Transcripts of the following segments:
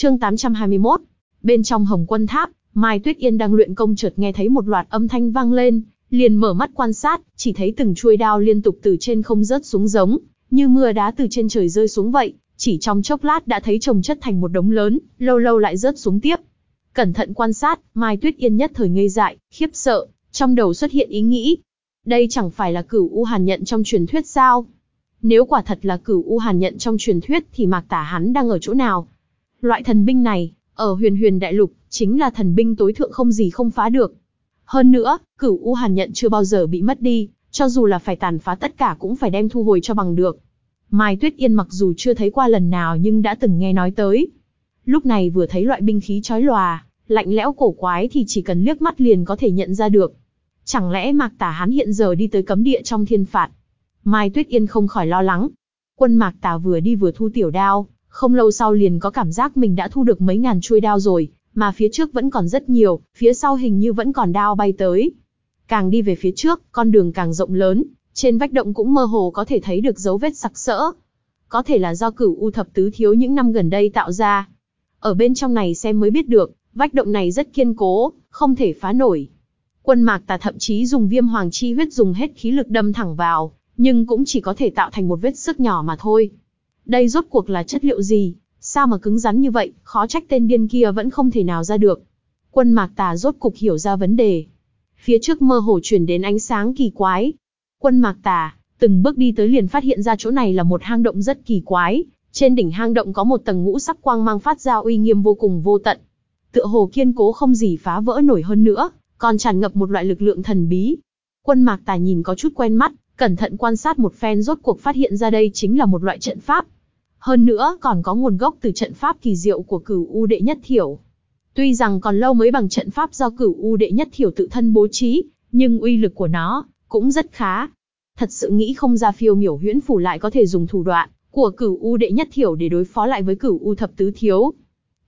Chương 821. Bên trong Hồng Quân Tháp, Mai Tuyết Yên đang luyện công chợt nghe thấy một loạt âm thanh vang lên, liền mở mắt quan sát, chỉ thấy từng chuôi đao liên tục từ trên không rớt xuống giống, như mưa đá từ trên trời rơi xuống vậy, chỉ trong chốc lát đã thấy chồng chất thành một đống lớn, lâu lâu lại rớt xuống tiếp. Cẩn thận quan sát, Mai Tuyết Yên nhất thời ngây dại, khiếp sợ, trong đầu xuất hiện ý nghĩ. Đây chẳng phải là cửu U Hàn nhận trong truyền thuyết sao? Nếu quả thật là cửu U Hàn nhận trong truyền thuyết thì mạc tả hắn đang ở chỗ nào? Loại thần binh này, ở huyền huyền đại lục, chính là thần binh tối thượng không gì không phá được. Hơn nữa, cửu U Hàn nhận chưa bao giờ bị mất đi, cho dù là phải tàn phá tất cả cũng phải đem thu hồi cho bằng được. Mai Tuyết Yên mặc dù chưa thấy qua lần nào nhưng đã từng nghe nói tới. Lúc này vừa thấy loại binh khí chói lòa, lạnh lẽo cổ quái thì chỉ cần liếc mắt liền có thể nhận ra được. Chẳng lẽ Mạc Tả Hán hiện giờ đi tới cấm địa trong thiên phạt? Mai Tuyết Yên không khỏi lo lắng. Quân Mạc Tả vừa đi vừa thu tiểu đao, không lâu sau liền có cảm giác mình đã thu được mấy ngàn chuôi đao rồi, mà phía trước vẫn còn rất nhiều, phía sau hình như vẫn còn đao bay tới. Càng đi về phía trước, con đường càng rộng lớn, trên vách động cũng mơ hồ có thể thấy được dấu vết sặc sỡ. Có thể là do cửu u thập tứ thiếu những năm gần đây tạo ra. Ở bên trong này xem mới biết được, vách động này rất kiên cố, không thể phá nổi. Quân mạc tà thậm chí dùng viêm hoàng chi huyết dùng hết khí lực đâm thẳng vào, nhưng cũng chỉ có thể tạo thành một vết sức nhỏ mà thôi. Đây rốt cuộc là chất liệu gì, sao mà cứng rắn như vậy, khó trách tên điên kia vẫn không thể nào ra được. Quân mạc tà rốt cục hiểu ra vấn đề. Phía trước mơ hồ chuyển đến ánh sáng kỳ quái. Quân mạc tà, từng bước đi tới liền phát hiện ra chỗ này là một hang động rất kỳ quái. Trên đỉnh hang động có một tầng ngũ sắc quang mang phát ra uy nghiêm vô cùng vô tận. Tựa hồ kiên cố không gì phá vỡ nổi hơn nữa, còn tràn ngập một loại lực lượng thần bí. Quân mạc tà nhìn có chút quen mắt, cẩn thận quan sát một phen rốt cuộc phát hiện ra đây chính là một loại trận pháp. Hơn nữa còn có nguồn gốc từ trận pháp kỳ diệu của cửu U đệ nhất thiểu. Tuy rằng còn lâu mới bằng trận pháp do cửu U đệ nhất thiểu tự thân bố trí, nhưng uy lực của nó cũng rất khá. Thật sự nghĩ không ra phiêu miểu huyễn phủ lại có thể dùng thủ đoạn của cửu U đệ nhất thiểu để đối phó lại với cửu U thập tứ thiếu.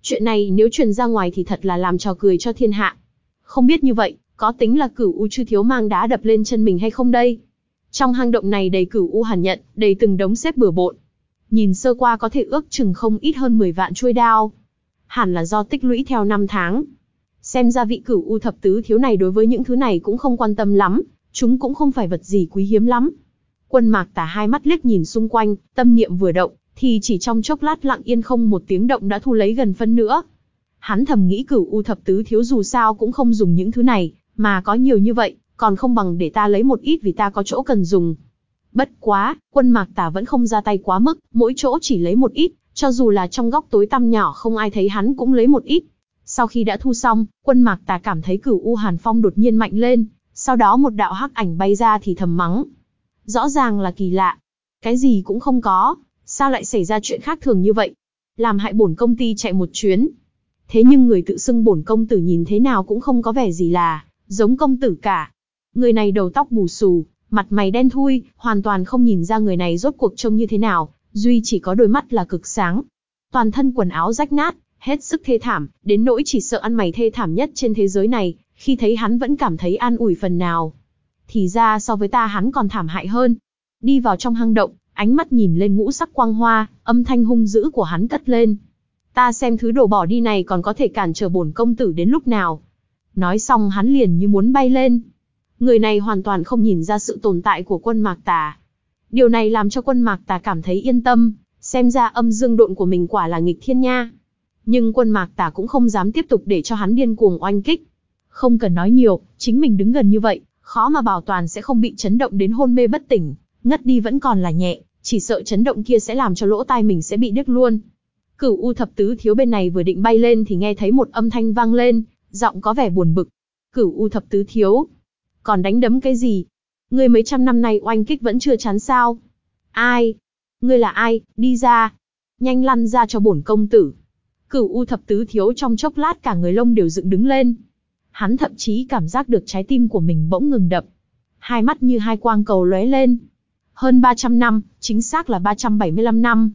Chuyện này nếu truyền ra ngoài thì thật là làm trò cười cho thiên hạ. Không biết như vậy, có tính là cửu U chư thiếu mang đá đập lên chân mình hay không đây? Trong hang động này đầy cửu U hàn nhận, đầy từng đống xếp bừa bộn. Nhìn sơ qua có thể ước chừng không ít hơn 10 vạn chuôi đao. Hẳn là do tích lũy theo năm tháng. Xem ra vị cửu U thập tứ thiếu này đối với những thứ này cũng không quan tâm lắm, chúng cũng không phải vật gì quý hiếm lắm. Quân mạc tả hai mắt liếc nhìn xung quanh, tâm niệm vừa động, thì chỉ trong chốc lát lặng yên không một tiếng động đã thu lấy gần phân nữa. Hắn thầm nghĩ cửu U thập tứ thiếu dù sao cũng không dùng những thứ này, mà có nhiều như vậy, còn không bằng để ta lấy một ít vì ta có chỗ cần dùng. Bất quá, quân mạc tả vẫn không ra tay quá mức, mỗi chỗ chỉ lấy một ít, cho dù là trong góc tối tăm nhỏ không ai thấy hắn cũng lấy một ít. Sau khi đã thu xong, quân mạc tà cảm thấy cửu U Hàn Phong đột nhiên mạnh lên, sau đó một đạo hắc ảnh bay ra thì thầm mắng. Rõ ràng là kỳ lạ. Cái gì cũng không có, sao lại xảy ra chuyện khác thường như vậy? Làm hại bổn công ty chạy một chuyến. Thế nhưng người tự xưng bổn công tử nhìn thế nào cũng không có vẻ gì là, giống công tử cả. Người này đầu tóc bù xù, mặt mày đen thui, hoàn toàn không nhìn ra người này rốt cuộc trông như thế nào, duy chỉ có đôi mắt là cực sáng. Toàn thân quần áo rách nát, hết sức thê thảm, đến nỗi chỉ sợ ăn mày thê thảm nhất trên thế giới này, khi thấy hắn vẫn cảm thấy an ủi phần nào. Thì ra so với ta hắn còn thảm hại hơn. Đi vào trong hang động, ánh mắt nhìn lên ngũ sắc quang hoa, âm thanh hung dữ của hắn cất lên. Ta xem thứ đồ bỏ đi này còn có thể cản trở bổn công tử đến lúc nào. Nói xong hắn liền như muốn bay lên. Người này hoàn toàn không nhìn ra sự tồn tại của quân mạc tà. Điều này làm cho quân mạc tà cảm thấy yên tâm, xem ra âm dương độn của mình quả là nghịch thiên nha. Nhưng quân mạc tà cũng không dám tiếp tục để cho hắn điên cuồng oanh kích. Không cần nói nhiều, chính mình đứng gần như vậy, khó mà bảo toàn sẽ không bị chấn động đến hôn mê bất tỉnh, ngất đi vẫn còn là nhẹ, chỉ sợ chấn động kia sẽ làm cho lỗ tai mình sẽ bị đứt luôn. Cửu U thập tứ thiếu bên này vừa định bay lên thì nghe thấy một âm thanh vang lên, giọng có vẻ buồn bực. Cửu U thập tứ thiếu, còn đánh đấm cái gì? Ngươi mấy trăm năm nay oanh kích vẫn chưa chán sao? Ai? Ngươi là ai? Đi ra. Nhanh lăn ra cho bổn công tử. Cửu U thập tứ thiếu trong chốc lát cả người lông đều dựng đứng lên. Hắn thậm chí cảm giác được trái tim của mình bỗng ngừng đập. Hai mắt như hai quang cầu lóe lên. Hơn 300 năm, chính xác là 375 năm.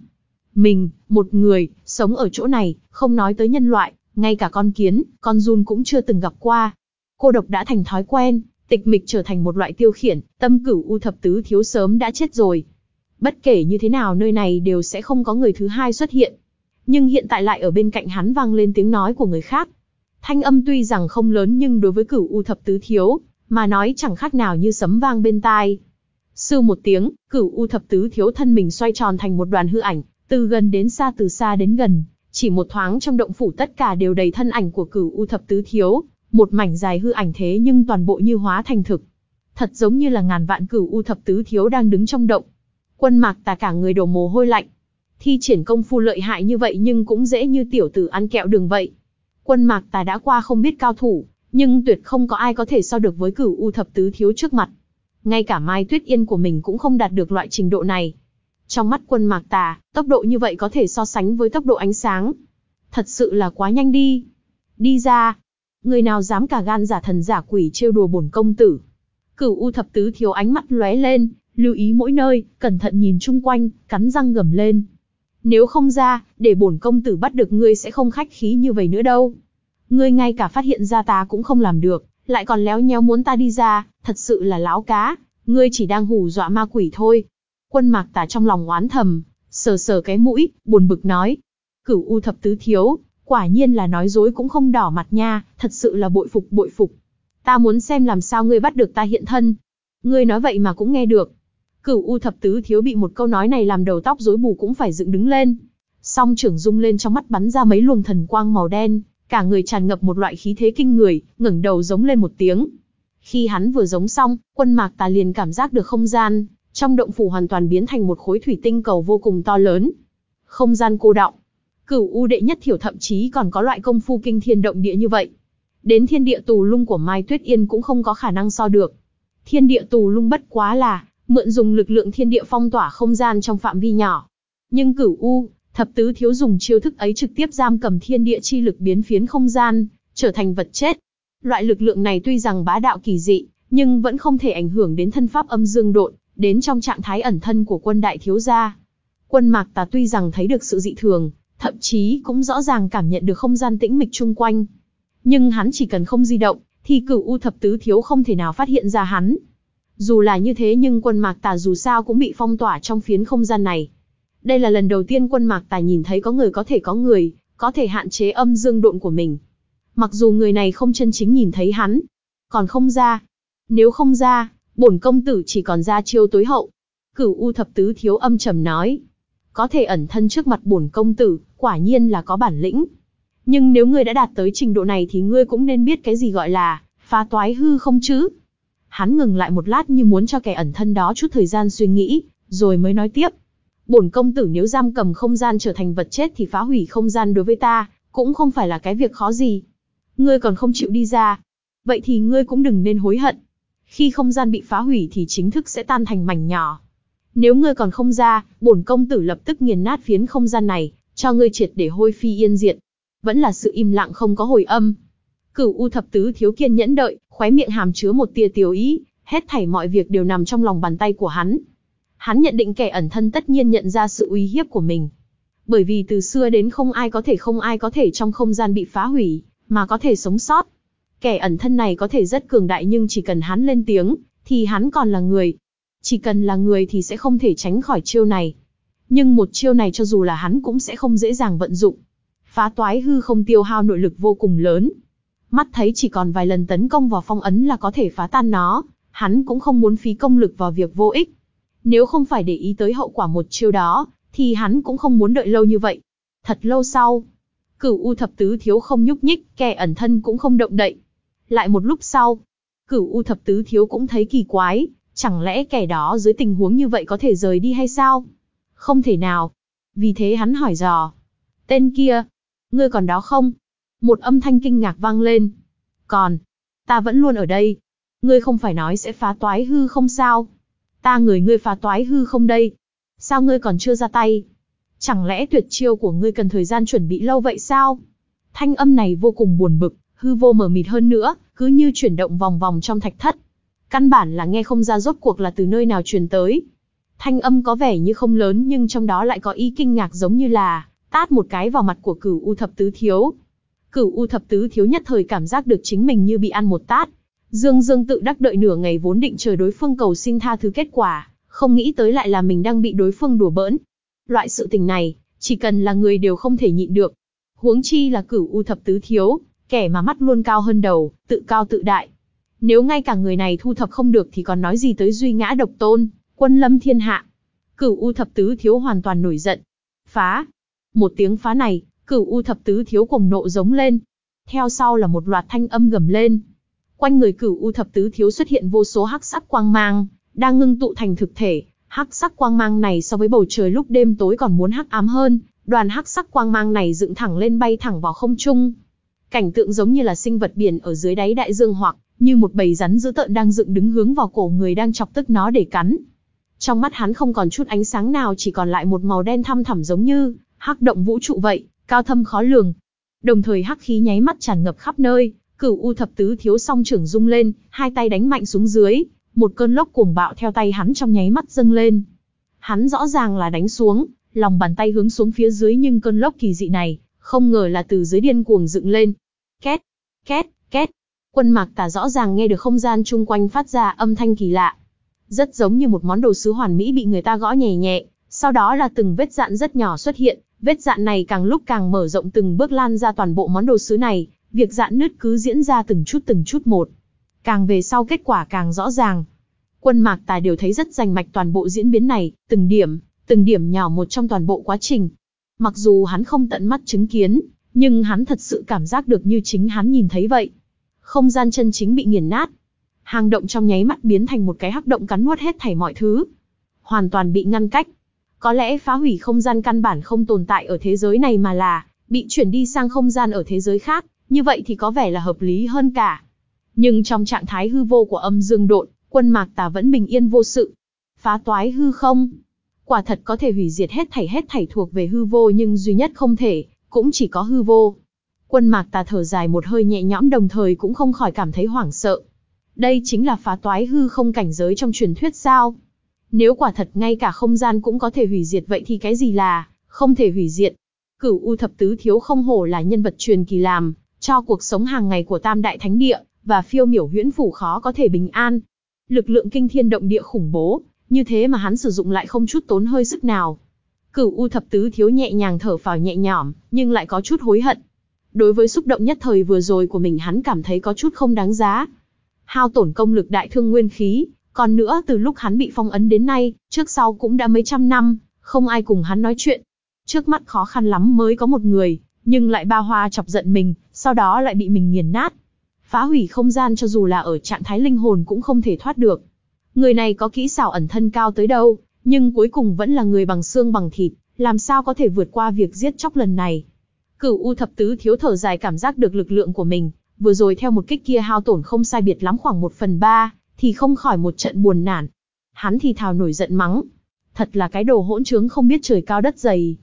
Mình, một người, sống ở chỗ này, không nói tới nhân loại, ngay cả con kiến, con run cũng chưa từng gặp qua. Cô độc đã thành thói quen, tịch mịch trở thành một loại tiêu khiển, tâm cửu u thập tứ thiếu sớm đã chết rồi. Bất kể như thế nào nơi này đều sẽ không có người thứ hai xuất hiện. nhưng hiện tại lại ở bên cạnh hắn vang lên tiếng nói của người khác. Thanh âm tuy rằng không lớn nhưng đối với cửu U thập tứ thiếu, mà nói chẳng khác nào như sấm vang bên tai. Sư một tiếng, cửu U thập tứ thiếu thân mình xoay tròn thành một đoàn hư ảnh, từ gần đến xa từ xa đến gần, chỉ một thoáng trong động phủ tất cả đều đầy thân ảnh của cửu U thập tứ thiếu, một mảnh dài hư ảnh thế nhưng toàn bộ như hóa thành thực. Thật giống như là ngàn vạn cửu U thập tứ thiếu đang đứng trong động. Quân mạc tà cả người đổ mồ hôi lạnh. Thi triển công phu lợi hại như vậy nhưng cũng dễ như tiểu tử ăn kẹo đường vậy. Quân mạc tà đã qua không biết cao thủ, nhưng tuyệt không có ai có thể so được với cửu U thập tứ thiếu trước mặt. Ngay cả Mai Tuyết Yên của mình cũng không đạt được loại trình độ này. Trong mắt quân mạc tà, tốc độ như vậy có thể so sánh với tốc độ ánh sáng. Thật sự là quá nhanh đi. Đi ra. Người nào dám cả gan giả thần giả quỷ trêu đùa bổn công tử. Cửu U thập tứ thiếu ánh mắt lóe lên, lưu ý mỗi nơi, cẩn thận nhìn chung quanh, cắn răng gầm lên. Nếu không ra, để bổn công tử bắt được ngươi sẽ không khách khí như vậy nữa đâu. Ngươi ngay cả phát hiện ra ta cũng không làm được, lại còn léo nhéo muốn ta đi ra, thật sự là lão cá, ngươi chỉ đang hù dọa ma quỷ thôi. Quân mạc tả trong lòng oán thầm, sờ sờ cái mũi, buồn bực nói. Cửu U thập tứ thiếu, quả nhiên là nói dối cũng không đỏ mặt nha, thật sự là bội phục bội phục. Ta muốn xem làm sao ngươi bắt được ta hiện thân. Ngươi nói vậy mà cũng nghe được. Cửu U thập tứ thiếu bị một câu nói này làm đầu tóc rối bù cũng phải dựng đứng lên. Song trưởng rung lên trong mắt bắn ra mấy luồng thần quang màu đen, cả người tràn ngập một loại khí thế kinh người, ngẩng đầu giống lên một tiếng. Khi hắn vừa giống xong, quân mạc tà liền cảm giác được không gian, trong động phủ hoàn toàn biến thành một khối thủy tinh cầu vô cùng to lớn. Không gian cô động. Cửu U đệ nhất thiểu thậm chí còn có loại công phu kinh thiên động địa như vậy. Đến thiên địa tù lung của Mai Tuyết Yên cũng không có khả năng so được. Thiên địa tù lung bất quá là, mượn dùng lực lượng thiên địa phong tỏa không gian trong phạm vi nhỏ. Nhưng cửu U, thập tứ thiếu dùng chiêu thức ấy trực tiếp giam cầm thiên địa chi lực biến phiến không gian, trở thành vật chết. Loại lực lượng này tuy rằng bá đạo kỳ dị, nhưng vẫn không thể ảnh hưởng đến thân pháp âm dương độn, đến trong trạng thái ẩn thân của quân đại thiếu gia. Quân mạc tà tuy rằng thấy được sự dị thường, thậm chí cũng rõ ràng cảm nhận được không gian tĩnh mịch chung quanh. Nhưng hắn chỉ cần không di động, thì cửu u thập tứ thiếu không thể nào phát hiện ra hắn. Dù là như thế nhưng quân mạc tà dù sao cũng bị phong tỏa trong phiến không gian này. Đây là lần đầu tiên quân mạc tà nhìn thấy có người có thể có người, có thể hạn chế âm dương độn của mình. Mặc dù người này không chân chính nhìn thấy hắn, còn không ra. Nếu không ra, bổn công tử chỉ còn ra chiêu tối hậu. Cửu U thập tứ thiếu âm trầm nói. Có thể ẩn thân trước mặt bổn công tử, quả nhiên là có bản lĩnh. Nhưng nếu ngươi đã đạt tới trình độ này thì ngươi cũng nên biết cái gì gọi là phá toái hư không chứ. Hắn ngừng lại một lát như muốn cho kẻ ẩn thân đó chút thời gian suy nghĩ, rồi mới nói tiếp. Bổn công tử nếu giam cầm không gian trở thành vật chết thì phá hủy không gian đối với ta, cũng không phải là cái việc khó gì. Ngươi còn không chịu đi ra. Vậy thì ngươi cũng đừng nên hối hận. Khi không gian bị phá hủy thì chính thức sẽ tan thành mảnh nhỏ. Nếu ngươi còn không ra, bổn công tử lập tức nghiền nát phiến không gian này, cho ngươi triệt để hôi phi yên diệt. Vẫn là sự im lặng không có hồi âm. Cửu U thập tứ thiếu kiên nhẫn đợi, khóe miệng hàm chứa một tia tiểu ý, hết thảy mọi việc đều nằm trong lòng bàn tay của hắn. Hắn nhận định kẻ ẩn thân tất nhiên nhận ra sự uy hiếp của mình. Bởi vì từ xưa đến không ai có thể không ai có thể trong không gian bị phá hủy, mà có thể sống sót. Kẻ ẩn thân này có thể rất cường đại nhưng chỉ cần hắn lên tiếng, thì hắn còn là người. Chỉ cần là người thì sẽ không thể tránh khỏi chiêu này. Nhưng một chiêu này cho dù là hắn cũng sẽ không dễ dàng vận dụng. Phá toái hư không tiêu hao nội lực vô cùng lớn. Mắt thấy chỉ còn vài lần tấn công vào phong ấn là có thể phá tan nó, hắn cũng không muốn phí công lực vào việc vô ích. Nếu không phải để ý tới hậu quả một chiêu đó, thì hắn cũng không muốn đợi lâu như vậy. Thật lâu sau, cửu u thập tứ thiếu không nhúc nhích, kẻ ẩn thân cũng không động đậy. Lại một lúc sau, cửu u thập tứ thiếu cũng thấy kỳ quái, chẳng lẽ kẻ đó dưới tình huống như vậy có thể rời đi hay sao? Không thể nào. Vì thế hắn hỏi dò. Tên kia, ngươi còn đó không? Một âm thanh kinh ngạc vang lên. Còn, ta vẫn luôn ở đây. Ngươi không phải nói sẽ phá toái hư không sao? Ta người ngươi phá toái hư không đây? Sao ngươi còn chưa ra tay? Chẳng lẽ tuyệt chiêu của ngươi cần thời gian chuẩn bị lâu vậy sao? Thanh âm này vô cùng buồn bực, hư vô mờ mịt hơn nữa, cứ như chuyển động vòng vòng trong thạch thất. Căn bản là nghe không ra rốt cuộc là từ nơi nào truyền tới. Thanh âm có vẻ như không lớn nhưng trong đó lại có ý kinh ngạc giống như là tát một cái vào mặt của cửu u thập tứ thiếu. Cửu u thập tứ thiếu nhất thời cảm giác được chính mình như bị ăn một tát. Dương Dương tự đắc đợi nửa ngày vốn định chờ đối phương cầu xin tha thứ kết quả, không nghĩ tới lại là mình đang bị đối phương đùa bỡn. Loại sự tình này, chỉ cần là người đều không thể nhịn được. Huống chi là cửu u thập tứ thiếu, kẻ mà mắt luôn cao hơn đầu, tự cao tự đại. Nếu ngay cả người này thu thập không được thì còn nói gì tới duy ngã độc tôn, quân lâm thiên hạ. Cửu u thập tứ thiếu hoàn toàn nổi giận. Phá! Một tiếng phá này, cửu u thập tứ thiếu cùng nộ giống lên. Theo sau là một loạt thanh âm gầm lên. Quanh người cửu u thập tứ thiếu xuất hiện vô số hắc sắc quang mang, đang ngưng tụ thành thực thể. Hắc sắc quang mang này so với bầu trời lúc đêm tối còn muốn hắc ám hơn, đoàn hắc sắc quang mang này dựng thẳng lên bay thẳng vào không trung. Cảnh tượng giống như là sinh vật biển ở dưới đáy đại dương hoặc như một bầy rắn dữ tợn đang dựng đứng hướng vào cổ người đang chọc tức nó để cắn. Trong mắt hắn không còn chút ánh sáng nào chỉ còn lại một màu đen thăm thẳm giống như hắc động vũ trụ vậy, cao thâm khó lường. Đồng thời hắc khí nháy mắt tràn ngập khắp nơi, cửu u thập tứ thiếu song trưởng rung lên, hai tay đánh mạnh xuống dưới, một cơn lốc cuồng bạo theo tay hắn trong nháy mắt dâng lên. Hắn rõ ràng là đánh xuống, lòng bàn tay hướng xuống phía dưới nhưng cơn lốc kỳ dị này, không ngờ là từ dưới điên cuồng dựng lên. Két, két, két. Quân mạc tà rõ ràng nghe được không gian chung quanh phát ra âm thanh kỳ lạ. Rất giống như một món đồ sứ hoàn mỹ bị người ta gõ nhẹ nhẹ, sau đó là từng vết dạn rất nhỏ xuất hiện, vết dạn này càng lúc càng mở rộng từng bước lan ra toàn bộ món đồ sứ này, việc dạn nứt cứ diễn ra từng chút từng chút một. Càng về sau kết quả càng rõ ràng. Quân mạc tà đều thấy rất rành mạch toàn bộ diễn biến này, từng điểm, từng điểm nhỏ một trong toàn bộ quá trình. Mặc dù hắn không tận mắt chứng kiến, nhưng hắn thật sự cảm giác được như chính hắn nhìn thấy vậy. Không gian chân chính bị nghiền nát. Hang động trong nháy mắt biến thành một cái hắc động cắn nuốt hết thảy mọi thứ. Hoàn toàn bị ngăn cách. Có lẽ phá hủy không gian căn bản không tồn tại ở thế giới này mà là bị chuyển đi sang không gian ở thế giới khác, như vậy thì có vẻ là hợp lý hơn cả. Nhưng trong trạng thái hư vô của âm dương độn, quân mạc tà vẫn bình yên vô sự. Phá toái hư không, quả thật có thể hủy diệt hết thảy hết thảy thuộc về hư vô nhưng duy nhất không thể, cũng chỉ có hư vô. Quân mạc tà thở dài một hơi nhẹ nhõm đồng thời cũng không khỏi cảm thấy hoảng sợ. Đây chính là phá toái hư không cảnh giới trong truyền thuyết sao. Nếu quả thật ngay cả không gian cũng có thể hủy diệt vậy thì cái gì là, không thể hủy diệt. Cửu U thập tứ thiếu không hổ là nhân vật truyền kỳ làm, cho cuộc sống hàng ngày của tam đại thánh địa, và phiêu miểu huyễn phủ khó có thể bình an. Lực lượng kinh thiên động địa khủng bố, như thế mà hắn sử dụng lại không chút tốn hơi sức nào. Cửu U thập tứ thiếu nhẹ nhàng thở phào nhẹ nhõm, nhưng lại có chút hối hận. Đối với xúc động nhất thời vừa rồi của mình hắn cảm thấy có chút không đáng giá. Hao tổn công lực đại thương nguyên khí, còn nữa từ lúc hắn bị phong ấn đến nay, trước sau cũng đã mấy trăm năm, không ai cùng hắn nói chuyện. Trước mắt khó khăn lắm mới có một người, nhưng lại ba hoa chọc giận mình, sau đó lại bị mình nghiền nát. Phá hủy không gian cho dù là ở trạng thái linh hồn cũng không thể thoát được. Người này có kỹ xảo ẩn thân cao tới đâu, nhưng cuối cùng vẫn là người bằng xương bằng thịt, làm sao có thể vượt qua việc giết chóc lần này. Cửu U thập tứ thiếu thở dài cảm giác được lực lượng của mình, vừa rồi theo một kích kia hao tổn không sai biệt lắm khoảng một phần ba, thì không khỏi một trận buồn nản. Hắn thì thào nổi giận mắng. Thật là cái đồ hỗn trướng không biết trời cao đất dày.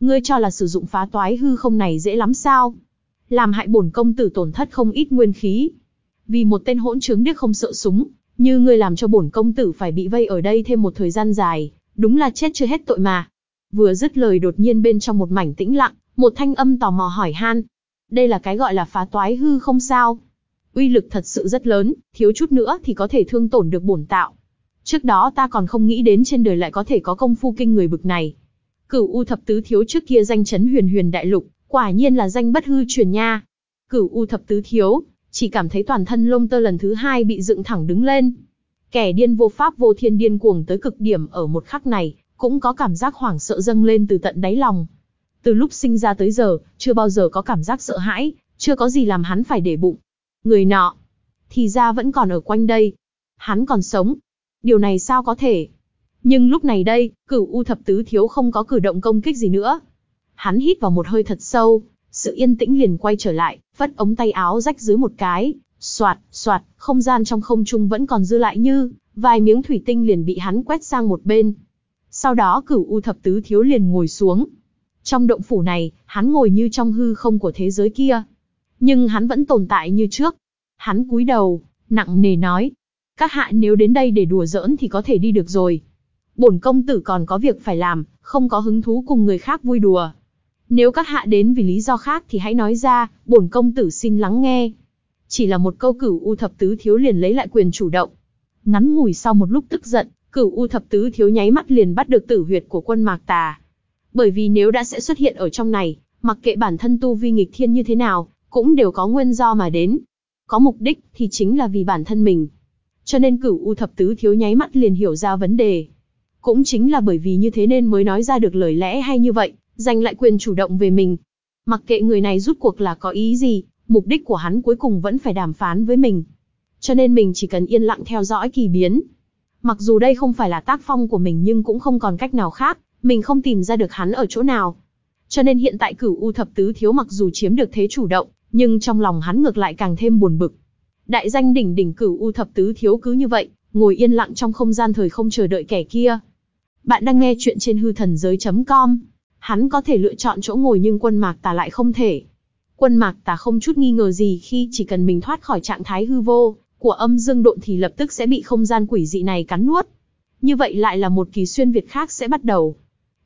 Ngươi cho là sử dụng phá toái hư không này dễ lắm sao? Làm hại bổn công tử tổn thất không ít nguyên khí. Vì một tên hỗn trướng điếc không sợ súng, như ngươi làm cho bổn công tử phải bị vây ở đây thêm một thời gian dài, đúng là chết chưa hết tội mà. Vừa dứt lời đột nhiên bên trong một mảnh tĩnh lặng, một thanh âm tò mò hỏi han. Đây là cái gọi là phá toái hư không sao? Uy lực thật sự rất lớn, thiếu chút nữa thì có thể thương tổn được bổn tạo. Trước đó ta còn không nghĩ đến trên đời lại có thể có công phu kinh người bực này. Cửu U thập tứ thiếu trước kia danh chấn huyền huyền đại lục, quả nhiên là danh bất hư truyền nha. Cửu U thập tứ thiếu, chỉ cảm thấy toàn thân lông tơ lần thứ hai bị dựng thẳng đứng lên. Kẻ điên vô pháp vô thiên điên cuồng tới cực điểm ở một khắc này, cũng có cảm giác hoảng sợ dâng lên từ tận đáy lòng. Từ lúc sinh ra tới giờ, chưa bao giờ có cảm giác sợ hãi, chưa có gì làm hắn phải để bụng. Người nọ, thì ra vẫn còn ở quanh đây. Hắn còn sống. Điều này sao có thể? Nhưng lúc này đây, cửu U thập tứ thiếu không có cử động công kích gì nữa. Hắn hít vào một hơi thật sâu, sự yên tĩnh liền quay trở lại, vất ống tay áo rách dưới một cái, soạt, soạt, không gian trong không trung vẫn còn dư lại như, vài miếng thủy tinh liền bị hắn quét sang một bên. Sau đó cửu U thập tứ thiếu liền ngồi xuống. Trong động phủ này, hắn ngồi như trong hư không của thế giới kia. Nhưng hắn vẫn tồn tại như trước. Hắn cúi đầu, nặng nề nói. Các hạ nếu đến đây để đùa giỡn thì có thể đi được rồi. Bổn công tử còn có việc phải làm, không có hứng thú cùng người khác vui đùa. Nếu các hạ đến vì lý do khác thì hãy nói ra, bổn công tử xin lắng nghe. Chỉ là một câu cửu u thập tứ thiếu liền lấy lại quyền chủ động. Ngắn ngủi sau một lúc tức giận, cửu u thập tứ thiếu nháy mắt liền bắt được tử huyệt của quân mạc tà. Bởi vì nếu đã sẽ xuất hiện ở trong này, mặc kệ bản thân tu vi nghịch thiên như thế nào, cũng đều có nguyên do mà đến. Có mục đích thì chính là vì bản thân mình. Cho nên cửu u thập tứ thiếu nháy mắt liền hiểu ra vấn đề. Cũng chính là bởi vì như thế nên mới nói ra được lời lẽ hay như vậy, giành lại quyền chủ động về mình. Mặc kệ người này rút cuộc là có ý gì, mục đích của hắn cuối cùng vẫn phải đàm phán với mình. Cho nên mình chỉ cần yên lặng theo dõi kỳ biến. Mặc dù đây không phải là tác phong của mình nhưng cũng không còn cách nào khác, mình không tìm ra được hắn ở chỗ nào. Cho nên hiện tại cửu U thập tứ thiếu mặc dù chiếm được thế chủ động, nhưng trong lòng hắn ngược lại càng thêm buồn bực. Đại danh đỉnh đỉnh cửu U thập tứ thiếu cứ như vậy, ngồi yên lặng trong không gian thời không chờ đợi kẻ kia. Bạn đang nghe chuyện trên hư thần giới.com. Hắn có thể lựa chọn chỗ ngồi nhưng quân mạc tà lại không thể. Quân mạc tà không chút nghi ngờ gì khi chỉ cần mình thoát khỏi trạng thái hư vô, của âm dương độn thì lập tức sẽ bị không gian quỷ dị này cắn nuốt. Như vậy lại là một kỳ xuyên Việt khác sẽ bắt đầu.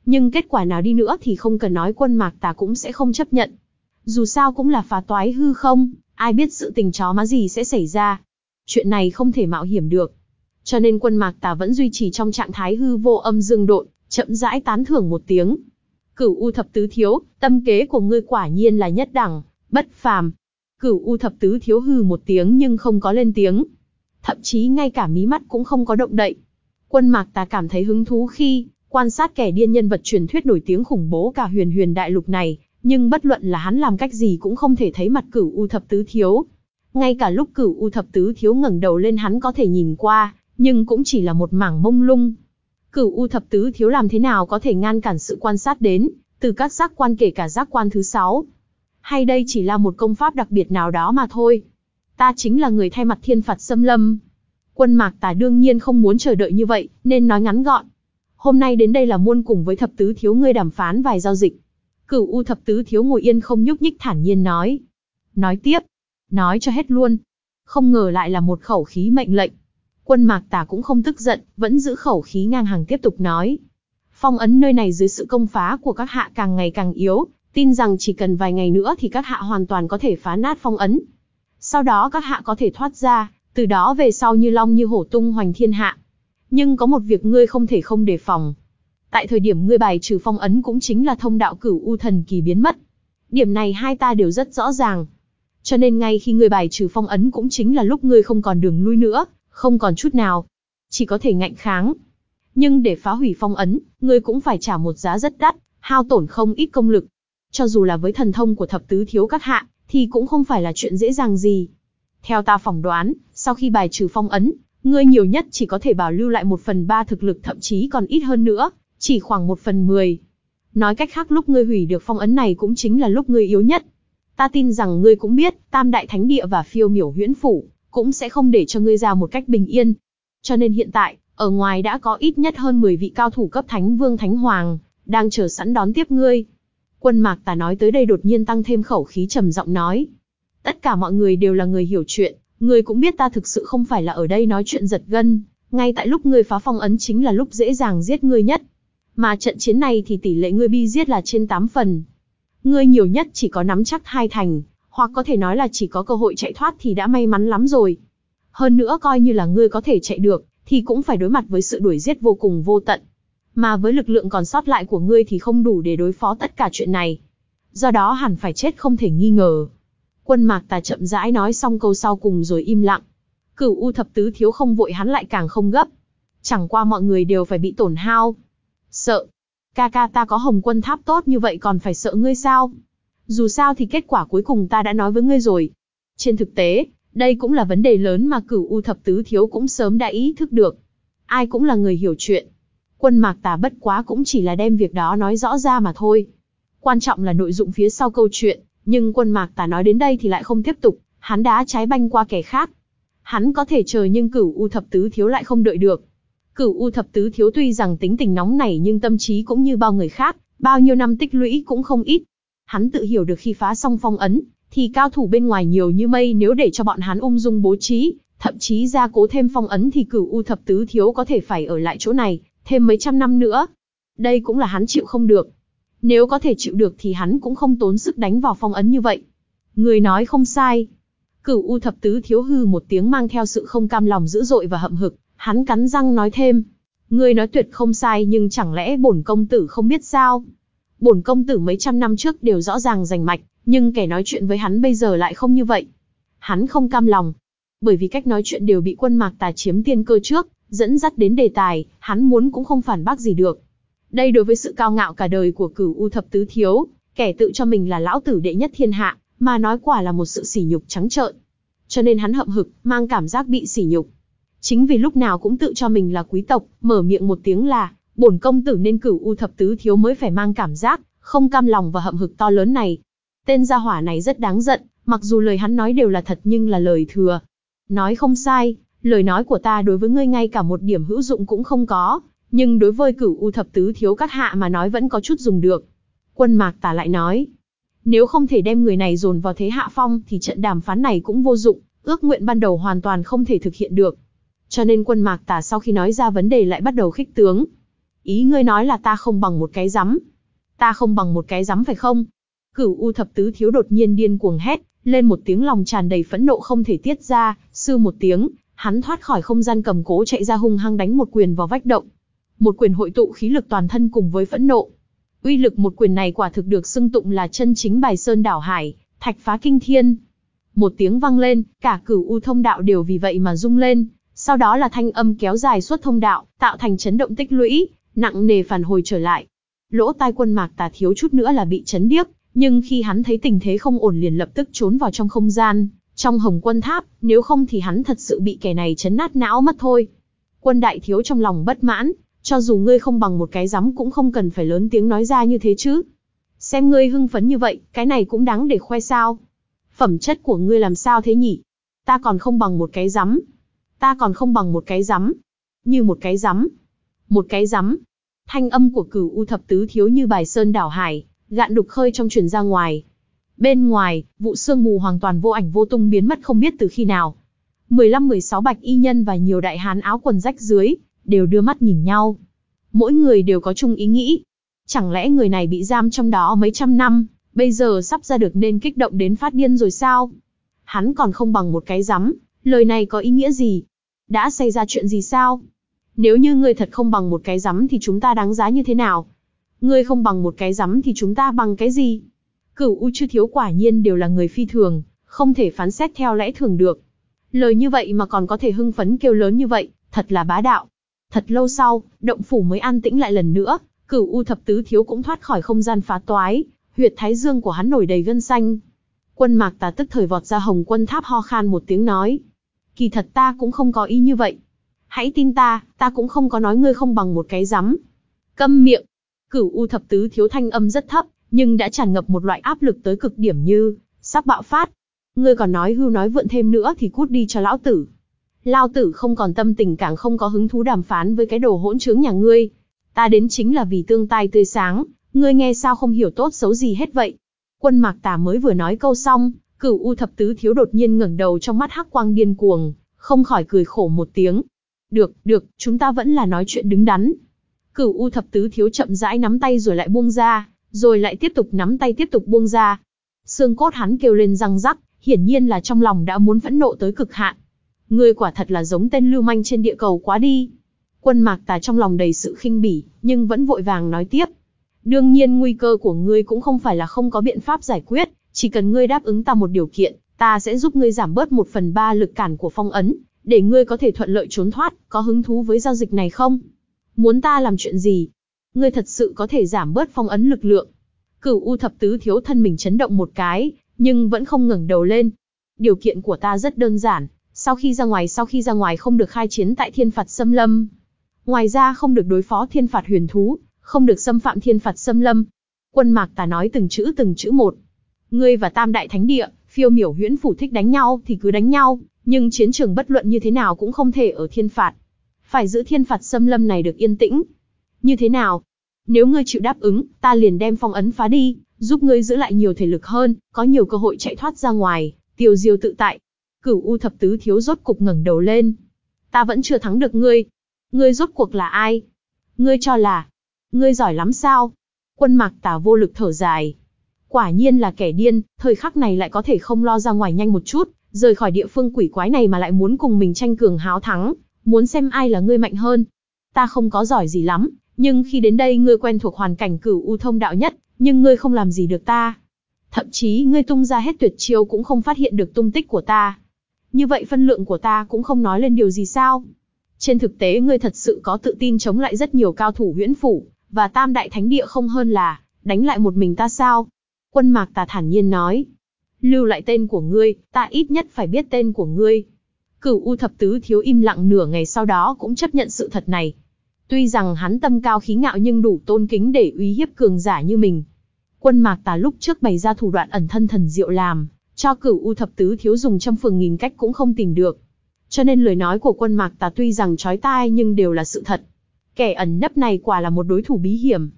Nhưng kết quả nào đi nữa thì không cần nói quân mạc tà cũng sẽ không chấp nhận. Dù sao cũng là phá toái hư không, ai biết sự tình chó má gì sẽ xảy ra. Chuyện này không thể mạo hiểm được. Cho nên quân mạc tà vẫn duy trì trong trạng thái hư vô âm dương độn, chậm rãi tán thưởng một tiếng. Cửu U thập tứ thiếu, tâm kế của ngươi quả nhiên là nhất đẳng, bất phàm. Cửu U thập tứ thiếu hư một tiếng nhưng không có lên tiếng. Thậm chí ngay cả mí mắt cũng không có động đậy. Quân mạc tà cảm thấy hứng thú khi, quan sát kẻ điên nhân vật truyền thuyết nổi tiếng khủng bố cả huyền huyền đại lục này, nhưng bất luận là hắn làm cách gì cũng không thể thấy mặt cửu U thập tứ thiếu. Ngay cả lúc cửu U thập tứ thiếu ngẩng đầu lên hắn có thể nhìn qua, nhưng cũng chỉ là một mảng mông lung. Cửu U thập tứ thiếu làm thế nào có thể ngăn cản sự quan sát đến, từ các giác quan kể cả giác quan thứ sáu. Hay đây chỉ là một công pháp đặc biệt nào đó mà thôi. Ta chính là người thay mặt thiên phạt xâm lâm. Quân mạc tà đương nhiên không muốn chờ đợi như vậy, nên nói ngắn gọn. Hôm nay đến đây là muôn cùng với thập tứ thiếu ngươi đàm phán vài giao dịch. Cửu U thập tứ thiếu ngồi yên không nhúc nhích thản nhiên nói. Nói tiếp. Nói cho hết luôn. Không ngờ lại là một khẩu khí mệnh lệnh. Quân mạc tà cũng không tức giận, vẫn giữ khẩu khí ngang hàng tiếp tục nói. Phong ấn nơi này dưới sự công phá của các hạ càng ngày càng yếu, tin rằng chỉ cần vài ngày nữa thì các hạ hoàn toàn có thể phá nát phong ấn. Sau đó các hạ có thể thoát ra, từ đó về sau như long như hổ tung hoành thiên hạ. Nhưng có một việc ngươi không thể không đề phòng. Tại thời điểm ngươi bài trừ phong ấn cũng chính là thông đạo cửu u thần kỳ biến mất. Điểm này hai ta đều rất rõ ràng. Cho nên ngay khi ngươi bài trừ phong ấn cũng chính là lúc ngươi không còn đường lui nữa, không còn chút nào. Chỉ có thể ngạnh kháng. Nhưng để phá hủy phong ấn, ngươi cũng phải trả một giá rất đắt, hao tổn không ít công lực. Cho dù là với thần thông của thập tứ thiếu các hạ, thì cũng không phải là chuyện dễ dàng gì. Theo ta phỏng đoán, sau khi bài trừ phong ấn, ngươi nhiều nhất chỉ có thể bảo lưu lại một phần ba thực lực thậm chí còn ít hơn nữa, chỉ khoảng một phần mười. Nói cách khác lúc ngươi hủy được phong ấn này cũng chính là lúc ngươi yếu nhất. Ta tin rằng ngươi cũng biết, Tam Đại Thánh Địa và phiêu miểu huyễn phủ, cũng sẽ không để cho ngươi ra một cách bình yên. Cho nên hiện tại, ở ngoài đã có ít nhất hơn 10 vị cao thủ cấp Thánh Vương Thánh Hoàng, đang chờ sẵn đón tiếp ngươi. Quân Mạc Tà nói tới đây đột nhiên tăng thêm khẩu khí trầm giọng nói. Tất cả mọi người đều là người hiểu chuyện, ngươi cũng biết ta thực sự không phải là ở đây nói chuyện giật gân, ngay tại lúc ngươi phá phong ấn chính là lúc dễ dàng giết ngươi nhất. Mà trận chiến này thì tỷ lệ ngươi bi giết là trên 8 phần. Ngươi nhiều nhất chỉ có nắm chắc hai thành, hoặc có thể nói là chỉ có cơ hội chạy thoát thì đã may mắn lắm rồi. Hơn nữa coi như là ngươi có thể chạy được, thì cũng phải đối mặt với sự đuổi giết vô cùng vô tận. Mà với lực lượng còn sót lại của ngươi thì không đủ để đối phó tất cả chuyện này. Do đó hẳn phải chết không thể nghi ngờ. Quân mạc tà chậm rãi nói xong câu sau cùng rồi im lặng. Cửu U thập tứ thiếu không vội hắn lại càng không gấp. Chẳng qua mọi người đều phải bị tổn hao. Sợ. Ca ca ta có hồng quân tháp tốt như vậy còn phải sợ ngươi sao? Dù sao thì kết quả cuối cùng ta đã nói với ngươi rồi. Trên thực tế, đây cũng là vấn đề lớn mà cửu U thập tứ thiếu cũng sớm đã ý thức được. Ai cũng là người hiểu chuyện. Quân mạc tà bất quá cũng chỉ là đem việc đó nói rõ ra mà thôi. Quan trọng là nội dụng phía sau câu chuyện, nhưng quân mạc tà nói đến đây thì lại không tiếp tục, hắn đã trái banh qua kẻ khác. Hắn có thể chờ nhưng cửu U thập tứ thiếu lại không đợi được. Cửu U thập tứ thiếu tuy rằng tính tình nóng này nhưng tâm trí cũng như bao người khác, bao nhiêu năm tích lũy cũng không ít. Hắn tự hiểu được khi phá xong phong ấn, thì cao thủ bên ngoài nhiều như mây nếu để cho bọn hắn ung dung bố trí, thậm chí ra cố thêm phong ấn thì cửu u thập tứ thiếu có thể phải ở lại chỗ này, thêm mấy trăm năm nữa. Đây cũng là hắn chịu không được. Nếu có thể chịu được thì hắn cũng không tốn sức đánh vào phong ấn như vậy. Người nói không sai. Cửu u thập tứ thiếu hư một tiếng mang theo sự không cam lòng dữ dội và hậm hực, hắn cắn răng nói thêm. Người nói tuyệt không sai nhưng chẳng lẽ bổn công tử không biết sao? bổn công tử mấy trăm năm trước đều rõ ràng rành mạch, nhưng kẻ nói chuyện với hắn bây giờ lại không như vậy. Hắn không cam lòng, bởi vì cách nói chuyện đều bị quân mạc tà chiếm tiên cơ trước, dẫn dắt đến đề tài, hắn muốn cũng không phản bác gì được. Đây đối với sự cao ngạo cả đời của cửu U thập tứ thiếu, kẻ tự cho mình là lão tử đệ nhất thiên hạ, mà nói quả là một sự sỉ nhục trắng trợn. Cho nên hắn hậm hực, mang cảm giác bị sỉ nhục. Chính vì lúc nào cũng tự cho mình là quý tộc, mở miệng một tiếng là, bổn công tử nên cửu U thập tứ thiếu mới phải mang cảm giác, không cam lòng và hậm hực to lớn này. Tên gia hỏa này rất đáng giận, mặc dù lời hắn nói đều là thật nhưng là lời thừa. Nói không sai, lời nói của ta đối với ngươi ngay cả một điểm hữu dụng cũng không có, nhưng đối với cửu u thập tứ thiếu các hạ mà nói vẫn có chút dùng được. Quân mạc tả lại nói, nếu không thể đem người này dồn vào thế hạ phong thì trận đàm phán này cũng vô dụng, ước nguyện ban đầu hoàn toàn không thể thực hiện được. Cho nên quân mạc tả sau khi nói ra vấn đề lại bắt đầu khích tướng. Ý ngươi nói là ta không bằng một cái rắm. Ta không bằng một cái rắm phải không? Cửu U thập tứ thiếu đột nhiên điên cuồng hét, lên một tiếng lòng tràn đầy phẫn nộ không thể tiết ra, sư một tiếng, hắn thoát khỏi không gian cầm cố chạy ra hung hăng đánh một quyền vào vách động. Một quyền hội tụ khí lực toàn thân cùng với phẫn nộ. Uy lực một quyền này quả thực được xưng tụng là chân chính bài sơn đảo hải, thạch phá kinh thiên. Một tiếng vang lên, cả cửu u thông đạo đều vì vậy mà rung lên, sau đó là thanh âm kéo dài suốt thông đạo, tạo thành chấn động tích lũy, nặng nề phản hồi trở lại. Lỗ tai quân mạc tà thiếu chút nữa là bị chấn điếc, nhưng khi hắn thấy tình thế không ổn liền lập tức trốn vào trong không gian, trong hồng quân tháp, nếu không thì hắn thật sự bị kẻ này chấn nát não mất thôi. Quân đại thiếu trong lòng bất mãn, cho dù ngươi không bằng một cái rắm cũng không cần phải lớn tiếng nói ra như thế chứ. Xem ngươi hưng phấn như vậy, cái này cũng đáng để khoe sao. Phẩm chất của ngươi làm sao thế nhỉ? Ta còn không bằng một cái rắm. Ta còn không bằng một cái rắm. Như một cái rắm. Một cái rắm. Thanh âm của cửu u thập tứ thiếu như bài sơn đảo hải, gạn đục khơi trong truyền ra ngoài. Bên ngoài, vụ sương mù hoàn toàn vô ảnh vô tung biến mất không biết từ khi nào. 15-16 bạch y nhân và nhiều đại hán áo quần rách dưới, đều đưa mắt nhìn nhau. Mỗi người đều có chung ý nghĩ. Chẳng lẽ người này bị giam trong đó mấy trăm năm, bây giờ sắp ra được nên kích động đến phát điên rồi sao? Hắn còn không bằng một cái rắm, lời này có ý nghĩa gì? Đã xảy ra chuyện gì sao? Nếu như ngươi thật không bằng một cái rắm thì chúng ta đáng giá như thế nào? Ngươi không bằng một cái rắm thì chúng ta bằng cái gì? Cửu U chư thiếu quả nhiên đều là người phi thường, không thể phán xét theo lẽ thường được. Lời như vậy mà còn có thể hưng phấn kêu lớn như vậy, thật là bá đạo. Thật lâu sau, động phủ mới an tĩnh lại lần nữa, cửu U thập tứ thiếu cũng thoát khỏi không gian phá toái, huyệt thái dương của hắn nổi đầy gân xanh. Quân mạc tà tức thời vọt ra hồng quân tháp ho khan một tiếng nói. Kỳ thật ta cũng không có ý như vậy. Hãy tin ta, ta cũng không có nói ngươi không bằng một cái rắm. Câm miệng. Cửu U thập tứ thiếu thanh âm rất thấp, nhưng đã tràn ngập một loại áp lực tới cực điểm như, sắp bạo phát. Ngươi còn nói hưu nói vượn thêm nữa thì cút đi cho lão tử. Lao tử không còn tâm tình càng không có hứng thú đàm phán với cái đồ hỗn trướng nhà ngươi. Ta đến chính là vì tương tai tươi sáng, ngươi nghe sao không hiểu tốt xấu gì hết vậy. Quân mạc tà mới vừa nói câu xong, cửu u thập tứ thiếu đột nhiên ngẩng đầu trong mắt hắc quang điên cuồng, không khỏi cười khổ một tiếng. Được, được, chúng ta vẫn là nói chuyện đứng đắn. Cửu u thập tứ thiếu chậm rãi nắm tay rồi lại buông ra, rồi lại tiếp tục nắm tay tiếp tục buông ra. Xương cốt hắn kêu lên răng rắc, hiển nhiên là trong lòng đã muốn phẫn nộ tới cực hạn. Ngươi quả thật là giống tên lưu manh trên địa cầu quá đi. Quân mạc tà trong lòng đầy sự khinh bỉ, nhưng vẫn vội vàng nói tiếp. Đương nhiên nguy cơ của ngươi cũng không phải là không có biện pháp giải quyết, chỉ cần ngươi đáp ứng ta một điều kiện, ta sẽ giúp ngươi giảm bớt một phần ba lực cản của phong ấn, để ngươi có thể thuận lợi trốn thoát, có hứng thú với giao dịch này không? Muốn ta làm chuyện gì? Ngươi thật sự có thể giảm bớt phong ấn lực lượng. Cửu U thập tứ thiếu thân mình chấn động một cái, nhưng vẫn không ngẩng đầu lên. Điều kiện của ta rất đơn giản, sau khi ra ngoài sau khi ra ngoài không được khai chiến tại thiên phạt xâm lâm. Ngoài ra không được đối phó thiên phạt huyền thú, không được xâm phạm thiên phạt xâm lâm. Quân mạc tà nói từng chữ từng chữ một. Ngươi và tam đại thánh địa, phiêu miểu huyễn phủ thích đánh nhau thì cứ đánh nhau, nhưng chiến trường bất luận như thế nào cũng không thể ở thiên phạt. Phải giữ thiên phạt xâm lâm này được yên tĩnh. Như thế nào? Nếu ngươi chịu đáp ứng, ta liền đem phong ấn phá đi, giúp ngươi giữ lại nhiều thể lực hơn, có nhiều cơ hội chạy thoát ra ngoài, tiêu diêu tự tại. Cửu U thập tứ thiếu rốt cục ngẩng đầu lên. Ta vẫn chưa thắng được ngươi. Ngươi rốt cuộc là ai? Ngươi cho là, ngươi giỏi lắm sao? Quân mạc tả vô lực thở dài. Quả nhiên là kẻ điên, thời khắc này lại có thể không lo ra ngoài nhanh một chút, rời khỏi địa phương quỷ quái này mà lại muốn cùng mình tranh cường háo thắng, muốn xem ai là ngươi mạnh hơn. Ta không có giỏi gì lắm, nhưng khi đến đây ngươi quen thuộc hoàn cảnh cửu u thông đạo nhất, nhưng ngươi không làm gì được ta. Thậm chí ngươi tung ra hết tuyệt chiêu cũng không phát hiện được tung tích của ta. Như vậy phân lượng của ta cũng không nói lên điều gì sao? Trên thực tế ngươi thật sự có tự tin chống lại rất nhiều cao thủ huyễn phủ, và tam đại thánh địa không hơn là, đánh lại một mình ta sao? Quân mạc tà thản nhiên nói. Lưu lại tên của ngươi, ta ít nhất phải biết tên của ngươi. Cửu U thập tứ thiếu im lặng nửa ngày sau đó cũng chấp nhận sự thật này. Tuy rằng hắn tâm cao khí ngạo nhưng đủ tôn kính để uy hiếp cường giả như mình. Quân mạc tà lúc trước bày ra thủ đoạn ẩn thân thần diệu làm, cho cửu U thập tứ thiếu dùng trăm phường nghìn cách cũng không tìm được. Cho nên lời nói của quân mạc tà tuy rằng trói tai nhưng đều là sự thật. Kẻ ẩn nấp này quả là một đối thủ bí hiểm.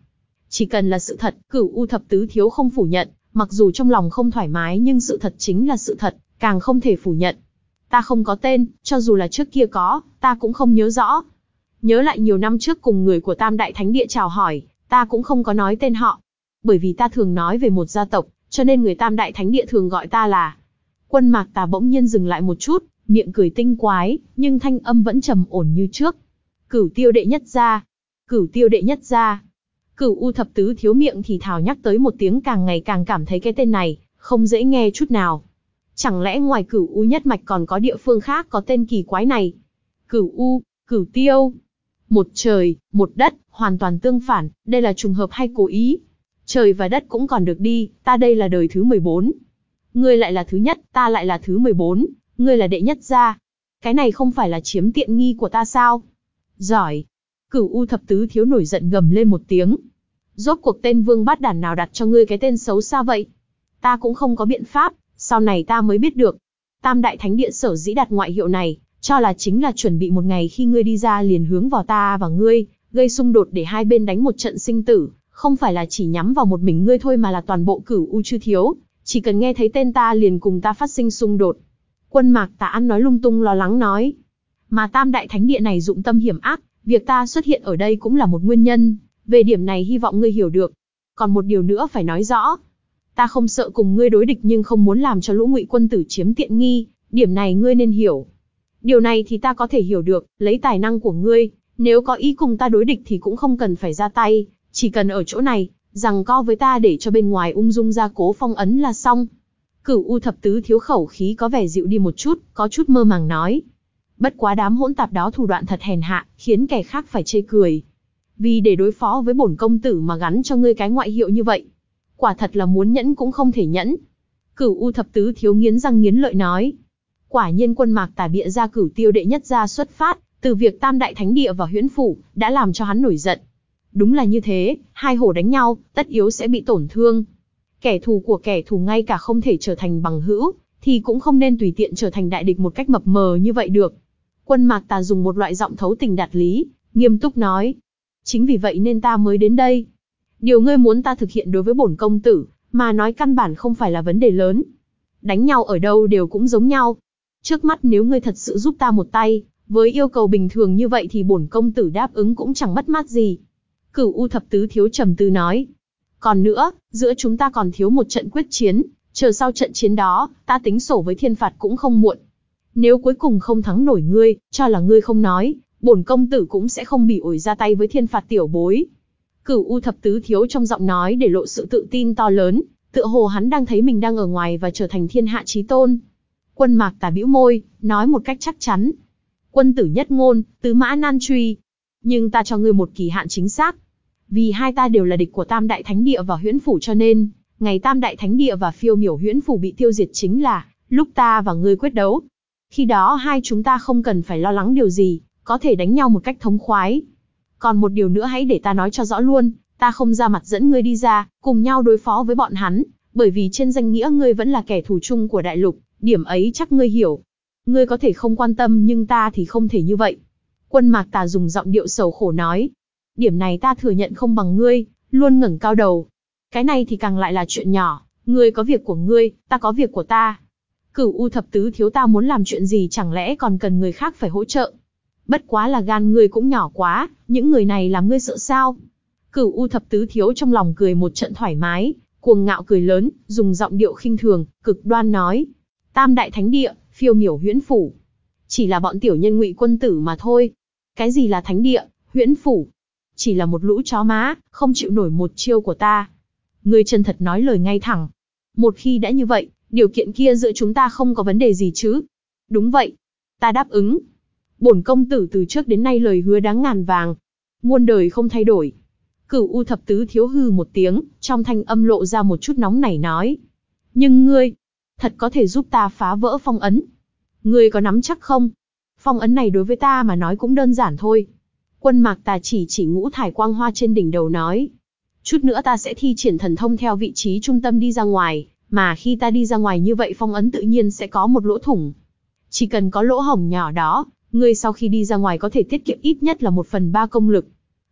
Chỉ cần là sự thật, cửu U thập tứ thiếu không phủ nhận, mặc dù trong lòng không thoải mái nhưng sự thật chính là sự thật, càng không thể phủ nhận. Ta không có tên, cho dù là trước kia có, ta cũng không nhớ rõ. Nhớ lại nhiều năm trước cùng người của Tam Đại Thánh Địa chào hỏi, ta cũng không có nói tên họ. Bởi vì ta thường nói về một gia tộc, cho nên người Tam Đại Thánh Địa thường gọi ta là. Quân mạc tà bỗng nhiên dừng lại một chút, miệng cười tinh quái, nhưng thanh âm vẫn trầm ổn như trước. Cửu tiêu đệ nhất gia. Cửu tiêu đệ nhất gia. Cửu U thập tứ thiếu miệng thì thào nhắc tới một tiếng càng ngày càng cảm thấy cái tên này, không dễ nghe chút nào. Chẳng lẽ ngoài cửu U nhất mạch còn có địa phương khác có tên kỳ quái này? Cửu U, cửu tiêu. Một trời, một đất, hoàn toàn tương phản, đây là trùng hợp hay cố ý? Trời và đất cũng còn được đi, ta đây là đời thứ 14. Ngươi lại là thứ nhất, ta lại là thứ 14, ngươi là đệ nhất gia. Cái này không phải là chiếm tiện nghi của ta sao? Giỏi, Cửu U thập tứ thiếu nổi giận gầm lên một tiếng. Rốt cuộc tên vương bát đản nào đặt cho ngươi cái tên xấu xa vậy? Ta cũng không có biện pháp, sau này ta mới biết được. Tam đại thánh địa sở dĩ đặt ngoại hiệu này, cho là chính là chuẩn bị một ngày khi ngươi đi ra liền hướng vào ta và ngươi, gây xung đột để hai bên đánh một trận sinh tử, không phải là chỉ nhắm vào một mình ngươi thôi mà là toàn bộ cửu U chư thiếu, chỉ cần nghe thấy tên ta liền cùng ta phát sinh xung đột. Quân mạc tạ ăn nói lung tung lo lắng nói. Mà tam đại thánh địa này dụng tâm hiểm ác, Việc ta xuất hiện ở đây cũng là một nguyên nhân, về điểm này hy vọng ngươi hiểu được. Còn một điều nữa phải nói rõ. Ta không sợ cùng ngươi đối địch nhưng không muốn làm cho lũ ngụy quân tử chiếm tiện nghi, điểm này ngươi nên hiểu. Điều này thì ta có thể hiểu được, lấy tài năng của ngươi, nếu có ý cùng ta đối địch thì cũng không cần phải ra tay, chỉ cần ở chỗ này, rằng co với ta để cho bên ngoài ung dung ra cố phong ấn là xong. Cửu U thập tứ thiếu khẩu khí có vẻ dịu đi một chút, có chút mơ màng nói. Bất quá đám hỗn tạp đó thủ đoạn thật hèn hạ, khiến kẻ khác phải chê cười. Vì để đối phó với bổn công tử mà gắn cho ngươi cái ngoại hiệu như vậy. Quả thật là muốn nhẫn cũng không thể nhẫn. Cửu U thập tứ thiếu nghiến răng nghiến lợi nói. Quả nhiên quân mạc tả bịa ra cửu tiêu đệ nhất ra xuất phát, từ việc tam đại thánh địa và huyễn phủ, đã làm cho hắn nổi giận. Đúng là như thế, hai hổ đánh nhau, tất yếu sẽ bị tổn thương. Kẻ thù của kẻ thù ngay cả không thể trở thành bằng hữu, thì cũng không nên tùy tiện trở thành đại địch một cách mập mờ như vậy được. Quân Mạc Tà dùng một loại giọng thấu tình đạt lý, nghiêm túc nói. Chính vì vậy nên ta mới đến đây. Điều ngươi muốn ta thực hiện đối với bổn công tử, mà nói căn bản không phải là vấn đề lớn. Đánh nhau ở đâu đều cũng giống nhau. Trước mắt nếu ngươi thật sự giúp ta một tay, với yêu cầu bình thường như vậy thì bổn công tử đáp ứng cũng chẳng mất mát gì. Cửu U thập tứ thiếu trầm tư nói. Còn nữa, giữa chúng ta còn thiếu một trận quyết chiến, chờ sau trận chiến đó, ta tính sổ với thiên phạt cũng không muộn. Nếu cuối cùng không thắng nổi ngươi, cho là ngươi không nói, bổn công tử cũng sẽ không bị ổi ra tay với thiên phạt tiểu bối. Cửu U thập tứ thiếu trong giọng nói để lộ sự tự tin to lớn, tựa hồ hắn đang thấy mình đang ở ngoài và trở thành thiên hạ chí tôn. Quân mạc tà bĩu môi, nói một cách chắc chắn. Quân tử nhất ngôn, tứ mã nan truy. Nhưng ta cho ngươi một kỳ hạn chính xác. Vì hai ta đều là địch của Tam Đại Thánh Địa và Huyễn Phủ cho nên, ngày Tam Đại Thánh Địa và phiêu miểu Huyễn Phủ bị tiêu diệt chính là, lúc ta và ngươi quyết đấu, khi đó hai chúng ta không cần phải lo lắng điều gì, có thể đánh nhau một cách thống khoái. Còn một điều nữa hãy để ta nói cho rõ luôn, ta không ra mặt dẫn ngươi đi ra, cùng nhau đối phó với bọn hắn, bởi vì trên danh nghĩa ngươi vẫn là kẻ thù chung của đại lục, điểm ấy chắc ngươi hiểu. Ngươi có thể không quan tâm nhưng ta thì không thể như vậy. Quân mạc tà dùng giọng điệu sầu khổ nói. Điểm này ta thừa nhận không bằng ngươi, luôn ngẩng cao đầu. Cái này thì càng lại là chuyện nhỏ, ngươi có việc của ngươi, ta có việc của ta. Cửu U thập tứ thiếu ta muốn làm chuyện gì chẳng lẽ còn cần người khác phải hỗ trợ. Bất quá là gan ngươi cũng nhỏ quá, những người này làm ngươi sợ sao? Cửu U thập tứ thiếu trong lòng cười một trận thoải mái, cuồng ngạo cười lớn, dùng giọng điệu khinh thường, cực đoan nói. Tam đại thánh địa, phiêu miểu huyễn phủ. Chỉ là bọn tiểu nhân ngụy quân tử mà thôi. Cái gì là thánh địa, huyễn phủ? Chỉ là một lũ chó má, không chịu nổi một chiêu của ta. Ngươi chân thật nói lời ngay thẳng. Một khi đã như vậy, điều kiện kia giữa chúng ta không có vấn đề gì chứ? Đúng vậy. Ta đáp ứng. Bổn công tử từ trước đến nay lời hứa đáng ngàn vàng. Muôn đời không thay đổi. Cửu U thập tứ thiếu hư một tiếng, trong thanh âm lộ ra một chút nóng nảy nói. Nhưng ngươi, thật có thể giúp ta phá vỡ phong ấn. Ngươi có nắm chắc không? Phong ấn này đối với ta mà nói cũng đơn giản thôi. Quân mạc tà chỉ chỉ ngũ thải quang hoa trên đỉnh đầu nói. Chút nữa ta sẽ thi triển thần thông theo vị trí trung tâm đi ra ngoài, mà khi ta đi ra ngoài như vậy phong ấn tự nhiên sẽ có một lỗ thủng. Chỉ cần có lỗ hổng nhỏ đó, ngươi sau khi đi ra ngoài có thể tiết kiệm ít nhất là một phần ba công lực.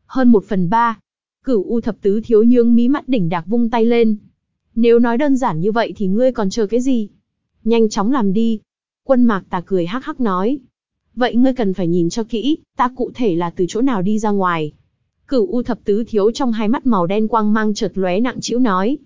Hơn một phần ba. Cửu U thập tứ thiếu nhương mí mắt đỉnh đạc vung tay lên. Nếu nói đơn giản như vậy thì ngươi còn chờ cái gì? Nhanh chóng làm đi. Quân mạc tà cười hắc hắc nói. Vậy ngươi cần phải nhìn cho kỹ, ta cụ thể là từ chỗ nào đi ra ngoài. Cửu U thập tứ thiếu trong hai mắt màu đen quang mang chợt lóe nặng chịu nói.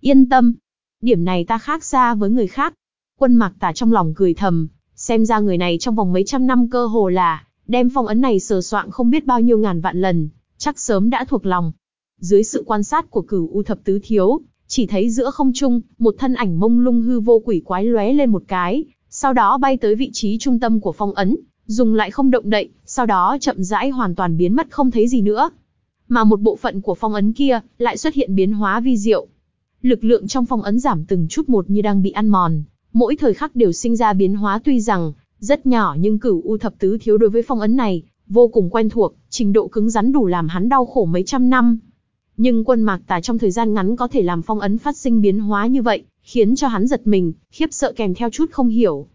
Yên tâm. Điểm này ta khác xa với người khác. Quân mạc tả trong lòng cười thầm, xem ra người này trong vòng mấy trăm năm cơ hồ là, đem phong ấn này sờ soạn không biết bao nhiêu ngàn vạn lần, chắc sớm đã thuộc lòng. Dưới sự quan sát của cửu U thập tứ thiếu, chỉ thấy giữa không trung, một thân ảnh mông lung hư vô quỷ quái lóe lên một cái, sau đó bay tới vị trí trung tâm của phong ấn, dùng lại không động đậy, sau đó chậm rãi hoàn toàn biến mất không thấy gì nữa. Mà một bộ phận của phong ấn kia, lại xuất hiện biến hóa vi diệu. Lực lượng trong phong ấn giảm từng chút một như đang bị ăn mòn, mỗi thời khắc đều sinh ra biến hóa tuy rằng, rất nhỏ nhưng cửu u thập tứ thiếu đối với phong ấn này, vô cùng quen thuộc, trình độ cứng rắn đủ làm hắn đau khổ mấy trăm năm. Nhưng quân mạc tà trong thời gian ngắn có thể làm phong ấn phát sinh biến hóa như vậy, khiến cho hắn giật mình, khiếp sợ kèm theo chút không hiểu.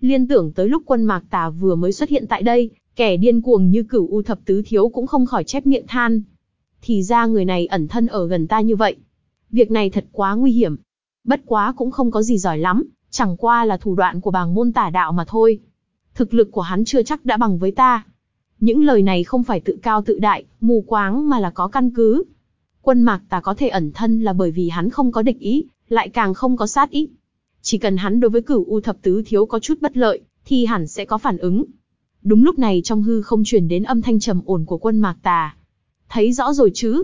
Liên tưởng tới lúc quân mạc tà vừa mới xuất hiện tại đây, kẻ điên cuồng như cửu u thập tứ thiếu cũng không khỏi chép miệng than. Thì ra người này ẩn thân ở gần ta như vậy. Việc này thật quá nguy hiểm. Bất quá cũng không có gì giỏi lắm, chẳng qua là thủ đoạn của bàng môn tả đạo mà thôi. Thực lực của hắn chưa chắc đã bằng với ta. Những lời này không phải tự cao tự đại, mù quáng mà là có căn cứ. Quân mạc tà có thể ẩn thân là bởi vì hắn không có địch ý, lại càng không có sát ý. Chỉ cần hắn đối với cửu U thập tứ thiếu có chút bất lợi, thì hẳn sẽ có phản ứng. Đúng lúc này trong hư không truyền đến âm thanh trầm ổn của quân mạc tà. Thấy rõ rồi chứ?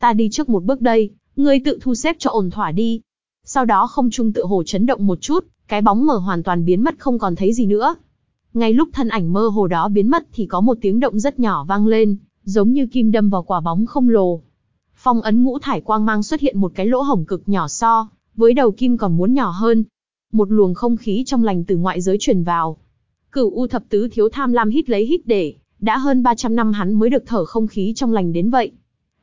Ta đi trước một bước đây, ngươi tự thu xếp cho ổn thỏa đi. Sau đó không trung tự hồ chấn động một chút, cái bóng mờ hoàn toàn biến mất không còn thấy gì nữa. Ngay lúc thân ảnh mơ hồ đó biến mất thì có một tiếng động rất nhỏ vang lên, giống như kim đâm vào quả bóng không lồ. Phong ấn ngũ thải quang mang xuất hiện một cái lỗ hổng cực nhỏ so, với đầu kim còn muốn nhỏ hơn. Một luồng không khí trong lành từ ngoại giới truyền vào. Cửu U thập tứ thiếu tham lam hít lấy hít để, đã hơn 300 năm hắn mới được thở không khí trong lành đến vậy.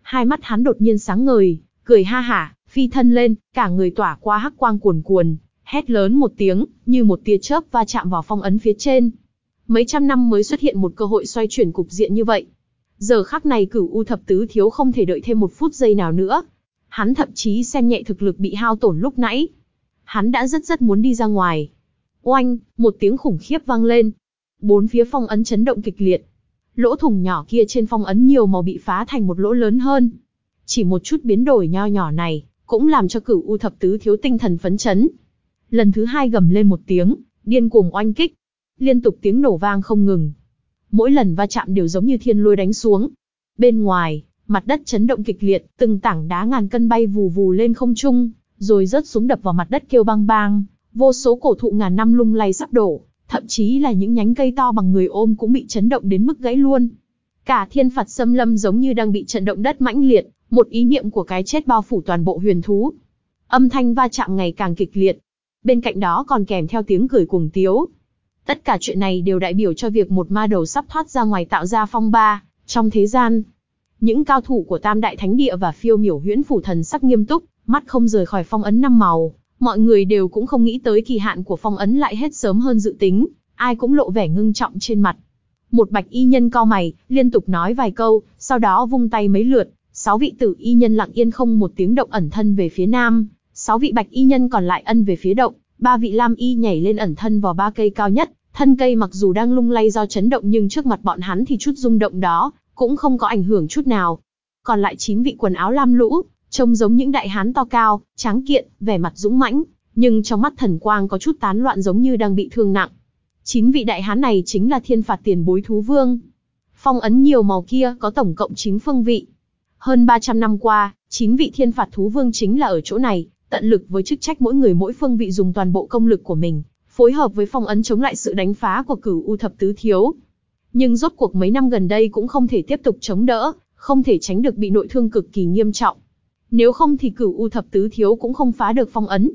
Hai mắt hắn đột nhiên sáng ngời, cười ha hả, phi thân lên, cả người tỏa qua hắc quang cuồn cuồn, hét lớn một tiếng, như một tia chớp va chạm vào phong ấn phía trên. Mấy trăm năm mới xuất hiện một cơ hội xoay chuyển cục diện như vậy. Giờ khắc này cửu U thập tứ thiếu không thể đợi thêm một phút giây nào nữa. Hắn thậm chí xem nhẹ thực lực bị hao tổn lúc nãy. Hắn đã rất rất muốn đi ra ngoài. Oanh, một tiếng khủng khiếp vang lên. Bốn phía phong ấn chấn động kịch liệt. Lỗ thủng nhỏ kia trên phong ấn nhiều màu bị phá thành một lỗ lớn hơn. Chỉ một chút biến đổi nho nhỏ này, cũng làm cho cửu U thập tứ thiếu tinh thần phấn chấn. Lần thứ hai gầm lên một tiếng, điên cuồng oanh kích. Liên tục tiếng nổ vang không ngừng, mỗi lần va chạm đều giống như thiên lôi đánh xuống. Bên ngoài, mặt đất chấn động kịch liệt, từng tảng đá ngàn cân bay vù vù lên không trung, rồi rớt xuống đập vào mặt đất kêu bang bang, vô số cổ thụ ngàn năm lung lay sắp đổ, thậm chí là những nhánh cây to bằng người ôm cũng bị chấn động đến mức gãy luôn. Cả thiên phạt xâm lâm giống như đang bị trận động đất mãnh liệt, một ý niệm của cái chết bao phủ toàn bộ huyền thú. Âm thanh va chạm ngày càng kịch liệt. Bên cạnh đó còn kèm theo tiếng cười cuồng tiếu, Tất cả chuyện này đều đại biểu cho việc một ma đầu sắp thoát ra ngoài tạo ra phong ba, trong thế gian. Những cao thủ của Tam Đại Thánh Địa và phiêu miểu huyễn phủ thần sắc nghiêm túc, mắt không rời khỏi phong ấn năm màu. Mọi người đều cũng không nghĩ tới kỳ hạn của phong ấn lại hết sớm hơn dự tính, ai cũng lộ vẻ ngưng trọng trên mặt. Một bạch y nhân co mày, liên tục nói vài câu, sau đó vung tay mấy lượt, sáu vị tử y nhân lặng yên không một tiếng động ẩn thân về phía nam, sáu vị bạch y nhân còn lại ân về phía động, Ba vị lam y nhảy lên ẩn thân vào ba cây cao nhất, thân cây mặc dù đang lung lay do chấn động nhưng trước mặt bọn hắn thì chút rung động đó, cũng không có ảnh hưởng chút nào. Còn lại chín vị quần áo lam lũ, trông giống những đại hán to cao, tráng kiện, vẻ mặt dũng mãnh, nhưng trong mắt thần quang có chút tán loạn giống như đang bị thương nặng. Chín vị đại hán này chính là thiên phạt tiền bối thú vương. Phong ấn nhiều màu kia có tổng cộng 9 phương vị. Hơn 300 năm qua, chín vị thiên phạt thú vương chính là ở chỗ này, tận lực với chức trách mỗi người mỗi phương vị dùng toàn bộ công lực của mình, phối hợp với phong ấn chống lại sự đánh phá của cửu u thập tứ thiếu. Nhưng rốt cuộc mấy năm gần đây cũng không thể tiếp tục chống đỡ, không thể tránh được bị nội thương cực kỳ nghiêm trọng. Nếu không thì cửu u thập tứ thiếu cũng không phá được phong ấn.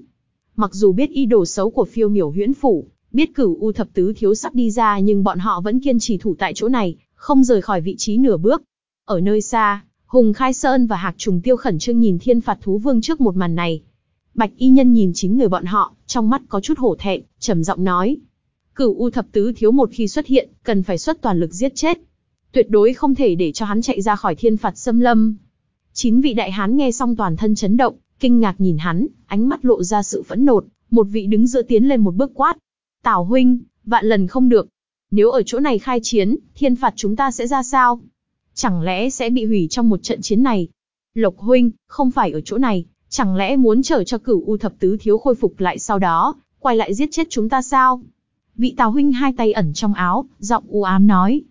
Mặc dù biết ý đồ xấu của phiêu miểu huyễn phủ, biết cửu u thập tứ thiếu sắp đi ra nhưng bọn họ vẫn kiên trì thủ tại chỗ này, không rời khỏi vị trí nửa bước. Ở nơi xa, Hùng Khai Sơn và Hạc Trùng Tiêu khẩn trương nhìn thiên phạt thú vương trước một màn này. Bạch y nhân nhìn chính người bọn họ, trong mắt có chút hổ thẹn, trầm giọng nói. Cửu U thập tứ thiếu một khi xuất hiện, cần phải xuất toàn lực giết chết. Tuyệt đối không thể để cho hắn chạy ra khỏi thiên phạt xâm lâm. Chín vị đại hán nghe xong toàn thân chấn động, kinh ngạc nhìn hắn, ánh mắt lộ ra sự phẫn nộ, một vị đứng giữa tiến lên một bước quát. Tào huynh, vạn lần không được. Nếu ở chỗ này khai chiến, thiên phạt chúng ta sẽ ra sao? Chẳng lẽ sẽ bị hủy trong một trận chiến này? Lộc huynh, không phải ở chỗ này, chẳng lẽ muốn chờ cho cửu u thập tứ thiếu khôi phục lại sau đó, quay lại giết chết chúng ta sao? Vị Tào huynh hai tay ẩn trong áo, giọng u ám nói.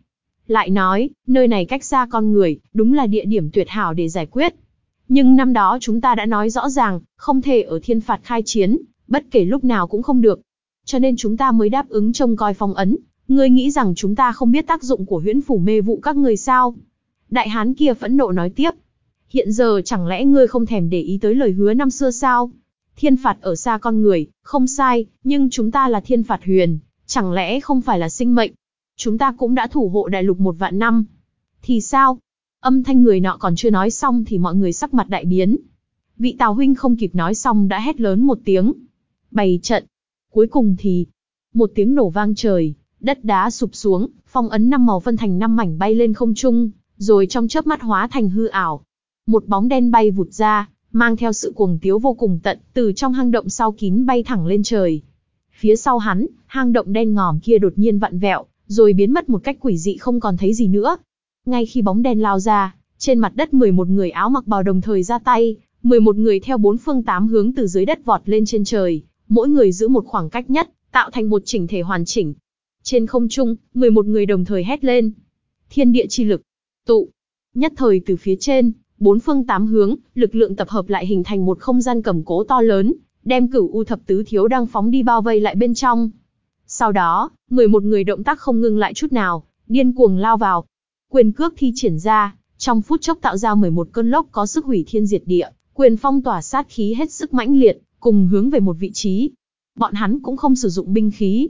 Lại nói, nơi này cách xa con người, đúng là địa điểm tuyệt hảo để giải quyết. Nhưng năm đó chúng ta đã nói rõ ràng, không thể ở thiên phạt khai chiến, bất kể lúc nào cũng không được. Cho nên chúng ta mới đáp ứng trông coi phong ấn. Ngươi nghĩ rằng chúng ta không biết tác dụng của huyễn phủ mê vụ các người sao? Đại hán kia phẫn nộ nói tiếp. Hiện giờ chẳng lẽ ngươi không thèm để ý tới lời hứa năm xưa sao? Thiên phạt ở xa con người, không sai, nhưng chúng ta là thiên phạt huyền, chẳng lẽ không phải là sinh mệnh? Chúng ta cũng đã thủ hộ đại lục một vạn năm. Thì sao? Âm thanh người nọ còn chưa nói xong thì mọi người sắc mặt đại biến. Vị Tào huynh không kịp nói xong đã hét lớn một tiếng. Bày trận. Cuối cùng thì, một tiếng nổ vang trời, đất đá sụp xuống, phong ấn năm màu phân thành năm mảnh bay lên không trung, rồi trong chớp mắt hóa thành hư ảo. Một bóng đen bay vụt ra, mang theo sự cuồng tiếu vô cùng tận, từ trong hang động sau kín bay thẳng lên trời. Phía sau hắn, hang động đen ngòm kia đột nhiên vặn vẹo, rồi biến mất một cách quỷ dị không còn thấy gì nữa. Ngay khi bóng đen lao ra, trên mặt đất 11 người áo mặc bào đồng thời ra tay, 11 người theo bốn phương tám hướng từ dưới đất vọt lên trên trời, mỗi người giữ một khoảng cách nhất, tạo thành một chỉnh thể hoàn chỉnh. Trên không trung, 11 người đồng thời hét lên. Thiên địa chi lực, tụ. Nhất thời từ phía trên, bốn phương tám hướng, lực lượng tập hợp lại hình thành một không gian cầm cố to lớn, đem cửu u thập tứ thiếu đang phóng đi bao vây lại bên trong. Sau đó, 11 người động tác không ngưng lại chút nào, điên cuồng lao vào. Quyền cước thi triển ra, trong phút chốc tạo ra 11 cơn lốc có sức hủy thiên diệt địa, quyền phong tỏa sát khí hết sức mãnh liệt, cùng hướng về một vị trí. Bọn hắn cũng không sử dụng binh khí.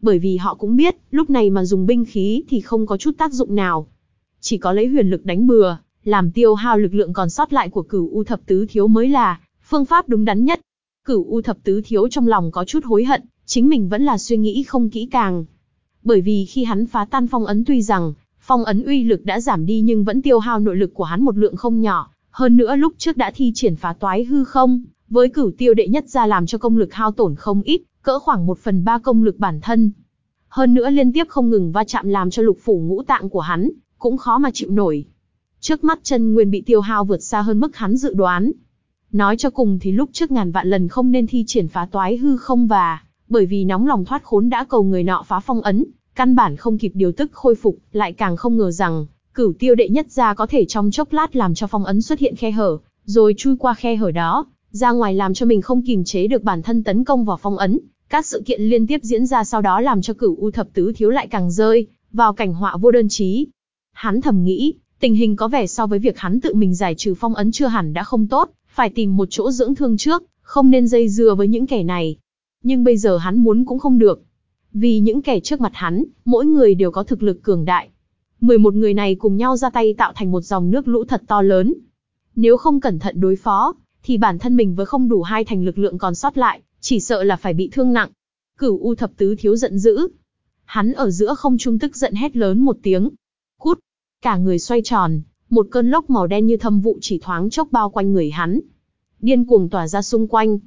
Bởi vì họ cũng biết, lúc này mà dùng binh khí thì không có chút tác dụng nào. Chỉ có lấy huyền lực đánh bừa, làm tiêu hao lực lượng còn sót lại của cửu U thập tứ thiếu mới là phương pháp đúng đắn nhất. Cửu U thập tứ thiếu trong lòng có chút hối hận, chính mình vẫn là suy nghĩ không kỹ càng. Bởi vì khi hắn phá tan phong ấn tuy rằng, phong ấn uy lực đã giảm đi nhưng vẫn tiêu hao nội lực của hắn một lượng không nhỏ, hơn nữa lúc trước đã thi triển phá toái hư không, với cửu tiêu đệ nhất ra làm cho công lực hao tổn không ít, cỡ khoảng một phần ba công lực bản thân. Hơn nữa liên tiếp không ngừng va chạm làm cho lục phủ ngũ tạng của hắn, cũng khó mà chịu nổi. Trước mắt chân nguyên bị tiêu hao vượt xa hơn mức hắn dự đoán. Nói cho cùng thì lúc trước ngàn vạn lần không nên thi triển phá toái hư không và, bởi vì nóng lòng thoát khốn đã cầu người nọ phá phong ấn, căn bản không kịp điều tức khôi phục, lại càng không ngờ rằng, cửu tiêu đệ nhất gia có thể trong chốc lát làm cho phong ấn xuất hiện khe hở, rồi chui qua khe hở đó, ra ngoài làm cho mình không kìm chế được bản thân tấn công vào phong ấn. Các sự kiện liên tiếp diễn ra sau đó làm cho cửu u thập tứ thiếu lại càng rơi, vào cảnh họa vô đơn chí. Hắn thầm nghĩ, tình hình có vẻ so với việc hắn tự mình giải trừ phong ấn chưa hẳn đã không tốt, phải tìm một chỗ dưỡng thương trước, không nên dây dưa với những kẻ này. Nhưng bây giờ hắn muốn cũng không được. Vì những kẻ trước mặt hắn, mỗi người đều có thực lực cường đại. 11 người này cùng nhau ra tay tạo thành một dòng nước lũ thật to lớn. Nếu không cẩn thận đối phó, thì bản thân mình với không đủ hai thành lực lượng còn sót lại, chỉ sợ là phải bị thương nặng. Cửu U thập tứ thiếu giận dữ. Hắn ở giữa không trung tức giận hét lớn một tiếng. Cút! Cả người xoay tròn, một cơn lốc màu đen như thâm vụ chỉ thoáng chốc bao quanh người hắn. Điên cuồng tỏa ra xung quanh.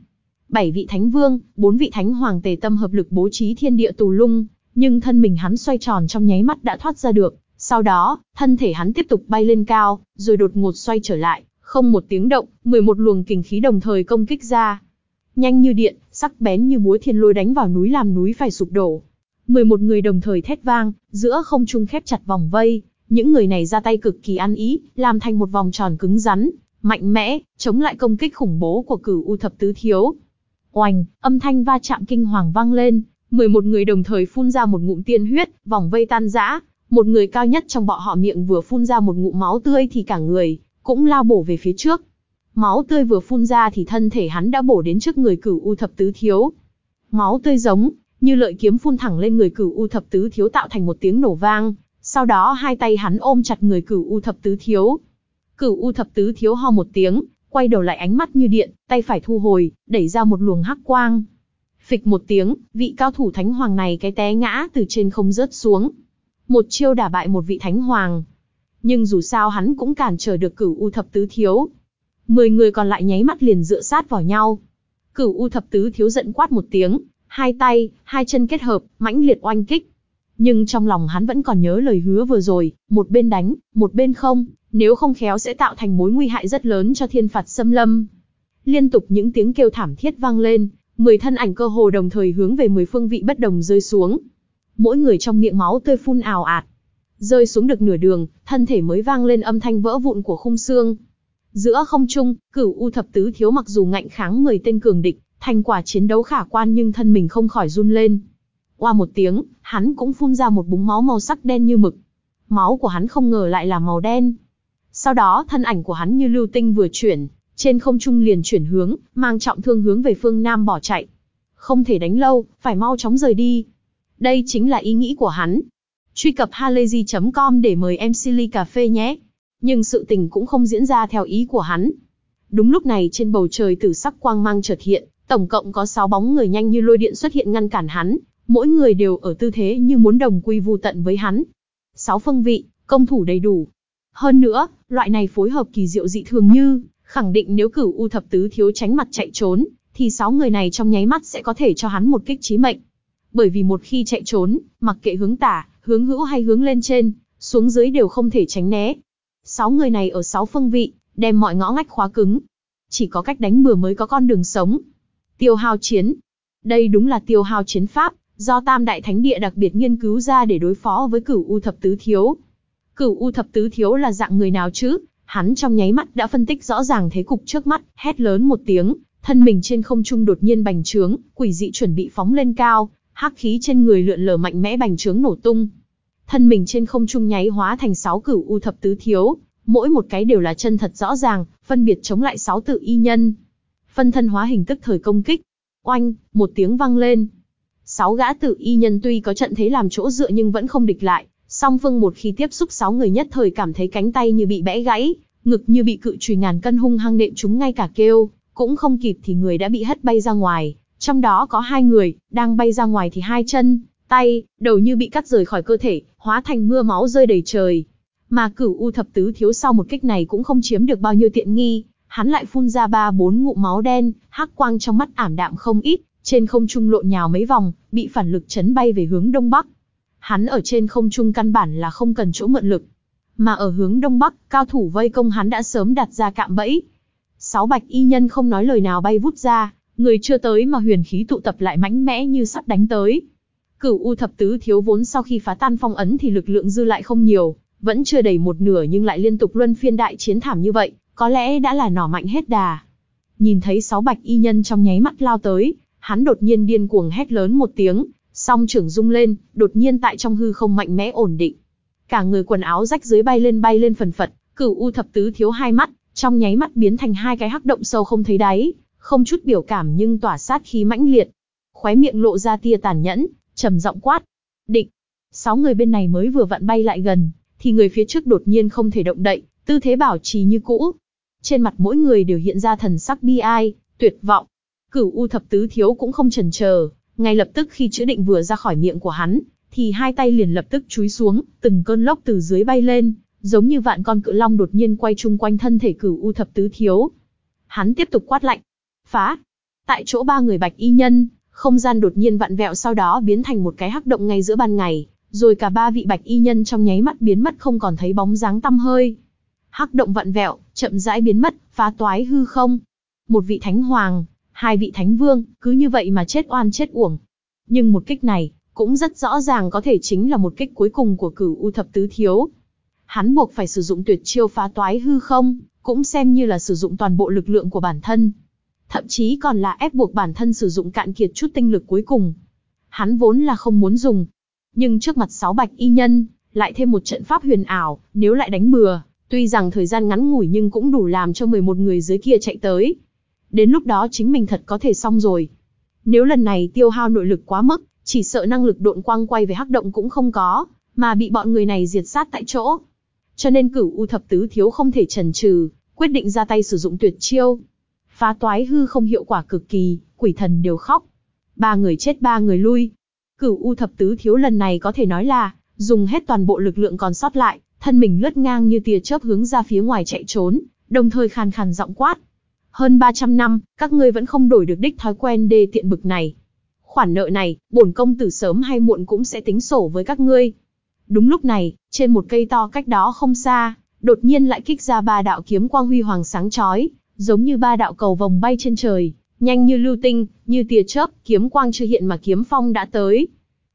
Bảy vị thánh vương, bốn vị thánh hoàng tề tâm hợp lực bố trí thiên địa tù lung, nhưng thân mình hắn xoay tròn trong nháy mắt đã thoát ra được. Sau đó, thân thể hắn tiếp tục bay lên cao, rồi đột ngột xoay trở lại, không một tiếng động, 11 luồng kình khí đồng thời công kích ra. Nhanh như điện, sắc bén như búa thiên lôi đánh vào núi làm núi phải sụp đổ. 11 người đồng thời thét vang, giữa không trung khép chặt vòng vây, Những người này ra tay cực kỳ ăn ý, làm thành một vòng tròn cứng rắn, mạnh mẽ, chống lại công kích khủng bố của cửu U thập tứ thiếu. Oanh, âm thanh va chạm kinh hoàng vang lên, 11 người đồng thời phun ra một ngụm tiên huyết, vòng vây tan rã, một người cao nhất trong bọn họ miệng vừa phun ra một ngụm máu tươi thì cả người cũng lao bổ về phía trước. Máu tươi vừa phun ra thì thân thể hắn đã bổ đến trước người cửu U thập tứ thiếu. Máu tươi giống như lợi kiếm phun thẳng lên người cửu U thập tứ thiếu tạo thành một tiếng nổ vang, sau đó hai tay hắn ôm chặt người cửu U thập tứ thiếu. Cửu U thập tứ thiếu ho một tiếng, quay đầu lại ánh mắt như điện, tay phải thu hồi, đẩy ra một luồng hắc quang. Phịch một tiếng, vị cao thủ thánh hoàng này cái té ngã từ trên không rớt xuống. Một chiêu đả bại một vị thánh hoàng. Nhưng dù sao hắn cũng cản trở được cửu U thập tứ thiếu. Mười người còn lại nháy mắt liền dựa sát vào nhau. Cửu U thập tứ thiếu giận quát một tiếng, hai tay, hai chân kết hợp, mãnh liệt oanh kích. Nhưng trong lòng hắn vẫn còn nhớ lời hứa vừa rồi, một bên đánh, một bên không, nếu không khéo sẽ tạo thành mối nguy hại rất lớn cho thiên phạt xâm lâm. Liên tục những tiếng kêu thảm thiết vang lên, mười thân ảnh cơ hồ đồng thời hướng về mười phương vị bất đồng rơi xuống. Mỗi người trong miệng máu tươi phun ào ạt. Rơi xuống được nửa đường, thân thể mới vang lên âm thanh vỡ vụn của khung xương. Giữa không trung, cửu U thập tứ thiếu mặc dù ngạnh kháng 10 tên cường địch, thành quả chiến đấu khả quan nhưng thân mình không khỏi run lên. Qua một tiếng, hắn cũng phun ra một búng máu màu sắc đen như mực. Máu của hắn không ngờ lại là màu đen. Sau đó thân ảnh của hắn như lưu tinh vừa chuyển, trên không trung liền chuyển hướng, mang trọng thương hướng về phương Nam bỏ chạy. Không thể đánh lâu, phải mau chóng rời đi. Đây chính là ý nghĩ của hắn. Truy cập halayzi.com để mời em Silly Cà Phê nhé. Nhưng sự tình cũng không diễn ra theo ý của hắn. Đúng lúc này trên bầu trời tử sắc quang mang chợt hiện, tổng cộng có 6 bóng người nhanh như lôi điện xuất hiện ngăn cản hắn, mỗi người đều ở tư thế như muốn đồng quy vu tận với hắn. Sáu phương vị, công thủ đầy đủ. Hơn nữa, loại này phối hợp kỳ diệu dị thường như, khẳng định nếu cửu U thập tứ thiếu tránh mặt chạy trốn, thì sáu người này trong nháy mắt sẽ có thể cho hắn một kích chí mệnh. Bởi vì một khi chạy trốn, mặc kệ hướng tả, hướng hữu hay hướng lên trên, xuống dưới đều không thể tránh né. Sáu người này ở sáu phương vị, đem mọi ngõ ngách khóa cứng. Chỉ có cách đánh bừa mới có con đường sống. Tiêu hao chiến. Đây đúng là tiêu hao chiến pháp, do Tam Đại Thánh Địa đặc biệt nghiên cứu ra để đối phó với cửu U Thập Tứ Thiếu. Cửu U Thập Tứ Thiếu là dạng người nào chứ? Hắn trong nháy mắt đã phân tích rõ ràng thế cục trước mắt, hét lớn một tiếng, thân mình trên không trung đột nhiên bành trướng, quỷ dị chuẩn bị phóng lên cao, hắc khí trên người lượn lờ mạnh mẽ bành trướng nổ tung. Thân mình trên không trung nháy hóa thành sáu cửu U Thập Tứ Thiếu, mỗi một cái đều là chân thật rõ ràng, phân biệt chống lại sáu tự y nhân. Phân thân hóa hình tức thời công kích. Oanh, một tiếng vang lên. Sáu gã tự y nhân tuy có trận thế làm chỗ dựa nhưng vẫn không địch lại. Song phương một khi tiếp xúc sáu người nhất thời cảm thấy cánh tay như bị bẽ gãy, ngực như bị cự chùy ngàn cân hung hăng nện chúng ngay cả kêu, cũng không kịp thì người đã bị hất bay ra ngoài. Trong đó có hai người, đang bay ra ngoài thì hai chân, tay, đầu như bị cắt rời khỏi cơ thể, hóa thành mưa máu rơi đầy trời. Mà cửu U thập tứ thiếu sau một kích này cũng không chiếm được bao nhiêu tiện nghi, hắn lại phun ra ba bốn ngụm máu đen, hắc quang trong mắt ảm đạm không ít, trên không trung lộn nhào mấy vòng, bị phản lực chấn bay về hướng đông bắc. Hắn ở trên không trung căn bản là không cần chỗ mượn lực, mà ở hướng đông bắc, cao thủ vây công hắn đã sớm đặt ra cạm bẫy. Sáu bạch y nhân không nói lời nào bay vút ra, người chưa tới mà huyền khí tụ tập lại mãnh mẽ như sắp đánh tới. Cửu U thập tứ thiếu vốn sau khi phá tan phong ấn thì lực lượng dư lại không nhiều, vẫn chưa đầy một nửa nhưng lại liên tục luân phiên đại chiến thảm như vậy, có lẽ đã là nỏ mạnh hết đà. Nhìn thấy sáu bạch y nhân trong nháy mắt lao tới, hắn đột nhiên điên cuồng hét lớn một tiếng, song trưởng rung lên, đột nhiên tại trong hư không mạnh mẽ ổn định. Cả người quần áo rách dưới bay lên bay lên phần phật, cửu u thập tứ thiếu hai mắt, trong nháy mắt biến thành hai cái hắc động sâu không thấy đáy, không chút biểu cảm nhưng tỏa sát khí mãnh liệt. Khóe miệng lộ ra tia tàn nhẫn, trầm giọng quát. Định. Sáu người bên này mới vừa vặn bay lại gần, thì người phía trước đột nhiên không thể động đậy, tư thế bảo trì như cũ, trên mặt mỗi người đều hiện ra thần sắc bi ai, tuyệt vọng. Cửu U thập tứ thiếu cũng không chần chờ, ngay lập tức khi chữ định vừa ra khỏi miệng của hắn, thì hai tay liền lập tức chúi xuống, từng cơn lốc từ dưới bay lên, giống như vạn con cự long đột nhiên quay chung quanh thân thể Cửu U thập tứ thiếu. Hắn tiếp tục quát lạnh, phá. Tại chỗ ba người bạch y nhân, không gian đột nhiên vặn vẹo sau đó biến thành một cái hắc động ngay giữa ban ngày, rồi cả ba vị bạch y nhân trong nháy mắt biến mất không còn thấy bóng dáng tăm hơi hắc động vặn vẹo, chậm rãi biến mất, phá toái hư không. Một vị thánh hoàng, hai vị thánh vương, cứ như vậy mà chết oan chết uổng. Nhưng một kích này, cũng rất rõ ràng có thể chính là một kích cuối cùng của cửu U thập tứ thiếu. hắn buộc phải sử dụng tuyệt chiêu phá toái hư không, cũng xem như là sử dụng toàn bộ lực lượng của bản thân. Thậm chí còn là ép buộc bản thân sử dụng cạn kiệt chút tinh lực cuối cùng. Hắn vốn là không muốn dùng. Nhưng trước mặt sáu bạch y nhân, lại thêm một trận pháp huyền ảo, nếu lại đánh bừa, tuy rằng thời gian ngắn ngủi nhưng cũng đủ làm cho 11 người dưới kia chạy tới. Đến lúc đó chính mình thật có thể xong rồi. Nếu lần này tiêu hao nội lực quá mức, chỉ sợ năng lực độn quang quay về hắc động cũng không có, mà bị bọn người này diệt sát tại chỗ. Cho nên cửu u thập tứ thiếu không thể chần chừ, quyết định ra tay sử dụng tuyệt chiêu. Phá toái hư không hiệu quả cực kỳ, quỷ thần đều khóc. Ba người chết ba người lui. Cửu u thập tứ thiếu lần này có thể nói là, dùng hết toàn bộ lực lượng còn sót lại, thân mình lướt ngang như tia chớp hướng ra phía ngoài chạy trốn, đồng thời khàn khàn giọng quát. Hơn 300 năm, các ngươi vẫn không đổi được đích thói quen đê tiện bực này. Khoản nợ này, bổn công tử sớm hay muộn cũng sẽ tính sổ với các ngươi. Đúng lúc này, trên một cây to cách đó không xa, đột nhiên lại kích ra ba đạo kiếm quang huy hoàng sáng chói, giống như ba đạo cầu vòng bay trên trời, nhanh như lưu tinh, như tia chớp, kiếm quang chưa hiện mà kiếm phong đã tới.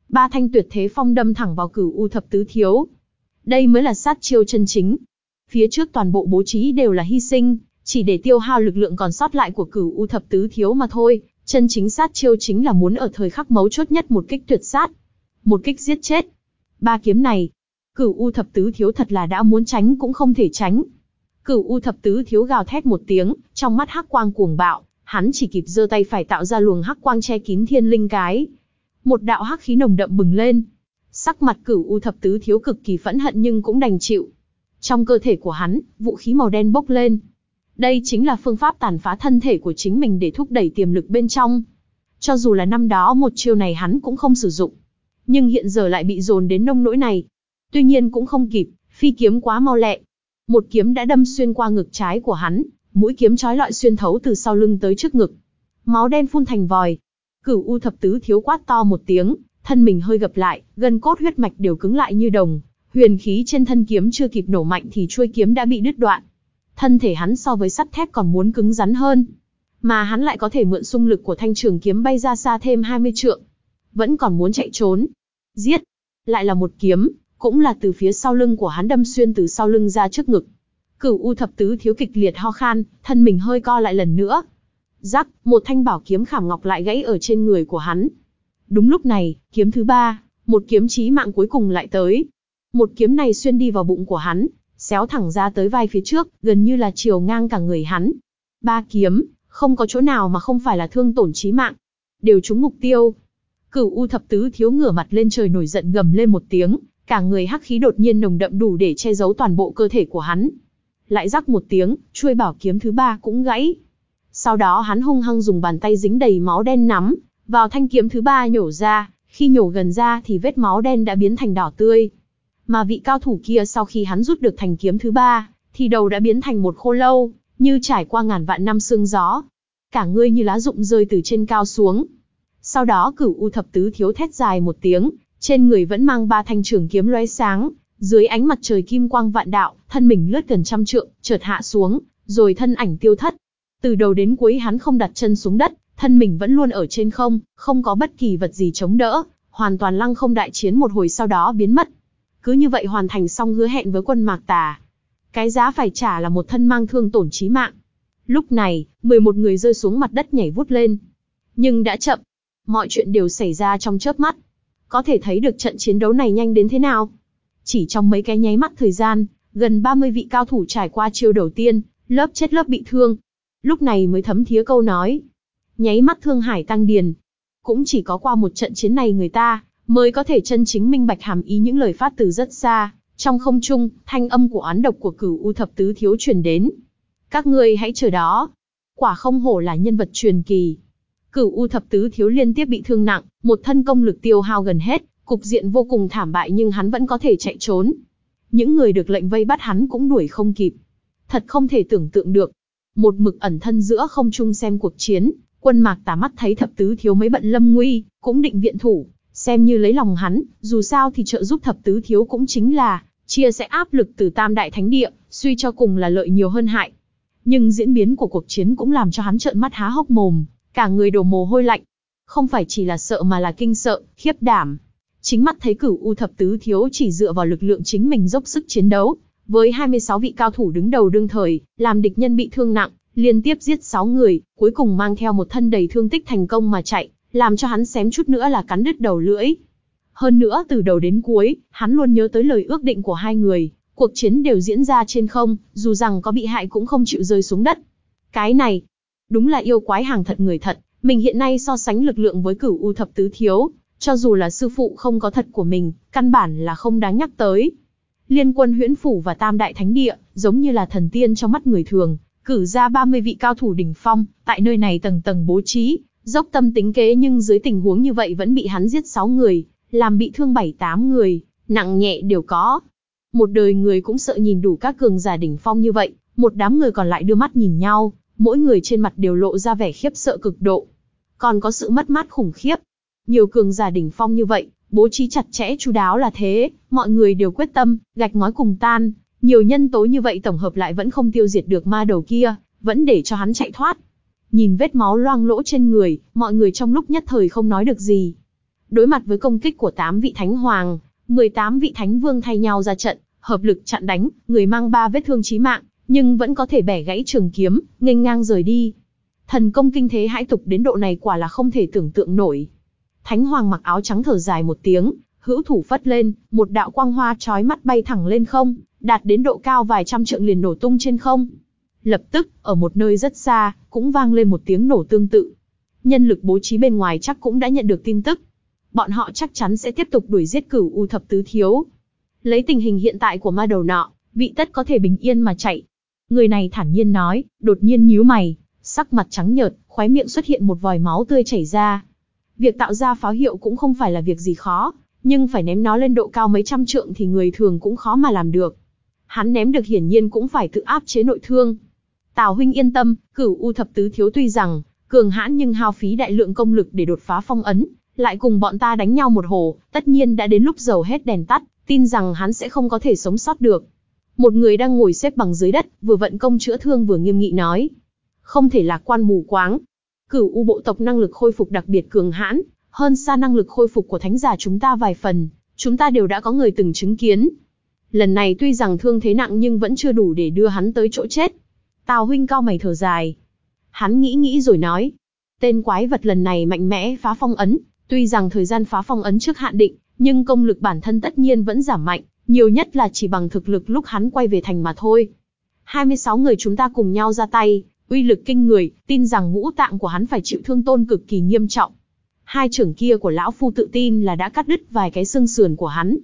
Ba thanh tuyệt thế phong đâm thẳng vào cửu u thập tứ thiếu. Đây mới là sát chiêu chân chính. Phía trước toàn bộ bố trí đều là hy sinh, chỉ để tiêu hao lực lượng còn sót lại của cửu u thập tứ thiếu mà thôi. Chân chính sát chiêu chính là muốn ở thời khắc mấu chốt nhất một kích tuyệt sát. Một kích giết chết. Ba kiếm này, cửu u thập tứ thiếu thật là đã muốn tránh cũng không thể tránh. Cửu u thập tứ thiếu gào thét một tiếng, trong mắt hắc quang cuồng bạo, hắn chỉ kịp giơ tay phải tạo ra luồng hắc quang che kín thiên linh cái. Một đạo hắc khí nồng đậm bừng lên. Sắc mặt cửu u thập tứ thiếu cực kỳ phẫn hận nhưng cũng đành chịu. Trong cơ thể của hắn, vũ khí màu đen bốc lên. Đây chính là phương pháp tàn phá thân thể của chính mình để thúc đẩy tiềm lực bên trong. Cho dù là năm đó một chiêu này hắn cũng không sử dụng. Nhưng hiện giờ lại bị dồn đến nông nỗi này. Tuy nhiên cũng không kịp, phi kiếm quá mau lẹ. Một kiếm đã đâm xuyên qua ngực trái của hắn, mũi kiếm chói lọi xuyên thấu từ sau lưng tới trước ngực. Máu đen phun thành vòi. Cửu U thập tứ thiếu quát to một tiếng, thân mình hơi gập lại, gân cốt huyết mạch đều cứng lại như đồng. Huyền khí trên thân kiếm chưa kịp nổ mạnh thì chuôi kiếm đã bị đứt đoạn. Thân thể hắn so với sắt thép còn muốn cứng rắn hơn, mà hắn lại có thể mượn xung lực của thanh trường kiếm bay ra xa thêm 20 trượng. Vẫn còn muốn chạy trốn. Giết! Lại là một kiếm, cũng là từ phía sau lưng của hắn đâm xuyên từ sau lưng ra trước ngực. Cửu U thập tứ thiếu kịch liệt ho khan, thân mình hơi co lại lần nữa. Rắc, một thanh bảo kiếm khảm ngọc lại gãy ở trên người của hắn. Đúng lúc này, kiếm thứ ba, một kiếm chí mạng cuối cùng lại tới. Một kiếm này xuyên đi vào bụng của hắn, xéo thẳng ra tới vai phía trước, gần như là chiều ngang cả người hắn. Ba kiếm, không có chỗ nào mà không phải là thương tổn chí mạng. Đều trúng mục tiêu. Cửu U thập tứ thiếu ngửa mặt lên trời nổi giận gầm lên một tiếng, cả người hắc khí đột nhiên nồng đậm đủ để che giấu toàn bộ cơ thể của hắn. Lại rắc một tiếng, chuôi bảo kiếm thứ ba cũng gãy. Sau đó hắn hung hăng dùng bàn tay dính đầy máu đen nắm, vào thanh kiếm thứ ba nhổ ra, khi nhổ gần ra thì vết máu đen đã biến thành đỏ tươi. Mà vị cao thủ kia sau khi hắn rút được thành kiếm thứ ba, thì đầu đã biến thành một khô lâu, như trải qua ngàn vạn năm sương gió. Cả người như lá rụng rơi từ trên cao xuống. Sau đó cửu u thập tứ thiếu thét dài một tiếng, trên người vẫn mang ba thanh trường kiếm lóe sáng, dưới ánh mặt trời kim quang vạn đạo, thân mình lướt gần trăm trượng, chợt hạ xuống, rồi thân ảnh tiêu thất. Từ đầu đến cuối hắn không đặt chân xuống đất, thân mình vẫn luôn ở trên không, không có bất kỳ vật gì chống đỡ, hoàn toàn lăng không đại chiến một hồi sau đó biến mất. Cứ như vậy hoàn thành xong hứa hẹn với quân Mạc Tà. Cái giá phải trả là một thân mang thương tổn chí mạng. Lúc này, 11 người rơi xuống mặt đất nhảy vút lên. Nhưng đã chậm. Mọi chuyện đều xảy ra trong chớp mắt. Có thể thấy được trận chiến đấu này nhanh đến thế nào. Chỉ trong mấy cái nháy mắt thời gian, gần 30 vị cao thủ trải qua chiêu đầu tiên, lớp chết lớp bị thương. Lúc này mới thấm thía câu nói. Nháy mắt thương hải tăng điền. Cũng chỉ có qua một trận chiến này người ta, mới có thể chân chính minh bạch hàm ý những lời phát từ rất xa. Trong không trung, thanh âm của oán độc của cửu U thập tứ thiếu truyền đến. Các ngươi hãy chờ đó. Quả không hổ là nhân vật truyền kỳ. Cửu U thập tứ thiếu liên tiếp bị thương nặng, một thân công lực tiêu hao gần hết, cục diện vô cùng thảm bại nhưng hắn vẫn có thể chạy trốn. Những người được lệnh vây bắt hắn cũng đuổi không kịp. Thật không thể tưởng tượng được. Một mực ẩn thân giữa không trung xem cuộc chiến, quân mạc tà mắt thấy thập tứ thiếu mấy bận lâm nguy, cũng định viện thủ, xem như lấy lòng hắn, dù sao thì trợ giúp thập tứ thiếu cũng chính là, chia sẽ áp lực từ tam đại thánh địa, suy cho cùng là lợi nhiều hơn hại. Nhưng diễn biến của cuộc chiến cũng làm cho hắn trợn mắt há hốc mồm, cả người đổ mồ hôi lạnh. Không phải chỉ là sợ mà là kinh sợ, khiếp đảm. Chính mắt thấy cửu U thập tứ thiếu chỉ dựa vào lực lượng chính mình dốc sức chiến đấu, với 26 vị cao thủ đứng đầu đương thời, làm địch nhân bị thương nặng, liên tiếp giết 6 người, cuối cùng mang theo một thân đầy thương tích thành công mà chạy, làm cho hắn xém chút nữa là cắn đứt đầu lưỡi. Hơn nữa từ đầu đến cuối, hắn luôn nhớ tới lời ước định của hai người, cuộc chiến đều diễn ra trên không, dù rằng có bị hại cũng không chịu rơi xuống đất. Cái này, đúng là yêu quái hàng thật người thật, mình hiện nay so sánh lực lượng với cửu U thập tứ thiếu, cho dù là sư phụ không có thật của mình, căn bản là không đáng nhắc tới. Liên quân huyễn phủ và tam đại thánh địa, giống như là thần tiên trong mắt người thường, cử ra 30 vị cao thủ đỉnh phong, tại nơi này tầng tầng bố trí, dốc tâm tính kế nhưng dưới tình huống như vậy vẫn bị hắn giết 6 người, làm bị thương 7-8 người, nặng nhẹ đều có. Một đời người cũng sợ nhìn đủ các cường giả đỉnh phong như vậy, một đám người còn lại đưa mắt nhìn nhau, mỗi người trên mặt đều lộ ra vẻ khiếp sợ cực độ. Còn có sự mất mát khủng khiếp. Nhiều cường giả đỉnh phong như vậy, bố trí chặt chẽ chu đáo là thế, mọi người đều quyết tâm, gạch ngói cùng tan, nhiều nhân tố như vậy tổng hợp lại vẫn không tiêu diệt được ma đầu kia, vẫn để cho hắn chạy thoát. Nhìn vết máu loang lỗ trên người, mọi người trong lúc nhất thời không nói được gì. Đối mặt với công kích của 8 vị thánh hoàng, 18 vị thánh vương thay nhau ra trận, hợp lực chặn đánh, người mang ba vết thương chí mạng, nhưng vẫn có thể bẻ gãy trường kiếm, nghênh ngang rời đi. Thần công kinh thế hãi tục đến độ này quả là không thể tưởng tượng nổi. Thánh hoàng mặc áo trắng thở dài một tiếng, hữu thủ phất lên, một đạo quang hoa chói mắt bay thẳng lên không, đạt đến độ cao vài trăm trượng liền nổ tung trên không. Lập tức, ở một nơi rất xa, cũng vang lên một tiếng nổ tương tự. Nhân lực bố trí bên ngoài chắc cũng đã nhận được tin tức. Bọn họ chắc chắn sẽ tiếp tục đuổi giết cửu U thập tứ thiếu. Lấy tình hình hiện tại của ma đầu nọ, vị tất có thể bình yên mà chạy. Người này thản nhiên nói, đột nhiên nhíu mày, sắc mặt trắng nhợt, khóe miệng xuất hiện một vòi máu tươi chảy ra. Việc tạo ra pháo hiệu cũng không phải là việc gì khó, nhưng phải ném nó lên độ cao mấy trăm trượng thì người thường cũng khó mà làm được. Hắn ném được hiển nhiên cũng phải tự áp chế nội thương. Tào huynh yên tâm, cửu u thập tứ thiếu tuy rằng cường hãn nhưng hao phí đại lượng công lực để đột phá phong ấn, lại cùng bọn ta đánh nhau một hồ, tất nhiên đã đến lúc dầu hết đèn tắt, tin rằng hắn sẽ không có thể sống sót được. Một người đang ngồi xếp bằng dưới đất, vừa vận công chữa thương vừa nghiêm nghị nói. Không thể lạc quan mù quáng. Cửu u bộ tộc năng lực khôi phục đặc biệt cường hãn, hơn xa năng lực khôi phục của thánh giả chúng ta vài phần, chúng ta đều đã có người từng chứng kiến. Lần này tuy rằng thương thế nặng nhưng vẫn chưa đủ để đưa hắn tới chỗ chết. Tào huynh cao mày thở dài. Hắn nghĩ nghĩ rồi nói. Tên quái vật lần này mạnh mẽ phá phong ấn, tuy rằng thời gian phá phong ấn trước hạn định, nhưng công lực bản thân tất nhiên vẫn giảm mạnh, nhiều nhất là chỉ bằng thực lực lúc hắn quay về thành mà thôi. 26 người chúng ta cùng nhau ra tay, uy lực kinh người, tin rằng ngũ tạng của hắn phải chịu thương tôn cực kỳ nghiêm trọng. Hai trưởng kia của lão phu tự tin là đã cắt đứt vài cái xương sườn của hắn.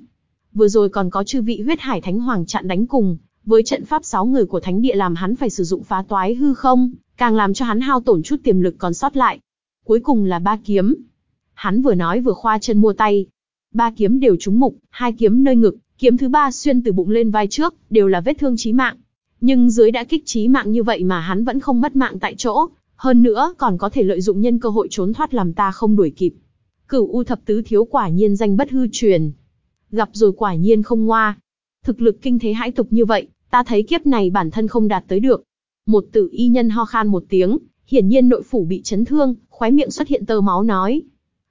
Vừa rồi còn có chư vị huyết hải thánh hoàng chặn đánh cùng, với trận pháp sáu người của thánh địa làm hắn phải sử dụng phá toái hư không, càng làm cho hắn hao tổn chút tiềm lực còn sót lại. Cuối cùng là ba kiếm. Hắn vừa nói vừa khoa chân mua tay. Ba kiếm đều trúng mục, hai kiếm nơi ngực, kiếm thứ ba xuyên từ bụng lên vai trước, đều là vết thương chí mạng. Nhưng dưới đã kích chí mạng như vậy mà hắn vẫn không mất mạng tại chỗ, hơn nữa còn có thể lợi dụng nhân cơ hội trốn thoát làm ta không đuổi kịp. Cửu U thập tứ thiếu quả nhiên danh bất hư truyền. Gặp rồi quả nhiên không ngoa. Thực lực kinh thế hãi tục như vậy, ta thấy kiếp này bản thân không đạt tới được. Một tử y nhân ho khan một tiếng, hiển nhiên nội phủ bị chấn thương, khóe miệng xuất hiện tơ máu nói.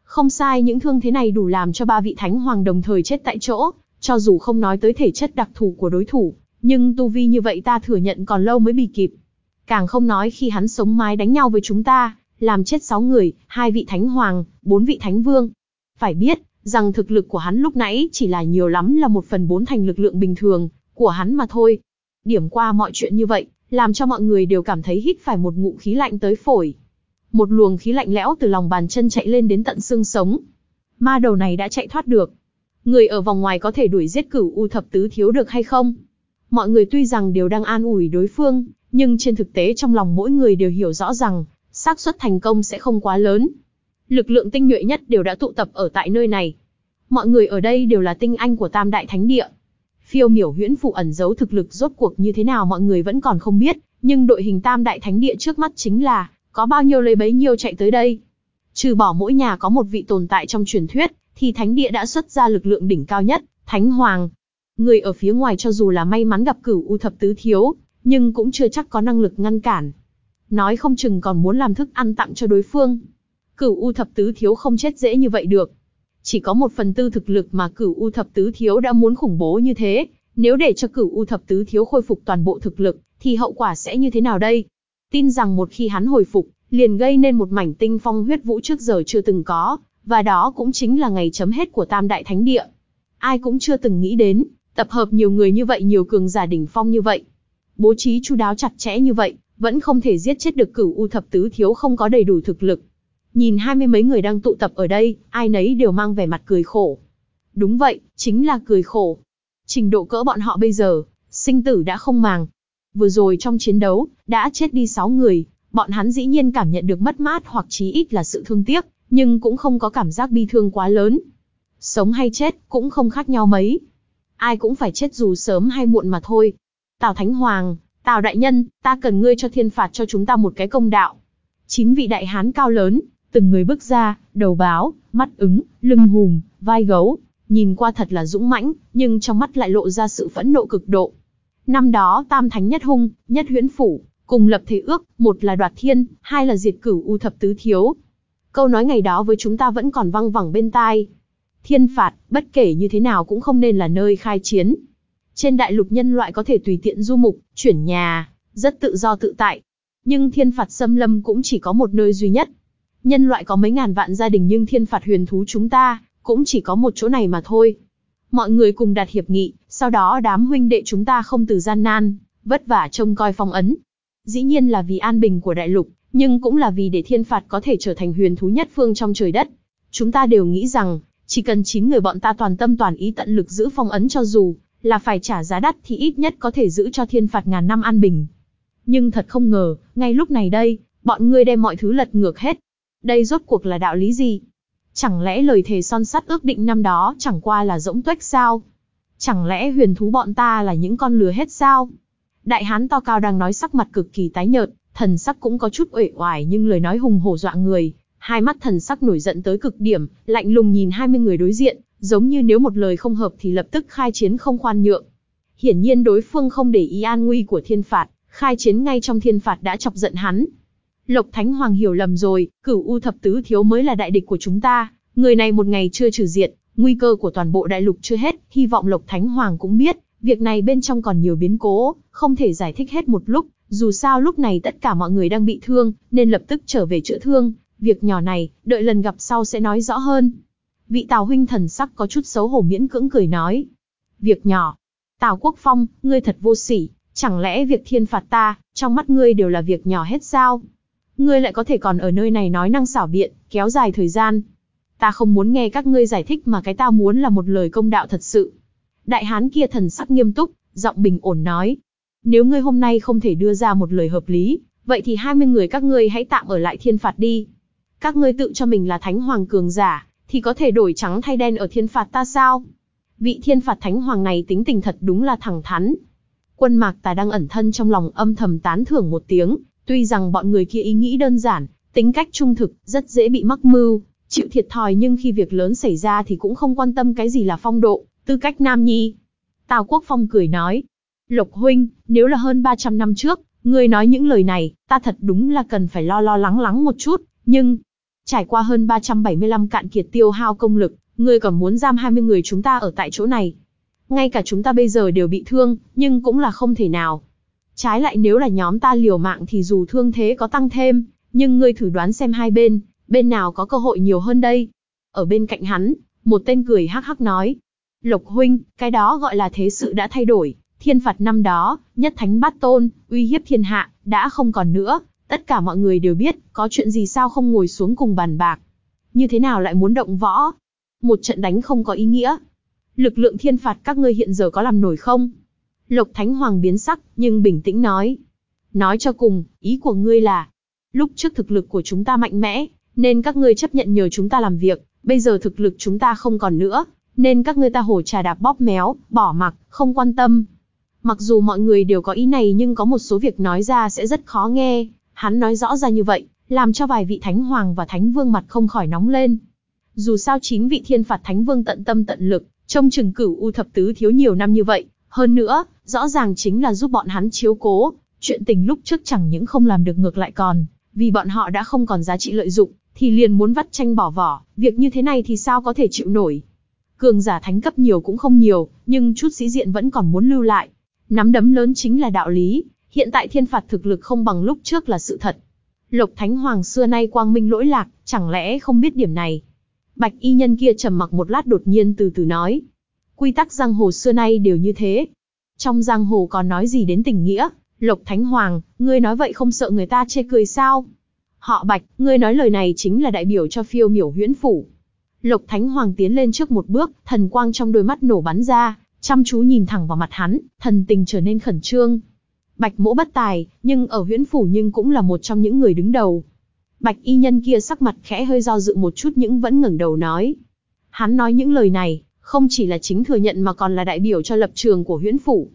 Không sai những thương thế này đủ làm cho ba vị thánh hoàng đồng thời chết tại chỗ, cho dù không nói tới thể chất đặc thù của đối thủ, nhưng tu vi như vậy ta thừa nhận còn lâu mới bị kịp. Càng không nói khi hắn sống mái đánh nhau với chúng ta, làm chết 6 người, hai vị thánh hoàng, bốn vị thánh vương. Phải biết, rằng thực lực của hắn lúc nãy chỉ là nhiều lắm là một phần bốn thành lực lượng bình thường của hắn mà thôi. Điểm qua mọi chuyện như vậy, làm cho mọi người đều cảm thấy hít phải một ngụm khí lạnh tới phổi. Một luồng khí lạnh lẽo từ lòng bàn chân chạy lên đến tận xương sống. Ma đầu này đã chạy thoát được. Người ở vòng ngoài có thể đuổi giết cửu u thập tứ thiếu được hay không? Mọi người tuy rằng đều đang an ủi đối phương, nhưng trên thực tế trong lòng mỗi người đều hiểu rõ rằng, xác suất thành công sẽ không quá lớn. Lực lượng tinh nhuệ nhất đều đã tụ tập ở tại nơi này. Mọi người ở đây đều là tinh anh của Tam Đại Thánh Địa. Phiêu miểu huyễn phụ ẩn giấu thực lực rốt cuộc như thế nào mọi người vẫn còn không biết, nhưng đội hình Tam Đại Thánh Địa trước mắt chính là, có bao nhiêu lấy bấy nhiêu chạy tới đây. Trừ bỏ mỗi nhà có một vị tồn tại trong truyền thuyết, thì Thánh Địa đã xuất ra lực lượng đỉnh cao nhất, Thánh Hoàng. Người ở phía ngoài cho dù là may mắn gặp cửu U Thập Tứ Thiếu, nhưng cũng chưa chắc có năng lực ngăn cản. Nói không chừng còn muốn làm thức ăn tặng cho đối phương. Cửu U thập tứ thiếu không chết dễ như vậy được. Chỉ có một phần tư thực lực mà cửu U thập tứ thiếu đã muốn khủng bố như thế, nếu để cho cửu U thập tứ thiếu khôi phục toàn bộ thực lực, thì hậu quả sẽ như thế nào đây? Tin rằng một khi hắn hồi phục, liền gây nên một mảnh tinh phong huyết vũ trước giờ chưa từng có, và đó cũng chính là ngày chấm hết của Tam Đại Thánh Địa. Ai cũng chưa từng nghĩ đến, tập hợp nhiều người như vậy nhiều cường giả đỉnh phong như vậy. Bố trí chu đáo chặt chẽ như vậy, vẫn không thể giết chết được cửu U thập tứ thiếu không có đầy đủ thực lực. Nhìn hai mươi mấy người đang tụ tập ở đây, ai nấy đều mang vẻ mặt cười khổ. Đúng vậy, chính là cười khổ. Trình độ cỡ bọn họ bây giờ, sinh tử đã không màng. Vừa rồi trong chiến đấu, đã chết đi 6 người, bọn hắn dĩ nhiên cảm nhận được mất mát hoặc chí ít là sự thương tiếc, nhưng cũng không có cảm giác bi thương quá lớn. Sống hay chết, cũng không khác nhau mấy. Ai cũng phải chết dù sớm hay muộn mà thôi. Tào Thánh Hoàng, Tào Đại Nhân, ta cần ngươi cho thiên phạt cho chúng ta một cái công đạo. Chín vị đại hán cao lớn, từng người bước ra, đầu báo, mắt ứng, lưng hùm, vai gấu, nhìn qua thật là dũng mãnh, nhưng trong mắt lại lộ ra sự phẫn nộ cực độ. Năm đó Tam Thánh nhất hung, nhất huyễn phủ, cùng lập thể ước, một là đoạt thiên, hai là diệt cửu u thập tứ thiếu. Câu nói ngày đó với chúng ta vẫn còn văng vẳng bên tai. Thiên phạt, bất kể như thế nào cũng không nên là nơi khai chiến. Trên đại lục nhân loại có thể tùy tiện du mục, chuyển nhà, rất tự do tự tại. Nhưng thiên phạt xâm lâm cũng chỉ có một nơi duy nhất. Nhân loại có mấy ngàn vạn gia đình nhưng thiên phạt huyền thú chúng ta, cũng chỉ có một chỗ này mà thôi. Mọi người cùng đặt hiệp nghị, sau đó đám huynh đệ chúng ta không từ gian nan, vất vả trông coi phong ấn. Dĩ nhiên là vì an bình của đại lục, nhưng cũng là vì để thiên phạt có thể trở thành huyền thú nhất phương trong trời đất. Chúng ta đều nghĩ rằng, chỉ cần 9 người bọn ta toàn tâm toàn ý tận lực giữ phong ấn cho dù là phải trả giá đắt thì ít nhất có thể giữ cho thiên phạt ngàn năm an bình. Nhưng thật không ngờ, ngay lúc này đây, bọn ngươi đem mọi thứ lật ngược hết. Đây rốt cuộc là đạo lý gì? Chẳng lẽ lời thề son sắt ước định năm đó chẳng qua là rỗng tuếch sao? Chẳng lẽ huyền thú bọn ta là những con lừa hết sao? Đại hán to cao đang nói sắc mặt cực kỳ tái nhợt, thần sắc cũng có chút uể oải nhưng lời nói hùng hổ dọa người, hai mắt thần sắc nổi giận tới cực điểm, lạnh lùng nhìn 20 người đối diện, giống như nếu một lời không hợp thì lập tức khai chiến không khoan nhượng. Hiển nhiên đối phương không để ý an nguy của thiên phạt, khai chiến ngay trong thiên phạt đã chọc giận hắn. Lộc Thánh Hoàng hiểu lầm rồi, cửu U thập tứ thiếu mới là đại địch của chúng ta, người này một ngày chưa trừ diệt, nguy cơ của toàn bộ đại lục chưa hết, hy vọng Lộc Thánh Hoàng cũng biết, việc này bên trong còn nhiều biến cố, không thể giải thích hết một lúc, dù sao lúc này tất cả mọi người đang bị thương, nên lập tức trở về chữa thương, việc nhỏ này, đợi lần gặp sau sẽ nói rõ hơn. Vị Tào huynh thần sắc có chút xấu hổ miễn cưỡng cười nói. Việc nhỏ. Tào Quốc Phong, ngươi thật vô sỉ, chẳng lẽ việc thiên phạt ta, trong mắt ngươi đều là việc nhỏ hết sao? Ngươi lại có thể còn ở nơi này nói năng xảo biện, kéo dài thời gian. Ta không muốn nghe các ngươi giải thích mà cái ta muốn là một lời công đạo thật sự. Đại hán kia thần sắc nghiêm túc, giọng bình ổn nói. Nếu ngươi hôm nay không thể đưa ra một lời hợp lý, vậy thì 20 người các ngươi hãy tạm ở lại thiên phạt đi. Các ngươi tự cho mình là thánh hoàng cường giả, thì có thể đổi trắng thay đen ở thiên phạt ta sao? Vị thiên phạt thánh hoàng này tính tình thật đúng là thẳng thắn. Quân mạc tà đang ẩn thân trong lòng âm thầm tán thưởng một tiếng, tuy rằng bọn người kia ý nghĩ đơn giản, tính cách trung thực, rất dễ bị mắc mưu, chịu thiệt thòi nhưng khi việc lớn xảy ra thì cũng không quan tâm cái gì là phong độ, tư cách nam nhi. Tào Quốc Phong cười nói, Lộc huynh, nếu là hơn 300 năm trước, ngươi nói những lời này, ta thật đúng là cần phải lo lo lắng lắng một chút, nhưng, trải qua hơn 375 cạn kiệt tiêu hao công lực, ngươi còn muốn giam 20 người chúng ta ở tại chỗ này. Ngay cả chúng ta bây giờ đều bị thương, nhưng cũng là không thể nào. Trái lại nếu là nhóm ta liều mạng thì dù thương thế có tăng thêm, nhưng ngươi thử đoán xem hai bên, bên nào có cơ hội nhiều hơn đây. Ở bên cạnh hắn, một tên cười hắc hắc nói. Lộc huynh, cái đó gọi là thế sự đã thay đổi, thiên phạt năm đó, nhất thánh bát tôn, uy hiếp thiên hạ, đã không còn nữa, Tất cả mọi người đều biết, có chuyện gì sao không ngồi xuống cùng bàn bạc. Như thế nào lại muốn động võ? Một trận đánh không có ý nghĩa. Lực lượng thiên phạt các ngươi hiện giờ có làm nổi không? Lộc Thánh Hoàng biến sắc, nhưng bình tĩnh nói. Nói cho cùng, ý của ngươi là, lúc trước thực lực của chúng ta mạnh mẽ, nên các ngươi chấp nhận nhờ chúng ta làm việc, bây giờ thực lực chúng ta không còn nữa, nên các ngươi ta hổ trà đạp bóp méo, bỏ mặc, không quan tâm. Mặc dù mọi người đều có ý này nhưng có một số việc nói ra sẽ rất khó nghe, Hắn nói rõ ra như vậy, làm cho vài vị thánh hoàng và thánh vương mặt không khỏi nóng lên. Dù sao chín vị thiên phạt thánh vương tận tâm tận lực, trông chừng cửu u thập tứ thiếu nhiều năm như vậy, hơn nữa, rõ ràng chính là giúp bọn hắn chiếu cố, chuyện tình lúc trước chẳng những không làm được ngược lại còn, vì bọn họ đã không còn giá trị lợi dụng, thì liền muốn vắt tranh bỏ vỏ, việc như thế này thì sao có thể chịu nổi. Cường giả thánh cấp nhiều cũng không nhiều, nhưng chút sĩ diện vẫn còn muốn lưu lại. Nắm đấm lớn chính là đạo lý, hiện tại thiên phạt thực lực không bằng lúc trước là sự thật. Lộc Thánh Hoàng xưa nay quang minh lỗi lạc, chẳng lẽ không biết điểm này. Bạch y nhân kia trầm mặc một lát đột nhiên từ từ nói. Quy tắc giang hồ xưa nay đều như thế. Trong giang hồ còn nói gì đến tình nghĩa, Lộc Thánh Hoàng, ngươi nói vậy không sợ người ta chê cười sao? Họ Bạch, ngươi nói lời này chính là đại biểu cho phiêu miểu huyễn phủ. Lộc Thánh Hoàng tiến lên trước một bước, thần quang trong đôi mắt nổ bắn ra, chăm chú nhìn thẳng vào mặt hắn, thần tình trở nên khẩn trương. Bạch mỗ bất tài, nhưng ở huyễn phủ nhưng cũng là một trong những người đứng đầu. Bạch y nhân kia sắc mặt khẽ hơi do dự một chút nhưng vẫn ngẩng đầu nói. Hắn nói những lời này, không chỉ là chính thừa nhận mà còn là đại biểu cho lập trường của huyễn phủ.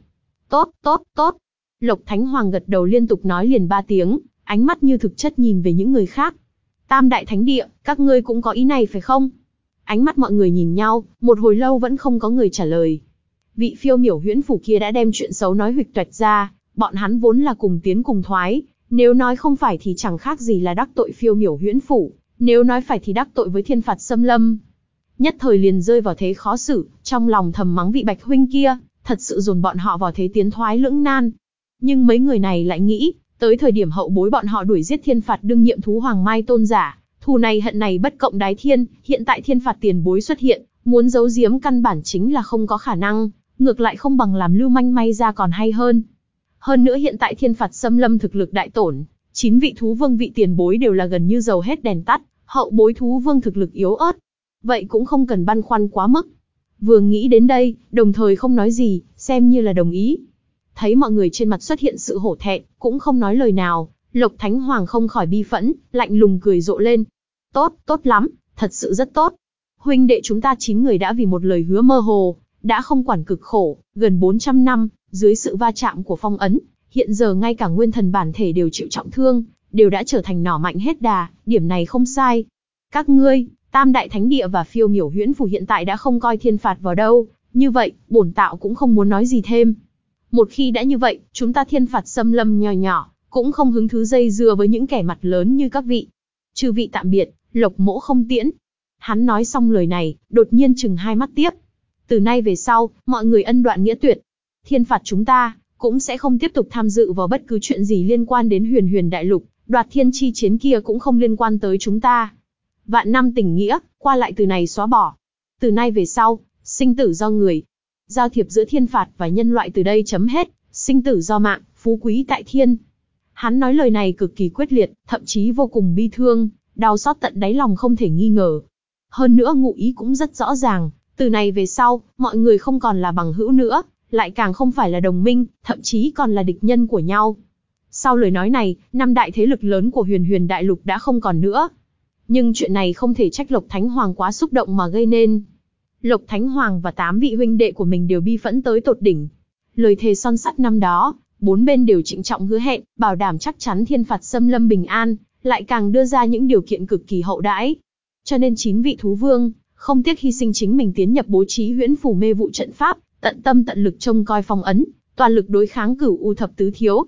Tốt, tốt, tốt. Lộc Thánh Hoàng gật đầu liên tục nói liền ba tiếng, ánh mắt như thực chất nhìn về những người khác. Tam đại thánh địa, các ngươi cũng có ý này phải không? Ánh mắt mọi người nhìn nhau, một hồi lâu vẫn không có người trả lời. Vị phiêu miểu huyễn phủ kia đã đem chuyện xấu nói huỵch toạch ra, bọn hắn vốn là cùng tiến cùng thoái, nếu nói không phải thì chẳng khác gì là đắc tội phiêu miểu huyễn phủ, nếu nói phải thì đắc tội với thiên phạt xâm lâm. Nhất thời liền rơi vào thế khó xử, trong lòng thầm mắng vị bạch huynh kia, thật sự dồn bọn họ vào thế tiến thoái lưỡng nan. Nhưng mấy người này lại nghĩ, tới thời điểm hậu bối bọn họ đuổi giết thiên phạt đương nhiệm thú hoàng mai tôn giả, thù này hận này bất cộng đái thiên, hiện tại thiên phạt tiền bối xuất hiện, muốn giấu giếm căn bản chính là không có khả năng, ngược lại không bằng làm lưu manh may ra còn hay hơn. Hơn nữa hiện tại thiên phạt xâm lâm thực lực đại tổn, chín vị thú vương vị tiền bối đều là gần như dầu hết đèn tắt, hậu bối thú vương thực lực yếu ớt. Vậy cũng không cần băn khoăn quá mức. Vừa nghĩ đến đây, đồng thời không nói gì, xem như là đồng ý. Thấy mọi người trên mặt xuất hiện sự hổ thẹn, cũng không nói lời nào, Lộc Thánh Hoàng không khỏi bi phẫn, lạnh lùng cười rộ lên. Tốt, tốt lắm, thật sự rất tốt. Huynh đệ chúng ta chín người đã vì một lời hứa mơ hồ, đã không quản cực khổ, gần 400 năm, dưới sự va chạm của phong ấn, hiện giờ ngay cả nguyên thần bản thể đều chịu trọng thương, đều đã trở thành nỏ mạnh hết đà, điểm này không sai. Các ngươi, Tam Đại Thánh Địa và phiêu miểu huyễn phủ hiện tại đã không coi thiên phạt vào đâu, như vậy, bổn tạo cũng không muốn nói gì thêm. Một khi đã như vậy, chúng ta thiên phạt xâm lâm nhỏ nhỏ, cũng không hứng thứ dây dưa với những kẻ mặt lớn như các vị. Chư vị tạm biệt, lộc mỗ không tiễn. Hắn nói xong lời này, đột nhiên chừng hai mắt tiếp. Từ nay về sau, mọi người ân đoạn nghĩa tuyệt. Thiên phạt chúng ta, cũng sẽ không tiếp tục tham dự vào bất cứ chuyện gì liên quan đến huyền huyền đại lục, đoạt thiên chi chiến kia cũng không liên quan tới chúng ta. Vạn năm tình nghĩa, qua lại từ này xóa bỏ. Từ nay về sau, sinh tử do người. Giao thiệp giữa thiên phạt và nhân loại từ đây chấm hết, sinh tử do mạng, phú quý tại thiên. Hắn nói lời này cực kỳ quyết liệt, thậm chí vô cùng bi thương, đau xót tận đáy lòng không thể nghi ngờ. Hơn nữa ngụ ý cũng rất rõ ràng, từ này về sau, mọi người không còn là bằng hữu nữa, lại càng không phải là đồng minh, thậm chí còn là địch nhân của nhau. Sau lời nói này, năm đại thế lực lớn của huyền huyền đại lục đã không còn nữa. Nhưng chuyện này không thể trách Lộc Thánh Hoàng quá xúc động mà gây nên. Lộc Thánh Hoàng và tám vị huynh đệ của mình đều bi phẫn tới tột đỉnh. Lời thề son sắt năm đó, bốn bên đều trịnh trọng hứa hẹn, bảo đảm chắc chắn thiên phạt xâm lâm bình an, lại càng đưa ra những điều kiện cực kỳ hậu đãi. Cho nên chín vị thú vương, không tiếc hy sinh chính mình tiến nhập bố trí huyễn phủ mê vụ trận pháp, tận tâm tận lực trông coi phong ấn, toàn lực đối kháng cửu u thập tứ thiếu.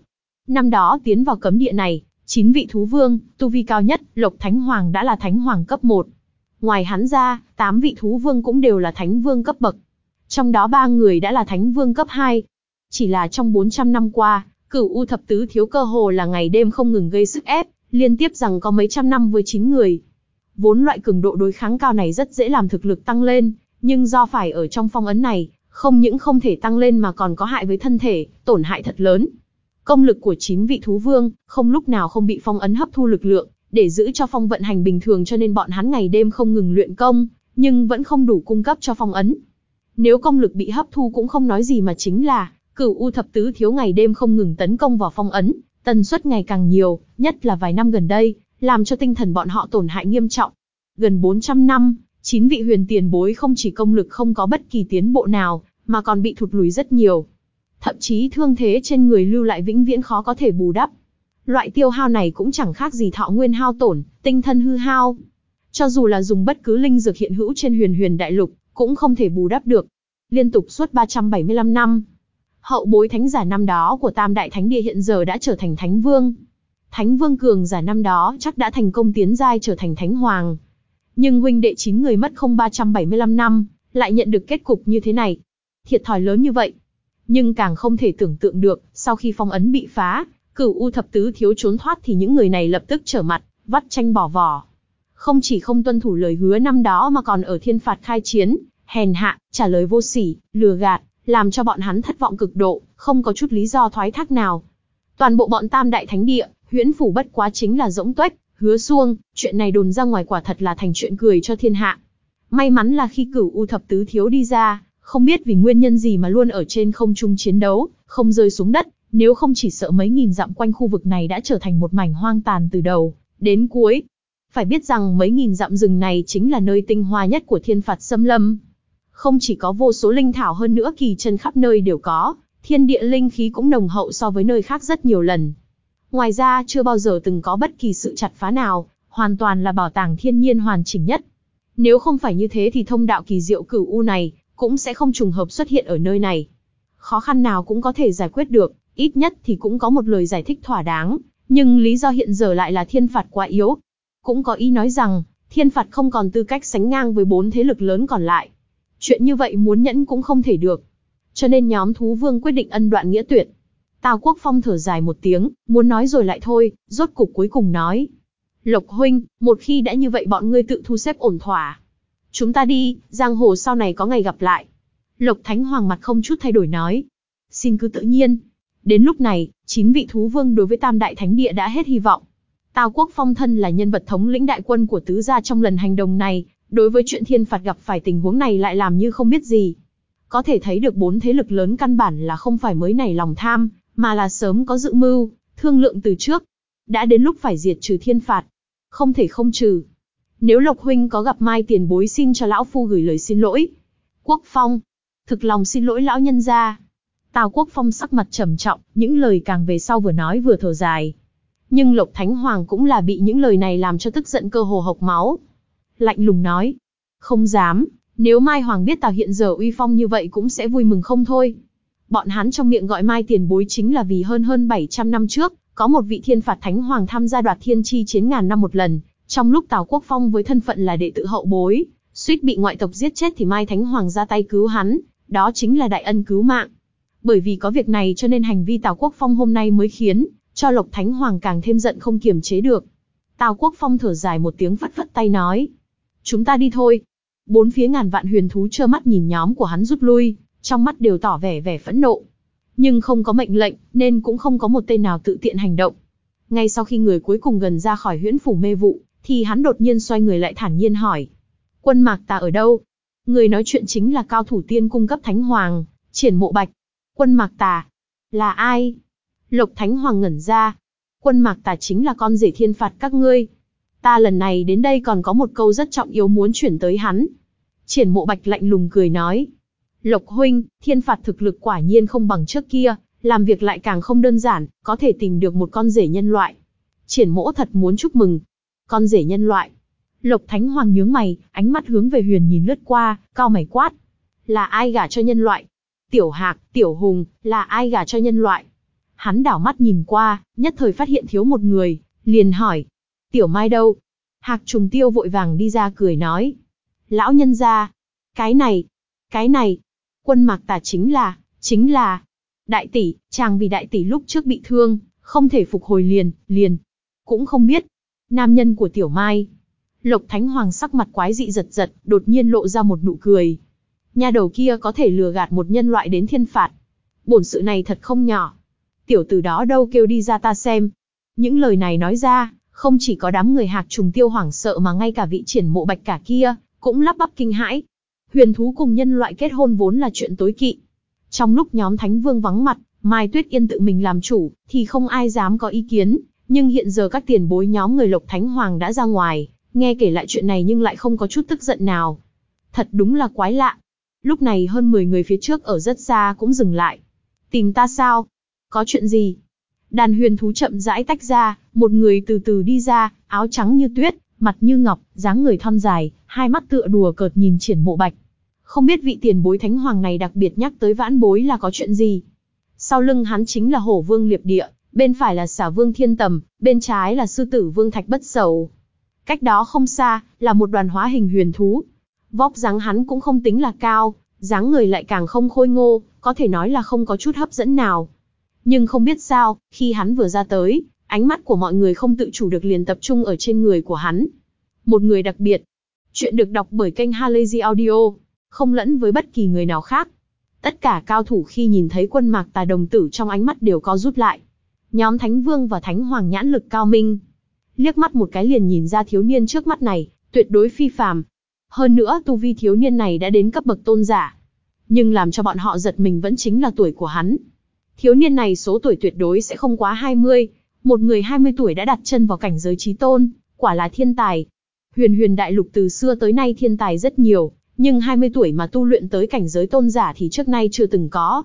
Năm đó tiến vào cấm địa này, chín vị thú vương, tu vi cao nhất, Lộc Thánh Hoàng đã là Thánh Hoàng cấp 1. Ngoài hắn ra, tám vị thú vương cũng đều là Thánh Vương cấp bậc. Trong đó ba người đã là Thánh Vương cấp 2. Chỉ là trong 400 năm qua, cửu u thập tứ thiếu cơ hồ là ngày đêm không ngừng gây sức ép, liên tiếp rằng có mấy trăm năm với chín người. Vốn loại cường độ đối kháng cao này rất dễ làm thực lực tăng lên, nhưng do phải ở trong phong ấn này, không những không thể tăng lên mà còn có hại với thân thể, tổn hại thật lớn. Công lực của chín vị thú vương, không lúc nào không bị phong ấn hấp thu lực lượng, để giữ cho phong vận hành bình thường cho nên bọn hắn ngày đêm không ngừng luyện công, nhưng vẫn không đủ cung cấp cho phong ấn. Nếu công lực bị hấp thu cũng không nói gì mà chính là, cửu u thập tứ thiếu ngày đêm không ngừng tấn công vào phong ấn, tần suất ngày càng nhiều, nhất là vài năm gần đây, làm cho tinh thần bọn họ tổn hại nghiêm trọng. Gần 400 năm, chín vị huyền tiền bối không chỉ công lực không có bất kỳ tiến bộ nào, mà còn bị thụt lùi rất nhiều. Thậm chí thương thế trên người lưu lại vĩnh viễn khó có thể bù đắp. Loại tiêu hao này cũng chẳng khác gì thọ nguyên hao tổn, tinh thân hư hao. Cho dù là dùng bất cứ linh dược hiện hữu trên huyền huyền đại lục, cũng không thể bù đắp được. Liên tục suốt 375 năm. Hậu bối thánh giả năm đó của Tam Đại Thánh Địa hiện giờ đã trở thành Thánh Vương. Thánh Vương Cường giả năm đó chắc đã thành công tiến giai trở thành Thánh Hoàng. Nhưng huynh đệ chín người mất không 375 năm, lại nhận được kết cục như thế này. Thiệt thòi lớn như vậy. Nhưng càng không thể tưởng tượng được, sau khi phong ấn bị phá, cửu U thập tứ thiếu trốn thoát thì những người này lập tức trở mặt, vắt tranh bỏ vỏ. Không chỉ không tuân thủ lời hứa năm đó mà còn ở thiên phạt khai chiến, hèn hạ, trả lời vô sỉ, lừa gạt, làm cho bọn hắn thất vọng cực độ, không có chút lý do thoái thác nào. Toàn bộ bọn tam đại thánh địa, huyễn phủ bất quá chính là rỗng tuếch, hứa xuông, chuyện này đồn ra ngoài quả thật là thành chuyện cười cho thiên hạ. May mắn là khi cửu U thập tứ thiếu đi ra, không biết vì nguyên nhân gì mà luôn ở trên không trung chiến đấu, không rơi xuống đất, nếu không chỉ sợ mấy nghìn dặm quanh khu vực này đã trở thành một mảnh hoang tàn từ đầu đến cuối. Phải biết rằng mấy nghìn dặm rừng này chính là nơi tinh hoa nhất của thiên phạt xâm lâm. Không chỉ có vô số linh thảo hơn nữa kỳ chân khắp nơi đều có, thiên địa linh khí cũng nồng hậu so với nơi khác rất nhiều lần. Ngoài ra chưa bao giờ từng có bất kỳ sự chặt phá nào, hoàn toàn là bảo tàng thiên nhiên hoàn chỉnh nhất. Nếu không phải như thế thì thông đạo kỳ diệu cửu u này, cũng sẽ không trùng hợp xuất hiện ở nơi này. Khó khăn nào cũng có thể giải quyết được, ít nhất thì cũng có một lời giải thích thỏa đáng, nhưng lý do hiện giờ lại là thiên phạt quá yếu. Cũng có ý nói rằng, thiên phạt không còn tư cách sánh ngang với bốn thế lực lớn còn lại. Chuyện như vậy muốn nhẫn cũng không thể được. Cho nên nhóm thú vương quyết định ân đoạn nghĩa tuyệt. Tào Quốc Phong thở dài một tiếng, muốn nói rồi lại thôi, rốt cục cuối cùng nói. Lộc huynh, một khi đã như vậy bọn ngươi tự thu xếp ổn thỏa. Chúng ta đi, giang hồ sau này có ngày gặp lại. Lộc Thánh Hoàng mặt không chút thay đổi nói. Xin cứ tự nhiên. Đến lúc này, chín vị thú vương đối với Tam Đại Thánh Địa đã hết hy vọng. Tào Quốc Phong thân là nhân vật thống lĩnh đại quân của tứ gia trong lần hành động này, đối với chuyện thiên phạt gặp phải tình huống này lại làm như không biết gì. Có thể thấy được bốn thế lực lớn căn bản là không phải mới nảy lòng tham, mà là sớm có dự mưu, thương lượng từ trước. Đã đến lúc phải diệt trừ thiên phạt. Không thể không trừ. Nếu Lộc Huynh có gặp Mai tiền bối xin cho Lão Phu gửi lời xin lỗi. Quốc Phong. Thực lòng xin lỗi Lão Nhân gia. Tào Quốc Phong sắc mặt trầm trọng, những lời càng về sau vừa nói vừa thở dài. Nhưng Lộc Thánh Hoàng cũng là bị những lời này làm cho tức giận cơ hồ hộc máu. Lạnh lùng nói. Không dám, nếu Mai Hoàng biết Tào hiện giờ uy phong như vậy cũng sẽ vui mừng không thôi. Bọn hắn trong miệng gọi Mai tiền bối chính là vì hơn hơn 700 năm trước, có một vị thiên phạt thánh hoàng tham gia đoạt thiên chi chiến ngàn năm một lần, trong lúc Tào Quốc Phong với thân phận là đệ tử hậu bối, suýt bị ngoại tộc giết chết thì Mai Thánh Hoàng ra tay cứu hắn, đó chính là đại ân cứu mạng. Bởi vì có việc này cho nên hành vi Tào Quốc Phong hôm nay mới khiến cho Lộc Thánh Hoàng càng thêm giận không kiềm chế được. Tào Quốc Phong thở dài một tiếng phất phất tay nói. Chúng ta đi thôi. Bốn phía ngàn vạn huyền thú trơ mắt nhìn nhóm của hắn rút lui, trong mắt đều tỏ vẻ vẻ phẫn nộ. Nhưng không có mệnh lệnh, nên cũng không có một tên nào tự tiện hành động. Ngay sau khi người cuối cùng gần ra khỏi huyễn phủ mê vụ, thì hắn đột nhiên xoay người lại thản nhiên hỏi. Quân mạc ta ở đâu? Người nói chuyện chính là cao thủ tiên cung cấp thánh hoàng, triển mộ bạch. Quân mạc tà. Là ai? Lộc thánh hoàng ngẩn ra. Quân mạc tà chính là con rể thiên phạt các ngươi. Ta lần này đến đây còn có một câu rất trọng yếu muốn chuyển tới hắn. Triển mộ bạch lạnh lùng cười nói. Lộc huynh, thiên phạt thực lực quả nhiên không bằng trước kia, làm việc lại càng không đơn giản, có thể tìm được một con rể nhân loại. Triển mỗ thật muốn chúc mừng. Con rể nhân loại. Lộc Thánh Hoàng nhướng mày, ánh mắt hướng về huyền nhìn lướt qua, cao mày quát. Là ai gả cho nhân loại? Tiểu Hạc, Tiểu Hùng, là ai gả cho nhân loại? Hắn đảo mắt nhìn qua, nhất thời phát hiện thiếu một người, liền hỏi. Tiểu Mai đâu? Hạc trùng tiêu vội vàng đi ra cười nói. Lão nhân ra. Cái này. Cái này. Quân mạc tà chính là, chính là. Đại tỷ, chàng vì đại tỷ lúc trước bị thương, không thể phục hồi liền, liền. Cũng không biết. Nam nhân của Tiểu Mai. Lộc Thánh Hoàng sắc mặt quái dị giật giật, đột nhiên lộ ra một nụ cười. Nhà đầu kia có thể lừa gạt một nhân loại đến thiên phạt. Bổn sự này thật không nhỏ. Tiểu tử đó đâu kêu đi ra ta xem. Những lời này nói ra, không chỉ có đám người hạc trùng tiêu hoảng sợ mà ngay cả vị triển mộ bạch cả kia, cũng lắp bắp kinh hãi. Huyền thú cùng nhân loại kết hôn vốn là chuyện tối kỵ. Trong lúc nhóm Thánh Vương vắng mặt, Mai Tuyết Yên tự mình làm chủ, thì không ai dám có ý kiến. Nhưng hiện giờ các tiền bối nhóm người Lộc Thánh Hoàng đã ra ngoài, nghe kể lại chuyện này nhưng lại không có chút tức giận nào. Thật đúng là quái lạ. Lúc này hơn 10 người phía trước ở rất xa cũng dừng lại. Tìm ta sao? Có chuyện gì? Đàn huyền thú chậm rãi tách ra, một người từ từ đi ra, áo trắng như tuyết, mặt như ngọc, dáng người thon dài, hai mắt tựa đùa cợt nhìn triển mộ bạch. Không biết vị tiền bối thánh hoàng này đặc biệt nhắc tới vãn bối là có chuyện gì. Sau lưng hắn chính là hổ vương liệp địa, bên phải là xả vương thiên tầm, bên trái là sư tử vương thạch bất sầu. Cách đó không xa, là một đoàn hóa hình huyền thú. Vóc dáng hắn cũng không tính là cao, dáng người lại càng không khôi ngô, có thể nói là không có chút hấp dẫn nào. Nhưng không biết sao, khi hắn vừa ra tới, ánh mắt của mọi người không tự chủ được liền tập trung ở trên người của hắn. Một người đặc biệt. Chuyện được đọc bởi kênh Halazy Audio, không lẫn với bất kỳ người nào khác. Tất cả cao thủ khi nhìn thấy quân mạc tà đồng tử trong ánh mắt đều có rút lại. Nhóm Thánh Vương và Thánh Hoàng nhãn lực cao minh. Liếc mắt một cái liền nhìn ra thiếu niên trước mắt này, tuyệt đối phi phàm. Hơn nữa tu vi thiếu niên này đã đến cấp bậc tôn giả. Nhưng làm cho bọn họ giật mình vẫn chính là tuổi của hắn. Thiếu niên này số tuổi tuyệt đối sẽ không quá 20, một người 20 tuổi đã đặt chân vào cảnh giới trí tôn, quả là thiên tài. Huyền huyền đại lục từ xưa tới nay thiên tài rất nhiều, nhưng 20 tuổi mà tu luyện tới cảnh giới tôn giả thì trước nay chưa từng có.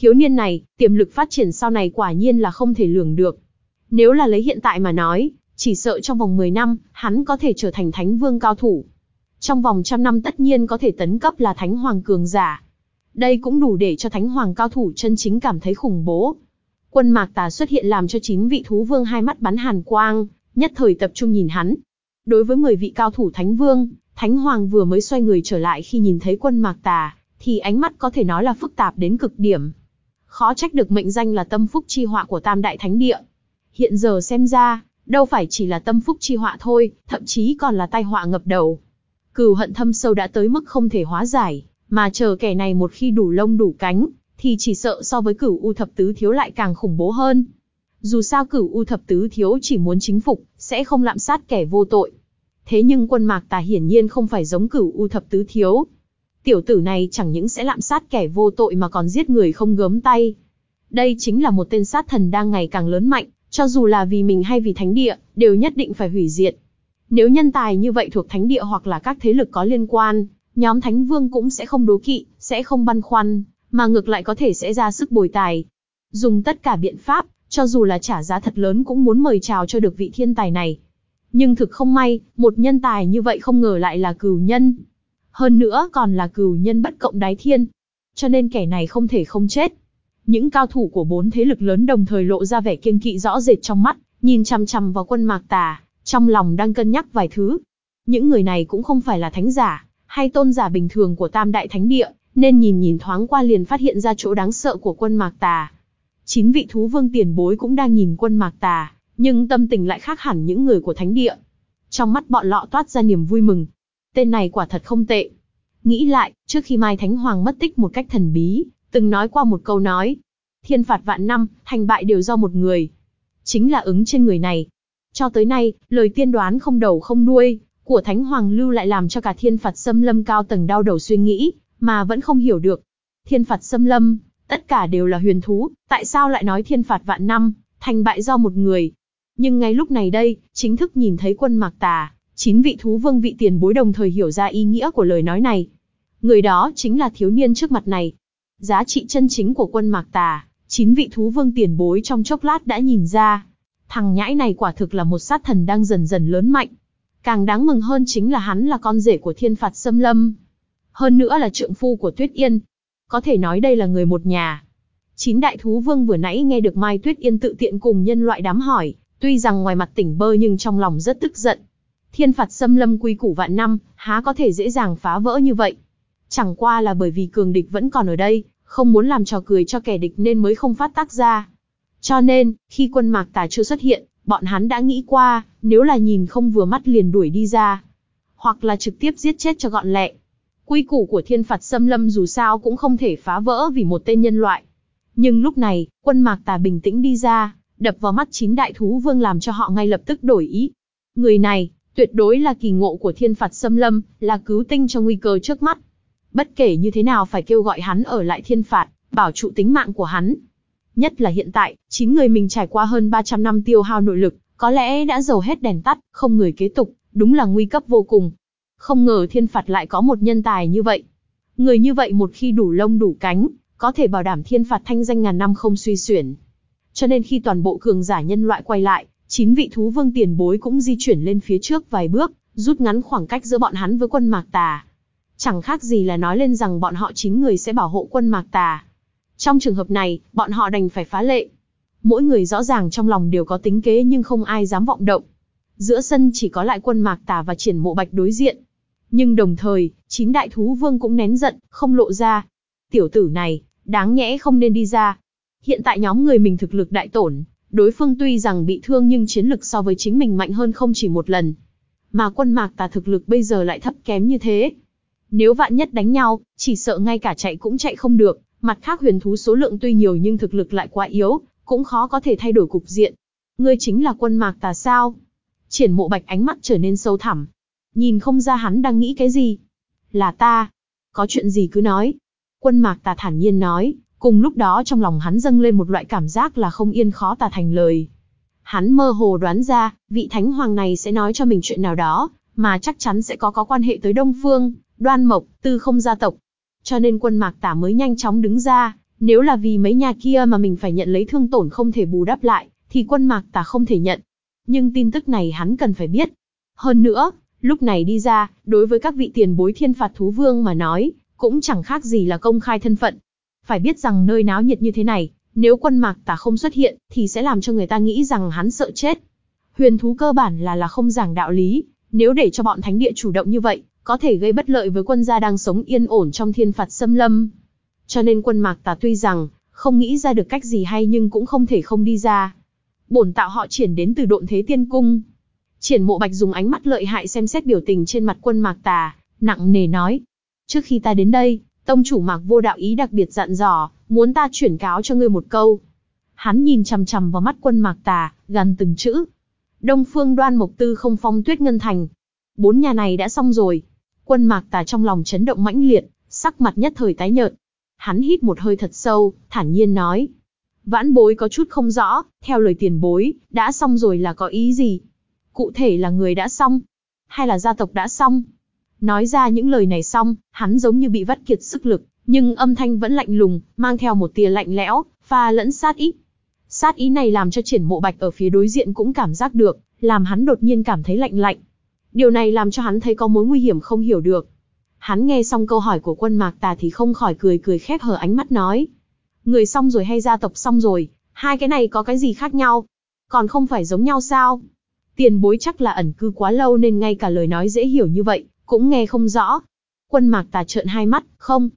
Thiếu niên này, tiềm lực phát triển sau này quả nhiên là không thể lường được. Nếu là lấy hiện tại mà nói, chỉ sợ trong vòng 10 năm, hắn có thể trở thành thánh vương cao thủ. Trong vòng trăm năm tất nhiên có thể tấn cấp là thánh hoàng cường giả. Đây cũng đủ để cho thánh hoàng cao thủ chân chính cảm thấy khủng bố. Quân mạc tà xuất hiện làm cho chín vị thú vương hai mắt bắn hàn quang, nhất thời tập trung nhìn hắn. Đối với 10 vị cao thủ thánh vương, thánh hoàng vừa mới xoay người trở lại khi nhìn thấy quân mạc tà, thì ánh mắt có thể nói là phức tạp đến cực điểm. Khó trách được mệnh danh là tâm phúc chi họa của tam đại thánh địa. Hiện giờ xem ra, đâu phải chỉ là tâm phúc chi họa thôi, thậm chí còn là tai họa ngập đầu. Cừu hận thâm sâu đã tới mức không thể hóa giải, mà chờ kẻ này một khi đủ lông đủ cánh, thì chỉ sợ so với cửu u thập tứ thiếu lại càng khủng bố hơn. Dù sao cửu u thập tứ thiếu chỉ muốn chính phục, sẽ không lạm sát kẻ vô tội. Thế nhưng quân mạc tà hiển nhiên không phải giống cửu u thập tứ thiếu. Tiểu tử này chẳng những sẽ lạm sát kẻ vô tội mà còn giết người không gớm tay. Đây chính là một tên sát thần đang ngày càng lớn mạnh, cho dù là vì mình hay vì thánh địa, đều nhất định phải hủy diệt. Nếu nhân tài như vậy thuộc thánh địa hoặc là các thế lực có liên quan, nhóm thánh vương cũng sẽ không đố kỵ, sẽ không băn khoăn, mà ngược lại có thể sẽ ra sức bồi tài. Dùng tất cả biện pháp, cho dù là trả giá thật lớn cũng muốn mời chào cho được vị thiên tài này. Nhưng thực không may, một nhân tài như vậy không ngờ lại là cửu nhân. Hơn nữa còn là cửu nhân bất cộng đái thiên. Cho nên kẻ này không thể không chết. Những cao thủ của bốn thế lực lớn đồng thời lộ ra vẻ kiêng kỵ rõ rệt trong mắt, nhìn chằm chằm vào quân mạc tà, trong lòng đang cân nhắc vài thứ. Những người này cũng không phải là thánh giả, hay tôn giả bình thường của tam đại thánh địa, nên nhìn nhìn thoáng qua liền phát hiện ra chỗ đáng sợ của quân mạc tà. Chín vị thú vương tiền bối cũng đang nhìn quân mạc tà, nhưng tâm tình lại khác hẳn những người của thánh địa. Trong mắt bọn lọ toát ra niềm vui mừng. Tên này quả thật không tệ. Nghĩ lại, trước khi Mai Thánh Hoàng mất tích một cách thần bí, từng nói qua một câu nói. Thiên phạt vạn năm, thành bại đều do một người. Chính là ứng trên người này. Cho tới nay, lời tiên đoán không đầu không đuôi, của Thánh Hoàng lưu lại làm cho cả thiên phạt xâm lâm cao tầng đau đầu suy nghĩ, mà vẫn không hiểu được. Thiên phạt xâm lâm, tất cả đều là huyền thú, tại sao lại nói thiên phạt vạn năm, thành bại do một người. Nhưng ngay lúc này đây, chính thức nhìn thấy quân mạc tà, chín vị thú vương vị tiền bối đồng thời hiểu ra ý nghĩa của lời nói này. Người đó chính là thiếu niên trước mặt này. Giá trị chân chính của quân mạc tà, chín vị thú vương tiền bối trong chốc lát đã nhìn ra. Thằng nhãi này quả thực là một sát thần đang dần dần lớn mạnh. Càng đáng mừng hơn chính là hắn là con rể của thiên phạt xâm lâm, hơn nữa là trượng phu của Tuyết Yên. Có thể nói đây là người một nhà. Chín đại thú vương vừa nãy nghe được Mai Tuyết Yên tự tiện cùng nhân loại đám hỏi, tuy rằng ngoài mặt tỉnh bơ nhưng trong lòng rất tức giận. Thiên phạt xâm lâm quy củ vạn năm, há có thể dễ dàng phá vỡ như vậy. Chẳng qua là bởi vì cường địch vẫn còn ở đây, không muốn làm trò cười cho kẻ địch nên mới không phát tác ra. Cho nên, khi quân mạc tà chưa xuất hiện, bọn hắn đã nghĩ qua, nếu là nhìn không vừa mắt liền đuổi đi ra. Hoặc là trực tiếp giết chết cho gọn lẹ. Quy củ của thiên phạt xâm lâm dù sao cũng không thể phá vỡ vì một tên nhân loại. Nhưng lúc này, quân mạc tà bình tĩnh đi ra, đập vào mắt chín đại thú vương làm cho họ ngay lập tức đổi ý. Người này, tuyệt đối là kỳ ngộ của thiên phạt xâm lâm, là cứu tinh cho nguy cơ trước mắt. Bất kể như thế nào phải kêu gọi hắn ở lại thiên phạt, bảo trụ tính mạng của hắn. Nhất là hiện tại, chín người mình trải qua hơn 300 năm tiêu hao nội lực, có lẽ đã dầu hết đèn tắt, không người kế tục, đúng là nguy cấp vô cùng. Không ngờ thiên phạt lại có một nhân tài như vậy. Người như vậy một khi đủ lông đủ cánh, có thể bảo đảm thiên phạt thanh danh ngàn năm không suy xuyển. Cho nên khi toàn bộ cường giả nhân loại quay lại, chín vị thú vương tiền bối cũng di chuyển lên phía trước vài bước, rút ngắn khoảng cách giữa bọn hắn với quân mạc tà. Chẳng khác gì là nói lên rằng bọn họ chín người sẽ bảo hộ quân mạc tà. Trong trường hợp này, bọn họ đành phải phá lệ. Mỗi người rõ ràng trong lòng đều có tính kế nhưng không ai dám vọng động. Giữa sân chỉ có lại quân mạc tà và triển mộ bạch đối diện. Nhưng đồng thời, chín đại thú vương cũng nén giận, không lộ ra. Tiểu tử này, đáng nhẽ không nên đi ra. Hiện tại nhóm người mình thực lực đại tổn, đối phương tuy rằng bị thương nhưng chiến lực so với chính mình mạnh hơn không chỉ một lần. Mà quân mạc tà thực lực bây giờ lại thấp kém như thế. Nếu vạn nhất đánh nhau, chỉ sợ ngay cả chạy cũng chạy không được, mặt khác huyền thú số lượng tuy nhiều nhưng thực lực lại quá yếu, cũng khó có thể thay đổi cục diện. Ngươi chính là quân mạc tà sao? Triển mộ bạch ánh mắt trở nên sâu thẳm. Nhìn không ra hắn đang nghĩ cái gì. Là ta. Có chuyện gì cứ nói. Quân mạc tà thản nhiên nói, cùng lúc đó trong lòng hắn dâng lên một loại cảm giác là không yên khó tà thành lời. Hắn mơ hồ đoán ra, vị thánh hoàng này sẽ nói cho mình chuyện nào đó, mà chắc chắn sẽ có có quan hệ tới Đông Phương, Đoan Mộc, Tư không gia tộc. Cho nên quân mạc tả mới nhanh chóng đứng ra, nếu là vì mấy nhà kia mà mình phải nhận lấy thương tổn không thể bù đắp lại, thì quân mạc tả không thể nhận. Nhưng tin tức này hắn cần phải biết. Hơn nữa, lúc này đi ra, đối với các vị tiền bối thiên phạt thú vương mà nói, cũng chẳng khác gì là công khai thân phận. Phải biết rằng nơi náo nhiệt như thế này, nếu quân mạc tả không xuất hiện, thì sẽ làm cho người ta nghĩ rằng hắn sợ chết. Huyền thú cơ bản là là không giảng đạo lý, nếu để cho bọn thánh địa chủ động như vậy, có thể gây bất lợi với quân gia đang sống yên ổn trong thiên phạt xâm lâm. Cho nên quân mạc tà tuy rằng, không nghĩ ra được cách gì hay nhưng cũng không thể không đi ra. Bổn tạo họ triển đến từ độn thế tiên cung. Triển mộ bạch dùng ánh mắt lợi hại xem xét biểu tình trên mặt quân mạc tà, nặng nề nói. Trước khi ta đến đây, tông chủ mạc vô đạo ý đặc biệt dặn dò, muốn ta chuyển cáo cho ngươi một câu. Hắn nhìn chằm chằm vào mắt quân mạc tà, gần từng chữ. Đông phương đoan mộc tư không phong tuyết ngân thành. Bốn nhà này đã xong rồi. Quân mạc tà trong lòng chấn động mãnh liệt, sắc mặt nhất thời tái nhợt. Hắn hít một hơi thật sâu, thản nhiên nói. Vãn bối có chút không rõ, theo lời tiền bối, đã xong rồi là có ý gì? Cụ thể là người đã xong, hay là gia tộc đã xong? Nói ra những lời này xong, hắn giống như bị vắt kiệt sức lực, nhưng âm thanh vẫn lạnh lùng, mang theo một tia lạnh lẽo, pha lẫn sát ý. Sát ý này làm cho triển mộ bạch ở phía đối diện cũng cảm giác được, làm hắn đột nhiên cảm thấy lạnh lạnh. Điều này làm cho hắn thấy có mối nguy hiểm không hiểu được. Hắn nghe xong câu hỏi của quân mạc tà thì không khỏi cười cười khép hờ ánh mắt nói. Người xong rồi hay gia tộc xong rồi, hai cái này có cái gì khác nhau? Còn không phải giống nhau sao? Tiền bối chắc là ẩn cư quá lâu nên ngay cả lời nói dễ hiểu như vậy, cũng nghe không rõ. Quân mạc tà trợn hai mắt, không,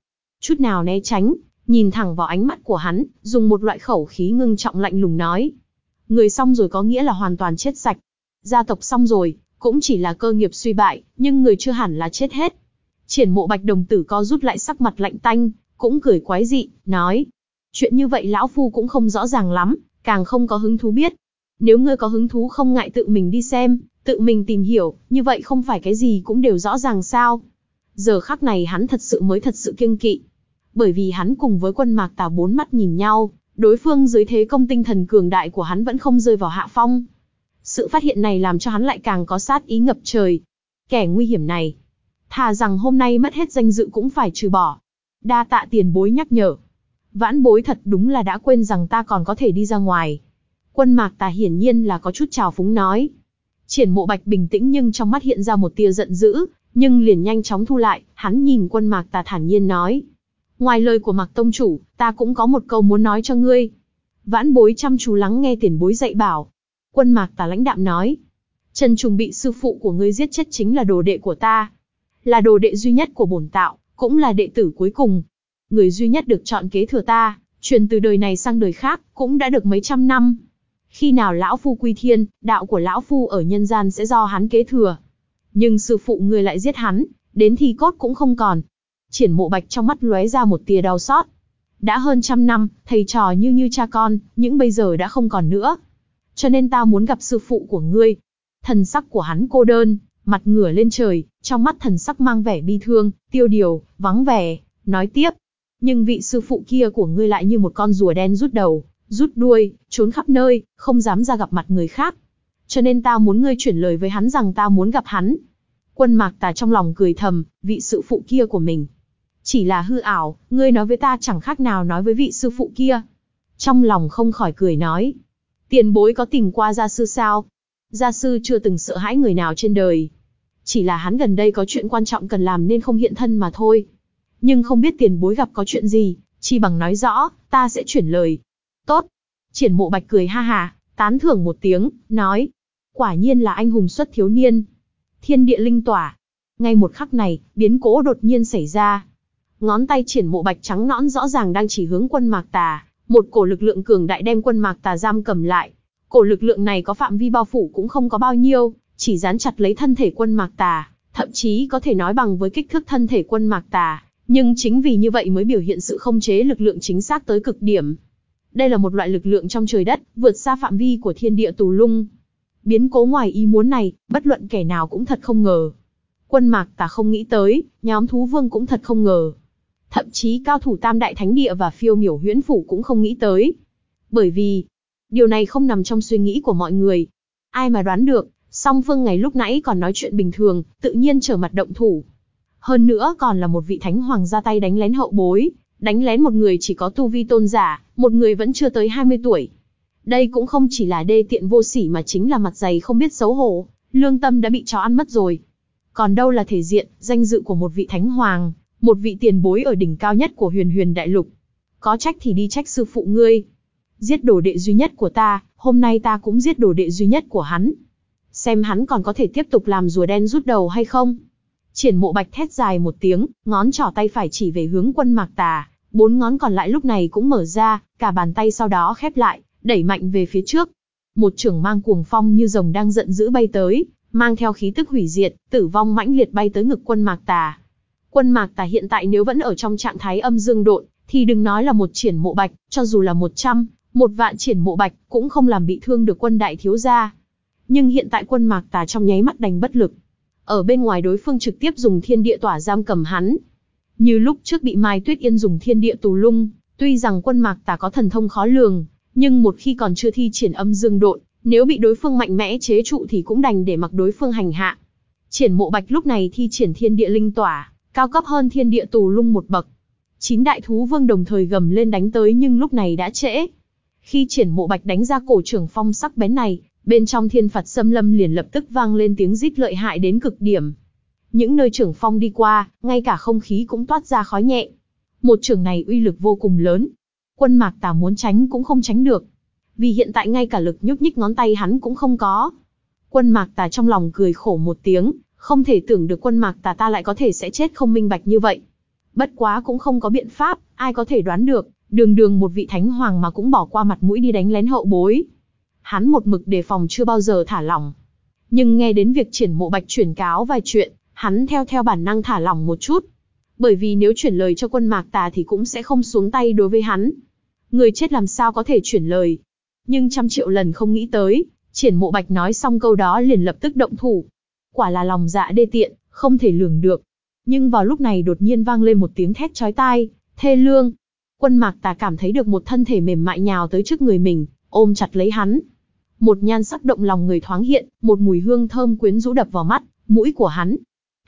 chút nào né tránh, nhìn thẳng vào ánh mắt của hắn, dùng một loại khẩu khí ngưng trọng lạnh lùng nói. Người xong rồi có nghĩa là hoàn toàn chết sạch. Gia tộc xong rồi, cũng chỉ là cơ nghiệp suy bại, nhưng người chưa hẳn là chết hết. Triển mộ bạch đồng tử co rút lại sắc mặt lạnh tanh, cũng cười quái dị, nói. Chuyện như vậy lão phu cũng không rõ ràng lắm, càng không có hứng thú biết. Nếu ngươi có hứng thú không ngại tự mình đi xem, tự mình tìm hiểu, như vậy không phải cái gì cũng đều rõ ràng sao. Giờ khắc này hắn thật sự mới thật sự kiêng kỵ. Bởi vì hắn cùng với quân mạc tà bốn mắt nhìn nhau, đối phương dưới thế công tinh thần cường đại của hắn vẫn không rơi vào hạ phong. Sự phát hiện này làm cho hắn lại càng có sát ý ngập trời. Kẻ nguy hiểm này, thà rằng hôm nay mất hết danh dự cũng phải trừ bỏ. Đa tạ tiền bối nhắc nhở. Vãn bối thật đúng là đã quên rằng ta còn có thể đi ra ngoài. Quân mạc tà hiển nhiên là có chút trào phúng nói. Triển mộ bạch bình tĩnh nhưng trong mắt hiện ra một tia giận dữ, nhưng liền nhanh chóng thu lại, hắn nhìn quân mạc tà thản nhiên nói. Ngoài lời của mạc tông chủ, ta cũng có một câu muốn nói cho ngươi. Vãn bối chăm chú lắng nghe tiền bối dạy bảo. Quân mạc tà lãnh đạm nói. Trần Trùng bị sư phụ của ngươi giết chết chính là đồ đệ của ta. Là đồ đệ duy nhất của bổn tạo, cũng là đệ tử cuối cùng. Người duy nhất được chọn kế thừa ta, truyền từ đời này sang đời khác, cũng đã được mấy trăm năm. Khi nào lão phu quy thiên, đạo của lão phu ở nhân gian sẽ do hắn kế thừa. Nhưng sư phụ ngươi lại giết hắn, đến thì cốt cũng không còn. Triển mộ bạch trong mắt lóe ra một tia đau xót. Đã hơn trăm năm, thầy trò như như cha con, những bây giờ đã không còn nữa. Cho nên ta muốn gặp sư phụ của ngươi. Thần sắc của hắn cô đơn, mặt ngửa lên trời, trong mắt thần sắc mang vẻ bi thương, tiêu điều, vắng vẻ, nói tiếp. Nhưng vị sư phụ kia của ngươi lại như một con rùa đen rút đầu, rút đuôi, trốn khắp nơi, không dám ra gặp mặt người khác. Cho nên ta muốn ngươi chuyển lời với hắn rằng ta muốn gặp hắn. Quân mạc tà trong lòng cười thầm, vị sư phụ kia của mình. Chỉ là hư ảo, ngươi nói với ta chẳng khác nào nói với vị sư phụ kia. Trong lòng không khỏi cười nói. Tiền bối có tìm qua gia sư sao? Gia sư chưa từng sợ hãi người nào trên đời. Chỉ là hắn gần đây có chuyện quan trọng cần làm nên không hiện thân mà thôi. Nhưng không biết tiền bối gặp có chuyện gì, chỉ bằng nói rõ, ta sẽ chuyển lời. Tốt. Triển mộ bạch cười ha hà, tán thưởng một tiếng, nói. Quả nhiên là anh hùng xuất thiếu niên. Thiên địa linh tỏa. Ngay một khắc này, biến cố đột nhiên xảy ra. Ngón tay triển mộ bạch trắng nõn rõ ràng đang chỉ hướng quân mạc tà. Một cổ lực lượng cường đại đem quân mạc tà giam cầm lại. Cổ lực lượng này có phạm vi bao phủ cũng không có bao nhiêu, chỉ dán chặt lấy thân thể quân mạc tà, thậm chí có thể nói bằng với kích thước thân thể quân mạc tà, nhưng chính vì như vậy mới biểu hiện sự không chế lực lượng chính xác tới cực điểm. Đây là một loại lực lượng trong trời đất, vượt xa phạm vi của thiên địa tù lung. Biến cố ngoài ý muốn này, bất luận kẻ nào cũng thật không ngờ. Quân mạc tà không nghĩ tới, nhóm thú vương cũng thật không ngờ. Thậm chí cao thủ tam đại thánh địa và phiêu miểu huyễn phủ cũng không nghĩ tới. Bởi vì, điều này không nằm trong suy nghĩ của mọi người. Ai mà đoán được, song phương ngày lúc nãy còn nói chuyện bình thường, tự nhiên trở mặt động thủ. Hơn nữa còn là một vị thánh hoàng ra tay đánh lén hậu bối, đánh lén một người chỉ có tu vi tôn giả, một người vẫn chưa tới 20 tuổi. Đây cũng không chỉ là đê tiện vô sỉ mà chính là mặt dày không biết xấu hổ, lương tâm đã bị chó ăn mất rồi. Còn đâu là thể diện, danh dự của một vị thánh hoàng, một vị tiền bối ở đỉnh cao nhất của huyền huyền đại lục. Có trách thì đi trách sư phụ ngươi. Giết đồ đệ duy nhất của ta, hôm nay ta cũng giết đồ đệ duy nhất của hắn. Xem hắn còn có thể tiếp tục làm rùa đen rút đầu hay không. Triển mộ bạch thét dài một tiếng, ngón trỏ tay phải chỉ về hướng quân mạc tà, bốn ngón còn lại lúc này cũng mở ra, cả bàn tay sau đó khép lại, đẩy mạnh về phía trước. Một trưởng mang cuồng phong như rồng đang giận dữ bay tới, mang theo khí tức hủy diệt, tử vong mãnh liệt bay tới ngực quân mạc tà. Quân mạc tà hiện tại nếu vẫn ở trong trạng thái âm dương độn, thì đừng nói là một triển mộ bạch, cho dù là một trăm, một vạn triển mộ bạch, cũng không làm bị thương được quân đại thiếu gia. Nhưng hiện tại quân mạc tà trong nháy mắt đành bất lực. Ở bên ngoài đối phương trực tiếp dùng thiên địa tỏa giam cầm hắn. Như lúc trước bị Mai Tuyết Yên dùng thiên địa tù lung, tuy rằng quân mạc tà có thần thông khó lường, nhưng một khi còn chưa thi triển âm dương độn, nếu bị đối phương mạnh mẽ chế trụ thì cũng đành để mặc đối phương hành hạ. Triển mộ bạch lúc này thi triển thiên địa linh tỏa, cao cấp hơn thiên địa tù lung một bậc. Chín đại thú vương đồng thời gầm lên đánh tới nhưng lúc này đã trễ. Khi triển mộ bạch đánh ra cổ trưởng phong sắc bén này, bên trong thiên phạt xâm lâm liền lập tức vang lên tiếng rít lợi hại đến cực điểm. Những nơi trưởng phong đi qua, ngay cả không khí cũng toát ra khói nhẹ. Một trưởng này uy lực vô cùng lớn. Quân mạc tà muốn tránh cũng không tránh được. Vì hiện tại ngay cả lực nhúc nhích ngón tay hắn cũng không có. Quân mạc tà trong lòng cười khổ một tiếng, không thể tưởng được quân mạc tà ta lại có thể sẽ chết không minh bạch như vậy. Bất quá cũng không có biện pháp, ai có thể đoán được, đường đường một vị thánh hoàng mà cũng bỏ qua mặt mũi đi đánh lén hậu bối. Hắn một mực đề phòng chưa bao giờ thả lỏng. Nhưng nghe đến việc triển mộ bạch chuyển cáo vài chuyện, hắn theo theo bản năng thả lỏng một chút. Bởi vì nếu chuyển lời cho quân mạc tà thì cũng sẽ không xuống tay đối với hắn. Người chết làm sao có thể chuyển lời. Nhưng trăm triệu lần không nghĩ tới, triển mộ bạch nói xong câu đó liền lập tức động thủ. Quả là lòng dạ đê tiện, không thể lường được. Nhưng vào lúc này đột nhiên vang lên một tiếng thét chói tai, thê lương. Quân mạc tà cảm thấy được một thân thể mềm mại nhào tới trước người mình, ôm chặt lấy hắn. Một nhan sắc động lòng người thoáng hiện, một mùi hương thơm quyến rũ đập vào mắt, mũi của hắn.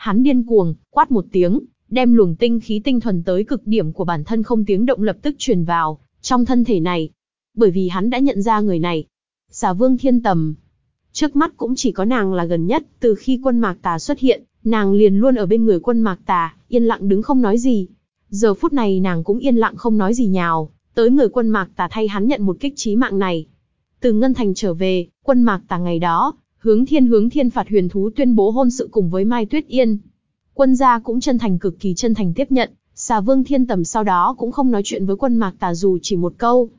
Hắn điên cuồng, quát một tiếng, đem luồng tinh khí tinh thuần tới cực điểm của bản thân không tiếng động lập tức truyền vào, trong thân thể này. Bởi vì hắn đã nhận ra người này. Xà vương thiên tầm. Trước mắt cũng chỉ có nàng là gần nhất, từ khi quân mạc tà xuất hiện, nàng liền luôn ở bên người quân mạc tà, yên lặng đứng không nói gì. Giờ phút này nàng cũng yên lặng không nói gì nhào, tới người quân mạc tà thay hắn nhận một kích trí mạng này. Từ Ngân Thành trở về, quân mạc tà ngày đó, hướng thiên hướng thiên phạt huyền thú tuyên bố hôn sự cùng với Mai Tuyết Yên. Quân gia cũng chân thành cực kỳ chân thành tiếp nhận, xà vương thiên tầm sau đó cũng không nói chuyện với quân mạc tà dù chỉ một câu.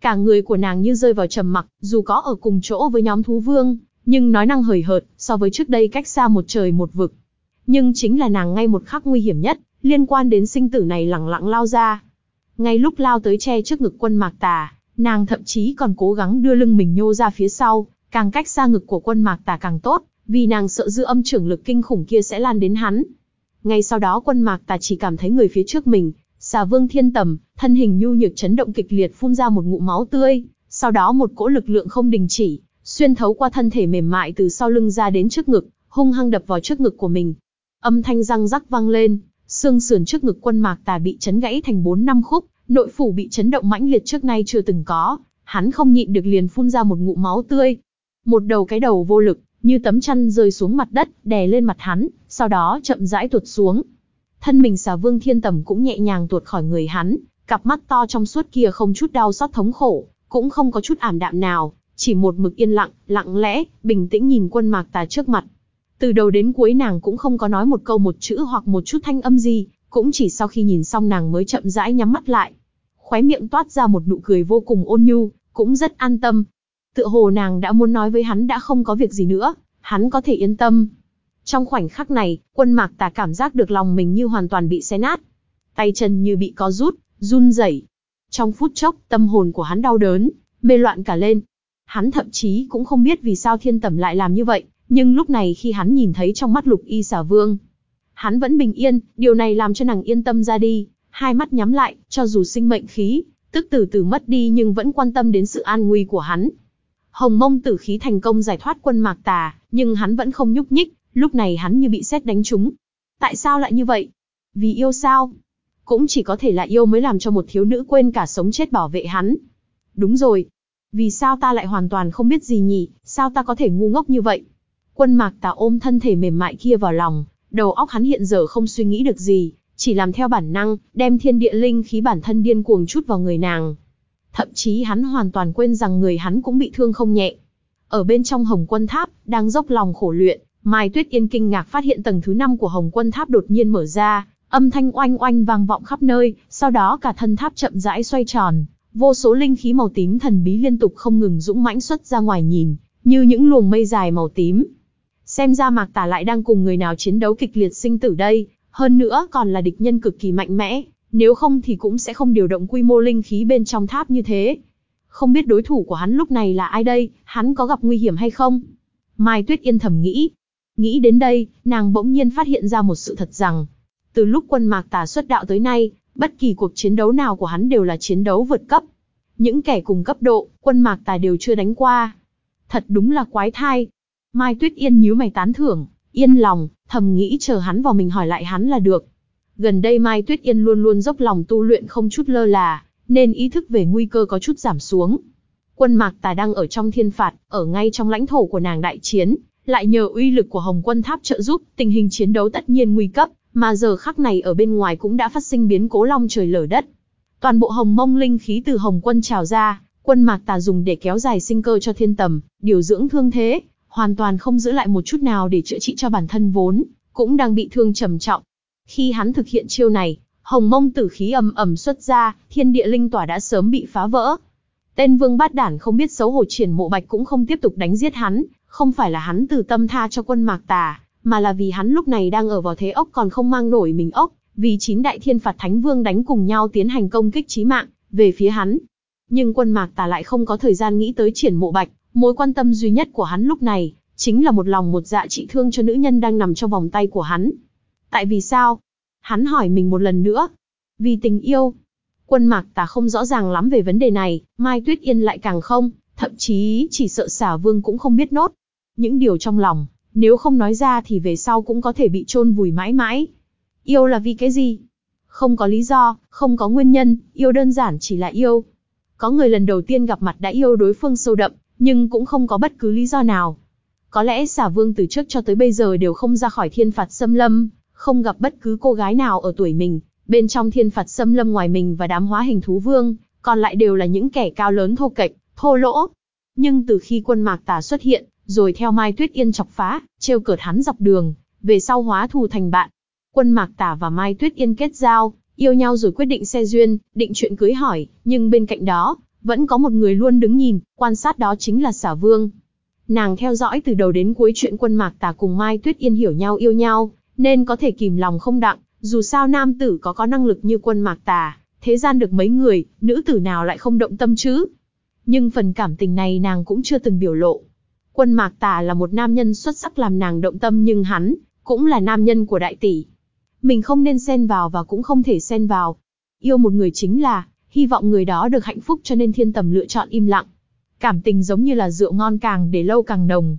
Cả người của nàng như rơi vào trầm mặc, dù có ở cùng chỗ với nhóm thú vương, nhưng nói năng hời hợt, so với trước đây cách xa một trời một vực. Nhưng chính là nàng ngay một khắc nguy hiểm nhất, liên quan đến sinh tử này lẳng lặng lao ra. Ngay lúc lao tới che trước ngực quân mạc tà, nàng thậm chí còn cố gắng đưa lưng mình nhô ra phía sau, càng cách xa ngực của quân mạc tà càng tốt, vì nàng sợ dư âm trưởng lực kinh khủng kia sẽ lan đến hắn. Ngay sau đó quân mạc tà chỉ cảm thấy người phía trước mình, xà vương thiên tầm, thân hình nhu nhược chấn động kịch liệt phun ra một ngụm máu tươi, sau đó một cỗ lực lượng không đình chỉ, xuyên thấu qua thân thể mềm mại từ sau lưng ra đến trước ngực, hung hăng đập vào trước ngực của mình. Âm thanh răng rắc vang lên, xương sườn trước ngực quân mạc tà bị chấn gãy thành bốn năm khúc, nội phủ bị chấn động mãnh liệt trước nay chưa từng có, hắn không nhịn được liền phun ra một ngụm máu tươi. Một đầu cái đầu vô lực, như tấm chăn rơi xuống mặt đất, đè lên mặt hắn, sau đó chậm rãi tuột xuống. Thân mình xà vương thiên tầm cũng nhẹ nhàng tuột khỏi người hắn, cặp mắt to trong suốt kia không chút đau xót thống khổ, cũng không có chút ảm đạm nào, chỉ một mực yên lặng, lặng lẽ, bình tĩnh nhìn quân mạc tà trước mặt. Từ đầu đến cuối nàng cũng không có nói một câu một chữ hoặc một chút thanh âm gì, cũng chỉ sau khi nhìn xong nàng mới chậm rãi nhắm mắt lại. Khóe miệng toát ra một nụ cười vô cùng ôn nhu, cũng rất an tâm. Tựa hồ nàng đã muốn nói với hắn đã không có việc gì nữa, hắn có thể yên tâm. Trong khoảnh khắc này, quân mạc tà cảm giác được lòng mình như hoàn toàn bị xé nát. Tay chân như bị có rút, run rẩy. Trong phút chốc, tâm hồn của hắn đau đớn, mê loạn cả lên. Hắn thậm chí cũng không biết vì sao thiên tẩm lại làm như vậy, nhưng lúc này khi hắn nhìn thấy trong mắt lục y xả vương, hắn vẫn bình yên, điều này làm cho nàng yên tâm ra đi, hai mắt nhắm lại, cho dù sinh mệnh khí, tức từ từ mất đi nhưng vẫn quan tâm đến sự an nguy của hắn. Hồng mông tử khí thành công giải thoát quân mạc tà, nhưng hắn vẫn không nhúc nhích, lúc này hắn như bị sét đánh trúng. Tại sao lại như vậy? Vì yêu sao? Cũng chỉ có thể là yêu mới làm cho một thiếu nữ quên cả sống chết bảo vệ hắn. Đúng rồi. Vì sao ta lại hoàn toàn không biết gì nhỉ? Sao ta có thể ngu ngốc như vậy? Quân mạc tà ôm thân thể mềm mại kia vào lòng, đầu óc hắn hiện giờ không suy nghĩ được gì, chỉ làm theo bản năng, đem thiên địa linh khí bản thân điên cuồng chút vào người nàng. Thậm chí hắn hoàn toàn quên rằng người hắn cũng bị thương không nhẹ. Ở bên trong Hồng Quân Tháp, đang dốc lòng khổ luyện, Mai Tuyết Yên kinh ngạc phát hiện tầng thứ 5 của Hồng Quân Tháp đột nhiên mở ra, âm thanh oanh oanh vang vọng khắp nơi, sau đó cả thân tháp chậm rãi xoay tròn, vô số linh khí màu tím thần bí liên tục không ngừng dũng mãnh xuất ra ngoài nhìn, như những luồng mây dài màu tím. Xem ra Mạc Tả lại đang cùng người nào chiến đấu kịch liệt sinh tử đây, hơn nữa còn là địch nhân cực kỳ mạnh mẽ, nếu không thì cũng sẽ không điều động quy mô linh khí bên trong tháp như thế. Không biết đối thủ của hắn lúc này là ai đây, hắn có gặp nguy hiểm hay không? Mai Tuyết Yên thầm nghĩ. Nghĩ đến đây, nàng bỗng nhiên phát hiện ra một sự thật rằng, từ lúc quân mạc tà xuất đạo tới nay, bất kỳ cuộc chiến đấu nào của hắn đều là chiến đấu vượt cấp. Những kẻ cùng cấp độ, quân mạc tà đều chưa đánh qua. Thật đúng là quái thai. Mai Tuyết Yên nhíu mày tán thưởng, yên lòng, thầm nghĩ chờ hắn vào mình hỏi lại hắn là được. Gần đây Mai Tuyết Yên luôn luôn dốc lòng tu luyện không chút lơ là, nên ý thức về nguy cơ có chút giảm xuống. Quân Mạc Tà đang ở trong thiên phạt, ở ngay trong lãnh thổ của nàng đại chiến, lại nhờ uy lực của Hồng Quân Tháp trợ giúp, tình hình chiến đấu tất nhiên nguy cấp, mà giờ khắc này ở bên ngoài cũng đã phát sinh biến cố long trời lở đất. Toàn bộ Hồng Mông linh khí từ Hồng Quân trào ra, Quân Mạc Tà dùng để kéo dài sinh cơ cho thiên tầm, điều dưỡng thương thế, hoàn toàn không giữ lại một chút nào để chữa trị cho bản thân vốn, cũng đang bị thương trầm trọng. Khi hắn thực hiện chiêu này, hồng mông tử khí ầm ầm xuất ra, thiên địa linh tỏa đã sớm bị phá vỡ. Tên vương bát đản không biết xấu hổ triển mộ bạch cũng không tiếp tục đánh giết hắn, không phải là hắn từ tâm tha cho quân mạc tà, mà là vì hắn lúc này đang ở vào thế ốc còn không mang nổi mình ốc, vì chín đại thiên phạt thánh vương đánh cùng nhau tiến hành công kích chí mạng, về phía hắn. Nhưng quân mạc tà lại không có thời gian nghĩ tới triển mộ bạch, Mối quan tâm duy nhất của hắn lúc này, chính là một lòng một dạ trị thương cho nữ nhân đang nằm trong vòng tay của hắn. Tại vì sao? Hắn hỏi mình một lần nữa. Vì tình yêu. Quân mạc tà không rõ ràng lắm về vấn đề này, Mai Tuyết Yên lại càng không, thậm chí chỉ sợ xả vương cũng không biết nốt. Những điều trong lòng, nếu không nói ra thì về sau cũng có thể bị chôn vùi mãi mãi. Yêu là vì cái gì? Không có lý do, không có nguyên nhân, yêu đơn giản chỉ là yêu. Có người lần đầu tiên gặp mặt đã yêu đối phương sâu đậm, nhưng cũng không có bất cứ lý do nào. Có lẽ xả vương từ trước cho tới bây giờ đều không ra khỏi thiên phạt xâm lâm, không gặp bất cứ cô gái nào ở tuổi mình, bên trong thiên phạt xâm lâm ngoài mình và đám hóa hình thú vương, còn lại đều là những kẻ cao lớn thô kệch, thô lỗ. Nhưng từ khi quân mạc tà xuất hiện, rồi theo Mai Tuyết Yên chọc phá, trêu cợt hắn dọc đường, về sau hóa thù thành bạn. Quân mạc tà và Mai Tuyết Yên kết giao, yêu nhau rồi quyết định xe duyên, định chuyện cưới hỏi, nhưng bên cạnh đó, vẫn có một người luôn đứng nhìn, quan sát đó chính là xả vương. Nàng theo dõi từ đầu đến cuối chuyện quân mạc tà cùng Mai Tuyết Yên hiểu nhau yêu nhau, nên có thể kìm lòng không đặng, dù sao nam tử có có năng lực như quân mạc tà, thế gian được mấy người, nữ tử nào lại không động tâm chứ. Nhưng phần cảm tình này nàng cũng chưa từng biểu lộ. Quân mạc tà là một nam nhân xuất sắc làm nàng động tâm nhưng hắn, cũng là nam nhân của đại tỷ. Mình không nên xen vào và cũng không thể xen vào. Yêu một người chính là, hy vọng người đó được hạnh phúc cho nên thiên tầm lựa chọn im lặng. Cảm tình giống như là rượu ngon càng để lâu càng nồng.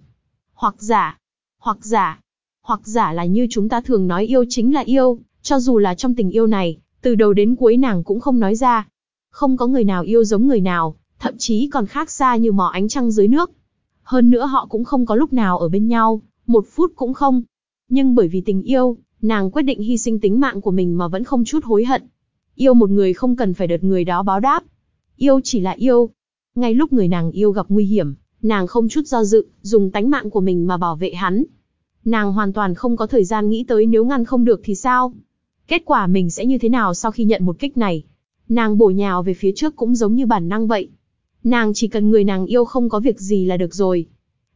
Hoặc giả, hoặc giả, hoặc giả là như chúng ta thường nói yêu chính là yêu, cho dù là trong tình yêu này, từ đầu đến cuối nàng cũng không nói ra. Không có người nào yêu giống người nào, thậm chí còn khác xa như mỏ ánh trăng dưới nước. Hơn nữa họ cũng không có lúc nào ở bên nhau, một phút cũng không. Nhưng bởi vì tình yêu, nàng quyết định hy sinh tính mạng của mình mà vẫn không chút hối hận. Yêu một người không cần phải đợt người đó báo đáp. Yêu chỉ là yêu. Ngay lúc người nàng yêu gặp nguy hiểm, nàng không chút do dự, dùng tánh mạng của mình mà bảo vệ hắn. Nàng hoàn toàn không có thời gian nghĩ tới nếu ngăn không được thì sao. Kết quả mình sẽ như thế nào sau khi nhận một kích này. Nàng bổ nhào về phía trước cũng giống như bản năng vậy. Nàng chỉ cần người nàng yêu không có việc gì là được rồi.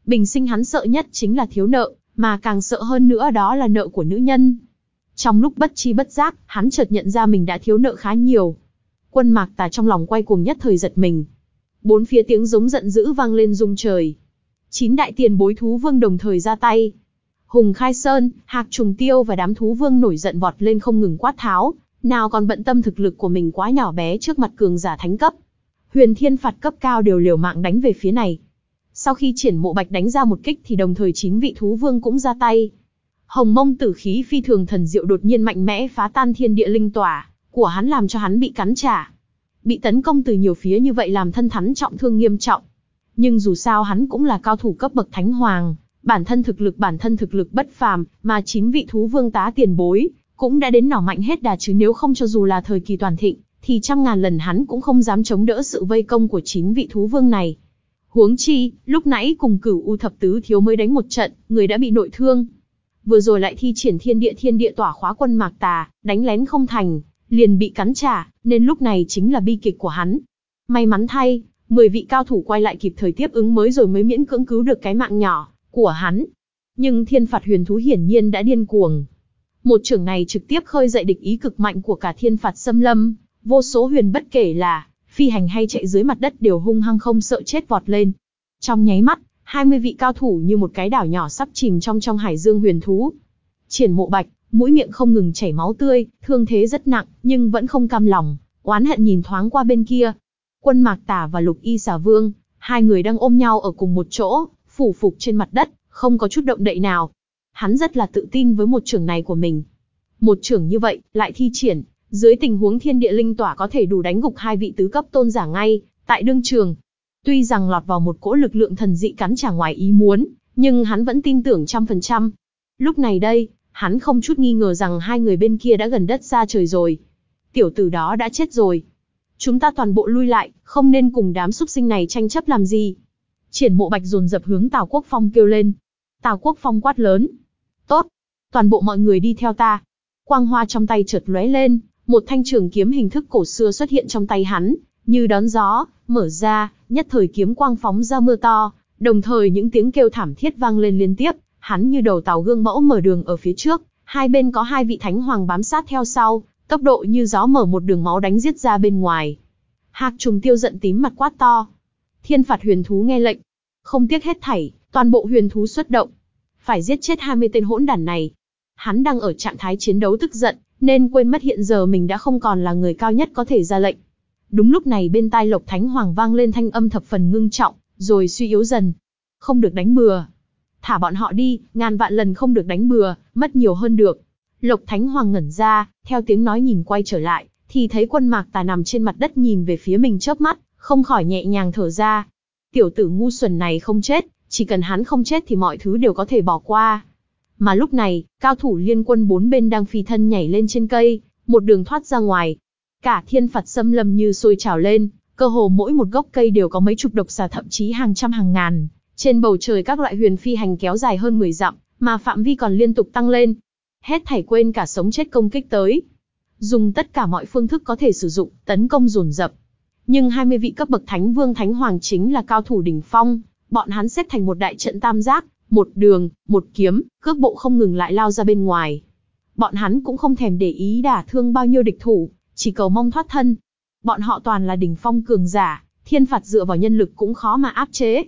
Bình sinh hắn sợ nhất chính là thiếu nợ, mà càng sợ hơn nữa đó là nợ của nữ nhân. Trong lúc bất chi bất giác, hắn chợt nhận ra mình đã thiếu nợ khá nhiều. Quân mạc tà trong lòng quay cuồng nhất thời giật mình. Bốn phía tiếng giống giận dữ vang lên rung trời. Chín đại tiền bối thú vương đồng thời ra tay. Hùng Khai Sơn, Hạc Trùng Tiêu và đám thú vương nổi giận vọt lên không ngừng quát tháo, nào còn bận tâm thực lực của mình quá nhỏ bé trước mặt cường giả thánh cấp. Huyền Thiên phạt cấp cao đều liều mạng đánh về phía này. Sau khi triển mộ bạch đánh ra một kích thì đồng thời chín vị thú vương cũng ra tay. Hồng mông tử khí phi thường thần diệu đột nhiên mạnh mẽ phá tan thiên địa linh tỏa, của hắn làm cho hắn bị cắn trả. Bị tấn công từ nhiều phía như vậy làm thân hắn trọng thương nghiêm trọng. Nhưng dù sao hắn cũng là cao thủ cấp bậc thánh hoàng, bản thân thực lực bản thân thực lực bất phàm, mà chín vị thú vương tá tiền bối, cũng đã đến nỏ mạnh hết đà chứ nếu không cho dù là thời kỳ toàn thịnh, thì trăm ngàn lần hắn cũng không dám chống đỡ sự vây công của chín vị thú vương này. Huống chi, lúc nãy cùng cửu u thập tứ thiếu mới đánh một trận, người đã bị nội thương. Vừa rồi lại thi triển thiên địa thiên địa tỏa khóa quân mạc tà, đánh lén không thành, liền bị cắn trả, nên lúc này chính là bi kịch của hắn. May mắn thay, 10 vị cao thủ quay lại kịp thời tiếp ứng mới rồi mới miễn cưỡng cứu được cái mạng nhỏ của hắn. Nhưng thiên phạt huyền thú hiển nhiên đã điên cuồng. Một trưởng này trực tiếp khơi dậy địch ý cực mạnh của cả thiên phạt xâm lâm, vô số huyền bất kể là phi hành hay chạy dưới mặt đất đều hung hăng không sợ chết vọt lên. Trong nháy mắt, 20 vị cao thủ như một cái đảo nhỏ sắp chìm trong trong hải dương huyền thú. Triển mộ bạch, mũi miệng không ngừng chảy máu tươi, thương thế rất nặng, nhưng vẫn không cam lòng, oán hận nhìn thoáng qua bên kia. Quân Mạc Tả và Lục Y Xà Vương, hai người đang ôm nhau ở cùng một chỗ, phủ phục trên mặt đất, không có chút động đậy nào. Hắn rất là tự tin với một trưởng này của mình. Một trưởng như vậy, lại thi triển, dưới tình huống thiên địa linh tỏa có thể đủ đánh gục hai vị tứ cấp tôn giả ngay, tại đương trường. Tuy rằng lọt vào một cỗ lực lượng thần dị cắn trả ngoài ý muốn, nhưng hắn vẫn tin tưởng trăm phần trăm. Lúc này đây, hắn không chút nghi ngờ rằng hai người bên kia đã gần đất xa trời rồi. Tiểu tử đó đã chết rồi. Chúng ta toàn bộ lui lại, không nên cùng đám súc sinh này tranh chấp làm gì. Triển mộ bạch dồn dập hướng Tào Quốc Phong kêu lên. Tào Quốc Phong quát lớn. Tốt. Toàn bộ mọi người đi theo ta. Quang hoa trong tay chợt lóe lên, một thanh trường kiếm hình thức cổ xưa xuất hiện trong tay hắn, như đón gió, mở ra, nhất thời kiếm quang phóng ra mưa to, đồng thời những tiếng kêu thảm thiết vang lên liên tiếp, hắn như đầu tàu gương mẫu mở đường ở phía trước, hai bên có hai vị thánh hoàng bám sát theo sau, tốc độ như gió mở một đường máu đánh giết ra bên ngoài. Hạc trùng tiêu giận tím mặt quát to. Thiên phạt huyền thú nghe lệnh. Không tiếc hết thảy, toàn bộ huyền thú xuất động. Phải giết chết 20 tên hỗn đản này. Hắn đang ở trạng thái chiến đấu tức giận, nên quên mất hiện giờ mình đã không còn là người cao nhất có thể ra lệnh. Đúng lúc này bên tai Lộc Thánh Hoàng vang lên thanh âm thập phần ngưng trọng, rồi suy yếu dần. Không được đánh bừa. Thả bọn họ đi, ngàn vạn lần không được đánh bừa, mất nhiều hơn được. Lộc Thánh Hoàng ngẩn ra, theo tiếng nói nhìn quay trở lại, thì thấy quân mạc tà nằm trên mặt đất nhìn về phía mình chớp mắt, không khỏi nhẹ nhàng thở ra. Tiểu tử ngu xuẩn này không chết, chỉ cần hắn không chết thì mọi thứ đều có thể bỏ qua. Mà lúc này, cao thủ liên quân bốn bên đang phi thân nhảy lên trên cây, một đường thoát ra ngoài. Cả thiên phạt xâm lâm như sôi trào lên, cơ hồ mỗi một gốc cây đều có mấy chục độc xà thậm chí hàng trăm hàng ngàn. Trên bầu trời các loại huyền phi hành kéo dài hơn 10 dặm, mà phạm vi còn liên tục tăng lên. Hết thảy quên cả sống chết công kích tới. Dùng tất cả mọi phương thức có thể sử dụng, tấn công dồn dập. Nhưng 20 vị cấp bậc thánh vương thánh hoàng chính là cao thủ đỉnh phong, bọn hắn xếp thành một đại trận tam giác, một đường, một kiếm, cước bộ không ngừng lại lao ra bên ngoài. Bọn hắn cũng không thèm để ý đả thương bao nhiêu địch thủ, chỉ cầu mong thoát thân. Bọn họ toàn là đỉnh phong cường giả, thiên phạt dựa vào nhân lực cũng khó mà áp chế.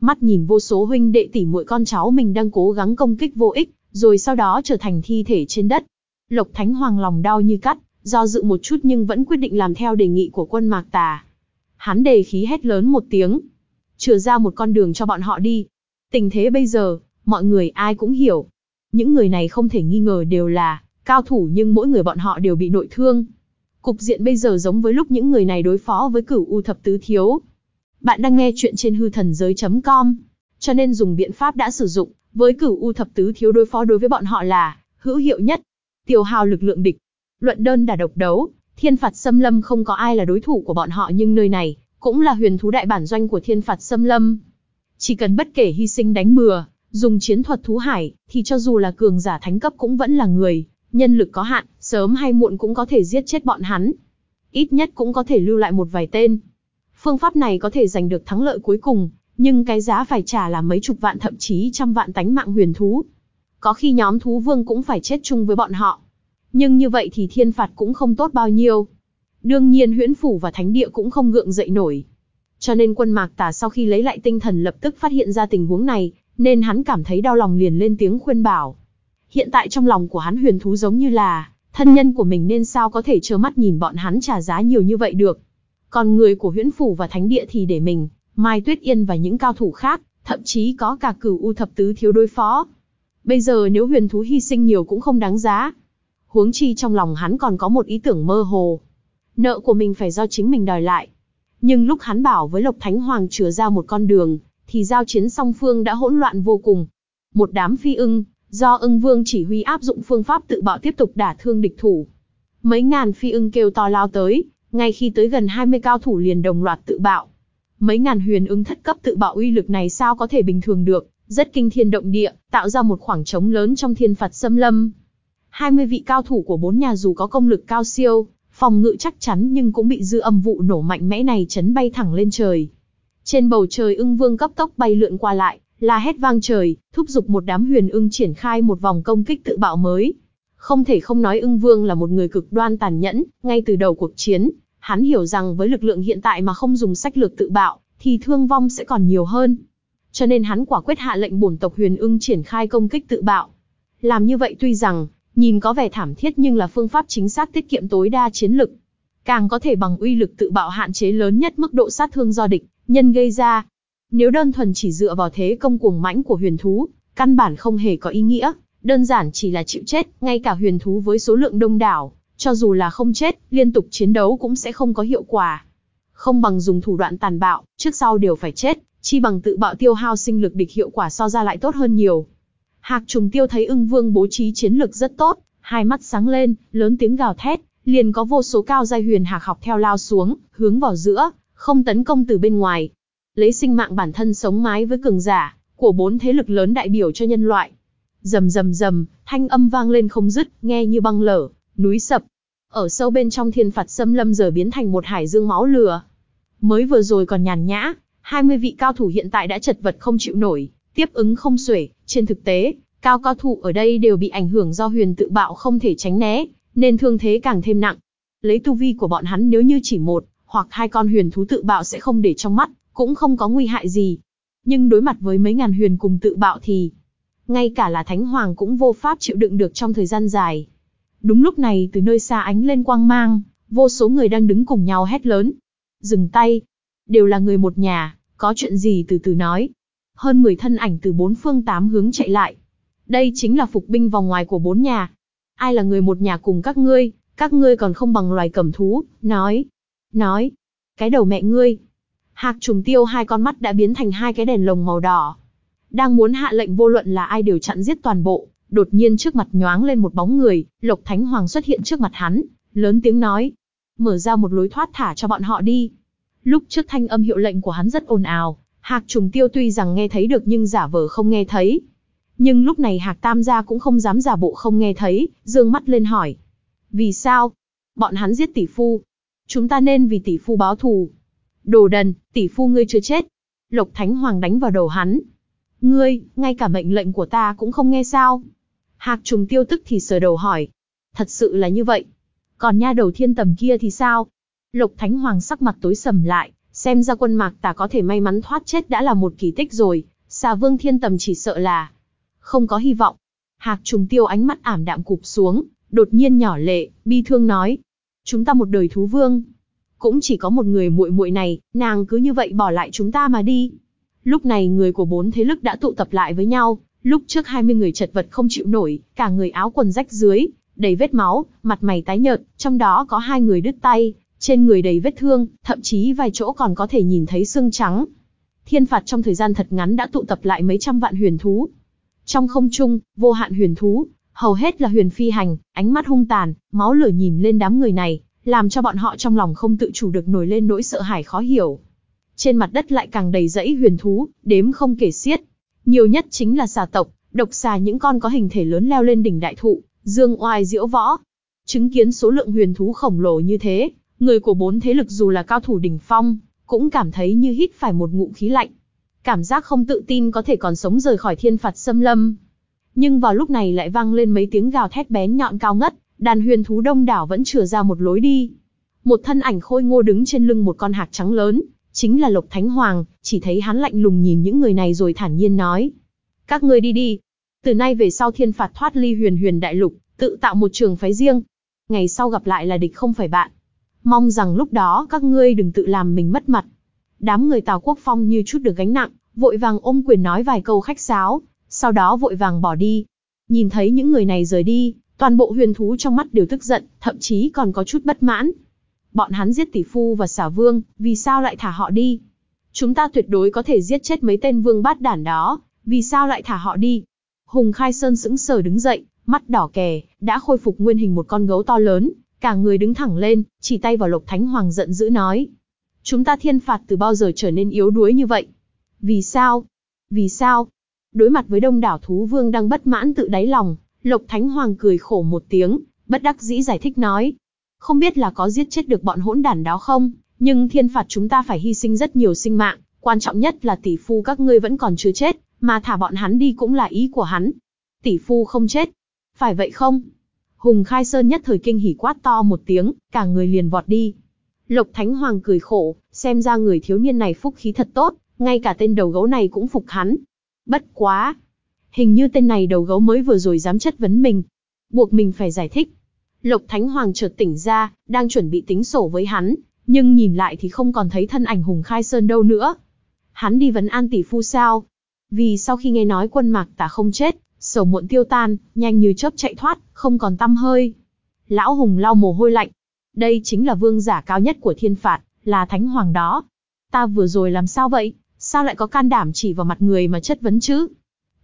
Mắt nhìn vô số huynh đệ tỷ muội con cháu mình đang cố gắng công kích vô ích, rồi sau đó trở thành thi thể trên đất. Lộc Thánh Hoàng lòng đau như cắt, do dự một chút nhưng vẫn quyết định làm theo đề nghị của quân Mạc Tà. Hắn đề khí hét lớn một tiếng, chừa ra một con đường cho bọn họ đi. Tình thế bây giờ, mọi người ai cũng hiểu. Những người này không thể nghi ngờ đều là cao thủ nhưng mỗi người bọn họ đều bị nội thương. Cục diện bây giờ giống với lúc những người này đối phó với cửu U thập tứ thiếu. Bạn đang nghe chuyện trên hư thần giới.com, cho nên dùng biện pháp đã sử dụng, với cửu U thập tứ thiếu đối phó đối với bọn họ là hữu hiệu nhất. Tiêu hào lực lượng địch. Luận đơn đả độc đấu, thiên phạt xâm lâm không có ai là đối thủ của bọn họ nhưng nơi này, cũng là huyền thú đại bản doanh của thiên phạt xâm lâm. Chỉ cần bất kể hy sinh đánh bừa, dùng chiến thuật thú hải, thì cho dù là cường giả thánh cấp cũng vẫn là người, nhân lực có hạn, sớm hay muộn cũng có thể giết chết bọn hắn. Ít nhất cũng có thể lưu lại một vài tên. Phương pháp này có thể giành được thắng lợi cuối cùng, nhưng cái giá phải trả là mấy chục vạn thậm chí trăm vạn tánh mạng huyền thú. Có khi nhóm thú vương cũng phải chết chung với bọn họ. Nhưng như vậy thì thiên phạt cũng không tốt bao nhiêu. Đương nhiên huyễn phủ và thánh địa cũng không gượng dậy nổi. Cho nên quân mạc tà sau khi lấy lại tinh thần lập tức phát hiện ra tình huống này, nên hắn cảm thấy đau lòng liền lên tiếng khuyên bảo. Hiện tại trong lòng của hắn huyền thú giống như là, thân nhân của mình nên sao có thể trơ mắt nhìn bọn hắn trả giá nhiều như vậy được. Còn người của huyễn phủ và thánh địa thì để mình, Mai Tuyết Yên và những cao thủ khác, thậm chí có cả cửu u thập tứ thiếu đối phó. Bây giờ nếu huyền thú hy sinh nhiều cũng không đáng giá. Huống chi trong lòng hắn còn có một ý tưởng mơ hồ. Nợ của mình phải do chính mình đòi lại. Nhưng lúc hắn bảo với Lộc Thánh Hoàng chừa ra một con đường, thì giao chiến song phương đã hỗn loạn vô cùng. Một đám phi ưng, do ưng vương chỉ huy áp dụng phương pháp tự bạo tiếp tục đả thương địch thủ. Mấy ngàn phi ưng kêu to lao tới, ngay khi tới gần 20 cao thủ liền đồng loạt tự bạo. Mấy ngàn huyền ưng thất cấp tự bạo uy lực này sao có thể bình thường được, rất kinh thiên động địa, tạo ra một khoảng trống lớn trong thiên phạt xâm lâm. 20 vị cao thủ của bốn nhà dù có công lực cao siêu, phòng ngự chắc chắn nhưng cũng bị dư âm vụ nổ mạnh mẽ này chấn bay thẳng lên trời. Trên bầu trời ưng vương cấp tốc bay lượn qua lại, la hét vang trời, thúc giục một đám huyền ưng triển khai một vòng công kích tự bạo mới. Không thể không nói ưng vương là một người cực đoan tàn nhẫn, ngay từ đầu cuộc chiến, hắn hiểu rằng với lực lượng hiện tại mà không dùng sách lược tự bạo, thì thương vong sẽ còn nhiều hơn. Cho nên hắn quả quyết hạ lệnh bổn tộc huyền ưng triển khai công kích tự bạo. Làm như vậy tuy rằng, nhìn có vẻ thảm thiết nhưng là phương pháp chính xác tiết kiệm tối đa chiến lực. Càng có thể bằng uy lực tự bạo hạn chế lớn nhất mức độ sát thương do địch, nhân gây ra. Nếu đơn thuần chỉ dựa vào thế công cuồng mãnh của huyền thú, căn bản không hề có ý nghĩa, đơn giản chỉ là chịu chết, ngay cả huyền thú với số lượng đông đảo, cho dù là không chết, liên tục chiến đấu cũng sẽ không có hiệu quả. Không bằng dùng thủ đoạn tàn bạo, trước sau đều phải chết, chi bằng tự bạo tiêu hao sinh lực địch hiệu quả so ra lại tốt hơn nhiều. Hạc trùng tiêu thấy ưng vương bố trí chiến lực rất tốt, hai mắt sáng lên, lớn tiếng gào thét, liền có vô số cao giai huyền hạc học theo lao xuống, hướng vào giữa, không tấn công từ bên ngoài. Lấy sinh mạng bản thân sống mái với cường giả, của bốn thế lực lớn đại biểu cho nhân loại. Rầm rầm rầm, thanh âm vang lên không dứt, nghe như băng lở, núi sập. Ở sâu bên trong thiên phạt xâm lâm giờ biến thành một hải dương máu lửa. Mới vừa rồi còn nhàn nhã, 20 vị cao thủ hiện tại đã chật vật không chịu nổi, tiếp ứng không xuể, trên thực tế, cao cao thủ ở đây đều bị ảnh hưởng do huyền tự bạo không thể tránh né, nên thương thế càng thêm nặng. Lấy tu vi của bọn hắn nếu như chỉ một, hoặc hai con huyền thú tự bạo sẽ không để trong mắt, cũng không có nguy hại gì. Nhưng đối mặt với mấy ngàn huyền cùng tự bạo thì, ngay cả là thánh hoàng cũng vô pháp chịu đựng được trong thời gian dài. Đúng lúc này từ nơi xa ánh lên quang mang, vô số người đang đứng cùng nhau hét lớn. Dừng tay. Đều là người một nhà, có chuyện gì từ từ nói. Hơn 10 thân ảnh từ bốn phương tám hướng chạy lại. Đây chính là phục binh vòng ngoài của bốn nhà. Ai là người một nhà cùng các ngươi, các ngươi còn không bằng loài cẩm thú, nói. Nói. Cái đầu mẹ ngươi. Hạc trùng tiêu hai con mắt đã biến thành hai cái đèn lồng màu đỏ. Đang muốn hạ lệnh vô luận là ai đều chặn giết toàn bộ, đột nhiên trước mặt nhoáng lên một bóng người, Lộc Thánh Hoàng xuất hiện trước mặt hắn, lớn tiếng nói. Mở ra một lối thoát thả cho bọn họ đi. Lúc trước thanh âm hiệu lệnh của hắn rất ồn ào, Hạc trùng tiêu tuy rằng nghe thấy được nhưng giả vờ không nghe thấy. Nhưng lúc này Hạc Tam gia cũng không dám giả bộ không nghe thấy, dương mắt lên hỏi. Vì sao? Bọn hắn giết tỷ phu. Chúng ta nên vì tỷ phu báo thù. Đồ đần, tỷ phu ngươi chưa chết. Lộc Thánh Hoàng đánh vào đầu hắn. Ngươi, ngay cả mệnh lệnh của ta cũng không nghe sao? Hạc trùng tiêu tức thì sờ đầu hỏi. Thật sự là như vậy. Còn nha đầu thiên tầm kia thì sao? Lộc Thánh Hoàng sắc mặt tối sầm lại, xem ra quân mạc tà có thể may mắn thoát chết đã là một kỳ tích rồi, xà vương thiên tầm chỉ sợ là không có hy vọng. Hạc trùng tiêu ánh mắt ảm đạm cụp xuống, đột nhiên nhỏ lệ, bi thương nói. Chúng ta một đời thú vương. Cũng chỉ có một người muội muội này, nàng cứ như vậy bỏ lại chúng ta mà đi. Lúc này người của bốn thế lực đã tụ tập lại với nhau, lúc trước 20 người chật vật không chịu nổi, cả người áo quần rách dưới, đầy vết máu, mặt mày tái nhợt, trong đó có hai người đứt tay, trên người đầy vết thương, thậm chí vài chỗ còn có thể nhìn thấy xương trắng. Thiên phạt trong thời gian thật ngắn đã tụ tập lại mấy trăm vạn huyền thú. Trong không trung, vô hạn huyền thú, hầu hết là huyền phi hành, ánh mắt hung tàn, máu lửa nhìn lên đám người này, làm cho bọn họ trong lòng không tự chủ được nổi lên nỗi sợ hãi khó hiểu. Trên mặt đất lại càng đầy rẫy huyền thú, đếm không kể xiết. Nhiều nhất chính là xà tộc, độc xà những con có hình thể lớn leo lên đỉnh đại thụ, dương oai diễu võ. Chứng kiến số lượng huyền thú khổng lồ như thế, người của bốn thế lực dù là cao thủ đỉnh phong, cũng cảm thấy như hít phải một ngụm khí lạnh. Cảm giác không tự tin có thể còn sống rời khỏi thiên phạt xâm lâm. Nhưng vào lúc này lại vang lên mấy tiếng gào thét bén nhọn cao ngất, đàn huyền thú đông đảo vẫn chừa ra một lối đi. Một thân ảnh khôi ngô đứng trên lưng một con hạc trắng lớn, chính là Lộc Thánh Hoàng, chỉ thấy hắn lạnh lùng nhìn những người này rồi thản nhiên nói. Các ngươi đi đi. Từ nay về sau thiên phạt thoát ly huyền huyền đại lục, tự tạo một trường phái riêng. Ngày sau gặp lại là địch không phải bạn. Mong rằng lúc đó các ngươi đừng tự làm mình mất mặt. Đám người Tào Quốc Phong như chút được gánh nặng, vội vàng ôm quyền nói vài câu khách sáo, sau đó vội vàng bỏ đi. Nhìn thấy những người này rời đi, toàn bộ huyền thú trong mắt đều tức giận, thậm chí còn có chút bất mãn. Bọn hắn giết tỷ phu và xả vương, vì sao lại thả họ đi? Chúng ta tuyệt đối có thể giết chết mấy tên vương bát đản đó, vì sao lại thả họ đi? Hùng Khai Sơn sững sờ đứng dậy, mắt đỏ kè, đã khôi phục nguyên hình một con gấu to lớn, cả người đứng thẳng lên, chỉ tay vào Lộc Thánh Hoàng giận dữ nói. Chúng ta thiên phạt từ bao giờ trở nên yếu đuối như vậy? Vì sao? Vì sao? Đối mặt với đông đảo thú vương đang bất mãn tự đáy lòng, Lộc Thánh Hoàng cười khổ một tiếng, bất đắc dĩ giải thích nói. Không biết là có giết chết được bọn hỗn đản đó không, nhưng thiên phạt chúng ta phải hy sinh rất nhiều sinh mạng, quan trọng nhất là tỷ phu các ngươi vẫn còn chưa chết, mà thả bọn hắn đi cũng là ý của hắn. Tỷ phu không chết. Phải vậy không? Hùng Khai Sơn nhất thời kinh hỉ quát to một tiếng, cả người liền vọt đi. Lộc Thánh Hoàng cười khổ, xem ra người thiếu niên này phúc khí thật tốt, ngay cả tên đầu gấu này cũng phục hắn. Bất quá. Hình như tên này đầu gấu mới vừa rồi dám chất vấn mình. Buộc mình phải giải thích. Lộc Thánh Hoàng chợt tỉnh ra, đang chuẩn bị tính sổ với hắn, nhưng nhìn lại thì không còn thấy thân ảnh Hùng Khai Sơn đâu nữa. Hắn đi vấn an tỷ phu sao? Vì sau khi nghe nói quân mạc tả không chết, sầu muộn tiêu tan, nhanh như chớp chạy thoát, không còn tâm hơi. Lão Hùng lau mồ hôi lạnh. Đây chính là vương giả cao nhất của thiên phạt, là thánh hoàng đó. Ta vừa rồi làm sao vậy? Sao lại có can đảm chỉ vào mặt người mà chất vấn chứ?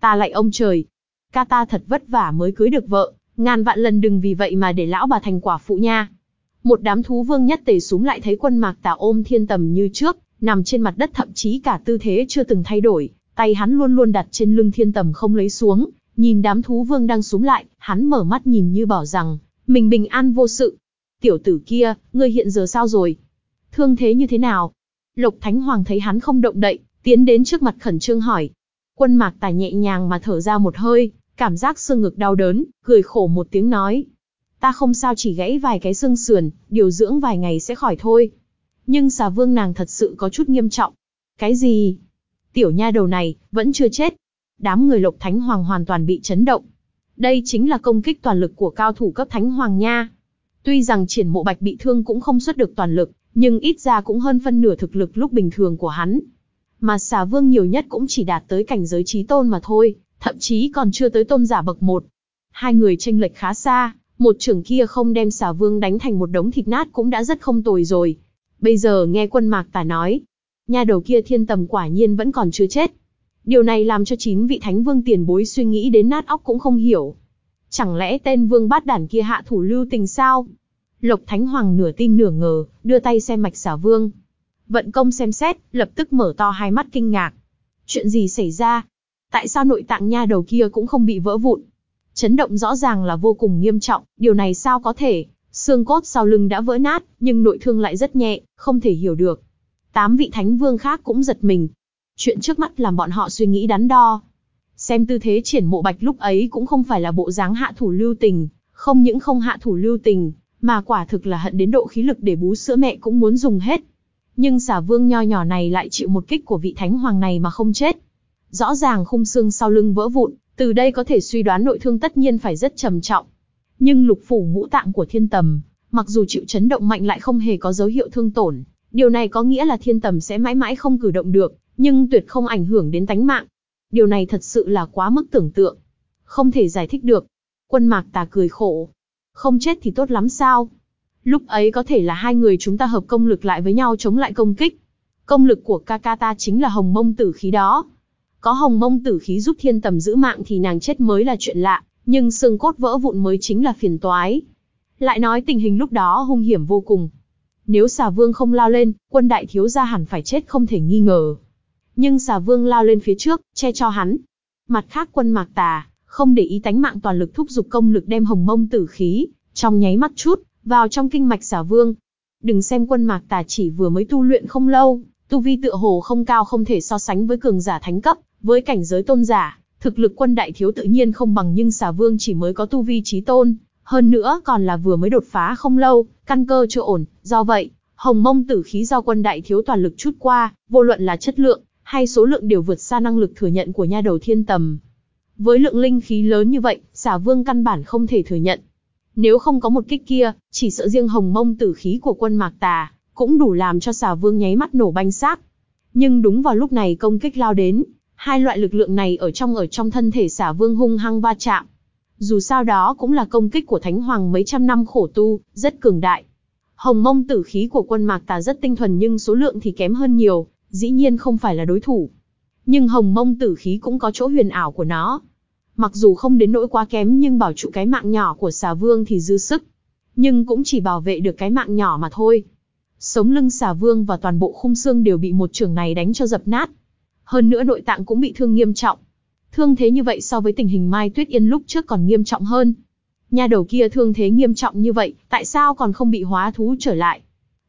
Ta lại ông trời. Ca ta thật vất vả mới cưới được vợ, ngàn vạn lần đừng vì vậy mà để lão bà thành quả phụ nha. Một đám thú vương nhất tề súng lại thấy quân mạc tà ôm thiên tầm như trước, nằm trên mặt đất thậm chí cả tư thế chưa từng thay đổi, tay hắn luôn luôn đặt trên lưng thiên tầm không lấy xuống, nhìn đám thú vương đang súng lại, hắn mở mắt nhìn như bảo rằng, mình bình an vô sự. Tiểu tử kia, ngươi hiện giờ sao rồi? Thương thế như thế nào? Lộc Thánh Hoàng thấy hắn không động đậy, tiến đến trước mặt khẩn trương hỏi. Quân mạc tài nhẹ nhàng mà thở ra một hơi, cảm giác xương ngực đau đớn, cười khổ một tiếng nói. Ta không sao chỉ gãy vài cái xương sườn, điều dưỡng vài ngày sẽ khỏi thôi. Nhưng xà vương nàng thật sự có chút nghiêm trọng. Cái gì? Tiểu nha đầu này, vẫn chưa chết. Đám người lộc thánh hoàng hoàn toàn bị chấn động. Đây chính là công kích toàn lực của cao thủ cấp thánh hoàng nha. Tuy rằng triển mộ bạch bị thương cũng không xuất được toàn lực, nhưng ít ra cũng hơn phân nửa thực lực lúc bình thường của hắn. Mà xà vương nhiều nhất cũng chỉ đạt tới cảnh giới trí tôn mà thôi, thậm chí còn chưa tới tôn giả bậc một. Hai người tranh lệch khá xa, một trưởng kia không đem xà vương đánh thành một đống thịt nát cũng đã rất không tồi rồi. Bây giờ nghe quân mạc tả nói, nha đầu kia thiên tầm quả nhiên vẫn còn chưa chết. Điều này làm cho chín vị thánh vương tiền bối suy nghĩ đến nát óc cũng không hiểu. Chẳng lẽ tên vương bát đản kia hạ thủ lưu tình sao? Lộc Thánh Hoàng nửa tin nửa ngờ, đưa tay xem mạch xả vương. Vận công xem xét, lập tức mở to hai mắt kinh ngạc. Chuyện gì xảy ra? Tại sao nội tạng nha đầu kia cũng không bị vỡ vụn? Chấn động rõ ràng là vô cùng nghiêm trọng, điều này sao có thể? Xương cốt sau lưng đã vỡ nát, nhưng nội thương lại rất nhẹ, không thể hiểu được. Tám vị thánh vương khác cũng giật mình. Chuyện trước mắt làm bọn họ suy nghĩ đắn đo. Xem tư thế triển mộ bạch lúc ấy cũng không phải là bộ dáng hạ thủ lưu tình, không những không hạ thủ lưu tình, mà quả thực là hận đến độ khí lực để bú sữa mẹ cũng muốn dùng hết. Nhưng xà vương nho nhỏ này lại chịu một kích của vị thánh hoàng này mà không chết. Rõ ràng khung xương sau lưng vỡ vụn, từ đây có thể suy đoán nội thương tất nhiên phải rất trầm trọng. Nhưng lục phủ ngũ tạng của thiên tầm, mặc dù chịu chấn động mạnh lại không hề có dấu hiệu thương tổn. Điều này có nghĩa là thiên tầm sẽ mãi mãi không cử động được, nhưng tuyệt không ảnh hưởng đến tánh mạng. Điều này thật sự là quá mức tưởng tượng. Không thể giải thích được. Quân mạc tà cười khổ. Không chết thì tốt lắm sao? Lúc ấy có thể là hai người chúng ta hợp công lực lại với nhau chống lại công kích. Công lực của Kakata chính là hồng mông tử khí đó. Có hồng mông tử khí giúp thiên tầm giữ mạng thì nàng chết mới là chuyện lạ, nhưng xương cốt vỡ vụn mới chính là phiền toái. Lại nói tình hình lúc đó hung hiểm vô cùng. Nếu xà vương không lao lên, quân đại thiếu gia hẳn phải chết không thể nghi ngờ. Nhưng xà vương lao lên phía trước, che cho hắn. Mặt khác quân mạc tà, không để ý tánh mạng toàn lực thúc giục công lực đem hồng mông tử khí, trong nháy mắt chút, vào trong kinh mạch xà vương. Đừng xem quân mạc tà chỉ vừa mới tu luyện không lâu, tu vi tựa hồ không cao không thể so sánh với cường giả thánh cấp, với cảnh giới tôn giả, thực lực quân đại thiếu tự nhiên không bằng nhưng xà vương chỉ mới có tu vi trí tôn, hơn nữa còn là vừa mới đột phá không lâu, căn cơ chưa ổn, do vậy, hồng mông tử khí do quân đại thiếu toàn lực chút qua, vô luận là chất lượng, hay số lượng đều vượt xa năng lực thừa nhận của nha đầu thiên tầm. Với lượng linh khí lớn như vậy, xà vương căn bản không thể thừa nhận. Nếu không có một kích kia, chỉ sợ riêng hồng mông tử khí của quân mạc tà, cũng đủ làm cho xà vương nháy mắt nổ banh xác. Nhưng đúng vào lúc này công kích lao đến, hai loại lực lượng này ở trong ở trong thân thể xà vương hung hăng va chạm. Dù sao đó cũng là công kích của Thánh Hoàng mấy trăm năm khổ tu, rất cường đại. Hồng mông tử khí của quân mạc tà rất tinh thuần nhưng số lượng thì kém hơn nhiều, dĩ nhiên không phải là đối thủ. Nhưng hồng mông tử khí cũng có chỗ huyền ảo của nó. Mặc dù không đến nỗi quá kém nhưng bảo trụ cái mạng nhỏ của xà vương thì dư sức. Nhưng cũng chỉ bảo vệ được cái mạng nhỏ mà thôi. Sống lưng xà vương và toàn bộ khung xương đều bị một trường này đánh cho dập nát. Hơn nữa nội tạng cũng bị thương nghiêm trọng. Thương thế như vậy so với tình hình Mai Tuyết Yên lúc trước còn nghiêm trọng hơn. Nhà đầu kia thương thế nghiêm trọng như vậy, tại sao còn không bị hóa thú trở lại?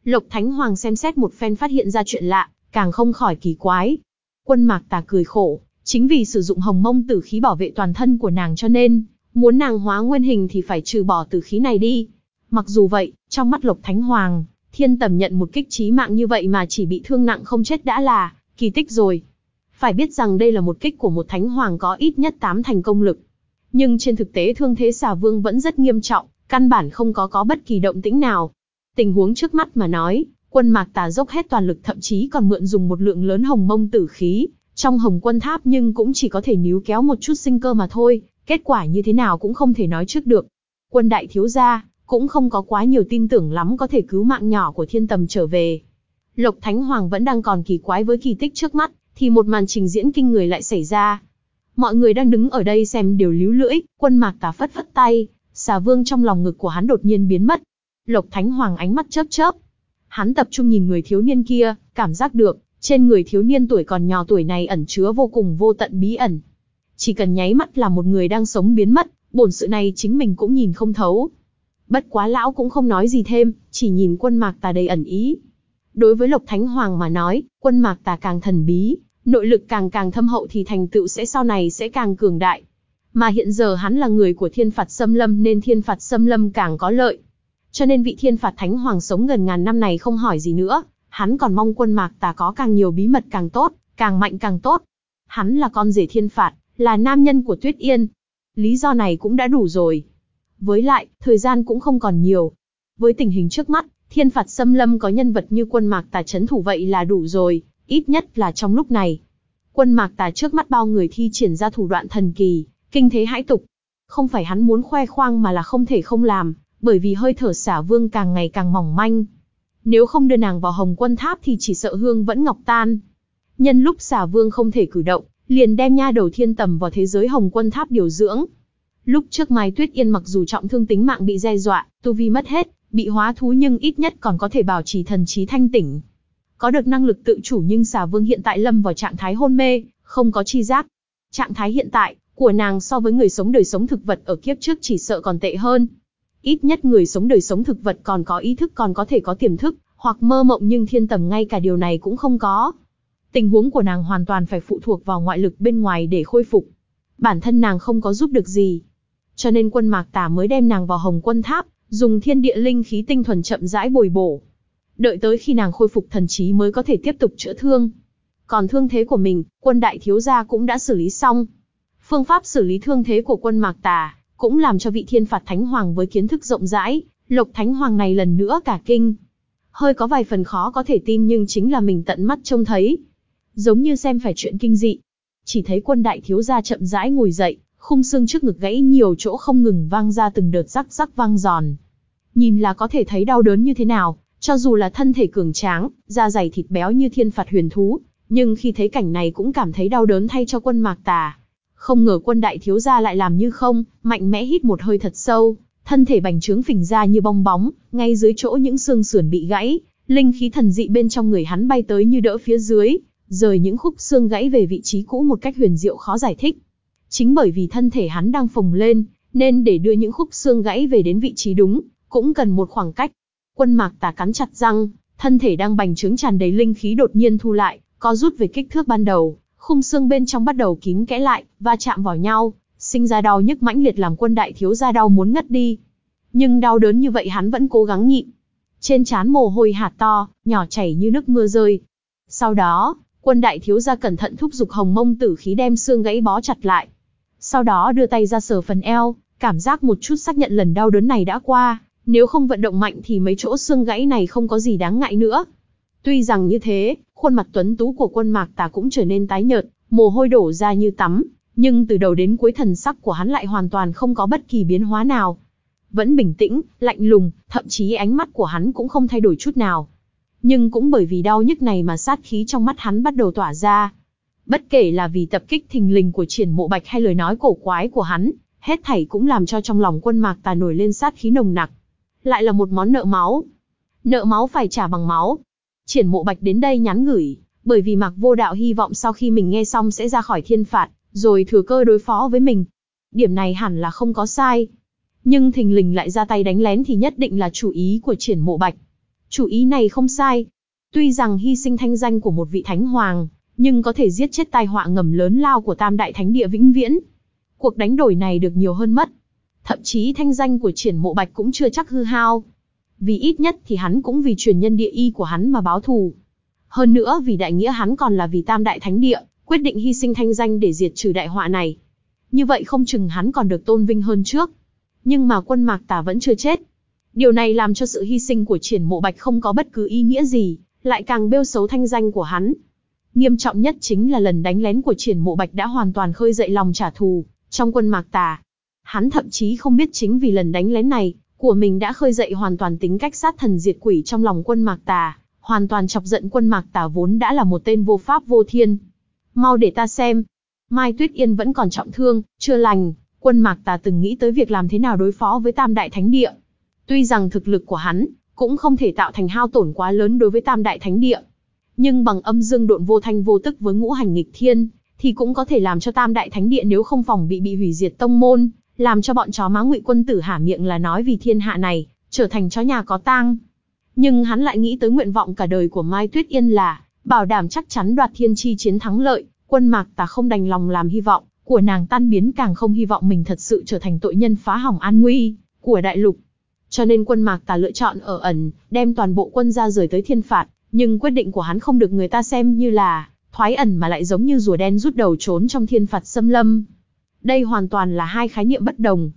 Lộc Thánh Hoàng xem xét một phen phát hiện ra chuyện lạ, càng không khỏi kỳ quái. Quân Mạc Tà cười khổ, chính vì sử dụng hồng mông tử khí bảo vệ toàn thân của nàng cho nên, muốn nàng hóa nguyên hình thì phải trừ bỏ tử khí này đi. Mặc dù vậy, trong mắt Lộc Thánh Hoàng, thiên tầm nhận một kích trí mạng như vậy mà chỉ bị thương nặng không chết đã là kỳ tích rồi. Phải biết rằng đây là một kích của một thánh hoàng có ít nhất 8 thành công lực. Nhưng trên thực tế thương thế xà vương vẫn rất nghiêm trọng, căn bản không có có bất kỳ động tĩnh nào. Tình huống trước mắt mà nói, quân mạc tà dốc hết toàn lực thậm chí còn mượn dùng một lượng lớn hồng mông tử khí, trong hồng quân tháp nhưng cũng chỉ có thể níu kéo một chút sinh cơ mà thôi, kết quả như thế nào cũng không thể nói trước được. Quân đại thiếu gia, cũng không có quá nhiều tin tưởng lắm có thể cứu mạng nhỏ của thiên tầm trở về. Lộc Thánh Hoàng vẫn đang còn kỳ quái với kỳ tích trước mắt, thì một màn trình diễn kinh người lại xảy ra. Mọi người đang đứng ở đây xem đều líu lưỡi, quân mạc tà phất phất tay, xà vương trong lòng ngực của hắn đột nhiên biến mất. Lộc Thánh Hoàng ánh mắt chớp chớp. Hắn tập trung nhìn người thiếu niên kia, cảm giác được, trên người thiếu niên tuổi còn nhỏ tuổi này ẩn chứa vô cùng vô tận bí ẩn. Chỉ cần nháy mắt là một người đang sống biến mất, bổn sự này chính mình cũng nhìn không thấu. Bất quá lão cũng không nói gì thêm, chỉ nhìn quân mạc tà đầy ẩn ý. Đối với Lộc Thánh Hoàng mà nói, quân mạc tà càng thần bí, nội lực càng càng thâm hậu thì thành tựu sẽ sau này sẽ càng cường đại. Mà hiện giờ hắn là người của thiên phạt xâm lâm nên thiên phạt xâm lâm càng có lợi. Cho nên vị thiên phạt thánh hoàng sống gần ngàn năm này không hỏi gì nữa, hắn còn mong quân mạc tà có càng nhiều bí mật càng tốt, càng mạnh càng tốt. Hắn là con rể thiên phạt, là nam nhân của Tuyết Yên. Lý do này cũng đã đủ rồi. Với lại, thời gian cũng không còn nhiều. Với tình hình trước mắt, thiên phạt xâm lâm có nhân vật như quân mạc tà chấn thủ vậy là đủ rồi ít nhất là trong lúc này. Quân mạc tà trước mắt bao người thi triển ra thủ đoạn thần kỳ, kinh thế hãi tục. Không phải hắn muốn khoe khoang mà là không thể không làm, bởi vì hơi thở xả vương càng ngày càng mỏng manh. Nếu không đưa nàng vào hồng quân tháp thì chỉ sợ hương vẫn ngọc tan. Nhân lúc xả vương không thể cử động, liền đem nha đầu thiên tầm vào thế giới hồng quân tháp điều dưỡng. Lúc trước Mai Tuyết Yên mặc dù trọng thương tính mạng bị đe dọa, tu vi mất hết, bị hóa thú nhưng ít nhất còn có thể bảo trì thần trí thanh tỉnh, có được năng lực tự chủ nhưng xà vương hiện tại lâm vào trạng thái hôn mê, không có chi giác. Trạng thái hiện tại của nàng so với người sống đời sống thực vật ở kiếp trước chỉ sợ còn tệ hơn. Ít nhất người sống đời sống thực vật còn có ý thức còn có thể có tiềm thức, hoặc mơ mộng nhưng thiên tầm ngay cả điều này cũng không có. Tình huống của nàng hoàn toàn phải phụ thuộc vào ngoại lực bên ngoài để khôi phục. Bản thân nàng không có giúp được gì. Cho nên quân mạc tà mới đem nàng vào hồng quân tháp, dùng thiên địa linh khí tinh thuần chậm rãi bồi bổ đợi tới khi nàng khôi phục thần trí mới có thể tiếp tục chữa thương. Còn thương thế của mình, quân đại thiếu gia cũng đã xử lý xong. Phương pháp xử lý thương thế của quân Mạc Tà, cũng làm cho vị thiên phạt thánh hoàng với kiến thức rộng rãi, lộc thánh hoàng này lần nữa cả kinh. Hơi có vài phần khó có thể tin nhưng chính là mình tận mắt trông thấy. Giống như xem phải chuyện kinh dị. Chỉ thấy quân đại thiếu gia chậm rãi ngồi dậy, khung xương trước ngực gãy nhiều chỗ không ngừng vang ra từng đợt rắc rắc vang giòn. Nhìn là có thể thấy đau đớn như thế nào, cho dù là thân thể cường tráng, da dày thịt béo như thiên phạt huyền thú, nhưng khi thấy cảnh này cũng cảm thấy đau đớn thay cho quân mạc tà. Không ngờ quân đại thiếu gia lại làm như không, mạnh mẽ hít một hơi thật sâu, thân thể bành trướng phình ra như bong bóng, ngay dưới chỗ những xương sườn bị gãy, Linh khí thần dị bên trong người hắn bay tới như đỡ phía dưới, rời những khúc xương gãy về vị trí cũ một cách huyền diệu khó giải thích. Chính bởi vì thân thể hắn đang phồng lên, nên để đưa những khúc xương gãy về đến vị trí đúng, cũng cần một khoảng cách. Quân mạc tà cắn chặt răng, thân thể đang bành trướng tràn đầy linh khí đột nhiên thu lại, có rút về kích thước ban đầu, khung xương bên trong bắt đầu kín kẽ lại, va chạm vào nhau, sinh ra đau nhức mãnh liệt làm quân đại thiếu gia đau muốn ngất đi. Nhưng đau đớn như vậy hắn vẫn cố gắng nhịn. Trên trán mồ hôi hạt to, nhỏ chảy như nước mưa rơi. Sau đó, quân đại thiếu gia cẩn thận thúc giục hồng mông tử khí đem xương gãy bó chặt lại. Sau đó đưa tay ra sờ phần eo, cảm giác một chút xác nhận lần đau đớn này đã qua, nếu không vận động mạnh thì mấy chỗ xương gãy này không có gì đáng ngại nữa. Tuy rằng như thế, khuôn mặt tuấn tú của quân mạc tà cũng trở nên tái nhợt, mồ hôi đổ ra như tắm, nhưng từ đầu đến cuối thần sắc của hắn lại hoàn toàn không có bất kỳ biến hóa nào. Vẫn bình tĩnh, lạnh lùng, thậm chí ánh mắt của hắn cũng không thay đổi chút nào. Nhưng cũng bởi vì đau nhức này mà sát khí trong mắt hắn bắt đầu tỏa ra. Bất kể là vì tập kích thình lình của triển mộ bạch hay lời nói cổ quái của hắn, hết thảy cũng làm cho trong lòng quân mạc tà nổi lên sát khí nồng nặc. Lại là một món nợ máu. Nợ máu phải trả bằng máu. Triển mộ bạch đến đây nhắn gửi, bởi vì mạc vô đạo hy vọng sau khi mình nghe xong sẽ ra khỏi thiên phạt, rồi thừa cơ đối phó với mình. Điểm này hẳn là không có sai. Nhưng thình lình lại ra tay đánh lén thì nhất định là chủ ý của triển mộ bạch. Chủ ý này không sai. Tuy rằng hy sinh thanh danh của một vị thánh hoàng, nhưng có thể giết chết tai họa ngầm lớn lao của tam đại thánh địa vĩnh viễn. Cuộc đánh đổi này được nhiều hơn mất. Thậm chí thanh danh của triển mộ bạch cũng chưa chắc hư hao. Vì ít nhất thì hắn cũng vì truyền nhân địa y của hắn mà báo thù. Hơn nữa vì đại nghĩa hắn còn là vì tam đại thánh địa, quyết định hy sinh thanh danh để diệt trừ đại họa này. Như vậy không chừng hắn còn được tôn vinh hơn trước. Nhưng mà quân mạc tà vẫn chưa chết. Điều này làm cho sự hy sinh của triển mộ bạch không có bất cứ ý nghĩa gì, lại càng bêu xấu thanh danh của hắn. Nghiêm trọng nhất chính là lần đánh lén của triển mộ bạch đã hoàn toàn khơi dậy lòng trả thù, trong quân mạc tà. Hắn thậm chí không biết chính vì lần đánh lén này, của mình đã khơi dậy hoàn toàn tính cách sát thần diệt quỷ trong lòng quân mạc tà, hoàn toàn chọc giận quân mạc tà vốn đã là một tên vô pháp vô thiên. Mau để ta xem. Mai Tuyết Yên vẫn còn trọng thương, chưa lành, quân mạc tà từng nghĩ tới việc làm thế nào đối phó với tam đại thánh địa. Tuy rằng thực lực của hắn, cũng không thể tạo thành hao tổn quá lớn đối với tam đại thánh địa. Nhưng bằng âm dương độn vô thanh vô tức với ngũ hành nghịch thiên, thì cũng có thể làm cho tam đại thánh địa nếu không phòng bị bị hủy diệt tông môn, làm cho bọn chó má ngụy quân tử hả miệng là nói vì thiên hạ này, trở thành chó nhà có tang. Nhưng hắn lại nghĩ tới nguyện vọng cả đời của Mai Tuyết Yên là, bảo đảm chắc chắn đoạt thiên chi chiến thắng lợi, quân mạc tà không đành lòng làm hy vọng, của nàng tan biến càng không hy vọng mình thật sự trở thành tội nhân phá hỏng an nguy, của đại lục. Cho nên quân mạc tà lựa chọn ở ẩn, đem toàn bộ quân ra rời tới thiên phạt, nhưng quyết định của hắn không được người ta xem như là thoái ẩn mà lại giống như rùa đen rút đầu trốn trong thiên phạt xâm lâm. Đây hoàn toàn là hai khái niệm bất đồng.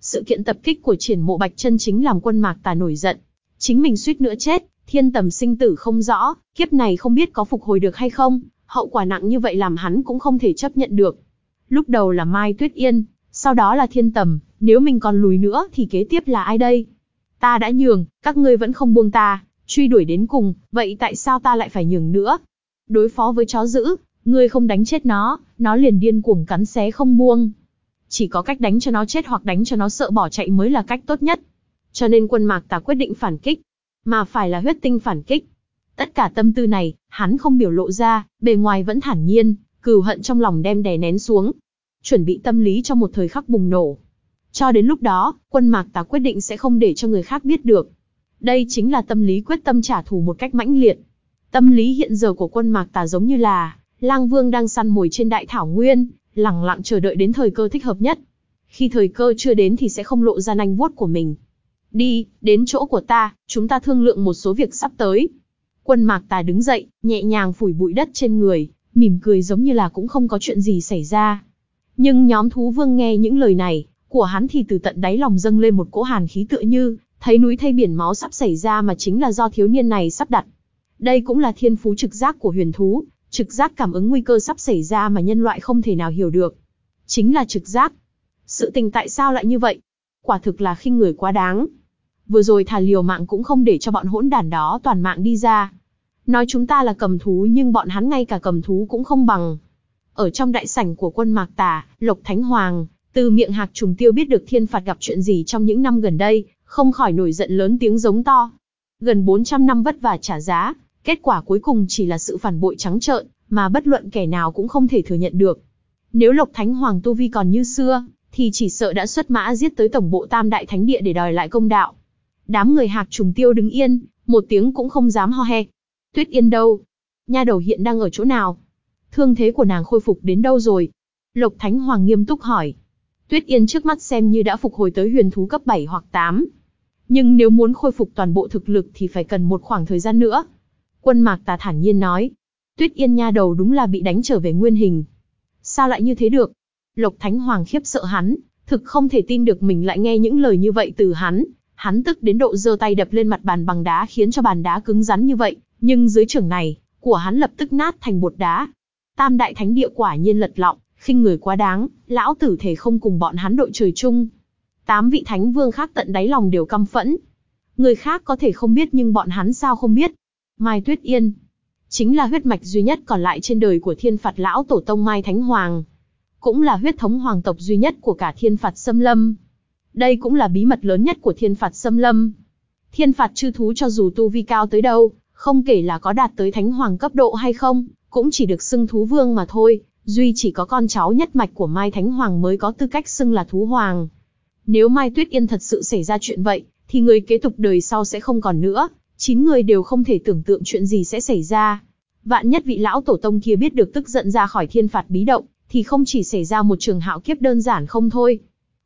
Sự kiện tập kích của triển mộ bạch chân chính làm quân mạc tà nổi giận. Chính mình suýt nữa chết, thiên tầm sinh tử không rõ, kiếp này không biết có phục hồi được hay không, hậu quả nặng như vậy làm hắn cũng không thể chấp nhận được. Lúc đầu là Mai Tuyết Yên, sau đó là thiên tầm, nếu mình còn lùi nữa thì kế tiếp là ai đây? Ta đã nhường, các ngươi vẫn không buông ta, truy đuổi đến cùng, vậy tại sao ta lại phải nhường nữa? Đối phó với chó dữ, ngươi không đánh chết nó, nó liền điên cuồng cắn xé không buông. Chỉ có cách đánh cho nó chết hoặc đánh cho nó sợ bỏ chạy mới là cách tốt nhất. Cho nên quân mạc ta quyết định phản kích, mà phải là huyết tinh phản kích. Tất cả tâm tư này, hắn không biểu lộ ra, bề ngoài vẫn thản nhiên, cừu hận trong lòng đem đè nén xuống. Chuẩn bị tâm lý cho một thời khắc bùng nổ. Cho đến lúc đó, quân mạc ta quyết định sẽ không để cho người khác biết được. Đây chính là tâm lý quyết tâm trả thù một cách mãnh liệt. Tâm lý hiện giờ của quân mạc tà giống như là, lang vương đang săn mồi trên đại thảo nguyên, lặng lặng chờ đợi đến thời cơ thích hợp nhất. Khi thời cơ chưa đến thì sẽ không lộ ra nanh vuốt của mình. Đi, đến chỗ của ta, chúng ta thương lượng một số việc sắp tới. Quân mạc tà đứng dậy, nhẹ nhàng phủi bụi đất trên người, mỉm cười giống như là cũng không có chuyện gì xảy ra. Nhưng nhóm thú vương nghe những lời này, của hắn thì từ tận đáy lòng dâng lên một cỗ hàn khí tựa như, thấy núi thay biển máu sắp xảy ra mà chính là do thiếu niên này sắp đặt. Đây cũng là thiên phú trực giác của huyền thú, trực giác cảm ứng nguy cơ sắp xảy ra mà nhân loại không thể nào hiểu được. Chính là trực giác. Sự tình tại sao lại như vậy? Quả thực là khinh người quá đáng. Vừa rồi thà liều mạng cũng không để cho bọn hỗn đản đó toàn mạng đi ra. Nói chúng ta là cầm thú nhưng bọn hắn ngay cả cầm thú cũng không bằng. Ở trong đại sảnh của quân Mạc Tà, Lộc Thánh Hoàng, từ miệng hạc trùng tiêu biết được thiên phạt gặp chuyện gì trong những năm gần đây, không khỏi nổi giận lớn tiếng giống to. Gần 400 năm vất vả trả giá, kết quả cuối cùng chỉ là sự phản bội trắng trợn, mà bất luận kẻ nào cũng không thể thừa nhận được. Nếu Lộc Thánh Hoàng Tu Vi còn như xưa, thì chỉ sợ đã xuất mã giết tới tổng bộ Tam Đại Thánh Địa để đòi lại công đạo. Đám người hạc trùng tiêu đứng yên, một tiếng cũng không dám ho he. Tuyết Yên đâu? Nha đầu hiện đang ở chỗ nào? Thương thế của nàng khôi phục đến đâu rồi? Lộc Thánh Hoàng nghiêm túc hỏi. Tuyết Yên trước mắt xem như đã phục hồi tới huyền thú cấp 7 hoặc 8. Nhưng nếu muốn khôi phục toàn bộ thực lực thì phải cần một khoảng thời gian nữa. Quân Mạc Tà thản nhiên nói. Tuyết Yên nha đầu đúng là bị đánh trở về nguyên hình. Sao lại như thế được? Lộc Thánh Hoàng khiếp sợ hắn, thực không thể tin được mình lại nghe những lời như vậy từ hắn. Hắn tức đến độ giơ tay đập lên mặt bàn bằng đá khiến cho bàn đá cứng rắn như vậy, nhưng dưới trường này, của hắn lập tức nát thành bột đá. Tam đại thánh địa quả nhiên lật lọng, khinh người quá đáng, lão tử thể không cùng bọn hắn đội trời chung. Tám vị thánh vương khác tận đáy lòng đều căm phẫn. Người khác có thể không biết nhưng bọn hắn sao không biết. Mai Tuyết Yên, chính là huyết mạch duy nhất còn lại trên đời của thiên phạt lão tổ tông Mai Thánh Hoàng. Cũng là huyết thống hoàng tộc duy nhất của cả thiên phạt xâm lâm. Đây cũng là bí mật lớn nhất của thiên phạt xâm lâm. Thiên phạt chư thú cho dù tu vi cao tới đâu, không kể là có đạt tới thánh hoàng cấp độ hay không, cũng chỉ được xưng thú vương mà thôi, duy chỉ có con cháu nhất mạch của Mai Thánh Hoàng mới có tư cách xưng là thú hoàng. Nếu Mai Tuyết Yên thật sự xảy ra chuyện vậy, thì người kế tục đời sau sẽ không còn nữa, chín người đều không thể tưởng tượng chuyện gì sẽ xảy ra. Vạn nhất vị lão tổ tông kia biết được tức giận ra khỏi thiên phạt bí động, thì không chỉ xảy ra một trường hạo kiếp đơn giản không thôi.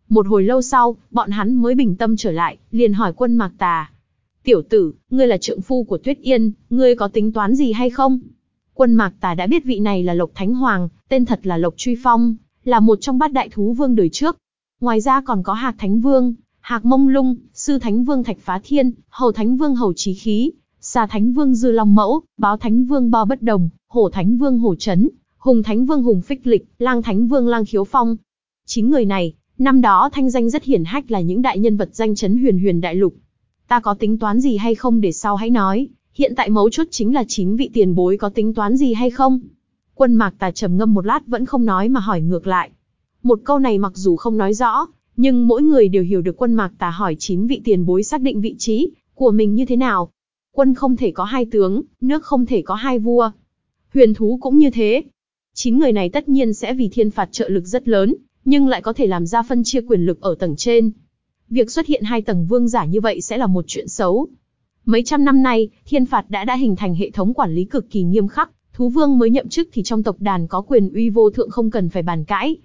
Một hồi lâu sau, bọn hắn mới bình tâm trở lại, liền hỏi quân Mạc Tà. Tiểu tử, ngươi là trượng phu của Tuyết Yên, ngươi có tính toán gì hay không? Quân Mạc Tà đã biết vị này là Lộc Thánh Hoàng, tên thật là Lộc Truy Phong, là một trong bát đại thú vương đời trước. Ngoài ra còn có Hạc Thánh Vương, Hạc Mông Lung, Sư Thánh Vương Thạch Phá Thiên, Hầu Thánh Vương Hầu Chí Khí, Xà Thánh Vương Dư Long Mẫu, Báo Thánh Vương Bo Bất Đồng, Hổ Thánh Vương Hổ Trấn, Hùng Thánh Vương Hùng Phích Lịch, Lang Thánh Vương Lang Khiếu Phong. Chín người này, năm đó thanh danh rất hiển hách là những đại nhân vật danh chấn huyền huyền đại lục. Ta có tính toán gì hay không để sau hãy nói, hiện tại mấu chốt chính là chín vị tiền bối có tính toán gì hay không. Quân Mạc Tà trầm ngâm một lát vẫn không nói mà hỏi ngược lại. Một câu này mặc dù không nói rõ, nhưng mỗi người đều hiểu được quân Mạc Tà hỏi chín vị tiền bối xác định vị trí của mình như thế nào. Quân không thể có hai tướng, nước không thể có hai vua. Huyền thú cũng như thế. Chín người này tất nhiên sẽ vì thiên phạt trợ lực rất lớn, nhưng lại có thể làm ra phân chia quyền lực ở tầng trên. Việc xuất hiện hai tầng vương giả như vậy sẽ là một chuyện xấu. Mấy trăm năm nay, thiên phạt đã đã hình thành hệ thống quản lý cực kỳ nghiêm khắc, thú vương mới nhậm chức thì trong tộc đàn có quyền uy vô thượng không cần phải bàn cãi.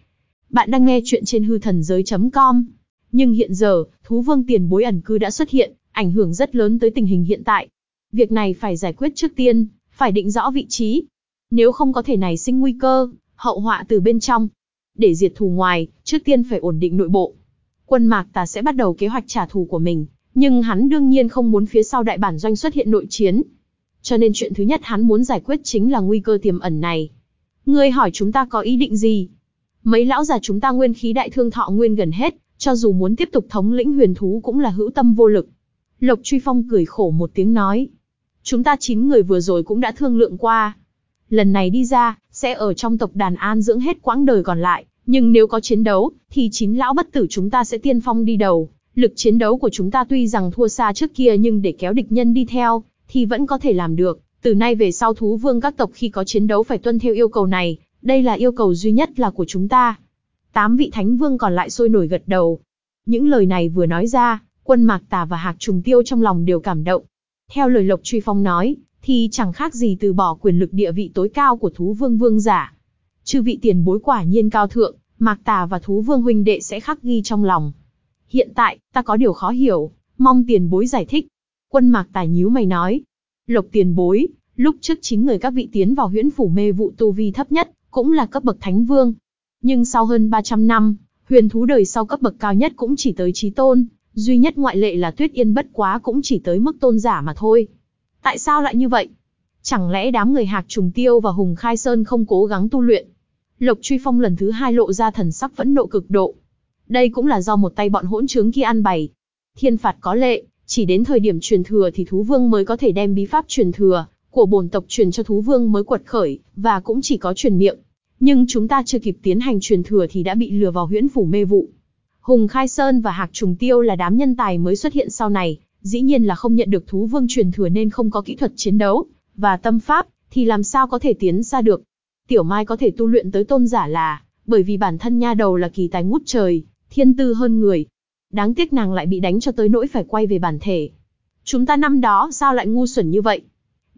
Bạn đang nghe chuyện trên hư thần giới.com. Nhưng hiện giờ, thú vương tiền bối ẩn cư đã xuất hiện, ảnh hưởng rất lớn tới tình hình hiện tại. Việc này phải giải quyết trước tiên, phải định rõ vị trí. Nếu không có thể này sinh nguy cơ, hậu họa từ bên trong. Để diệt thù ngoài, trước tiên phải ổn định nội bộ. Quân Mạc Tà sẽ bắt đầu kế hoạch trả thù của mình, nhưng hắn đương nhiên không muốn phía sau đại bản doanh xuất hiện nội chiến. Cho nên chuyện thứ nhất hắn muốn giải quyết chính là nguy cơ tiềm ẩn này. Ngươi hỏi chúng ta có ý định gì? Mấy lão già chúng ta nguyên khí đại thương thọ nguyên gần hết, cho dù muốn tiếp tục thống lĩnh huyền thú cũng là hữu tâm vô lực. Lộc Truy Phong cười khổ một tiếng nói. Chúng ta chín người vừa rồi cũng đã thương lượng qua. Lần này đi ra, sẽ ở trong tộc đàn an dưỡng hết quãng đời còn lại, nhưng nếu có chiến đấu, thì chín lão bất tử chúng ta sẽ tiên phong đi đầu. Lực chiến đấu của chúng ta tuy rằng thua xa trước kia nhưng để kéo địch nhân đi theo, thì vẫn có thể làm được. Từ nay về sau thú vương các tộc khi có chiến đấu phải tuân theo yêu cầu này, đây là yêu cầu duy nhất là của chúng ta. Tám vị thánh vương còn lại sôi nổi gật đầu. Những lời này vừa nói ra, quân mạc tà và hạc trùng tiêu trong lòng đều cảm động. Theo lời Lộc Truy Phong nói, thì chẳng khác gì từ bỏ quyền lực địa vị tối cao của thú vương vương giả. Chư vị tiền bối quả nhiên cao thượng, mạc tà và thú vương huynh đệ sẽ khắc ghi trong lòng. Hiện tại, ta có điều khó hiểu, mong tiền bối giải thích. Quân mạc tà nhíu mày nói. Lộc tiền bối, lúc trước chín người các vị tiến vào huyễn phủ mê vụ tu vi thấp nhất, cũng là cấp bậc thánh vương. Nhưng sau hơn 300 năm, huyền thú đời sau cấp bậc cao nhất cũng chỉ tới trí tôn, duy nhất ngoại lệ là tuyết yên bất quá cũng chỉ tới mức tôn giả mà thôi. Tại sao lại như vậy? Chẳng lẽ đám người hạc trùng tiêu và hùng khai sơn không cố gắng tu luyện? Lộc truy phong lần thứ hai lộ ra thần sắc phẫn nộ cực độ. Đây cũng là do một tay bọn hỗn trướng kia ăn bày. Thiên phạt có lệ, chỉ đến thời điểm truyền thừa thì thú vương mới có thể đem bí pháp truyền thừa, của bổn tộc truyền cho thú vương mới quật khởi, và cũng chỉ có truyền miệng. Nhưng chúng ta chưa kịp tiến hành truyền thừa thì đã bị lừa vào huyễn phủ mê vụ. Hùng Khai Sơn và Hạc Trùng Tiêu là đám nhân tài mới xuất hiện sau này, dĩ nhiên là không nhận được thú vương truyền thừa nên không có kỹ thuật chiến đấu, và tâm pháp, thì làm sao có thể tiến xa được. Tiểu Mai có thể tu luyện tới tôn giả là, bởi vì bản thân nha đầu là kỳ tài ngút trời, thiên tư hơn người. Đáng tiếc nàng lại bị đánh cho tới nỗi phải quay về bản thể. Chúng ta năm đó sao lại ngu xuẩn như vậy?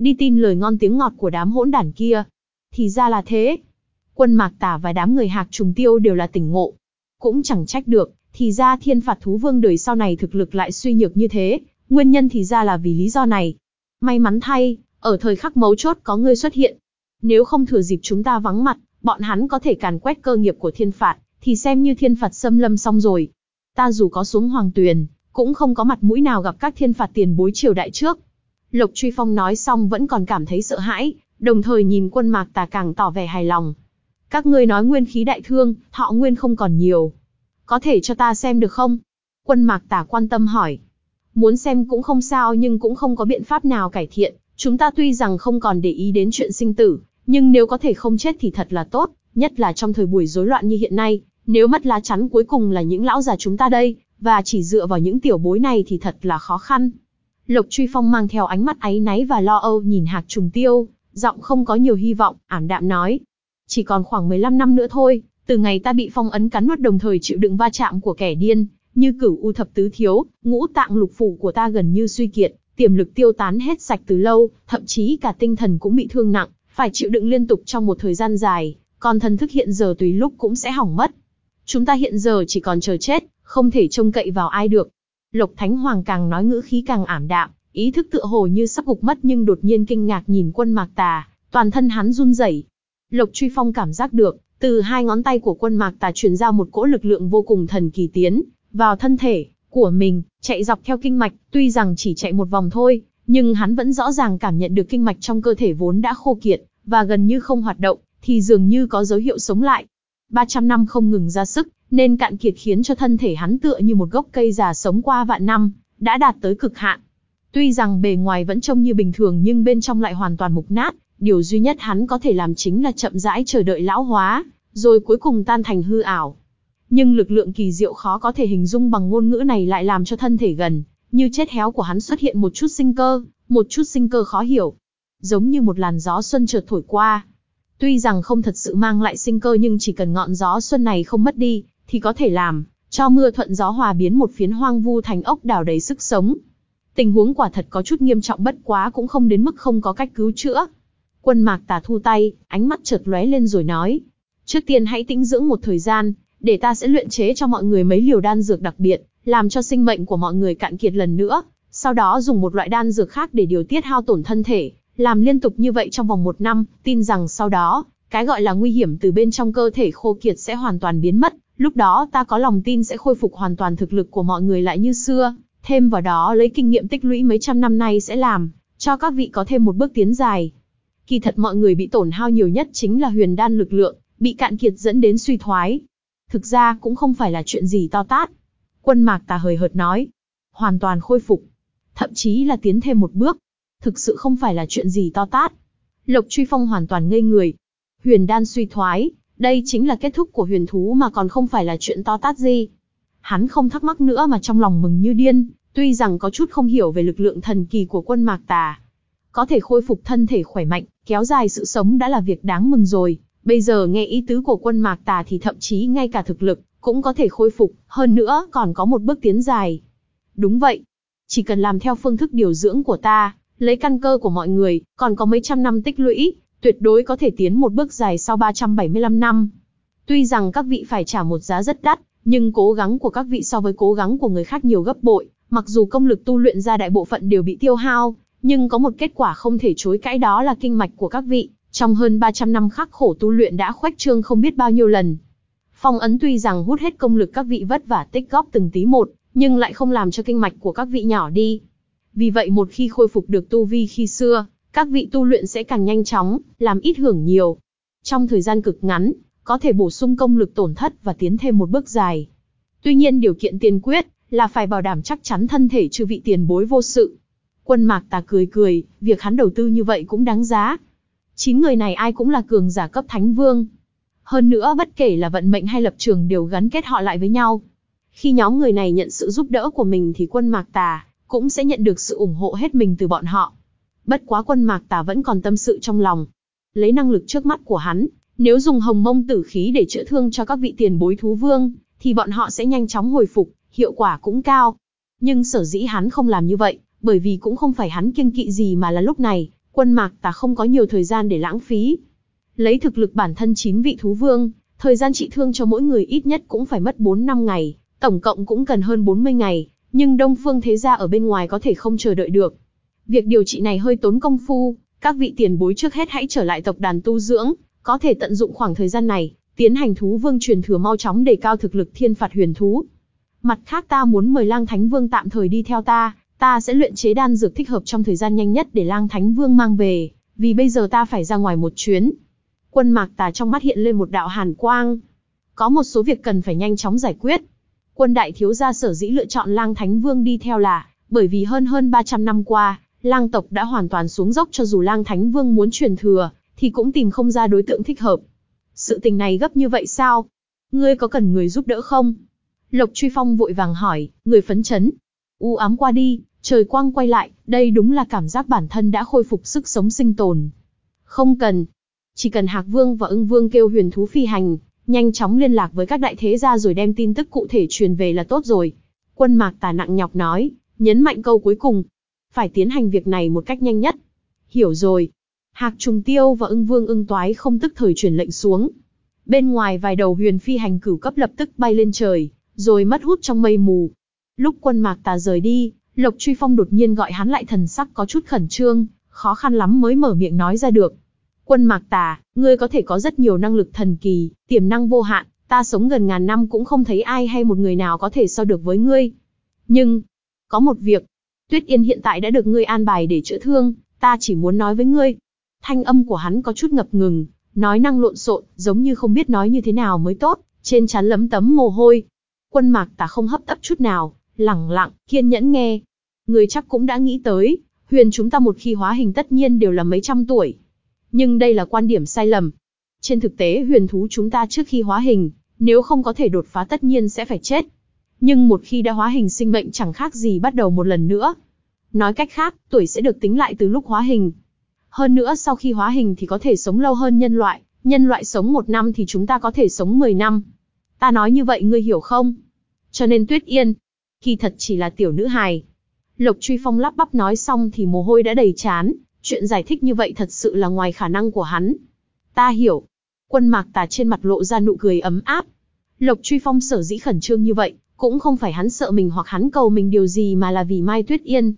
Đi tin lời ngon tiếng ngọt của đám hỗn đản kia. Thì ra là thế. Quân mạc tả và đám người hạc trùng tiêu đều là tỉnh ngộ. Cũng chẳng trách được, thì ra thiên phạt thú vương đời sau này thực lực lại suy nhược như thế, nguyên nhân thì ra là vì lý do này. May mắn thay, ở thời khắc mấu chốt có ngươi xuất hiện. Nếu không thừa dịp chúng ta vắng mặt, bọn hắn có thể càn quét cơ nghiệp của thiên phạt, thì xem như thiên phạt xâm lâm xong rồi. Ta dù có xuống hoàng tuyền, cũng không có mặt mũi nào gặp các thiên phạt tiền bối triều đại trước. Lộc Truy Phong nói xong vẫn còn cảm thấy sợ hãi, đồng thời nhìn quân mạc tà càng tỏ vẻ hài lòng. Các ngươi nói nguyên khí đại thương, thọ nguyên không còn nhiều. Có thể cho ta xem được không? Quân mạc tà quan tâm hỏi. Muốn xem cũng không sao nhưng cũng không có biện pháp nào cải thiện. Chúng ta tuy rằng không còn để ý đến chuyện sinh tử, nhưng nếu có thể không chết thì thật là tốt, nhất là trong thời buổi rối loạn như hiện nay, nếu mất lá chắn cuối cùng là những lão già chúng ta đây, và chỉ dựa vào những tiểu bối này thì thật là khó khăn. Lộc Truy Phong mang theo ánh mắt áy náy và lo âu nhìn Hạc Trùng Tiêu, giọng không có nhiều hy vọng, ảm đạm nói. Chỉ còn khoảng 15 năm nữa thôi, từ ngày ta bị phong ấn cắn nuốt đồng thời chịu đựng va chạm của kẻ điên, như cửu u thập tứ thiếu, ngũ tạng lục phủ của ta gần như suy kiệt, tiềm lực tiêu tán hết sạch từ lâu, thậm chí cả tinh thần cũng bị thương nặng, phải chịu đựng liên tục trong một thời gian dài, còn thần thức hiện giờ tùy lúc cũng sẽ hỏng mất. Chúng ta hiện giờ chỉ còn chờ chết, không thể trông cậy vào ai được. Lộc Thánh Hoàng càng nói ngữ khí càng ảm đạm, ý thức tựa hồ như sắp gục mất nhưng đột nhiên kinh ngạc nhìn quân mạc tà, toàn thân hắn run rẩy. Lộc Truy Phong cảm giác được, từ hai ngón tay của quân mạc tà truyền ra một cỗ lực lượng vô cùng thần kỳ tiến vào thân thể của mình, chạy dọc theo kinh mạch, tuy rằng chỉ chạy một vòng thôi, nhưng hắn vẫn rõ ràng cảm nhận được kinh mạch trong cơ thể vốn đã khô kiệt và gần như không hoạt động, thì dường như có dấu hiệu sống lại. 300 năm không ngừng ra sức, nên cạn kiệt khiến cho thân thể hắn tựa như một gốc cây già sống qua vạn năm, đã đạt tới cực hạn. Tuy rằng bề ngoài vẫn trông như bình thường nhưng bên trong lại hoàn toàn mục nát, điều duy nhất hắn có thể làm chính là chậm rãi chờ đợi lão hóa, rồi cuối cùng tan thành hư ảo. Nhưng lực lượng kỳ diệu khó có thể hình dung bằng ngôn ngữ này lại làm cho thân thể gần, như chết héo của hắn xuất hiện một chút sinh cơ, một chút sinh cơ khó hiểu. Giống như một làn gió xuân chợt thổi qua. Tuy rằng không thật sự mang lại sinh cơ nhưng chỉ cần ngọn gió xuân này không mất đi, thì có thể làm, cho mưa thuận gió hòa biến một phiến hoang vu thành ốc đảo đầy sức sống. Tình huống quả thật có chút nghiêm trọng bất quá cũng không đến mức không có cách cứu chữa. Quân mạc tà thu tay, ánh mắt chợt lóe lên rồi nói. Trước tiên hãy tĩnh dưỡng một thời gian, để ta sẽ luyện chế cho mọi người mấy liều đan dược đặc biệt, làm cho sinh mệnh của mọi người cạn kiệt lần nữa. Sau đó dùng một loại đan dược khác để điều tiết hao tổn thân thể, làm liên tục như vậy trong vòng một năm, tin rằng sau đó, cái gọi là nguy hiểm từ bên trong cơ thể khô kiệt sẽ hoàn toàn biến mất, lúc đó ta có lòng tin sẽ khôi phục hoàn toàn thực lực của mọi người lại như xưa, thêm vào đó lấy kinh nghiệm tích lũy mấy trăm năm nay sẽ làm, cho các vị có thêm một bước tiến dài. Kỳ thật mọi người bị tổn hao nhiều nhất chính là huyền đan lực lượng, bị cạn kiệt dẫn đến suy thoái. Thực ra cũng không phải là chuyện gì to tát. Quân mạc tà hời hợt nói. Hoàn toàn khôi phục. Thậm chí là tiến thêm một bước. Thực sự không phải là chuyện gì to tát. Lộc truy phong hoàn toàn ngây người. Huyền đan suy thoái, đây chính là kết thúc của huyền thú mà còn không phải là chuyện to tát gì. Hắn không thắc mắc nữa mà trong lòng mừng như điên, tuy rằng có chút không hiểu về lực lượng thần kỳ của quân mạc tà. Có thể khôi phục thân thể khỏe mạnh, kéo dài sự sống đã là việc đáng mừng rồi. Bây giờ nghe ý tứ của quân mạc tà thì thậm chí ngay cả thực lực, cũng có thể khôi phục, hơn nữa còn có một bước tiến dài. Đúng vậy. Chỉ cần làm theo phương thức điều dưỡng của ta, lấy căn cơ của mọi người, còn có mấy trăm năm tích lũy, tuyệt đối có thể tiến một bước dài sau 375 năm. Tuy rằng các vị phải trả một giá rất đắt, nhưng cố gắng của các vị so với cố gắng của người khác nhiều gấp bội, mặc dù công lực tu luyện ra đại bộ phận đều bị tiêu hao, nhưng có một kết quả không thể chối cãi đó là kinh mạch của các vị, trong hơn 300 năm khắc khổ tu luyện đã khoách trương không biết bao nhiêu lần. Phong ấn tuy rằng hút hết công lực các vị vất vả tích góp từng tí một, nhưng lại không làm cho kinh mạch của các vị nhỏ đi. Vì vậy một khi khôi phục được tu vi khi xưa, các vị tu luyện sẽ càng nhanh chóng, làm ít hưởng nhiều. Trong thời gian cực ngắn, có thể bổ sung công lực tổn thất và tiến thêm một bước dài. Tuy nhiên điều kiện tiên quyết là phải bảo đảm chắc chắn thân thể chư vị tiền bối vô sự. Quân mạc tà cười cười, việc hắn đầu tư như vậy cũng đáng giá. Chín người này ai cũng là cường giả cấp thánh vương. Hơn nữa bất kể là vận mệnh hay lập trường đều gắn kết họ lại với nhau. Khi nhóm người này nhận sự giúp đỡ của mình thì quân mạc tà, cũng sẽ nhận được sự ủng hộ hết mình từ bọn họ. Bất quá quân mạc tà vẫn còn tâm sự trong lòng. Lấy năng lực trước mắt của hắn, nếu dùng hồng mông tử khí để chữa thương cho các vị tiền bối thú vương, thì bọn họ sẽ nhanh chóng hồi phục, hiệu quả cũng cao. Nhưng sở dĩ hắn không làm như vậy, bởi vì cũng không phải hắn kiêng kỵ gì mà là lúc này, quân mạc tà không có nhiều thời gian để lãng phí. Lấy thực lực bản thân chín vị thú vương, thời gian trị thương cho mỗi người ít nhất cũng phải mất 4 năm ngày, tổng cộng cũng cần hơn 40 ngày, nhưng Đông Phương Thế Gia ở bên ngoài có thể không chờ đợi được. Việc điều trị này hơi tốn công phu, các vị tiền bối trước hết hãy trở lại tộc đàn tu dưỡng, có thể tận dụng khoảng thời gian này, tiến hành thú vương truyền thừa mau chóng để cao thực lực thiên phạt huyền thú. Mặt khác ta muốn mời lang thánh vương tạm thời đi theo ta, ta sẽ luyện chế đan dược thích hợp trong thời gian nhanh nhất để lang thánh vương mang về, vì bây giờ ta phải ra ngoài một chuyến. Quân mạc tà trong mắt hiện lên một đạo hàn quang. Có một số việc cần phải nhanh chóng giải quyết. Quân đại thiếu gia sở dĩ lựa chọn lang thánh vương đi theo là, bởi vì hơn hơn 300 năm qua, lang tộc đã hoàn toàn xuống dốc cho dù lang thánh vương muốn truyền thừa, thì cũng tìm không ra đối tượng thích hợp. Sự tình này gấp như vậy sao? Ngươi có cần người giúp đỡ không? Lộc Truy Phong vội vàng hỏi, người phấn chấn. U ám qua đi, trời quang quay lại, đây đúng là cảm giác bản thân đã khôi phục sức sống sinh tồn. Không cần. Chỉ cần Hạc Vương và ưng Vương kêu huyền thú phi hành, nhanh chóng liên lạc với các đại thế gia rồi đem tin tức cụ thể truyền về là tốt rồi. Quân mạc tà nặng nhọc nói, nhấn mạnh câu cuối cùng. Phải tiến hành việc này một cách nhanh nhất. Hiểu rồi. Hạc trùng tiêu và ưng vương ưng toái không tức thời truyền lệnh xuống. Bên ngoài vài đầu huyền phi hành cửu cấp lập tức bay lên trời, rồi mất hút trong mây mù. Lúc quân mạc tà rời đi, Lộc Truy Phong đột nhiên gọi hắn lại thần sắc có chút khẩn trương, khó khăn lắm mới mở miệng nói ra được. Quân mạc tà, ngươi có thể có rất nhiều năng lực thần kỳ, tiềm năng vô hạn, ta sống gần ngàn năm cũng không thấy ai hay một người nào có thể so được với ngươi. Nhưng, có một việc, Tuyết Yên hiện tại đã được ngươi an bài để chữa thương, ta chỉ muốn nói với ngươi. Thanh âm của hắn có chút ngập ngừng, nói năng lộn xộn, giống như không biết nói như thế nào mới tốt, trên trán lấm tấm mồ hôi. Quân mạc tà không hấp tấp chút nào, lẳng lặng, kiên nhẫn nghe. Ngươi chắc cũng đã nghĩ tới, huyền chúng ta một khi hóa hình tất nhiên đều là mấy trăm tuổi, nhưng đây là quan điểm sai lầm. Trên thực tế huyền thú chúng ta trước khi hóa hình, nếu không có thể đột phá tất nhiên sẽ phải chết. Nhưng một khi đã hóa hình sinh mệnh chẳng khác gì bắt đầu một lần nữa. Nói cách khác, tuổi sẽ được tính lại từ lúc hóa hình. Hơn nữa sau khi hóa hình thì có thể sống lâu hơn nhân loại, nhân loại sống một năm thì chúng ta có thể sống 10 năm. Ta nói như vậy ngươi hiểu không? Cho nên Tuyết Yên, kỳ thật chỉ là tiểu nữ hài. Lộc Truy Phong lắp bắp nói xong thì mồ hôi đã đầy chán, Chuyện giải thích như vậy thật sự là ngoài khả năng của hắn. Ta hiểu. Quân mạc tà trên mặt lộ ra nụ cười ấm áp. Lộc truy phong sở dĩ khẩn trương như vậy, cũng không phải hắn sợ mình hoặc hắn cầu mình điều gì mà là vì Mai Tuyết Yên.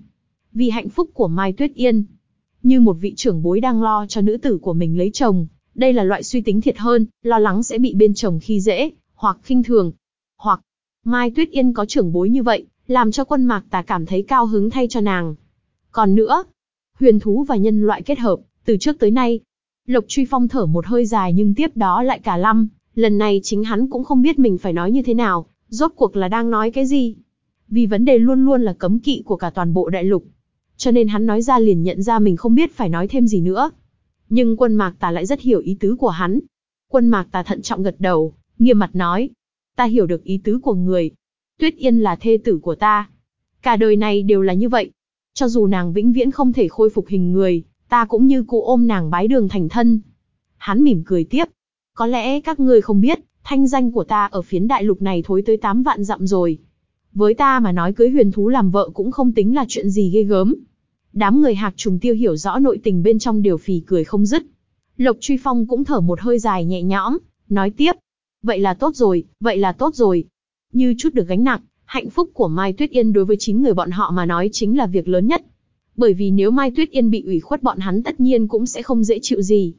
Vì hạnh phúc của Mai Tuyết Yên. Như một vị trưởng bối đang lo cho nữ tử của mình lấy chồng, đây là loại suy tính thiệt hơn, lo lắng sẽ bị bên chồng khi dễ, hoặc khinh thường. Hoặc, Mai Tuyết Yên có trưởng bối như vậy, làm cho quân mạc tà cảm thấy cao hứng thay cho nàng. Còn nữa, huyền thú và nhân loại kết hợp, từ trước tới nay. Lộc Truy Phong thở một hơi dài nhưng tiếp đó lại cả lăm, lần này chính hắn cũng không biết mình phải nói như thế nào, rốt cuộc là đang nói cái gì. Vì vấn đề luôn luôn là cấm kỵ của cả toàn bộ đại lục. Cho nên hắn nói ra liền nhận ra mình không biết phải nói thêm gì nữa. Nhưng quân mạc tà lại rất hiểu ý tứ của hắn. Quân mạc tà thận trọng gật đầu, nghiêm mặt nói. Ta hiểu được ý tứ của người. Tuyết Yên là thê tử của ta. Cả đời này đều là như vậy, cho dù nàng vĩnh viễn không thể khôi phục hình người, ta cũng như cụ ôm nàng bái đường thành thân. Hắn mỉm cười tiếp. Có lẽ các ngươi không biết, thanh danh của ta ở phiến đại lục này thối tới 8 vạn dặm rồi. Với ta mà nói cưới huyền thú làm vợ cũng không tính là chuyện gì ghê gớm. Đám người hạc trùng tiêu hiểu rõ nội tình bên trong điều phì cười không dứt. Lộc truy phong cũng thở một hơi dài nhẹ nhõm, nói tiếp. Vậy là tốt rồi, vậy là tốt rồi. Như chút được gánh nặng, Hạnh phúc của Mai Tuyết Yên đối với chín người bọn họ mà nói chính là việc lớn nhất. Bởi vì nếu Mai Tuyết Yên bị ủy khuất bọn hắn tất nhiên cũng sẽ không dễ chịu gì.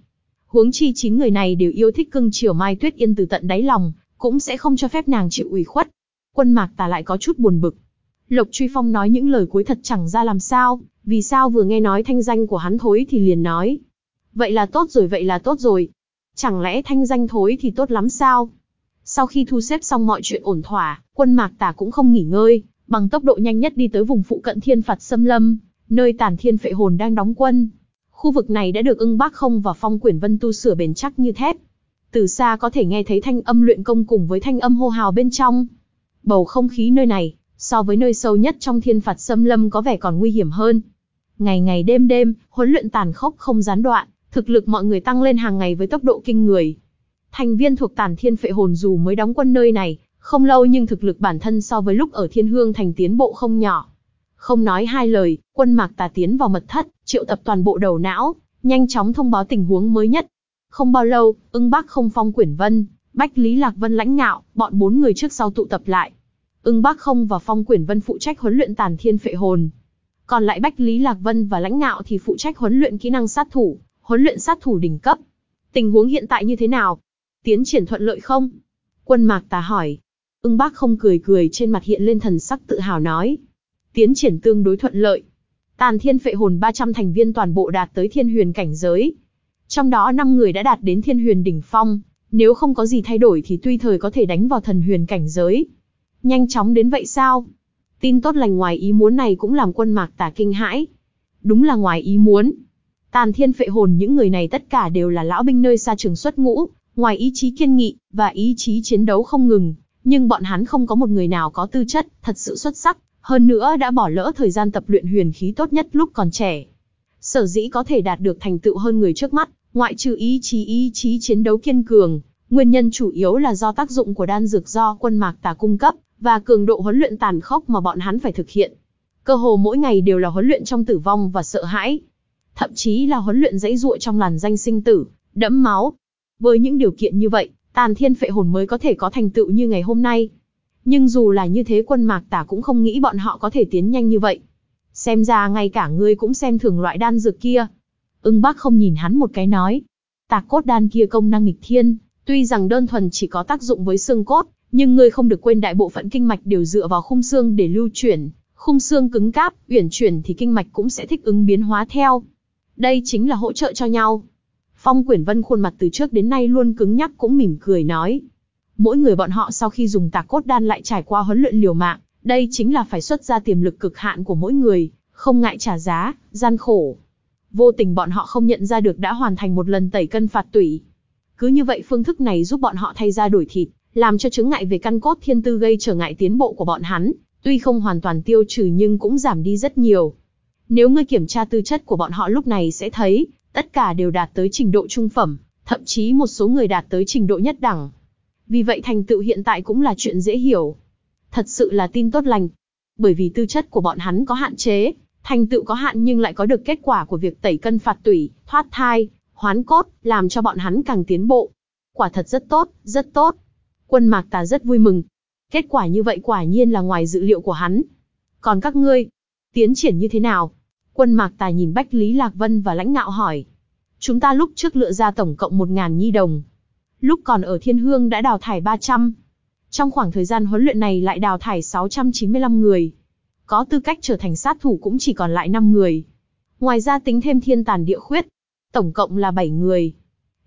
Huống chi chín người này đều yêu thích cưng chiều Mai Tuyết Yên từ tận đáy lòng, cũng sẽ không cho phép nàng chịu ủy khuất. Quân Mạc Tà lại có chút buồn bực. Lộc Truy Phong nói những lời cuối thật chẳng ra làm sao, vì sao vừa nghe nói thanh danh của hắn thối thì liền nói. Vậy là tốt rồi vậy là tốt rồi. Chẳng lẽ thanh danh thối thì tốt lắm sao? Sau khi thu xếp xong mọi chuyện ổn thỏa, quân mạc tà cũng không nghỉ ngơi, bằng tốc độ nhanh nhất đi tới vùng phụ cận thiên phạt xâm lâm, nơi tàn thiên phệ hồn đang đóng quân. Khu vực này đã được ưng bác không và phong quyển vân tu sửa bền chắc như thép. Từ xa có thể nghe thấy thanh âm luyện công cùng với thanh âm hô hào bên trong. Bầu không khí nơi này, So với nơi sâu nhất trong thiên phạt xâm lâm có vẻ còn nguy hiểm hơn. Ngày ngày đêm đêm, huấn luyện tàn khốc không gián đoạn, thực lực mọi người tăng lên hàng ngày với tốc độ kinh người. Thành viên thuộc tàn thiên phệ hồn dù mới đóng quân nơi này, không lâu nhưng thực lực bản thân so với lúc ở thiên hương thành tiến bộ không nhỏ. Không nói hai lời, quân mạc tà tiến vào mật thất, triệu tập toàn bộ đầu não, nhanh chóng thông báo tình huống mới nhất. Không bao lâu, ưng bác không phong quyển vân, bách lý lạc vân lãnh ngạo, bọn bốn người trước sau tụ tập lại. Ưng bác không và phong quyển vân phụ trách huấn luyện tàn thiên phệ hồn. Còn lại bách lý lạc vân và lãnh ngạo thì phụ trách huấn luyện kỹ năng sát thủ, huấn luyện sát thủ đỉnh cấp. Tình huống hiện tại như thế nào? Tiến triển thuận lợi không? Quân mạc tà hỏi. Ưng bác không cười cười trên mặt hiện lên thần sắc tự hào nói. Tiến triển tương đối thuận lợi. Tàn thiên phệ hồn 300 thành viên toàn bộ đạt tới thiên huyền cảnh giới. Trong đó 5 người đã đạt đến thiên huyền đỉnh phong, nếu không có gì thay đổi thì tuy thời có thể đánh vào thần huyền cảnh giới. Nhanh chóng đến vậy sao? Tin tốt lành ngoài ý muốn này cũng làm quân mạc tả kinh hãi. Đúng là ngoài ý muốn. Tàn thiên phệ hồn những người này tất cả đều là lão binh nơi xa trường xuất ngũ, ngoài ý chí kiên nghị, và ý chí chiến đấu không ngừng, nhưng bọn hắn không có một người nào có tư chất, thật sự xuất sắc, hơn nữa đã bỏ lỡ thời gian tập luyện huyền khí tốt nhất lúc còn trẻ. Sở dĩ có thể đạt được thành tựu hơn người trước mắt, ngoại trừ ý chí ý chí chiến đấu kiên cường, nguyên nhân chủ yếu là do tác dụng của đan dược do quân mạc tà cung cấp, và cường độ huấn luyện tàn khốc mà bọn hắn phải thực hiện. Cơ hồ mỗi ngày đều là huấn luyện trong tử vong và sợ hãi. Thậm chí là huấn luyện dãy ruộ trong làn danh sinh tử, đẫm máu. Với những điều kiện như vậy, tàn thiên phệ hồn mới có thể có thành tựu như ngày hôm nay. Nhưng dù là như thế quân mạc tả cũng không nghĩ bọn họ có thể tiến nhanh như vậy. Xem ra ngay cả ngươi cũng xem thường loại đan dược kia. Ưng bác không nhìn hắn một cái nói. Tạc cốt đan kia công năng nghịch thiên, tuy rằng đơn thuần chỉ có tác dụng với xương cốt, nhưng ngươi không được quên đại bộ phận kinh mạch đều dựa vào khung xương để lưu chuyển, khung xương cứng cáp, uyển chuyển thì kinh mạch cũng sẽ thích ứng biến hóa theo. Đây chính là hỗ trợ cho nhau. Phong Quyển Vân khuôn mặt từ trước đến nay luôn cứng nhắc cũng mỉm cười nói. Mỗi người bọn họ sau khi dùng tạc cốt đan lại trải qua huấn luyện liều mạng, đây chính là phải xuất ra tiềm lực cực hạn của mỗi người, không ngại trả giá, gian khổ. Vô tình bọn họ không nhận ra được đã hoàn thành một lần tẩy cân phạt tủy. Cứ như vậy phương thức này giúp bọn họ thay ra đổi thịt, làm cho chứng ngại về căn cốt thiên tư gây trở ngại tiến bộ của bọn hắn, tuy không hoàn toàn tiêu trừ nhưng cũng giảm đi rất nhiều. Nếu ngươi kiểm tra tư chất của bọn họ lúc này sẽ thấy, tất cả đều đạt tới trình độ trung phẩm, thậm chí một số người đạt tới trình độ nhất đẳng. Vì vậy thành tựu hiện tại cũng là chuyện dễ hiểu. Thật sự là tin tốt lành. Bởi vì tư chất của bọn hắn có hạn chế, thành tựu có hạn nhưng lại có được kết quả của việc tẩy cân phạt tủy, thoát thai, hoán cốt, làm cho bọn hắn càng tiến bộ. Quả thật rất tốt, rất tốt. Quân Mạc Tà rất vui mừng. Kết quả như vậy quả nhiên là ngoài dự liệu của hắn. Còn các ngươi, tiến triển như thế nào? Quân Mạc Tà nhìn Bách Lý Lạc Vân và lãnh ngạo hỏi. Chúng ta lúc trước lựa ra tổng cộng 1.000 nhi đồng. Lúc còn ở Thiên Hương đã đào thải 300. Trong khoảng thời gian huấn luyện này lại đào thải 695 người. Có tư cách trở thành sát thủ cũng chỉ còn lại 5 người. Ngoài ra tính thêm thiên tàn địa khuyết. Tổng cộng là 7 người.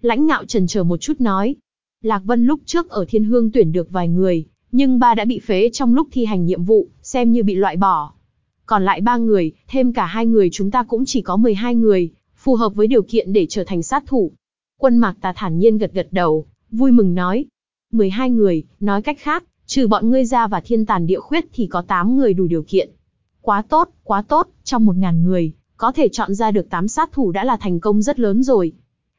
Lãnh ngạo trần chờ một chút nói. Lạc Vân lúc trước ở Thiên Hương tuyển được vài người, nhưng ba đã bị phế trong lúc thi hành nhiệm vụ, xem như bị loại bỏ. Còn lại ba người, thêm cả hai người chúng ta cũng chỉ có 12 người, phù hợp với điều kiện để trở thành sát thủ. Quân Mạc Tà thản nhiên gật gật đầu, vui mừng nói. 12 người, nói cách khác, trừ bọn ngươi ra và thiên tàn địa khuyết thì có 8 người đủ điều kiện. Quá tốt, quá tốt, trong 1.000 người, có thể chọn ra được 8 sát thủ đã là thành công rất lớn rồi.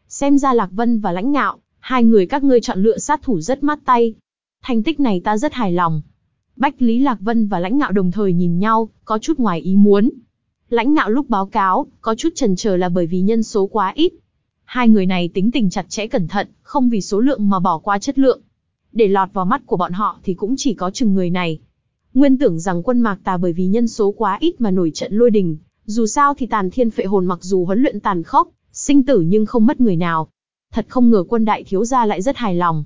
Xem ra Lạc Vân và Lãnh Ngạo, hai người các ngươi chọn lựa sát thủ rất mát tay. Thành tích này ta rất hài lòng. Bách Lý Lạc Vân và Lãnh Ngạo đồng thời nhìn nhau, có chút ngoài ý muốn. Lãnh Ngạo lúc báo cáo, có chút chần chờ là bởi vì nhân số quá ít. Hai người này tính tình chặt chẽ cẩn thận, không vì số lượng mà bỏ qua chất lượng. Để lọt vào mắt của bọn họ thì cũng chỉ có chừng người này. Nguyên tưởng rằng quân mạc tà bởi vì nhân số quá ít mà nổi trận lôi đình, dù sao thì tàn thiên phệ hồn mặc dù huấn luyện tàn khốc, sinh tử nhưng không mất người nào. Thật không ngờ quân đại thiếu gia lại rất hài lòng.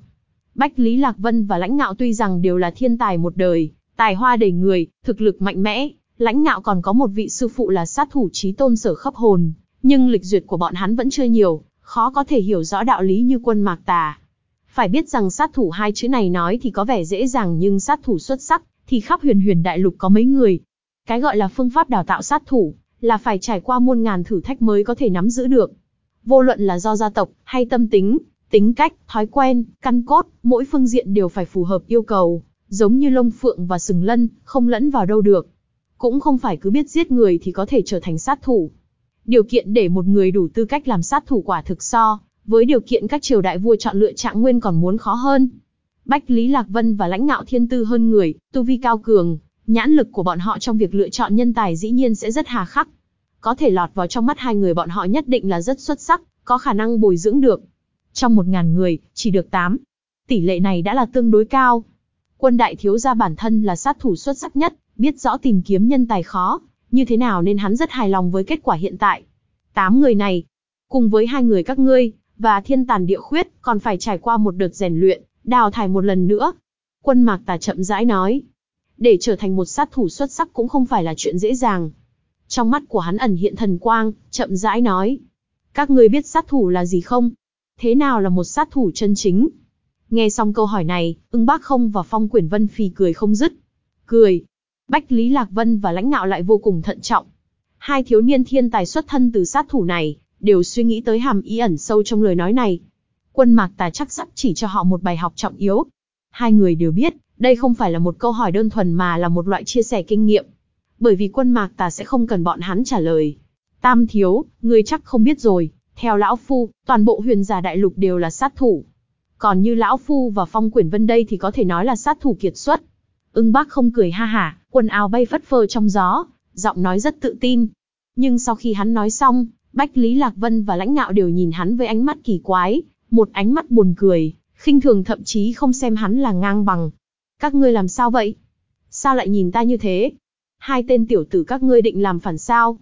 Bách Lý Lạc Vân và Lãnh Ngạo tuy rằng đều là thiên tài một đời, tài hoa đầy người, thực lực mạnh mẽ, Lãnh Ngạo còn có một vị sư phụ là sát thủ trí tôn sở khắp hồn, nhưng lịch duyệt của bọn hắn vẫn chưa nhiều, khó có thể hiểu rõ đạo lý như quân mạc tà. Phải biết rằng sát thủ hai chữ này nói thì có vẻ dễ dàng nhưng sát thủ xuất sắc, thì khắp huyền huyền đại lục có mấy người. Cái gọi là phương pháp đào tạo sát thủ, là phải trải qua muôn ngàn thử thách mới có thể nắm giữ được. Vô luận là do gia tộc, hay tâm tính, tính cách, thói quen, căn cốt, mỗi phương diện đều phải phù hợp yêu cầu. giống như lông phượng và sừng lân, không lẫn vào đâu được. Cũng không phải cứ biết giết người thì có thể trở thành sát thủ. Điều kiện để một người đủ tư cách làm sát thủ quả thực so, với điều kiện các triều đại vua chọn lựa trạng nguyên còn muốn khó hơn. Bách Lý Lạc Vân và lãnh ngạo thiên tư hơn người, tu vi cao cường, nhãn lực của bọn họ trong việc lựa chọn nhân tài dĩ nhiên sẽ rất hà khắc. Có thể lọt vào trong mắt hai người bọn họ nhất định là rất xuất sắc, có khả năng bồi dưỡng được. Trong một ngàn người, chỉ được 8. Tỷ lệ này đã là tương đối cao. Quân đại thiếu gia bản thân là sát thủ xuất sắc nhất, biết rõ tìm kiếm nhân tài khó, như thế nào nên hắn rất hài lòng với kết quả hiện tại. Tám người này, cùng với hai người các ngươi, và thiên tàn địa khuyết, còn phải trải qua một đợt rèn luyện, đào thải một lần nữa. Quân mạc tà chậm rãi nói. Để trở thành một sát thủ xuất sắc cũng không phải là chuyện dễ dàng. Trong mắt của hắn ẩn hiện thần quang, chậm rãi nói. Các ngươi biết sát thủ là gì không? Thế nào là một sát thủ chân chính? Nghe xong câu hỏi này, ưng bác không và phong quyển vân phì cười không dứt. Cười. Bách Lý Lạc Vân và lãnh ngạo lại vô cùng thận trọng. Hai thiếu niên thiên tài xuất thân từ sát thủ này, đều suy nghĩ tới hàm ý ẩn sâu trong lời nói này. Quân mạc tà chắc sắp chỉ cho họ một bài học trọng yếu. Hai người đều biết, đây không phải là một câu hỏi đơn thuần mà là một loại chia sẻ kinh nghiệm. Bởi vì quân mạc tà sẽ không cần bọn hắn trả lời. Tam thiếu, ngươi chắc không biết rồi, theo lão phu, toàn bộ huyền giả đại lục đều là sát thủ. Còn như lão phu và phong quyển vân đây thì có thể nói là sát thủ kiệt xuất. Ưng bác không cười ha hả, quần áo bay phất phơ trong gió, giọng nói rất tự tin. Nhưng sau khi hắn nói xong, Bách Lý Lạc Vân và lãnh ngạo đều nhìn hắn với ánh mắt kỳ quái, một ánh mắt buồn cười, khinh thường thậm chí không xem hắn là ngang bằng. Các ngươi làm sao vậy? Sao lại nhìn ta như thế? Hai tên tiểu tử các ngươi định làm phản sao?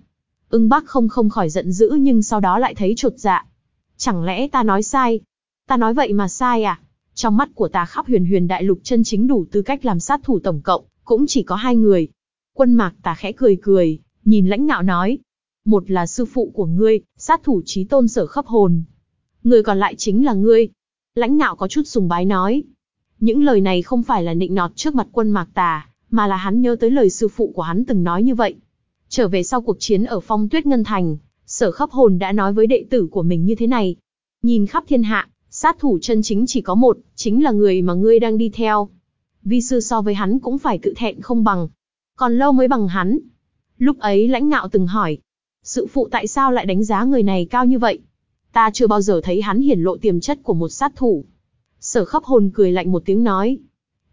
Ưng bác không không khỏi giận dữ nhưng sau đó lại thấy trột dạ. Chẳng lẽ ta nói sai? Ta nói vậy mà sai à? Trong mắt của ta khắp huyền huyền đại lục chân chính đủ tư cách làm sát thủ tổng cộng, cũng chỉ có hai người. Quân mạc ta khẽ cười cười, nhìn lãnh ngạo nói. Một là sư phụ của ngươi, sát thủ trí tôn sở khắp hồn. Người còn lại chính là ngươi. Lãnh ngạo có chút sùng bái nói. Những lời này không phải là nịnh nọt trước mặt quân mạc tà, mà là hắn nhớ tới lời sư phụ của hắn từng nói như vậy. Trở về sau cuộc chiến ở phong tuyết ngân thành, sở khắp hồn đã nói với đệ tử của mình như thế này. Nhìn khắp thiên hạ, sát thủ chân chính chỉ có một, chính là người mà ngươi đang đi theo. Vi sư so với hắn cũng phải tự thẹn không bằng. Còn lâu mới bằng hắn. Lúc ấy lãnh ngạo từng hỏi. Sự phụ tại sao lại đánh giá người này cao như vậy? Ta chưa bao giờ thấy hắn hiển lộ tiềm chất của một sát thủ. Sở khắp hồn cười lạnh một tiếng nói.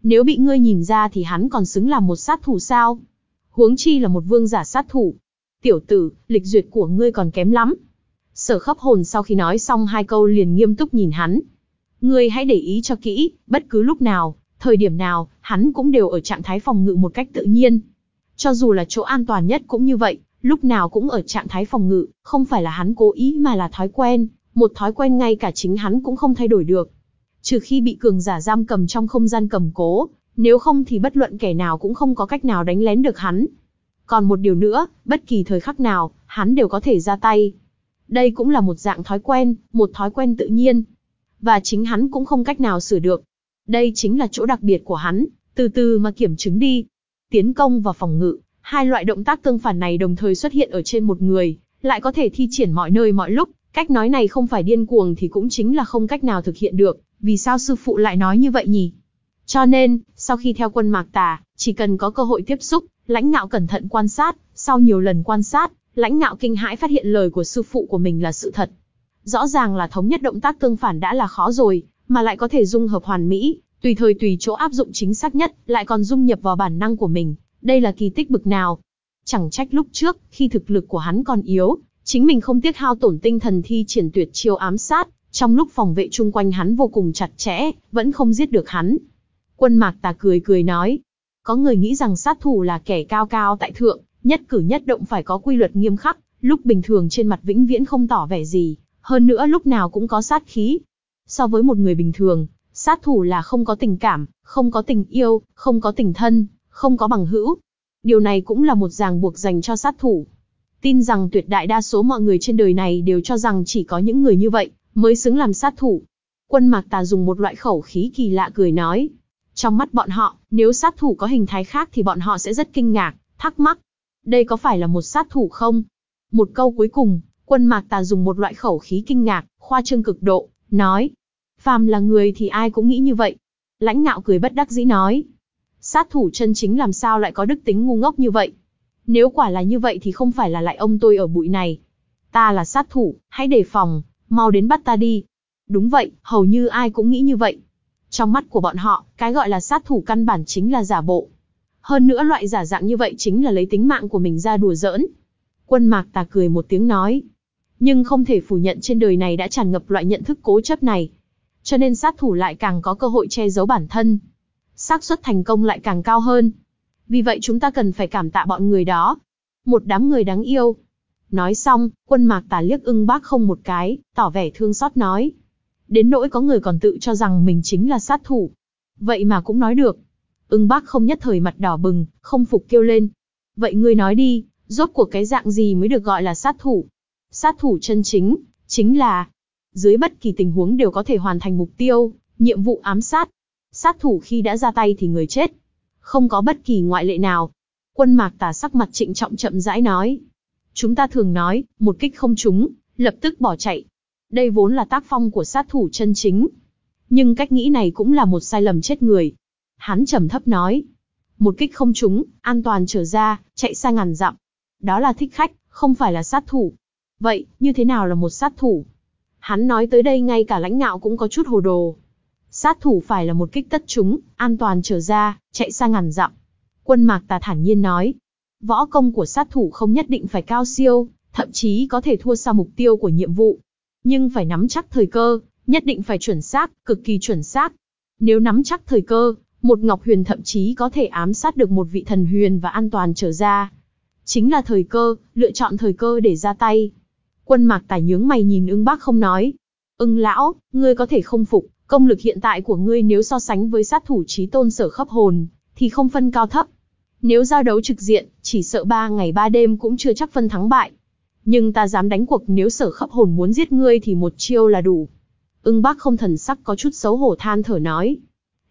Nếu bị ngươi nhìn ra thì hắn còn xứng làm một sát thủ sao? Huống chi là một vương giả sát thủ. Tiểu tử, lịch duyệt của ngươi còn kém lắm. Sở khóc hồn sau khi nói xong hai câu liền nghiêm túc nhìn hắn. Ngươi hãy để ý cho kỹ, bất cứ lúc nào, thời điểm nào, hắn cũng đều ở trạng thái phòng ngự một cách tự nhiên. Cho dù là chỗ an toàn nhất cũng như vậy, lúc nào cũng ở trạng thái phòng ngự, không phải là hắn cố ý mà là thói quen, một thói quen ngay cả chính hắn cũng không thay đổi được. Trừ khi bị cường giả giam cầm trong không gian cầm cố, nếu không thì bất luận kẻ nào cũng không có cách nào đánh lén được hắn. Còn một điều nữa, bất kỳ thời khắc nào, hắn đều có thể ra tay. Đây cũng là một dạng thói quen, một thói quen tự nhiên. Và chính hắn cũng không cách nào sửa được. Đây chính là chỗ đặc biệt của hắn, từ từ mà kiểm chứng đi. Tiến công và phòng ngự, hai loại động tác tương phản này đồng thời xuất hiện ở trên một người, lại có thể thi triển mọi nơi mọi lúc. Cách nói này không phải điên cuồng thì cũng chính là không cách nào thực hiện được, vì sao sư phụ lại nói như vậy nhỉ? Cho nên, sau khi theo quân mạc tà, chỉ cần có cơ hội tiếp xúc, lãnh ngạo cẩn thận quan sát, sau nhiều lần quan sát, lãnh ngạo kinh hãi phát hiện lời của sư phụ của mình là sự thật. Rõ ràng là thống nhất động tác tương phản đã là khó rồi, mà lại có thể dung hợp hoàn mỹ, tùy thời tùy chỗ áp dụng chính xác nhất, lại còn dung nhập vào bản năng của mình. Đây là kỳ tích bực nào. Chẳng trách lúc trước, khi thực lực của hắn còn yếu, chính mình không tiếc hao tổn tinh thần thi triển tuyệt chiêu ám sát, trong lúc phòng vệ chung quanh hắn vô cùng chặt chẽ, vẫn không giết được hắn. Quân mạc tà cười cười nói. Có người nghĩ rằng sát thủ là kẻ cao cao tại thượng, nhất cử nhất động phải có quy luật nghiêm khắc, lúc bình thường trên mặt vĩnh viễn không tỏ vẻ gì, hơn nữa lúc nào cũng có sát khí. So với một người bình thường, sát thủ là không có tình cảm, không có tình yêu, không có tình thân, không có bằng hữu. Điều này cũng là một ràng buộc dành cho sát thủ. Tin rằng tuyệt đại đa số mọi người trên đời này đều cho rằng chỉ có những người như vậy mới xứng làm sát thủ. Quân Mạc Tà dùng một loại khẩu khí kỳ lạ cười nói. Trong mắt bọn họ, nếu sát thủ có hình thái khác thì bọn họ sẽ rất kinh ngạc, thắc mắc. Đây có phải là một sát thủ không? Một câu cuối cùng, quân Mạc Tà dùng một loại khẩu khí kinh ngạc, khoa trương cực độ, nói. Phàm là người thì ai cũng nghĩ như vậy. Lãnh ngạo cười bất đắc dĩ nói. Sát thủ chân chính làm sao lại có đức tính ngu ngốc như vậy? Nếu quả là như vậy thì không phải là lại ông tôi ở bụi này. Ta là sát thủ, hãy đề phòng, mau đến bắt ta đi. Đúng vậy, hầu như ai cũng nghĩ như vậy. Trong mắt của bọn họ, cái gọi là sát thủ căn bản chính là giả bộ. Hơn nữa loại giả dạng như vậy chính là lấy tính mạng của mình ra đùa giỡn. Quân mạc tà cười một tiếng nói. Nhưng không thể phủ nhận trên đời này đã tràn ngập loại nhận thức cố chấp này. Cho nên sát thủ lại càng có cơ hội che giấu bản thân. xác suất thành công lại càng cao hơn. Vì vậy chúng ta cần phải cảm tạ bọn người đó. Một đám người đáng yêu. Nói xong, quân mạc tà liếc ưng bác không một cái, tỏ vẻ thương xót nói. Đến nỗi có người còn tự cho rằng mình chính là sát thủ. Vậy mà cũng nói được. Ưng bác không nhất thời mặt đỏ bừng, không phục kêu lên. Vậy ngươi nói đi, rốt cuộc cái dạng gì mới được gọi là sát thủ? Sát thủ chân chính, chính là dưới bất kỳ tình huống đều có thể hoàn thành mục tiêu, nhiệm vụ ám sát. Sát thủ khi đã ra tay thì người chết. Không có bất kỳ ngoại lệ nào. Quân mạc tà sắc mặt trịnh trọng chậm rãi nói. Chúng ta thường nói, một kích không trúng, lập tức bỏ chạy. Đây vốn là tác phong của sát thủ chân chính. Nhưng cách nghĩ này cũng là một sai lầm chết người. Hắn trầm thấp nói. Một kích không trúng, an toàn trở ra, chạy xa ngàn dặm. Đó là thích khách, không phải là sát thủ. Vậy, như thế nào là một sát thủ? Hắn nói tới đây ngay cả lãnh ngạo cũng có chút hồ đồ. Sát thủ phải là một kích tất chúng, an toàn trở ra, chạy xa ngàn dặm. Quân mạc tà thản nhiên nói. Võ công của sát thủ không nhất định phải cao siêu, thậm chí có thể thua xa mục tiêu của nhiệm vụ. Nhưng phải nắm chắc thời cơ, nhất định phải chuẩn xác, cực kỳ chuẩn xác. Nếu nắm chắc thời cơ, một Ngọc Huyền thậm chí có thể ám sát được một vị thần huyền và an toàn trở ra. Chính là thời cơ, lựa chọn thời cơ để ra tay. Quân mạc tài nhướng mày nhìn ưng bác không nói. Ưng lão, ngươi có thể không phục, công lực hiện tại của ngươi nếu so sánh với sát thủ trí tôn sở khắp hồn, thì không phân cao thấp. Nếu giao đấu trực diện, chỉ sợ ba ngày ba đêm cũng chưa chắc phân thắng bại. Nhưng ta dám đánh cuộc nếu sở khắp hồn muốn giết ngươi thì một chiêu là đủ. Ưng bác không thần sắc có chút xấu hổ than thở nói.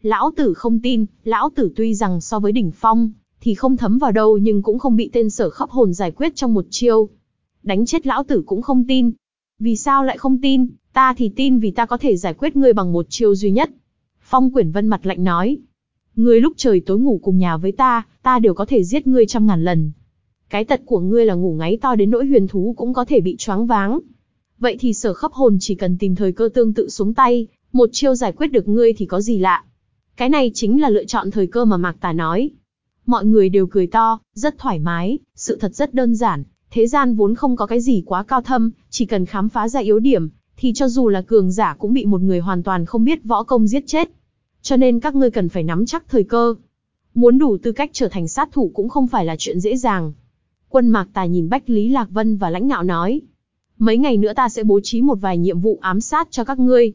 Lão tử không tin, lão tử tuy rằng so với đỉnh phong, thì không thấm vào đâu nhưng cũng không bị tên sở khắp hồn giải quyết trong một chiêu. Đánh chết lão tử cũng không tin. Vì sao lại không tin, ta thì tin vì ta có thể giải quyết ngươi bằng một chiêu duy nhất. Phong Quyển Vân mặt lạnh nói. Ngươi lúc trời tối ngủ cùng nhà với ta, ta đều có thể giết ngươi trăm ngàn lần. Cái tật của ngươi là ngủ ngáy to đến nỗi huyền thú cũng có thể bị choáng váng. Vậy thì sở khắp hồn chỉ cần tìm thời cơ tương tự xuống tay, một chiêu giải quyết được ngươi thì có gì lạ. Cái này chính là lựa chọn thời cơ mà Mạc Tà nói. Mọi người đều cười to, rất thoải mái, sự thật rất đơn giản, thế gian vốn không có cái gì quá cao thâm, chỉ cần khám phá ra yếu điểm, thì cho dù là cường giả cũng bị một người hoàn toàn không biết võ công giết chết. Cho nên các ngươi cần phải nắm chắc thời cơ. Muốn đủ tư cách trở thành sát thủ cũng không phải là chuyện dễ dàng. Quân Mạc Tà nhìn Bách Lý Lạc Vân và lãnh ngạo nói. Mấy ngày nữa ta sẽ bố trí một vài nhiệm vụ ám sát cho các ngươi.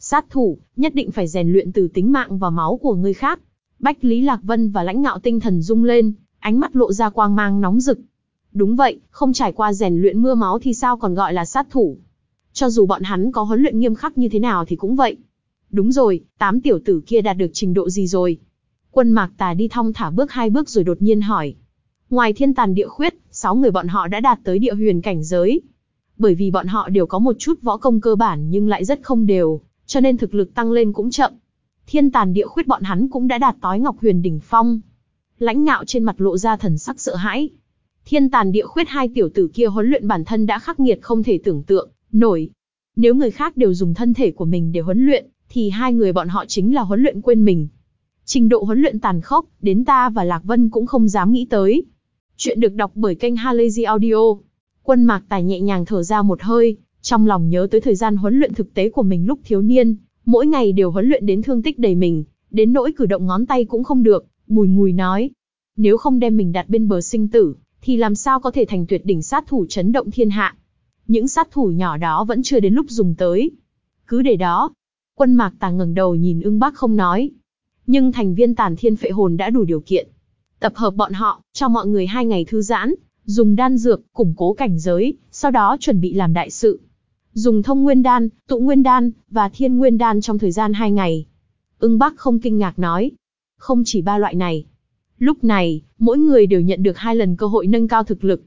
Sát thủ, nhất định phải rèn luyện từ tính mạng và máu của người khác. Bách Lý Lạc Vân và lãnh ngạo tinh thần rung lên, ánh mắt lộ ra quang mang nóng rực. Đúng vậy, không trải qua rèn luyện mưa máu thì sao còn gọi là sát thủ. Cho dù bọn hắn có huấn luyện nghiêm khắc như thế nào thì cũng vậy. Đúng rồi, tám tiểu tử kia đạt được trình độ gì rồi? Quân mạc tà đi thong thả bước hai bước rồi đột nhiên hỏi. Ngoài thiên tàn địa khuyết, sáu người bọn họ đã đạt tới địa huyền cảnh giới. Bởi vì bọn họ đều có một chút võ công cơ bản nhưng lại rất không đều, cho nên thực lực tăng lên cũng chậm. Thiên tàn địa khuyết bọn hắn cũng đã đạt tối ngọc huyền đỉnh phong. Lãnh ngạo trên mặt lộ ra thần sắc sợ hãi. Thiên tàn địa khuyết hai tiểu tử kia huấn luyện bản thân đã khắc nghiệt không thể tưởng tượng, nổi. Nếu người khác đều dùng thân thể của mình để huấn luyện, thì hai người bọn họ chính là huấn luyện quên mình. Trình độ huấn luyện tàn khốc, đến ta và Lạc Vân cũng không dám nghĩ tới. Chuyện được đọc bởi kênh Halazy Audio. Quân Mạc Tài nhẹ nhàng thở ra một hơi, trong lòng nhớ tới thời gian huấn luyện thực tế của mình lúc thiếu niên, mỗi ngày đều huấn luyện đến thương tích đầy mình, đến nỗi cử động ngón tay cũng không được, bùi ngùi nói. Nếu không đem mình đặt bên bờ sinh tử, thì làm sao có thể thành tuyệt đỉnh sát thủ chấn động thiên hạ. Những sát thủ nhỏ đó vẫn chưa đến lúc dùng tới. Cứ để đó. Quân mạc tà ngẩng đầu nhìn ưng bác không nói. Nhưng thành viên tàn thiên phệ hồn đã đủ điều kiện. Tập hợp bọn họ, cho mọi người hai ngày thư giãn, dùng đan dược, củng cố cảnh giới, sau đó chuẩn bị làm đại sự. Dùng thông nguyên đan, tụ nguyên đan, và thiên nguyên đan trong thời gian hai ngày. Ưng Bắc không kinh ngạc nói. Không chỉ ba loại này. Lúc này, mỗi người đều nhận được hai lần cơ hội nâng cao thực lực.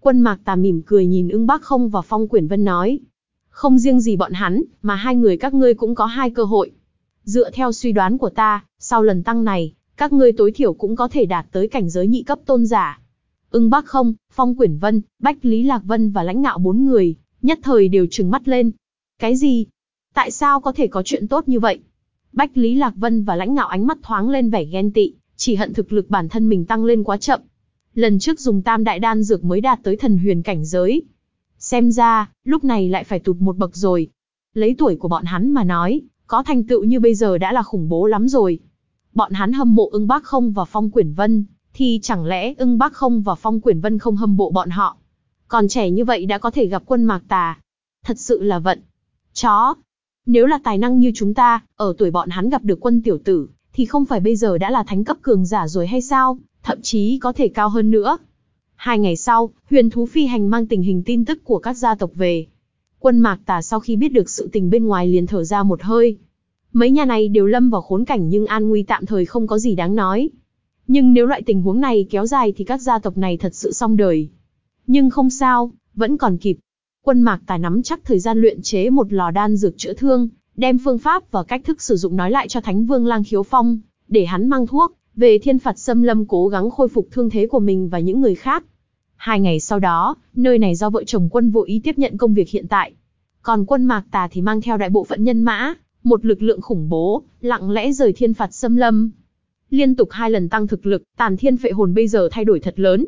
Quân Mạc Tà mỉm cười nhìn ưng Bắc không và Phong Quyển Vân nói. Không riêng gì bọn hắn, mà hai người các ngươi cũng có hai cơ hội. Dựa theo suy đoán của ta, sau lần tăng này, các ngươi tối thiểu cũng có thể đạt tới cảnh giới nhị cấp tôn giả. Ưng Bắc không, Phong Quyển Vân, Bách Lý Lạc Vân và lãnh ngạo bốn người, nhất thời đều trừng mắt lên. Cái gì? Tại sao có thể có chuyện tốt như vậy? Bách Lý Lạc Vân và lãnh ngạo ánh mắt thoáng lên vẻ ghen tị, chỉ hận thực lực bản thân mình tăng lên quá chậm. Lần trước dùng tam đại đan dược mới đạt tới thần huyền cảnh giới. Xem ra, lúc này lại phải tụt một bậc rồi. Lấy tuổi của bọn hắn mà nói, có thành tựu như bây giờ đã là khủng bố lắm rồi. Bọn hắn hâm mộ ưng bác không và phong quyển vân, thì chẳng lẽ ưng bác không và phong quyển vân không hâm mộ bọn họ. Còn trẻ như vậy đã có thể gặp quân mạc tà. Thật sự là vận. Chó. Nếu là tài năng như chúng ta, ở tuổi bọn hắn gặp được quân tiểu tử, thì không phải bây giờ đã là thánh cấp cường giả rồi hay sao, thậm chí có thể cao hơn nữa. Hai ngày sau, huyền thú phi hành mang tình hình tin tức của các gia tộc về. Quân mạc tà sau khi biết được sự tình bên ngoài liền thở ra một hơi. Mấy nhà này đều lâm vào khốn cảnh nhưng an nguy tạm thời không có gì đáng nói. Nhưng nếu loại tình huống này kéo dài thì các gia tộc này thật sự xong đời. Nhưng không sao, vẫn còn kịp. Quân mạc tài nắm chắc thời gian luyện chế một lò đan dược chữa thương, đem phương pháp và cách thức sử dụng nói lại cho Thánh Vương Lang Khiếu Phong, để hắn mang thuốc, về thiên phạt xâm lâm cố gắng khôi phục thương thế của mình và những người khác. Hai ngày sau đó, nơi này do vợ chồng quân vô ý tiếp nhận công việc hiện tại. Còn quân mạc tà thì mang theo đại bộ phận nhân mã, một lực lượng khủng bố, lặng lẽ rời thiên phạt xâm lâm. Liên tục hai lần tăng thực lực, tàn thiên phệ hồn bây giờ thay đổi thật lớn.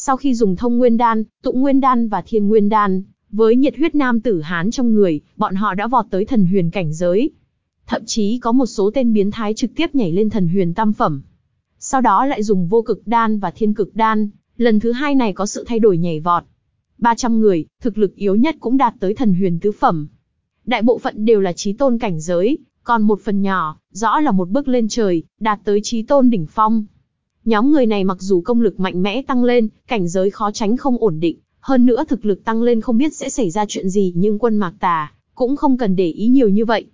Sau khi dùng thông nguyên đan, tụng nguyên đan và thiên nguyên đan, với nhiệt huyết nam tử Hán trong người, bọn họ đã vọt tới thần huyền cảnh giới. Thậm chí có một số tên biến thái trực tiếp nhảy lên thần huyền tam phẩm. Sau đó lại dùng vô cực đan và thiên cực đan, lần thứ hai này có sự thay đổi nhảy vọt. 300 người, thực lực yếu nhất cũng đạt tới thần huyền tứ phẩm. Đại bộ phận đều là trí tôn cảnh giới, còn một phần nhỏ, rõ là một bước lên trời, đạt tới trí tôn đỉnh phong. Nhóm người này mặc dù công lực mạnh mẽ tăng lên, cảnh giới khó tránh không ổn định, hơn nữa thực lực tăng lên không biết sẽ xảy ra chuyện gì nhưng quân mạc tà, cũng không cần để ý nhiều như vậy.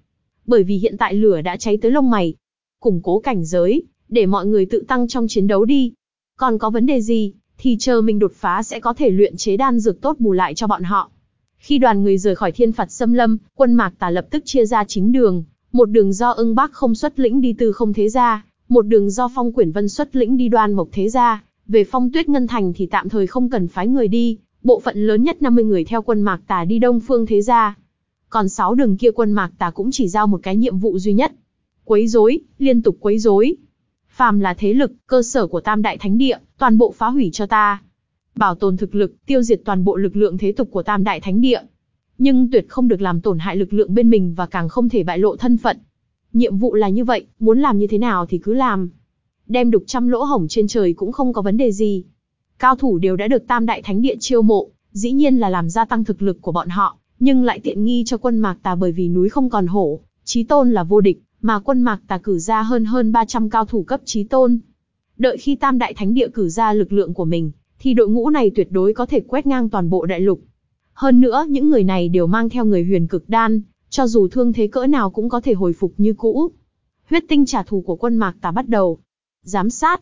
Bởi vì hiện tại lửa đã cháy tới lông mày. Củng cố cảnh giới, để mọi người tự tăng trong chiến đấu đi. Còn có vấn đề gì, thì chờ mình đột phá sẽ có thể luyện chế đan dược tốt bù lại cho bọn họ. Khi đoàn người rời khỏi thiên phạt xâm lâm, quân mạc tà lập tức chia ra chính đường, một đường do ưng bác không xuất lĩnh đi từ không thế gia, một đường do phong quyển vân xuất lĩnh đi đoan mộc thế gia, về phong tuyết ngân thành thì tạm thời không cần phái người đi, bộ phận lớn nhất 50 người theo quân mạc tà đi đông phương thế gia. Còn 6 đường kia quân mạc tà cũng chỉ giao một cái nhiệm vụ duy nhất. Quấy rối, liên tục quấy rối. Phàm là thế lực, cơ sở của tam đại thánh địa, toàn bộ phá hủy cho ta. Bảo tồn thực lực, tiêu diệt toàn bộ lực lượng thế tục của tam đại thánh địa. Nhưng tuyệt không được làm tổn hại lực lượng bên mình và càng không thể bại lộ thân phận. Nhiệm vụ là như vậy, muốn làm như thế nào thì cứ làm. Đem đục trăm lỗ hổng trên trời cũng không có vấn đề gì. Cao thủ đều đã được tam đại thánh địa chiêu mộ, dĩ nhiên là làm gia tăng thực lực của bọn họ, nhưng lại tiện nghi cho quân mạc tà bởi vì núi không còn hổ, trí tôn là vô địch, mà quân mạc tà cử ra hơn hơn 300 cao thủ cấp trí tôn. Đợi khi tam đại thánh địa cử ra lực lượng của mình, thì đội ngũ này tuyệt đối có thể quét ngang toàn bộ đại lục. Hơn nữa, những người này đều mang theo người huyền cực đan, cho dù thương thế cỡ nào cũng có thể hồi phục như cũ. Huyết tinh trả thù của quân mạc tà bắt đầu. Giám sát.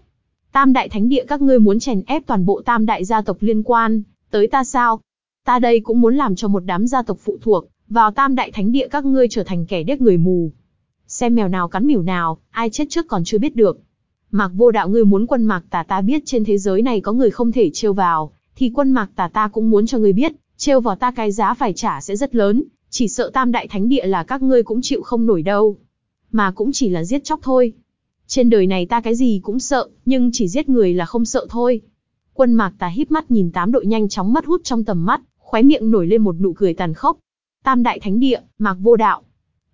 Tam đại thánh địa các ngươi muốn chèn ép toàn bộ tam đại gia tộc liên quan, tới ta sao? Ta đây cũng muốn làm cho một đám gia tộc phụ thuộc, vào tam đại thánh địa các ngươi trở thành kẻ điếc người mù. Xem mèo nào cắn mỉu nào, ai chết trước còn chưa biết được. Mạc vô đạo ngươi muốn quân mạc tà ta biết trên thế giới này có người không thể trêu vào, thì quân mạc tà ta cũng muốn cho ngươi biết, trêu vào ta cái giá phải trả sẽ rất lớn, chỉ sợ tam đại thánh địa là các ngươi cũng chịu không nổi đâu. Mà cũng chỉ là giết chóc thôi. Trên đời này ta cái gì cũng sợ, nhưng chỉ giết người là không sợ thôi. Quân mạc ta híp mắt nhìn tám đội nhanh chóng mất hút trong tầm mắt, khóe miệng nổi lên một nụ cười tàn khốc. Tam đại thánh địa, mạc vô đạo.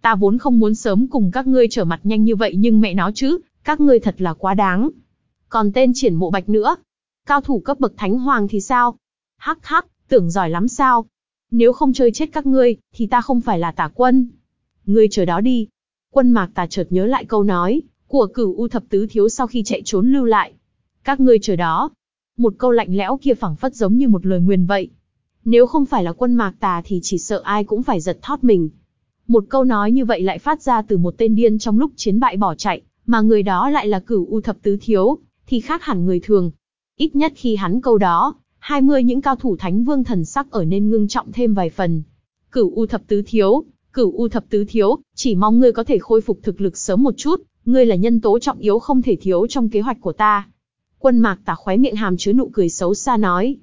Ta vốn không muốn sớm cùng các ngươi trở mặt nhanh như vậy nhưng mẹ nó chứ, các ngươi thật là quá đáng. Còn tên triển mộ bạch nữa. Cao thủ cấp bậc thánh hoàng thì sao? Hắc hắc, tưởng giỏi lắm sao? Nếu không chơi chết các ngươi, thì ta không phải là tả quân. Ngươi chờ đó đi. Quân mạc tà chợt nhớ lại câu nói, của cửu u thập tứ thiếu sau khi chạy trốn lưu lại. Các ngươi chờ đó. Một câu lạnh lẽo kia phẳng phất giống như một lời nguyền vậy. Nếu không phải là quân mạc tà thì chỉ sợ ai cũng phải giật thót mình. Một câu nói như vậy lại phát ra từ một tên điên trong lúc chiến bại bỏ chạy, mà người đó lại là cửu u thập tứ thiếu, thì khác hẳn người thường. Ít nhất khi hắn câu đó, 20 những cao thủ thánh vương thần sắc ở nên ngưng trọng thêm vài phần. Cửu u thập tứ thiếu, cửu u thập tứ thiếu, chỉ mong ngươi có thể khôi phục thực lực sớm một chút, ngươi là nhân tố trọng yếu không thể thiếu trong kế hoạch của ta. Quân mạc tà khóe miệng hàm chứa nụ cười xấu xa nói.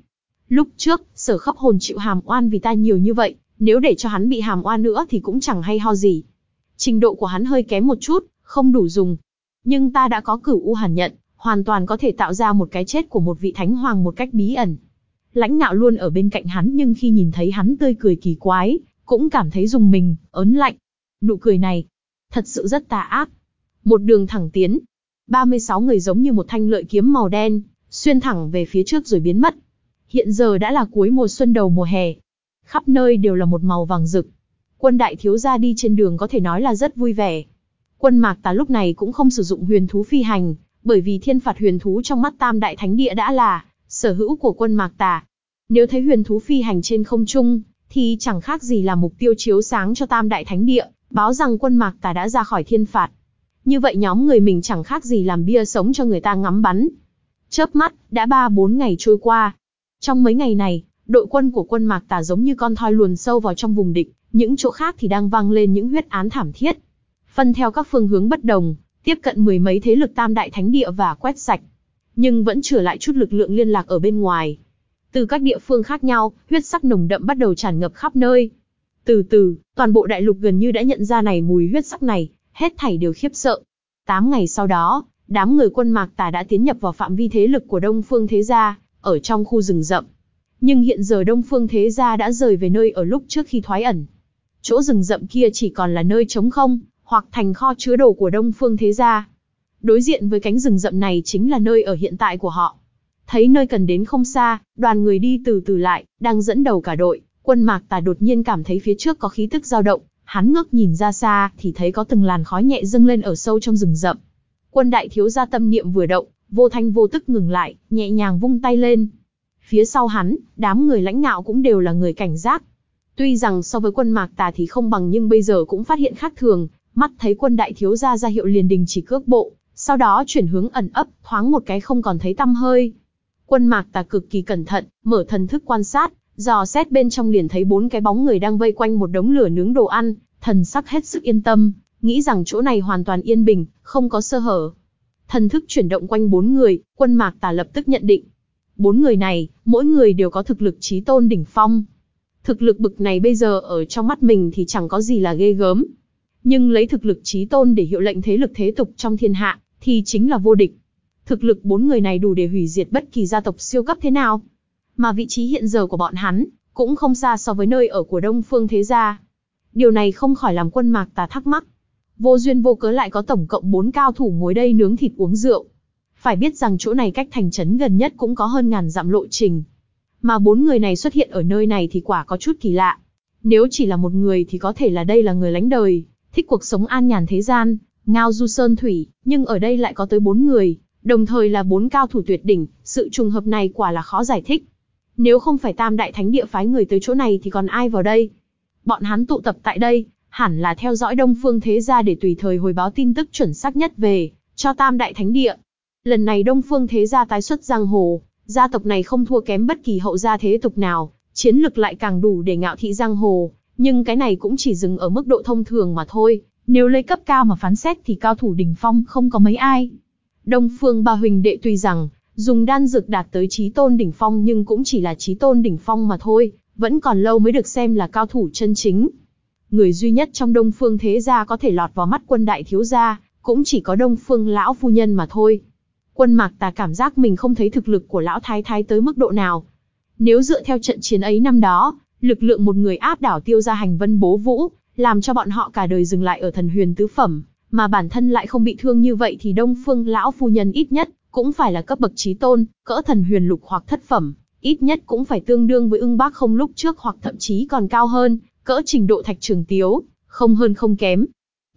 Lúc trước, sở khắp hồn chịu hàm oan vì ta nhiều như vậy, nếu để cho hắn bị hàm oan nữa thì cũng chẳng hay ho gì. Trình độ của hắn hơi kém một chút, không đủ dùng. Nhưng ta đã có cửu u hàn nhận, hoàn toàn có thể tạo ra một cái chết của một vị thánh hoàng một cách bí ẩn. Lãnh ngạo luôn ở bên cạnh hắn nhưng khi nhìn thấy hắn tươi cười kỳ quái, cũng cảm thấy dùng mình, ớn lạnh. Nụ cười này, thật sự rất tà ác. Một đường thẳng tiến. 36 người giống như một thanh lợi kiếm màu đen, xuyên thẳng về phía trước rồi biến mất. Hiện giờ đã là cuối mùa xuân đầu mùa hè. Khắp nơi đều là một màu vàng rực. Quân đại thiếu gia đi trên đường có thể nói là rất vui vẻ. Quân mạc tà lúc này cũng không sử dụng huyền thú phi hành, bởi vì thiên phạt huyền thú trong mắt tam đại thánh địa đã là sở hữu của quân mạc tà. Nếu thấy huyền thú phi hành trên không trung, thì chẳng khác gì là mục tiêu chiếu sáng cho tam đại thánh địa, báo rằng quân mạc tà đã ra khỏi thiên phạt. Như vậy nhóm người mình chẳng khác gì làm bia sống cho người ta ngắm bắn. Chớp mắt, đã ba bốn ngày trôi qua. Trong mấy ngày này, đội quân của quân mạc tà giống như con thoi luồn sâu vào trong vùng địch, những chỗ khác thì đang vang lên những huyết án thảm thiết. Phân theo các phương hướng bất đồng, tiếp cận mười mấy thế lực tam đại thánh địa và quét sạch. Nhưng vẫn trở lại chút lực lượng liên lạc ở bên ngoài. Từ các địa phương khác nhau, huyết sắc nồng đậm bắt đầu tràn ngập khắp nơi. Từ từ, toàn bộ đại lục gần như đã nhận ra này mùi huyết sắc này, hết thảy đều khiếp sợ. Tám ngày sau đó, đám người quân mạc tà đã tiến nhập vào phạm vi thế lực của Đông Phương Thế Gia, ở trong khu rừng rậm. Nhưng hiện giờ Đông Phương Thế Gia đã rời về nơi ở lúc trước khi thoái ẩn. Chỗ rừng rậm kia chỉ còn là nơi trống không, hoặc thành kho chứa đồ của Đông Phương Thế Gia. Đối diện với cánh rừng rậm này chính là nơi ở hiện tại của họ. Thấy nơi cần đến không xa, đoàn người đi từ từ lại, đang dẫn đầu cả đội, quân mạc tà đột nhiên cảm thấy phía trước có khí tức dao động, hắn ngước nhìn ra xa, thì thấy có từng làn khói nhẹ dâng lên ở sâu trong rừng rậm. Quân đại thiếu gia tâm niệm vừa động, vô thanh vô tức ngừng lại, nhẹ nhàng vung tay lên. Phía sau hắn, đám người lãnh ngạo cũng đều là người cảnh giác. Tuy rằng so với quân mạc tà thì không bằng nhưng bây giờ cũng phát hiện khác thường, mắt thấy quân đại thiếu gia ra hiệu liền đình chỉ cước bộ, sau đó chuyển hướng ẩn ấp, thoáng một cái không còn thấy tăm hơi. Quân mạc tà cực kỳ cẩn thận, mở thần thức quan sát, dò xét bên trong liền thấy bốn cái bóng người đang vây quanh một đống lửa nướng đồ ăn, thần sắc hết sức yên tâm, nghĩ rằng chỗ này hoàn toàn yên bình, không có sơ hở. Thần thức chuyển động quanh bốn người, quân mạc tà lập tức nhận định. Bốn người này, mỗi người đều có thực lực trí tôn đỉnh phong. Thực lực bực này bây giờ ở trong mắt mình thì chẳng có gì là ghê gớm. Nhưng lấy thực lực trí tôn để hiệu lệnh thế lực thế tục trong thiên hạ, thì chính là vô địch. Thực lực bốn người này đủ để hủy diệt bất kỳ gia tộc siêu cấp thế nào. Mà vị trí hiện giờ của bọn hắn, cũng không xa so với nơi ở của Đông Phương Thế Gia. Điều này không khỏi làm quân mạc tà thắc mắc. Vô duyên vô cớ lại có tổng cộng 4 cao thủ ngồi đây nướng thịt uống rượu. Phải biết rằng chỗ này cách thành trấn gần nhất cũng có hơn ngàn dặm lộ trình. Mà bốn người này xuất hiện ở nơi này thì quả có chút kỳ lạ. Nếu chỉ là một người thì có thể là đây là người lánh đời, thích cuộc sống an nhàn thế gian, ngao du sơn thủy, nhưng ở đây lại có tới bốn người, đồng thời là bốn cao thủ tuyệt đỉnh, sự trùng hợp này quả là khó giải thích. Nếu không phải tam đại thánh địa phái người tới chỗ này thì còn ai vào đây? Bọn hắn tụ tập tại đây, hẳn là theo dõi Đông Phương Thế Gia để tùy thời hồi báo tin tức chuẩn xác nhất về, cho tam đại thánh địa. Lần này Đông Phương Thế Gia tái xuất giang hồ, gia tộc này không thua kém bất kỳ hậu gia thế tục nào, chiến lực lại càng đủ để ngạo thị giang hồ, nhưng cái này cũng chỉ dừng ở mức độ thông thường mà thôi, nếu lấy cấp cao mà phán xét thì cao thủ đỉnh phong không có mấy ai. Đông Phương Ba Huỳnh Đệ tuy rằng, dùng đan dược đạt tới trí tôn đỉnh phong nhưng cũng chỉ là trí tôn đỉnh phong mà thôi, vẫn còn lâu mới được xem là cao thủ chân chính. Người duy nhất trong Đông Phương Thế Gia có thể lọt vào mắt quân đại thiếu gia, cũng chỉ có Đông Phương Lão Phu Nhân mà thôi. Quân Mạc Tà cảm giác mình không thấy thực lực của Lão Thái Thái tới mức độ nào. Nếu dựa theo trận chiến ấy năm đó, lực lượng một người áp đảo tiêu gia hành vân bố vũ, làm cho bọn họ cả đời dừng lại ở thần huyền tứ phẩm, mà bản thân lại không bị thương như vậy thì Đông Phương lão phu nhân ít nhất cũng phải là cấp bậc trí tôn, cỡ thần huyền lục hoặc thất phẩm, ít nhất cũng phải tương đương với ưng bác không lúc trước hoặc thậm chí còn cao hơn, cỡ trình độ thạch trường tiếu, không hơn không kém.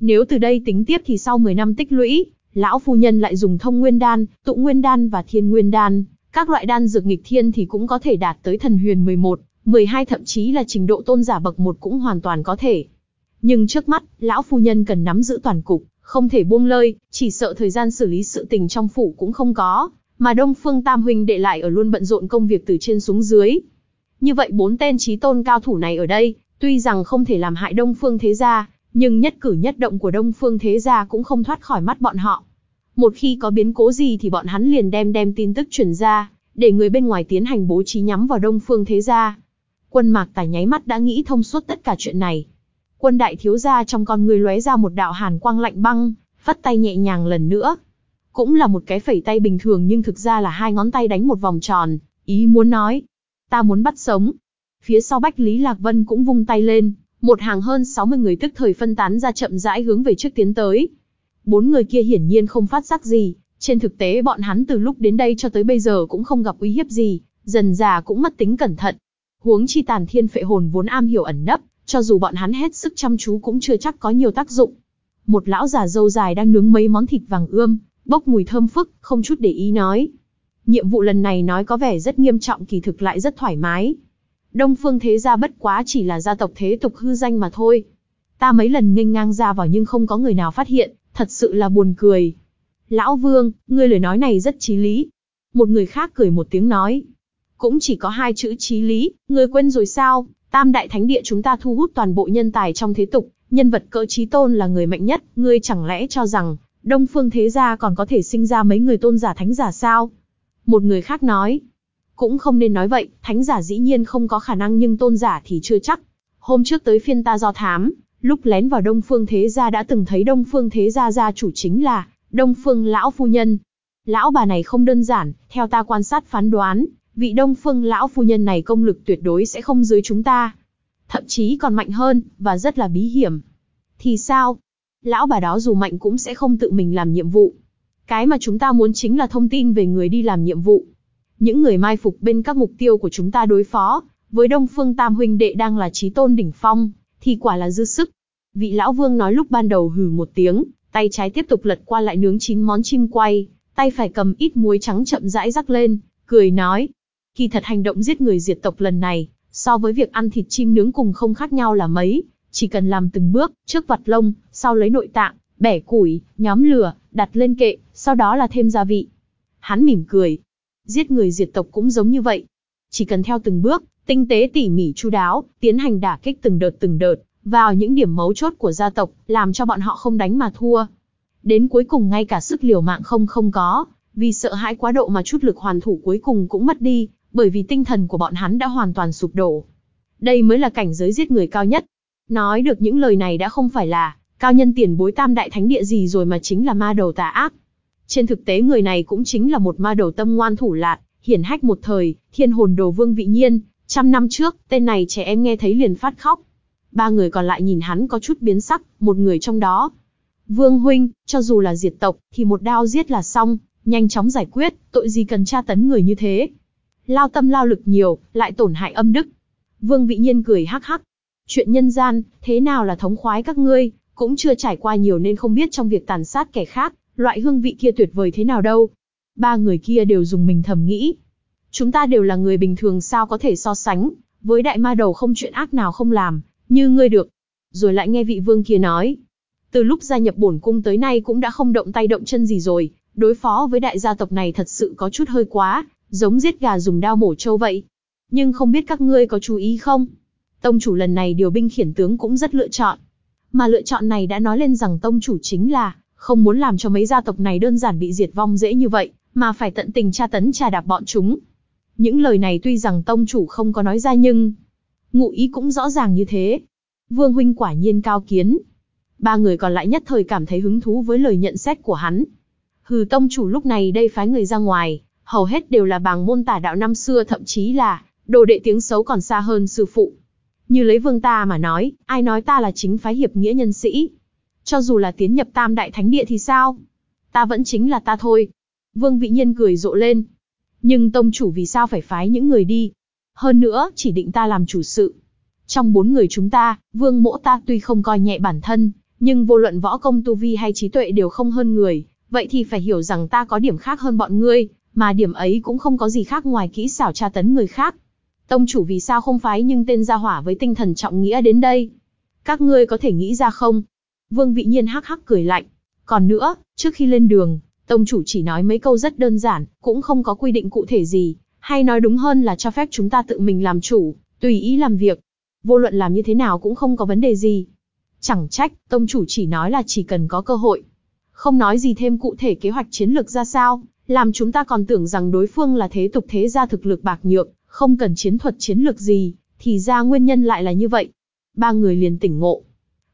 Nếu từ đây tính tiếp thì sau 10 năm tích lũy, lão phu nhân lại dùng thông nguyên đan, tụ nguyên đan và thiên nguyên đan, các loại đan dược nghịch thiên thì cũng có thể đạt tới thần huyền 11, 12 thậm chí là trình độ tôn giả bậc một cũng hoàn toàn có thể. Nhưng trước mắt, lão phu nhân cần nắm giữ toàn cục, không thể buông lơi, chỉ sợ thời gian xử lý sự tình trong phủ cũng không có, mà Đông Phương Tam huynh đệ lại ở luôn bận rộn công việc từ trên xuống dưới. Như vậy bốn tên trí tôn cao thủ này ở đây, tuy rằng không thể làm hại Đông Phương thế gia, nhưng nhất cử nhất động của Đông Phương Thế Gia cũng không thoát khỏi mắt bọn họ. Một khi có biến cố gì thì bọn hắn liền đem đem tin tức truyền ra, để người bên ngoài tiến hành bố trí nhắm vào Đông Phương Thế Gia. Quân Mạc Tài nháy mắt đã nghĩ thông suốt tất cả chuyện này. Quân đại thiếu gia trong con người lóe ra một đạo hàn quang lạnh băng, vắt tay nhẹ nhàng lần nữa. Cũng là một cái phẩy tay bình thường nhưng thực ra là hai ngón tay đánh một vòng tròn, ý muốn nói. Ta muốn bắt sống. Phía sau Bách Lý Lạc Vân cũng vung tay lên, một hàng hơn 60 người tức thời phân tán ra chậm rãi hướng về trước tiến tới. Bốn người kia hiển nhiên không phát giác gì, trên thực tế bọn hắn từ lúc đến đây cho tới bây giờ cũng không gặp uy hiếp gì, dần già cũng mất tính cẩn thận. Huống chi tàn thiên phệ hồn vốn am hiểu ẩn nấp, cho dù bọn hắn hết sức chăm chú cũng chưa chắc có nhiều tác dụng. Một lão già dâu dài đang nướng mấy món thịt vàng ươm, bốc mùi thơm phức, không chút để ý nói. Nhiệm vụ lần này nói có vẻ rất nghiêm trọng kỳ thực lại rất thoải mái. Đông phương thế gia bất quá chỉ là gia tộc thế tục hư danh mà thôi. Ta mấy lần nghênh ngang ra vào nhưng không có người nào phát hiện, thật sự là buồn cười. Lão Vương, ngươi lời nói này rất trí lý. Một người khác cười một tiếng nói. Cũng chỉ có hai chữ trí lý, ngươi quên rồi sao? Tam đại thánh địa chúng ta thu hút toàn bộ nhân tài trong thế tục, nhân vật cỡ trí tôn là người mạnh nhất, ngươi chẳng lẽ cho rằng, Đông Phương Thế Gia còn có thể sinh ra mấy người tôn giả thánh giả sao? Một người khác nói, cũng không nên nói vậy, thánh giả dĩ nhiên không có khả năng nhưng tôn giả thì chưa chắc. Hôm trước tới phiên ta do thám, lúc lén vào Đông Phương Thế Gia đã từng thấy Đông Phương Thế Gia gia chủ chính là Đông Phương Lão Phu Nhân. Lão bà này không đơn giản, theo ta quan sát phán đoán, vị Đông Phương Lão Phu Nhân này công lực tuyệt đối sẽ không dưới chúng ta. Thậm chí còn mạnh hơn, và rất là bí hiểm. Thì sao? Lão bà đó dù mạnh cũng sẽ không tự mình làm nhiệm vụ. Cái mà chúng ta muốn chính là thông tin về người đi làm nhiệm vụ. Những người mai phục bên các mục tiêu của chúng ta đối phó, với Đông Phương Tam huynh đệ đang là trí tôn đỉnh phong, thì quả là dư sức. Vị lão vương nói lúc ban đầu hừ một tiếng, tay trái tiếp tục lật qua lại nướng chín món chim quay, tay phải cầm ít muối trắng chậm rãi rắc lên, cười nói. Kỳ thật hành động giết người diệt tộc lần này, so với việc ăn thịt chim nướng cùng không khác nhau là mấy, chỉ cần làm từng bước, trước vặt lông, sau lấy nội tạng, bẻ củi, nhóm lửa, đặt lên kệ, sau đó là thêm gia vị. Hắn mỉm cười. Giết người diệt tộc cũng giống như vậy. Chỉ cần theo từng bước, tinh tế tỉ mỉ chu đáo, tiến hành đả kích từng đợt từng đợt, vào những điểm mấu chốt của gia tộc, làm cho bọn họ không đánh mà thua. Đến cuối cùng ngay cả sức liều mạng không không có, vì sợ hãi quá độ mà chút lực hoàn thủ cuối cùng cũng mất đi, bởi vì tinh thần của bọn hắn đã hoàn toàn sụp đổ. Đây mới là cảnh giới giết người cao nhất. Nói được những lời này đã không phải là cao nhân tiền bối tam đại thánh địa gì rồi mà chính là ma đầu tà ác. Trên thực tế người này cũng chính là một ma đầu tâm ngoan thủ lạt, hiển hách một thời, thiên hồn đồ vương vị nhiên, trăm năm trước, tên này trẻ em nghe thấy liền phát khóc. Ba người còn lại nhìn hắn có chút biến sắc, một người trong đó. Vương huynh, cho dù là diệt tộc, thì một đao giết là xong, nhanh chóng giải quyết, tội gì cần tra tấn người như thế. Lao tâm lao lực nhiều, lại tổn hại âm đức. Vương vị nhiên cười hắc hắc. Chuyện nhân gian, thế nào là thống khoái các ngươi, cũng chưa trải qua nhiều nên không biết trong việc tàn sát kẻ khác, loại hương vị kia tuyệt vời thế nào đâu. Ba người kia đều dùng mình thầm nghĩ. Chúng ta đều là người bình thường sao có thể so sánh, với đại ma đầu không chuyện ác nào không làm, như ngươi được. Rồi lại nghe vị vương kia nói. Từ lúc gia nhập bổn cung tới nay cũng đã không động tay động chân gì rồi, đối phó với đại gia tộc này thật sự có chút hơi quá, giống giết gà dùng đao mổ trâu vậy. Nhưng không biết các ngươi có chú ý không? Tông chủ lần này điều binh khiển tướng cũng rất lựa chọn. Mà lựa chọn này đã nói lên rằng tông chủ chính là, không muốn làm cho mấy gia tộc này đơn giản bị diệt vong dễ như vậy, mà phải tận tình tra tấn trà đạp bọn chúng. Những lời này tuy rằng tông chủ không có nói ra nhưng, ngụ ý cũng rõ ràng như thế. Vương huynh quả nhiên cao kiến. Ba người còn lại nhất thời cảm thấy hứng thú với lời nhận xét của hắn. Hừ tông chủ lúc này đây phái người ra ngoài, hầu hết đều là bàng môn tả đạo năm xưa thậm chí là, đồ đệ tiếng xấu còn xa hơn sư phụ. Như lấy vương ta mà nói, ai nói ta là chính phái hiệp nghĩa nhân sĩ. Cho dù là tiến nhập tam đại thánh địa thì sao? Ta vẫn chính là ta thôi. Vương vị nhiên cười rộ lên. Nhưng tông chủ vì sao phải phái những người đi? Hơn nữa, chỉ định ta làm chủ sự. Trong bốn người chúng ta, vương mỗ ta tuy không coi nhẹ bản thân, nhưng vô luận võ công tu vi hay trí tuệ đều không hơn người, vậy thì phải hiểu rằng ta có điểm khác hơn bọn ngươi, mà điểm ấy cũng không có gì khác ngoài kỹ xảo tra tấn người khác. Tông chủ vì sao không phái nhưng tên gia hỏa với tinh thần trọng nghĩa đến đây? Các ngươi có thể nghĩ ra không? Vương vị nhiên hắc hắc cười lạnh. Còn nữa, trước khi lên đường, tông chủ chỉ nói mấy câu rất đơn giản, cũng không có quy định cụ thể gì, hay nói đúng hơn là cho phép chúng ta tự mình làm chủ, tùy ý làm việc. Vô luận làm như thế nào cũng không có vấn đề gì. Chẳng trách, tông chủ chỉ nói là chỉ cần có cơ hội. Không nói gì thêm cụ thể kế hoạch chiến lược ra sao, làm chúng ta còn tưởng rằng đối phương là thế tục thế gia thực lực bạc nhược, không cần chiến thuật chiến lược gì, thì ra nguyên nhân lại là như vậy. Ba người liền tỉnh ngộ.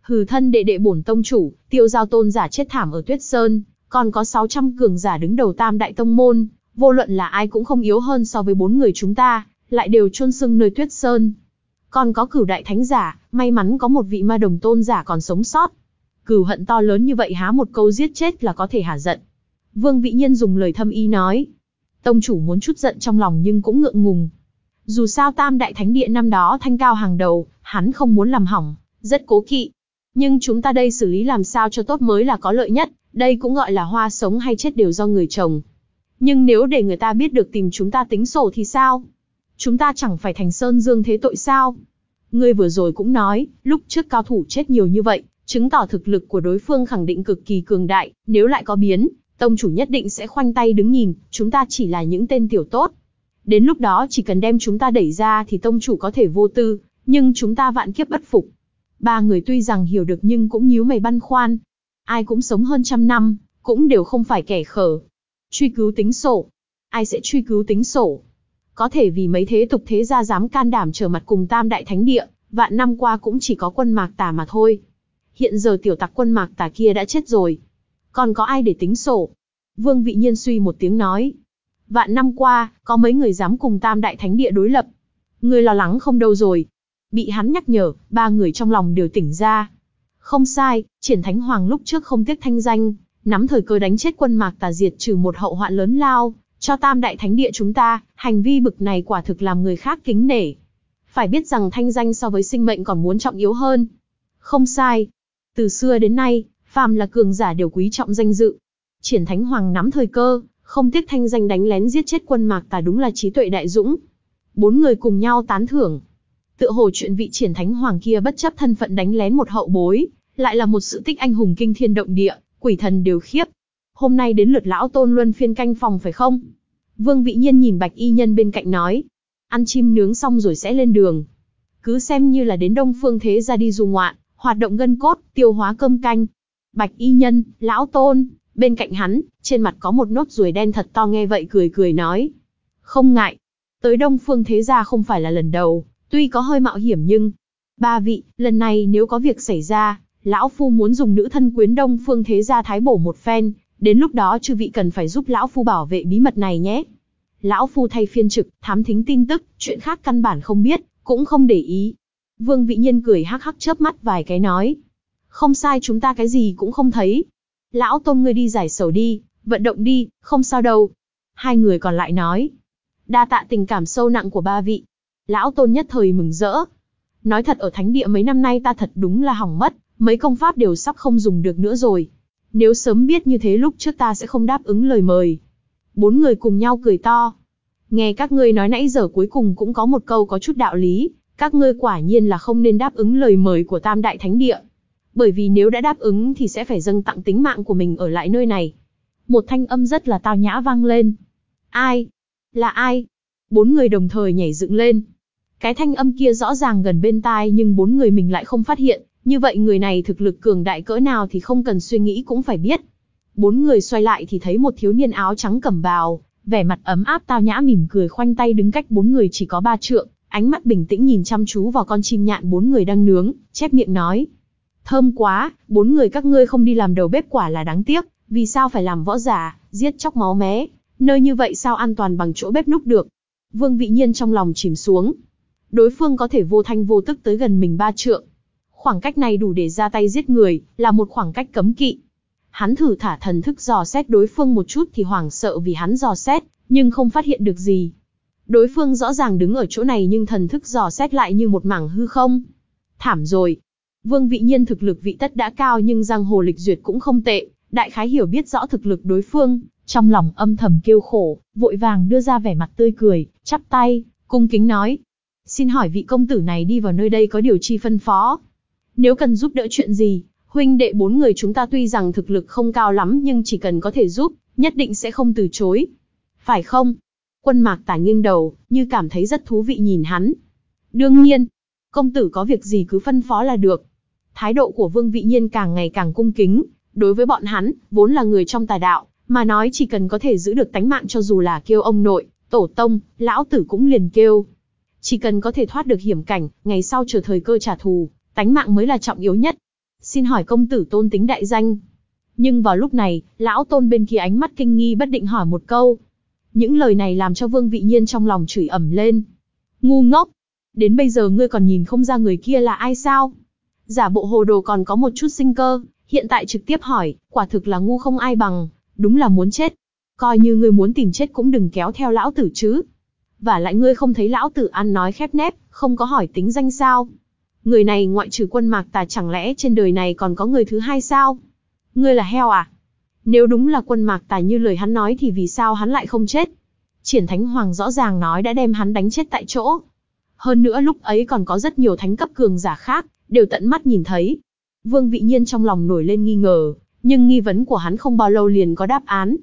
Hừ thân đệ đệ bổn tông chủ, tiêu giao tôn giả chết thảm ở Tuyết Sơn, còn có 600 cường giả đứng đầu tam đại tông môn, vô luận là ai cũng không yếu hơn so với bốn người chúng ta, lại đều chôn sưng nơi Tuyết Sơn. Còn có cửu đại thánh giả, may mắn có một vị ma đồng tôn giả còn sống sót. Cửu hận to lớn như vậy há một câu giết chết là có thể hả giận. Vương Vị Nhân dùng lời thâm ý nói. Tông chủ muốn chút giận trong lòng nhưng cũng ngượng ngùng. Dù sao tam đại thánh địa năm đó thanh cao hàng đầu, hắn không muốn làm hỏng, rất cố kỵ. Nhưng chúng ta đây xử lý làm sao cho tốt mới là có lợi nhất, đây cũng gọi là hoa sống hay chết đều do người trồng. Nhưng nếu để người ta biết được tìm chúng ta tính sổ thì sao? Chúng ta chẳng phải thành sơn dương thế tội sao? Ngươi vừa rồi cũng nói, lúc trước cao thủ chết nhiều như vậy, chứng tỏ thực lực của đối phương khẳng định cực kỳ cường đại, nếu lại có biến, tông chủ nhất định sẽ khoanh tay đứng nhìn, chúng ta chỉ là những tên tiểu tốt. Đến lúc đó chỉ cần đem chúng ta đẩy ra thì tông chủ có thể vô tư, nhưng chúng ta vạn kiếp bất phục. Ba người tuy rằng hiểu được nhưng cũng nhíu mày băn khoăn. Ai cũng sống hơn trăm năm, cũng đều không phải kẻ khờ. Truy cứu tính sổ. Ai sẽ truy cứu tính sổ? Có thể vì mấy thế tục thế gia dám can đảm trở mặt cùng tam đại thánh địa, vạn năm qua cũng chỉ có quân mạc tà mà thôi. Hiện giờ tiểu tặc quân mạc tà kia đã chết rồi. Còn có ai để tính sổ? Vương vị nhiên suy một tiếng nói. Vạn năm qua, có mấy người dám cùng tam đại thánh địa đối lập. Người lo lắng không đâu rồi. Bị hắn nhắc nhở, ba người trong lòng đều tỉnh ra. Không sai, triển thánh hoàng lúc trước không tiếc thanh danh, nắm thời cơ đánh chết quân mạc tà diệt trừ một hậu hoạn lớn lao, cho tam đại thánh địa chúng ta, hành vi bực này quả thực làm người khác kính nể. Phải biết rằng thanh danh so với sinh mệnh còn muốn trọng yếu hơn. Không sai. Từ xưa đến nay, phàm là cường giả đều quý trọng danh dự. Triển Thánh Hoàng nắm thời cơ, không tiếc thanh danh đánh lén giết chết quân mạc tà đúng là trí tuệ đại dũng. Bốn người cùng nhau tán thưởng. Tựa hồ chuyện vị triển thánh hoàng kia bất chấp thân phận đánh lén một hậu bối, lại là một sự tích anh hùng kinh thiên động địa, quỷ thần đều khiếp. Hôm nay đến lượt lão tôn luân phiên canh phòng phải không? Vương vị nhiên nhìn bạch y nhân bên cạnh nói. Ăn chim nướng xong rồi sẽ lên đường. Cứ xem như là đến đông phương thế ra đi du ngoạn, hoạt động gân cốt, tiêu hóa cơm canh. Bạch y nhân, lão tôn, bên cạnh hắn, trên mặt có một nốt ruồi đen thật to nghe vậy cười cười nói. Không ngại. Tới đông phương thế gia không phải là lần đầu, tuy có hơi mạo hiểm nhưng... Ba vị, lần này nếu có việc xảy ra, lão phu muốn dùng nữ thân quyến đông phương thế gia thái bổ một phen, đến lúc đó chư vị cần phải giúp lão phu bảo vệ bí mật này nhé. Lão phu thay phiên trực, thám thính tin tức, chuyện khác căn bản không biết, cũng không để ý. Vương vị nhiên cười hắc hắc chớp mắt vài cái nói. Không sai chúng ta cái gì cũng không thấy. Lão tôn ngươi đi giải sầu đi, vận động đi, không sao đâu. Hai người còn lại nói. Đa tạ tình cảm sâu nặng của ba vị. Lão tôn nhất thời mừng rỡ. Nói thật ở thánh địa mấy năm nay ta thật đúng là hỏng mất, mấy công pháp đều sắp không dùng được nữa rồi. Nếu sớm biết như thế lúc trước ta sẽ không đáp ứng lời mời. Bốn người cùng nhau cười to. Nghe các ngươi nói nãy giờ cuối cùng cũng có một câu có chút đạo lý, các ngươi quả nhiên là không nên đáp ứng lời mời của Tam Đại Thánh Địa. Bởi vì nếu đã đáp ứng thì sẽ phải dâng tặng tính mạng của mình ở lại nơi này. Một thanh âm rất là tao nhã vang lên. Ai? Là ai? Bốn người đồng thời nhảy dựng lên. Cái thanh âm kia rõ ràng gần bên tai nhưng bốn người mình lại không phát hiện, như vậy người này thực lực cường đại cỡ nào thì không cần suy nghĩ cũng phải biết. Bốn người xoay lại thì thấy một thiếu niên áo trắng cẩm bào, vẻ mặt ấm áp tao nhã mỉm cười khoanh tay đứng cách bốn người chỉ có ba trượng, ánh mắt bình tĩnh nhìn chăm chú vào con chim nhạn bốn người đang nướng, chép miệng nói. Thơm quá, bốn người các ngươi không đi làm đầu bếp quả là đáng tiếc, vì sao phải làm võ giả, giết chóc máu mé, nơi như vậy sao an toàn bằng chỗ bếp núc được. Vương vị nhiên trong lòng chìm xuống. Đối phương có thể vô thanh vô tức tới gần mình ba trượng, Khoảng cách này đủ để ra tay giết người, là một khoảng cách cấm kỵ. Hắn thử thả thần thức dò xét đối phương một chút thì hoảng sợ vì hắn dò xét, nhưng không phát hiện được gì. Đối phương rõ ràng đứng ở chỗ này nhưng thần thức dò xét lại như một mảng hư không. Thảm rồi. Vương vị nhiên thực lực vị tất đã cao nhưng giang hồ lịch duyệt cũng không tệ, đại khái hiểu biết rõ thực lực đối phương, trong lòng âm thầm kêu khổ, vội vàng đưa ra vẻ mặt tươi cười, chắp tay, cung kính nói. Xin hỏi vị công tử này đi vào nơi đây có điều chi phân phó. Nếu cần giúp đỡ chuyện gì, huynh đệ bốn người chúng ta tuy rằng thực lực không cao lắm nhưng chỉ cần có thể giúp, nhất định sẽ không từ chối. Phải không? Quân mạc tả nghiêng đầu, như cảm thấy rất thú vị nhìn hắn. Đương nhiên, công tử có việc gì cứ phân phó là được. Thái độ của Vương Vị Nhiên càng ngày càng cung kính, đối với bọn hắn, vốn là người trong tà đạo, mà nói chỉ cần có thể giữ được tánh mạng cho dù là kêu ông nội, tổ tông, lão tử cũng liền kêu. Chỉ cần có thể thoát được hiểm cảnh, ngày sau chờ thời cơ trả thù, tánh mạng mới là trọng yếu nhất. Xin hỏi công tử tôn tính đại danh. Nhưng vào lúc này, lão tôn bên kia ánh mắt kinh nghi bất định hỏi một câu. Những lời này làm cho vương vị nhiên trong lòng chửi ẩm lên. Ngu ngốc! Đến bây giờ ngươi còn nhìn không ra người kia là ai sao? Giả bộ hồ đồ còn có một chút sinh cơ, hiện tại trực tiếp hỏi, quả thực là ngu không ai bằng, đúng là muốn chết. Coi như ngươi muốn tìm chết cũng đừng kéo theo lão tử chứ. Và lại ngươi không thấy lão tử ăn nói khép nép, không có hỏi tính danh sao. Người này ngoại trừ quân mạc tà chẳng lẽ trên đời này còn có người thứ hai sao? Ngươi là heo à? Nếu đúng là quân mạc tà như lời hắn nói thì vì sao hắn lại không chết? Triển Thánh Hoàng rõ ràng nói đã đem hắn đánh chết tại chỗ. Hơn nữa lúc ấy còn có rất nhiều thánh cấp cường giả khác, đều tận mắt nhìn thấy. Vương Vị Nhiên trong lòng nổi lên nghi ngờ, nhưng nghi vấn của hắn không bao lâu liền có đáp án.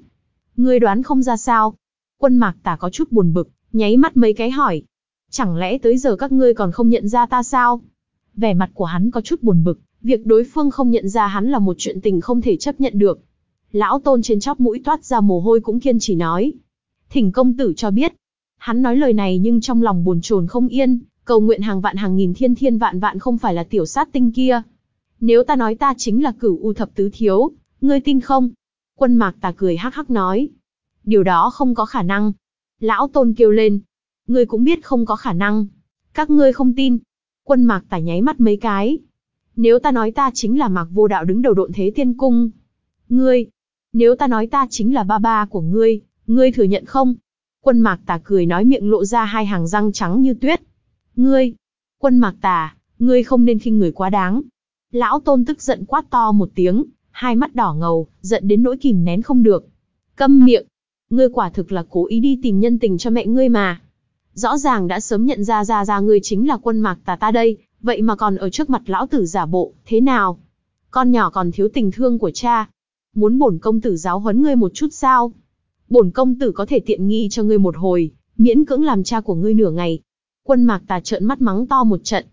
Ngươi đoán không ra sao? Quân Mạc Tả có chút buồn bực, nháy mắt mấy cái hỏi. Chẳng lẽ tới giờ các ngươi còn không nhận ra ta sao? Vẻ mặt của hắn có chút buồn bực, việc đối phương không nhận ra hắn là một chuyện tình không thể chấp nhận được. Lão Tôn trên chóp mũi toát ra mồ hôi cũng kiên trì nói. Thỉnh công tử cho biết. Hắn nói lời này nhưng trong lòng buồn chồn không yên, cầu nguyện hàng vạn hàng nghìn thiên thiên vạn vạn không phải là tiểu sát tinh kia. Nếu ta nói ta chính là cửu u thập tứ thiếu, ngươi tin không? Quân mạc tà cười hắc hắc nói. Điều đó không có khả năng. Lão tôn kêu lên. Ngươi cũng biết không có khả năng. Các ngươi không tin. Quân mạc tà nháy mắt mấy cái. Nếu ta nói ta chính là mạc vô đạo đứng đầu độn thế tiên cung. Ngươi. Nếu ta nói ta chính là ba ba của ngươi, ngươi thừa nhận không? Quân mạc tà cười nói miệng lộ ra hai hàng răng trắng như tuyết. Ngươi. Quân mạc tà, ngươi không nên khinh người quá đáng. Lão tôn tức giận quát to một tiếng, hai mắt đỏ ngầu, giận đến nỗi kìm nén không được. Câm miệng, ngươi quả thực là cố ý đi tìm nhân tình cho mẹ ngươi mà. Rõ ràng đã sớm nhận ra ra ra ngươi chính là quân mạc tà ta đây, vậy mà còn ở trước mặt lão tử giả bộ, thế nào? Con nhỏ còn thiếu tình thương của cha. Muốn bổn công tử giáo huấn ngươi một chút sao? Bổn công tử có thể tiện nghi cho ngươi một hồi, miễn cưỡng làm cha của ngươi nửa ngày. Quân mạc tà trợn mắt mắng to một trận.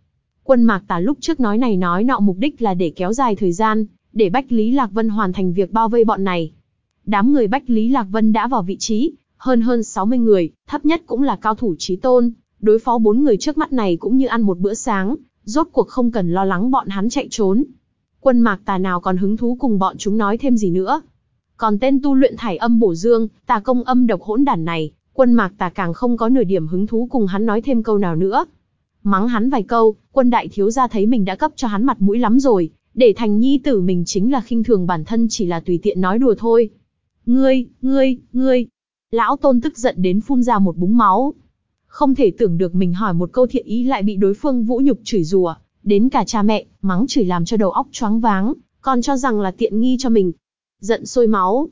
Quân mạc tà lúc trước nói này nói nọ mục đích là để kéo dài thời gian, để Bách Lý Lạc Vân hoàn thành việc bao vây bọn này. Đám người Bách Lý Lạc Vân đã vào vị trí, hơn hơn 60 người, thấp nhất cũng là cao thủ trí tôn, đối phó bốn người trước mắt này cũng như ăn một bữa sáng, rốt cuộc không cần lo lắng bọn hắn chạy trốn. Quân mạc tà nào còn hứng thú cùng bọn chúng nói thêm gì nữa. Còn tên tu luyện thải âm bổ dương, tà công âm độc hỗn đản này, quân mạc tà càng không có nửa điểm hứng thú cùng hắn nói thêm câu nào nữa. Mắng hắn vài câu, quân đại thiếu gia thấy mình đã cấp cho hắn mặt mũi lắm rồi, để thành nhi tử mình chính là khinh thường bản thân chỉ là tùy tiện nói đùa thôi. Ngươi, ngươi, ngươi. Lão tôn tức giận đến phun ra một búng máu. Không thể tưởng được mình hỏi một câu thiện ý lại bị đối phương vũ nhục chửi rủa, đến cả cha mẹ, mắng chửi làm cho đầu óc choáng váng, còn cho rằng là tiện nghi cho mình. Giận sôi máu.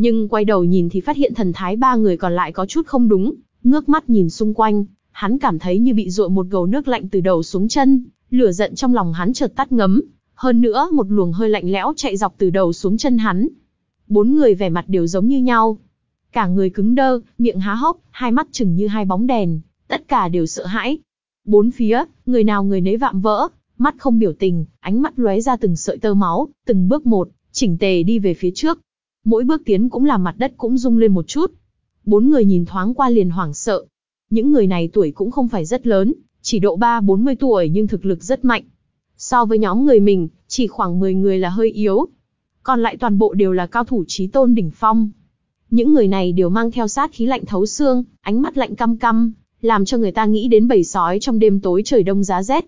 Nhưng quay đầu nhìn thì phát hiện thần thái ba người còn lại có chút không đúng, ngước mắt nhìn xung quanh, hắn cảm thấy như bị dội một gầu nước lạnh từ đầu xuống chân, lửa giận trong lòng hắn chợt tắt ngấm, hơn nữa một luồng hơi lạnh lẽo chạy dọc từ đầu xuống chân hắn. Bốn người vẻ mặt đều giống như nhau. Cả người cứng đơ, miệng há hốc, hai mắt chừng như hai bóng đèn, tất cả đều sợ hãi. Bốn phía, người nào người nấy vạm vỡ, mắt không biểu tình, ánh mắt lóe ra từng sợi tơ máu, từng bước một, chỉnh tề đi về phía trước. Mỗi bước tiến cũng làm mặt đất cũng rung lên một chút. Bốn người nhìn thoáng qua liền hoảng sợ. Những người này tuổi cũng không phải rất lớn, chỉ độ 3-40 tuổi nhưng thực lực rất mạnh. So với nhóm người mình, chỉ khoảng 10 người là hơi yếu. Còn lại toàn bộ đều là cao thủ trí tôn đỉnh phong. Những người này đều mang theo sát khí lạnh thấu xương, ánh mắt lạnh căm căm, làm cho người ta nghĩ đến bầy sói trong đêm tối trời đông giá rét.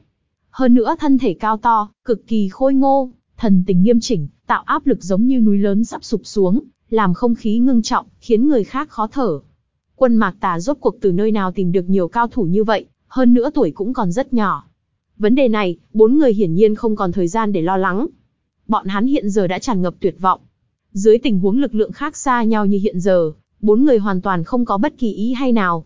Hơn nữa thân thể cao to, cực kỳ khôi ngô, thần tình nghiêm chỉnh, tạo áp lực giống như núi lớn sắp sụp xuống, làm không khí ngưng trọng, khiến người khác khó thở. Quân Mạc Tà rốt cuộc từ nơi nào tìm được nhiều cao thủ như vậy, hơn nữa tuổi cũng còn rất nhỏ. Vấn đề này, bốn người hiển nhiên không còn thời gian để lo lắng. Bọn hắn hiện giờ đã tràn ngập tuyệt vọng. Dưới tình huống lực lượng khác xa nhau như hiện giờ, bốn người hoàn toàn không có bất kỳ ý hay nào.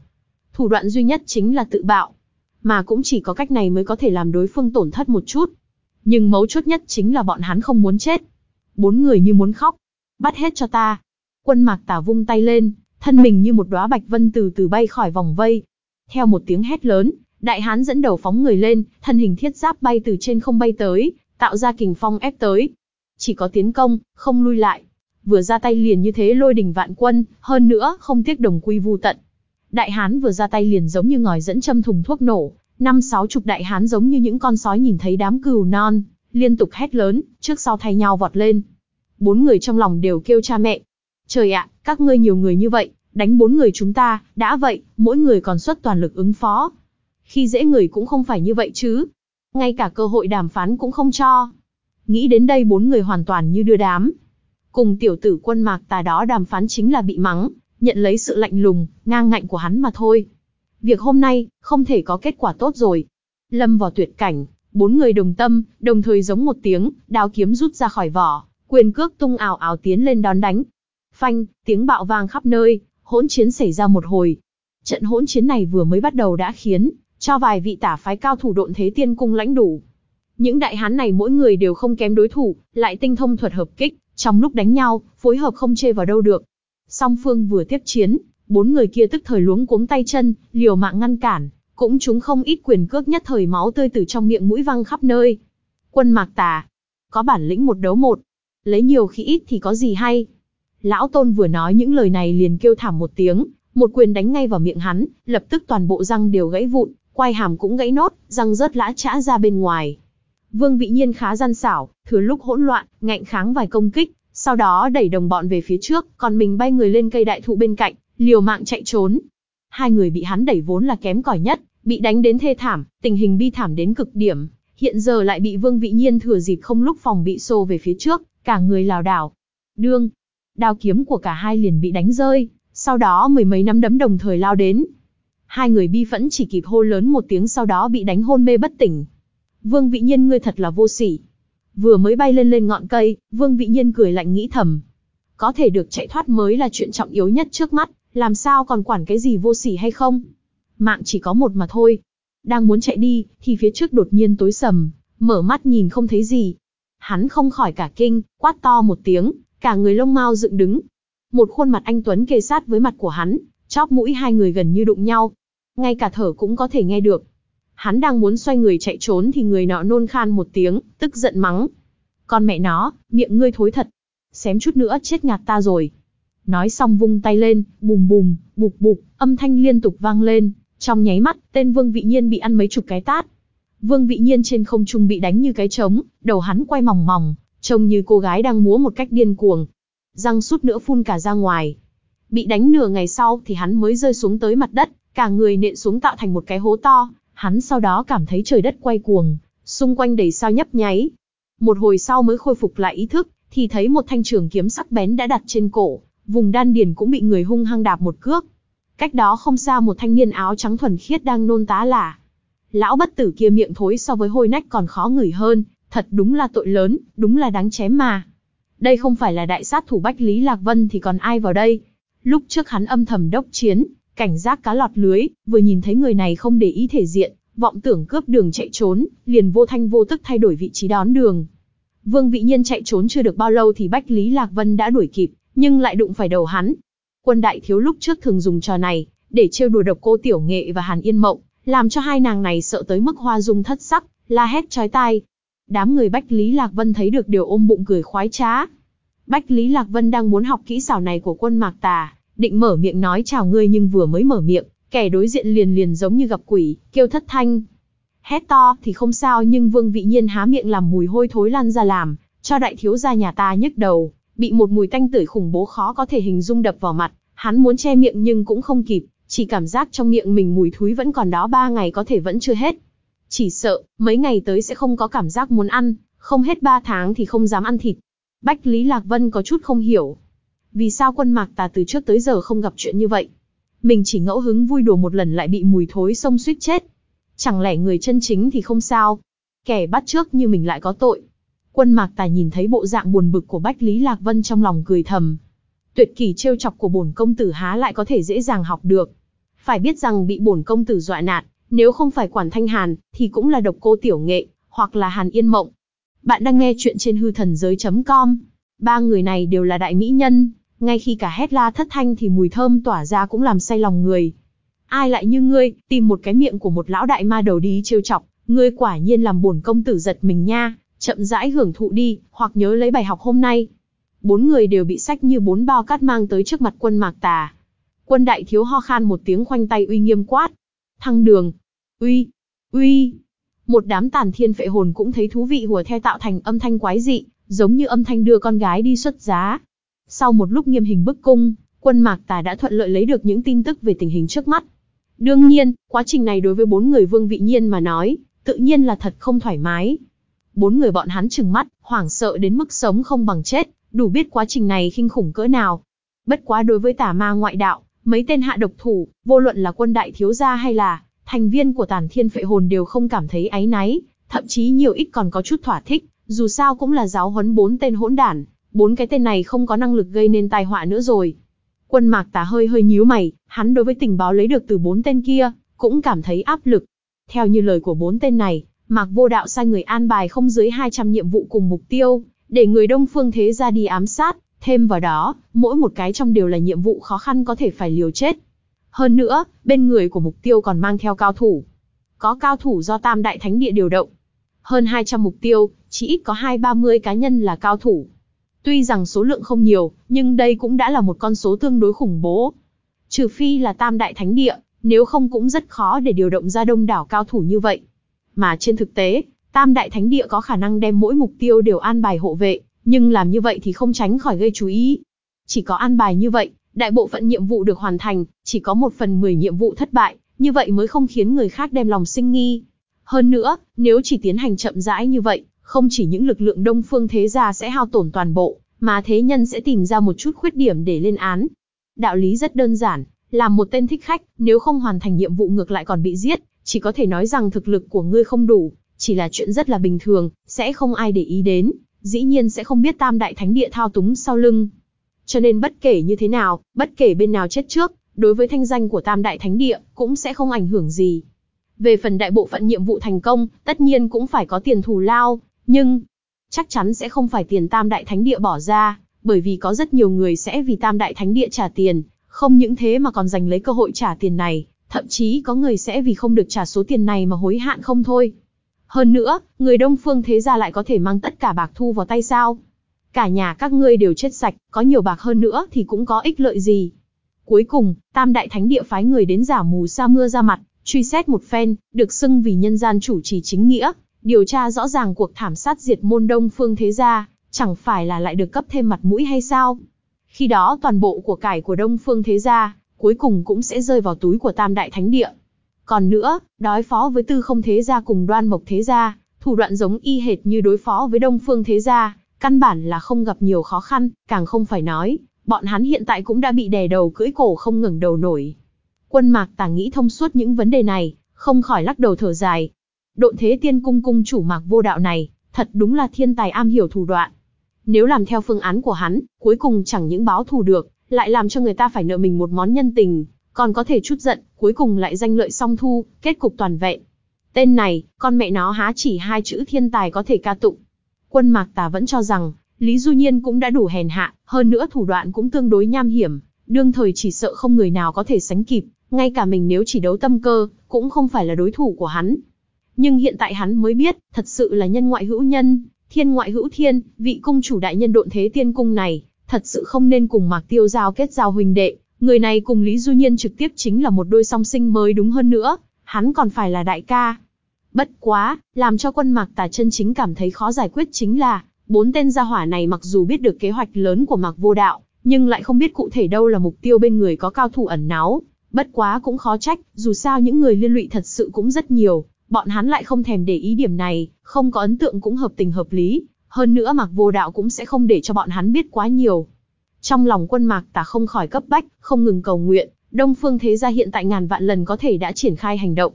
Thủ đoạn duy nhất chính là tự bạo. Mà cũng chỉ có cách này mới có thể làm đối phương tổn thất một chút. Nhưng mấu chốt nhất chính là bọn hắn không muốn chết. Bốn người như muốn khóc. Bắt hết cho ta. Quân mạc tả vung tay lên, thân mình như một đóa bạch vân từ từ bay khỏi vòng vây. Theo một tiếng hét lớn, đại hán dẫn đầu phóng người lên, thân hình thiết giáp bay từ trên không bay tới, tạo ra kình phong ép tới. Chỉ có tiến công, không lui lại. Vừa ra tay liền như thế lôi đình vạn quân, hơn nữa không tiếc đồng quy vu tận. Đại hán vừa ra tay liền giống như ngòi dẫn châm thùng thuốc nổ, năm sáu chục đại hán giống như những con sói nhìn thấy đám cừu non, liên tục hét lớn, trước sau thay nhau vọt lên. Bốn người trong lòng đều kêu cha mẹ. Trời ạ, các ngươi nhiều người như vậy, đánh bốn người chúng ta, đã vậy, mỗi người còn xuất toàn lực ứng phó. Khi dễ người cũng không phải như vậy chứ. Ngay cả cơ hội đàm phán cũng không cho. Nghĩ đến đây bốn người hoàn toàn như đưa đám. Cùng tiểu tử quân mạc tà đó đàm phán chính là bị mắng, nhận lấy sự lạnh lùng, ngang ngạnh của hắn mà thôi. Việc hôm nay, không thể có kết quả tốt rồi. Lâm vào tuyệt cảnh, bốn người đồng tâm, đồng thời giống một tiếng, đao kiếm rút ra khỏi vỏ, quyền cước tung ảo ảo tiến lên đón đánh. Phanh, tiếng bạo vang khắp nơi, hỗn chiến xảy ra một hồi. Trận hỗn chiến này vừa mới bắt đầu đã khiến cho vài vị tả phái cao thủ độn thế tiên cung lãnh đủ. Những đại hán này mỗi người đều không kém đối thủ, lại tinh thông thuật hợp kích, trong lúc đánh nhau, phối hợp không chê vào đâu được. Song phương vừa tiếp chiến, bốn người kia tức thời luống cuống tay chân, liều mạng ngăn cản, cũng chúng không ít quyền cước nhất thời máu tươi từ trong miệng mũi văng khắp nơi. Quân mạc tà, có bản lĩnh một đấu một, lấy nhiều khi ít thì có gì hay. Lão Tôn vừa nói những lời này liền kêu thảm một tiếng, một quyền đánh ngay vào miệng hắn, lập tức toàn bộ răng đều gãy vụn, quai hàm cũng gãy nốt, răng rớt lã chã ra bên ngoài. Vương Vị Nhiên khá gian xảo, thừa lúc hỗn loạn, ngạnh kháng vài công kích, sau đó đẩy đồng bọn về phía trước, còn mình bay người lên cây đại thụ bên cạnh, liều mạng chạy trốn. Hai người bị hắn đẩy vốn là kém cỏi nhất, bị đánh đến thê thảm, tình hình bi thảm đến cực điểm, hiện giờ lại bị Vương Vị Nhiên thừa dịp không lúc phòng bị xô về phía trước, cả người lảo đảo. Đương, đao kiếm của cả hai liền bị đánh rơi, sau đó mười mấy nắm đấm đồng thời lao đến. Hai người bi phẫn chỉ kịp hô lớn một tiếng sau đó bị đánh hôn mê bất tỉnh. Vương Vị Nhiên ngươi thật là vô sỉ. Vừa mới bay lên lên ngọn cây, Vương Vị Nhiên cười lạnh nghĩ thầm. Có thể được chạy thoát mới là chuyện trọng yếu nhất trước mắt, làm sao còn quản cái gì vô sỉ hay không? Mạng chỉ có một mà thôi. Đang muốn chạy đi, thì phía trước đột nhiên tối sầm, mở mắt nhìn không thấy gì. Hắn không khỏi cả kinh, quát to một tiếng, cả người lông mau dựng đứng. Một khuôn mặt anh Tuấn kề sát với mặt của hắn, chóp mũi hai người gần như đụng nhau. Ngay cả thở cũng có thể nghe được. Hắn đang muốn xoay người chạy trốn thì người nọ nôn khan một tiếng, tức giận mắng. Con mẹ nó, miệng ngươi thối thật. Xém chút nữa chết ngạt ta rồi. Nói xong vung tay lên, bùm bùm, bụp bụp, âm thanh liên tục vang lên. Trong nháy mắt, tên Vương Vị Nhiên bị ăn mấy chục cái tát. Vương Vị Nhiên trên không trung bị đánh như cái trống, đầu hắn quay mòng mòng, trông như cô gái đang múa một cách điên cuồng. Răng sút nữa phun cả ra ngoài. Bị đánh nửa ngày sau thì hắn mới rơi xuống tới mặt đất, cả người nện xuống tạo thành một cái hố to, hắn sau đó cảm thấy trời đất quay cuồng, xung quanh đầy sao nhấp nháy. Một hồi sau mới khôi phục lại ý thức, thì thấy một thanh trường kiếm sắc bén đã đặt trên cổ, vùng đan điền cũng bị người hung hăng đạp một cước. Cách đó không xa một thanh niên áo trắng thuần khiết đang nôn tá lả. Lão bất tử kia miệng thối so với hôi nách còn khó ngửi hơn, thật đúng là tội lớn, đúng là đáng chém mà. Đây không phải là đại sát thủ Bách Lý Lạc Vân thì còn ai vào đây. Lúc trước hắn âm thầm đốc chiến, cảnh giác cá lọt lưới, vừa nhìn thấy người này không để ý thể diện, vọng tưởng cướp đường chạy trốn, liền vô thanh vô tức thay đổi vị trí đón đường. Vương Vị Nhiên chạy trốn chưa được bao lâu thì Bách Lý Lạc Vân đã đuổi kịp, nhưng lại đụng phải đầu hắn. Quân đại thiếu lúc trước thường dùng trò này, để trêu đùa độc cô Tiểu Nghệ và Hàn Yên Mộng, làm cho hai nàng này sợ tới mức hoa dung thất sắc, la hét chói tai. Đám người Bách Lý Lạc Vân thấy được điều ôm bụng cười khoái trá. Bách Lý Lạc Vân đang muốn học kỹ xảo này của quân Mạc Tà, định mở miệng nói chào ngươi nhưng vừa mới mở miệng, kẻ đối diện liền liền giống như gặp quỷ, kêu thất thanh. Hét to thì không sao nhưng Vương Vị Nhiên há miệng làm mùi hôi thối lan ra làm, cho đại thiếu gia nhà ta nhức đầu, bị một mùi tanh tưởi khủng bố khó có thể hình dung đập vào mặt, hắn muốn che miệng nhưng cũng không kịp, chỉ cảm giác trong miệng mình mùi thúi vẫn còn đó ba ngày có thể vẫn chưa hết. Chỉ sợ, mấy ngày tới sẽ không có cảm giác muốn ăn, không hết ba tháng thì không dám ăn thịt. Bách Lý Lạc Vân có chút không hiểu, vì sao quân mạc tà từ trước tới giờ không gặp chuyện như vậy? Mình chỉ ngẫu hứng vui đùa một lần lại bị mùi thối sông suýt chết. Chẳng lẽ người chân chính thì không sao? Kẻ bắt trước như mình lại có tội. Quân mạc Tài nhìn thấy bộ dạng buồn bực của Bách Lý Lạc Vân trong lòng cười thầm. Tuyệt kỷ trêu chọc của bổn công tử há lại có thể dễ dàng học được. Phải biết rằng bị bổn công tử dọa nạt, nếu không phải quản thanh hàn, thì cũng là độc cô tiểu nghệ, hoặc là hàn yên mộng. Bạn đang nghe chuyện trên hư thần giới.com. Ba người này đều là đại mỹ nhân, ngay khi cả hét la thất thanh thì mùi thơm tỏa ra cũng làm say lòng người. Ai lại như ngươi, tìm một cái miệng của một lão đại ma đầu đi trêu chọc, ngươi quả nhiên làm bổn công tử giật mình nha, chậm rãi hưởng thụ đi, hoặc nhớ lấy bài học hôm nay. Bốn người đều bị sách như bốn bao cát mang tới trước mặt quân mạc tà. Quân đại thiếu ho khan một tiếng khoanh tay uy nghiêm quát. Thăng đường. Uy. Uy. Một đám tàn thiên phệ hồn cũng thấy thú vị hùa theo tạo thành âm thanh quái dị, giống như âm thanh đưa con gái đi xuất giá. Sau một lúc nghiêm hình bức cung, quân mạc tà đã thuận lợi lấy được những tin tức về tình hình trước mắt. Đương nhiên, quá trình này đối với bốn người vương vị nhiên mà nói, tự nhiên là thật không thoải mái. Bốn người bọn hắn trừng mắt, hoảng sợ đến mức sống không bằng chết, đủ biết quá trình này kinh khủng cỡ nào. Bất quá đối với tà ma ngoại đạo, mấy tên hạ độc thủ, vô luận là quân đại thiếu gia hay là thành viên của tàn thiên phệ hồn đều không cảm thấy áy náy, thậm chí nhiều ít còn có chút thỏa thích, dù sao cũng là giáo huấn bốn tên hỗn đản, bốn cái tên này không có năng lực gây nên tai họa nữa rồi. Quân mạc tà hơi hơi nhíu mày, hắn đối với tình báo lấy được từ bốn tên kia, cũng cảm thấy áp lực. Theo như lời của bốn tên này, Mạc Vô Đạo sai người an bài không dưới 200 nhiệm vụ cùng mục tiêu, để người Đông Phương Thế ra đi ám sát, thêm vào đó, mỗi một cái trong đều là nhiệm vụ khó khăn có thể phải liều chết. Hơn nữa, bên người của mục tiêu còn mang theo cao thủ. Có cao thủ do Tam Đại Thánh Địa điều động. Hơn 200 mục tiêu, chỉ ít có 2-30 cá nhân là cao thủ. Tuy rằng số lượng không nhiều, nhưng đây cũng đã là một con số tương đối khủng bố. Trừ phi là Tam Đại Thánh Địa, nếu không cũng rất khó để điều động ra đông đảo cao thủ như vậy. Mà trên thực tế, Tam Đại Thánh Địa có khả năng đem mỗi mục tiêu đều an bài hộ vệ, nhưng làm như vậy thì không tránh khỏi gây chú ý. Chỉ có an bài như vậy, đại bộ phận nhiệm vụ được hoàn thành, chỉ có một phần mười nhiệm vụ thất bại, như vậy mới không khiến người khác đem lòng sinh nghi. Hơn nữa, nếu chỉ tiến hành chậm rãi như vậy, không chỉ những lực lượng đông phương thế gia sẽ hao tổn toàn bộ, mà thế nhân sẽ tìm ra một chút khuyết điểm để lên án. Đạo lý rất đơn giản, làm một tên thích khách, nếu không hoàn thành nhiệm vụ ngược lại còn bị giết, chỉ có thể nói rằng thực lực của ngươi không đủ, chỉ là chuyện rất là bình thường, sẽ không ai để ý đến, dĩ nhiên sẽ không biết tam đại thánh địa thao túng sau lưng. Cho nên bất kể như thế nào, bất kể bên nào chết trước, đối với thanh danh của tam đại thánh địa, cũng sẽ không ảnh hưởng gì. Về phần đại bộ phận nhiệm vụ thành công, tất nhiên cũng phải có tiền thù lao, nhưng chắc chắn sẽ không phải tiền tam đại thánh địa bỏ ra, bởi vì có rất nhiều người sẽ vì tam đại thánh địa trả tiền, không những thế mà còn giành lấy cơ hội trả tiền này, thậm chí có người sẽ vì không được trả số tiền này mà hối hạn không thôi. Hơn nữa, người đông phương thế gia lại có thể mang tất cả bạc thu vào tay sao? Cả nhà các ngươi đều chết sạch, có nhiều bạc hơn nữa thì cũng có ích lợi gì. Cuối cùng, Tam Đại Thánh Địa phái người đến giả mù sa mưa ra mặt, truy xét một phen, được xưng vì nhân gian chủ trì chính nghĩa, điều tra rõ ràng cuộc thảm sát diệt môn đông phương thế gia, chẳng phải là lại được cấp thêm mặt mũi hay sao? Khi đó toàn bộ của cải của đông phương thế gia, cuối cùng cũng sẽ rơi vào túi của Tam Đại Thánh Địa. Còn nữa, đối phó với tư không thế gia cùng đoan mộc thế gia, thủ đoạn giống y hệt như đối phó với đông phương thế gia, căn bản là không gặp nhiều khó khăn, càng không phải nói, bọn hắn hiện tại cũng đã bị đè đầu cưỡi cổ không ngừng đầu nổi. Quân mạc tàng nghĩ thông suốt những vấn đề này, không khỏi lắc đầu thở dài. Độn thế tiên cung cung chủ mạc vô đạo này, thật đúng là thiên tài am hiểu thủ đoạn. Nếu làm theo phương án của hắn, cuối cùng chẳng những báo thù được, lại làm cho người ta phải nợ mình một món nhân tình, còn có thể chút giận, cuối cùng lại danh lợi song thu, kết cục toàn vẹn. Tên này, con mẹ nó há chỉ hai chữ thiên tài có thể ca tụng. Quân Mạc Tà vẫn cho rằng, Lý Du Nhiên cũng đã đủ hèn hạ, hơn nữa thủ đoạn cũng tương đối nham hiểm, đương thời chỉ sợ không người nào có thể sánh kịp, ngay cả mình nếu chỉ đấu tâm cơ, cũng không phải là đối thủ của hắn. Nhưng hiện tại hắn mới biết, thật sự là nhân ngoại hữu nhân, thiên ngoại hữu thiên, vị cung chủ đại nhân độn thế tiên cung này, thật sự không nên cùng Mạc Tiêu giao kết giao huynh đệ, người này cùng Lý Du Nhiên trực tiếp chính là một đôi song sinh mới đúng hơn nữa, hắn còn phải là đại ca. Bất quá, làm cho quân Mạc Tà chân chính cảm thấy khó giải quyết chính là, bốn tên gia hỏa này mặc dù biết được kế hoạch lớn của Mạc Vô Đạo, nhưng lại không biết cụ thể đâu là mục tiêu bên người có cao thủ ẩn náu. Bất quá cũng khó trách, dù sao những người liên lụy thật sự cũng rất nhiều, bọn hắn lại không thèm để ý điểm này, không có ấn tượng cũng hợp tình hợp lý, hơn nữa mặc Vô Đạo cũng sẽ không để cho bọn hắn biết quá nhiều. Trong lòng quân Mạc Tà không khỏi cấp bách, không ngừng cầu nguyện, Đông Phương Thế Gia hiện tại ngàn vạn lần có thể đã triển khai hành động.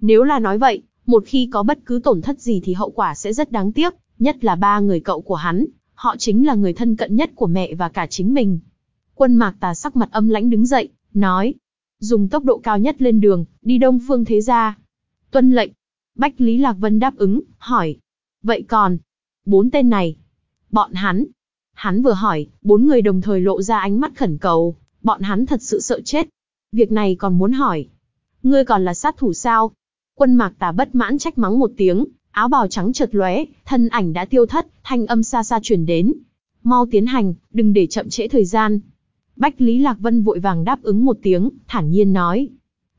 Nếu là nói vậy, một khi có bất cứ tổn thất gì thì hậu quả sẽ rất đáng tiếc, nhất là ba người cậu của hắn, họ chính là người thân cận nhất của mẹ và cả chính mình. Quân Mạc Tà sắc mặt âm lãnh đứng dậy, nói, dùng tốc độ cao nhất lên đường, đi Đông Phương Thế Gia. Tuân lệnh. Bách Lý Lạc Vân đáp ứng, hỏi. Vậy còn, bốn tên này, bọn hắn. Hắn vừa hỏi, bốn người đồng thời lộ ra ánh mắt khẩn cầu, bọn hắn thật sự sợ chết. Việc này còn muốn hỏi. Ngươi còn là sát thủ sao? Quân mạc tà bất mãn trách mắng một tiếng, áo bào trắng chợt lóe, thân ảnh đã tiêu thất, thanh âm xa xa truyền đến. Mau tiến hành, đừng để chậm trễ thời gian. Bách Lý Lạc Vân vội vàng đáp ứng một tiếng, thản nhiên nói.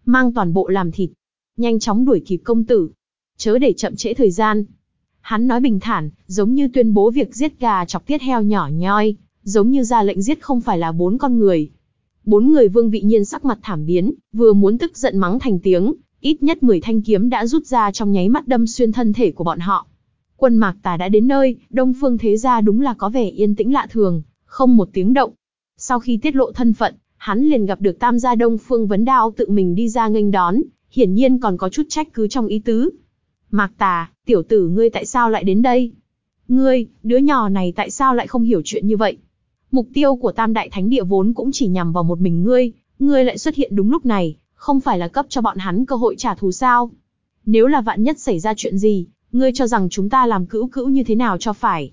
Mang toàn bộ làm thịt. Nhanh chóng đuổi kịp công tử. Chớ để chậm trễ thời gian. Hắn nói bình thản, giống như tuyên bố việc giết gà chọc tiết heo nhỏ nhoi, giống như ra lệnh giết không phải là bốn con người. Bốn người vương vị nhiên sắc mặt thảm biến, vừa muốn tức giận mắng thành tiếng, ít nhất 10 thanh kiếm đã rút ra trong nháy mắt đâm xuyên thân thể của bọn họ. Quân mạc tà đã đến nơi, đông phương thế gia đúng là có vẻ yên tĩnh lạ thường, không một tiếng động. Sau khi tiết lộ thân phận, hắn liền gặp được tam gia đông phương vấn đao tự mình đi ra nghênh đón, hiển nhiên còn có chút trách cứ trong ý tứ. Mạc tà, tiểu tử ngươi tại sao lại đến đây? Ngươi, đứa nhỏ này tại sao lại không hiểu chuyện như vậy? Mục tiêu của tam đại thánh địa vốn cũng chỉ nhằm vào một mình ngươi, ngươi lại xuất hiện đúng lúc này, không phải là cấp cho bọn hắn cơ hội trả thù sao? Nếu là vạn nhất xảy ra chuyện gì, ngươi cho rằng chúng ta làm cữu cữu như thế nào cho phải?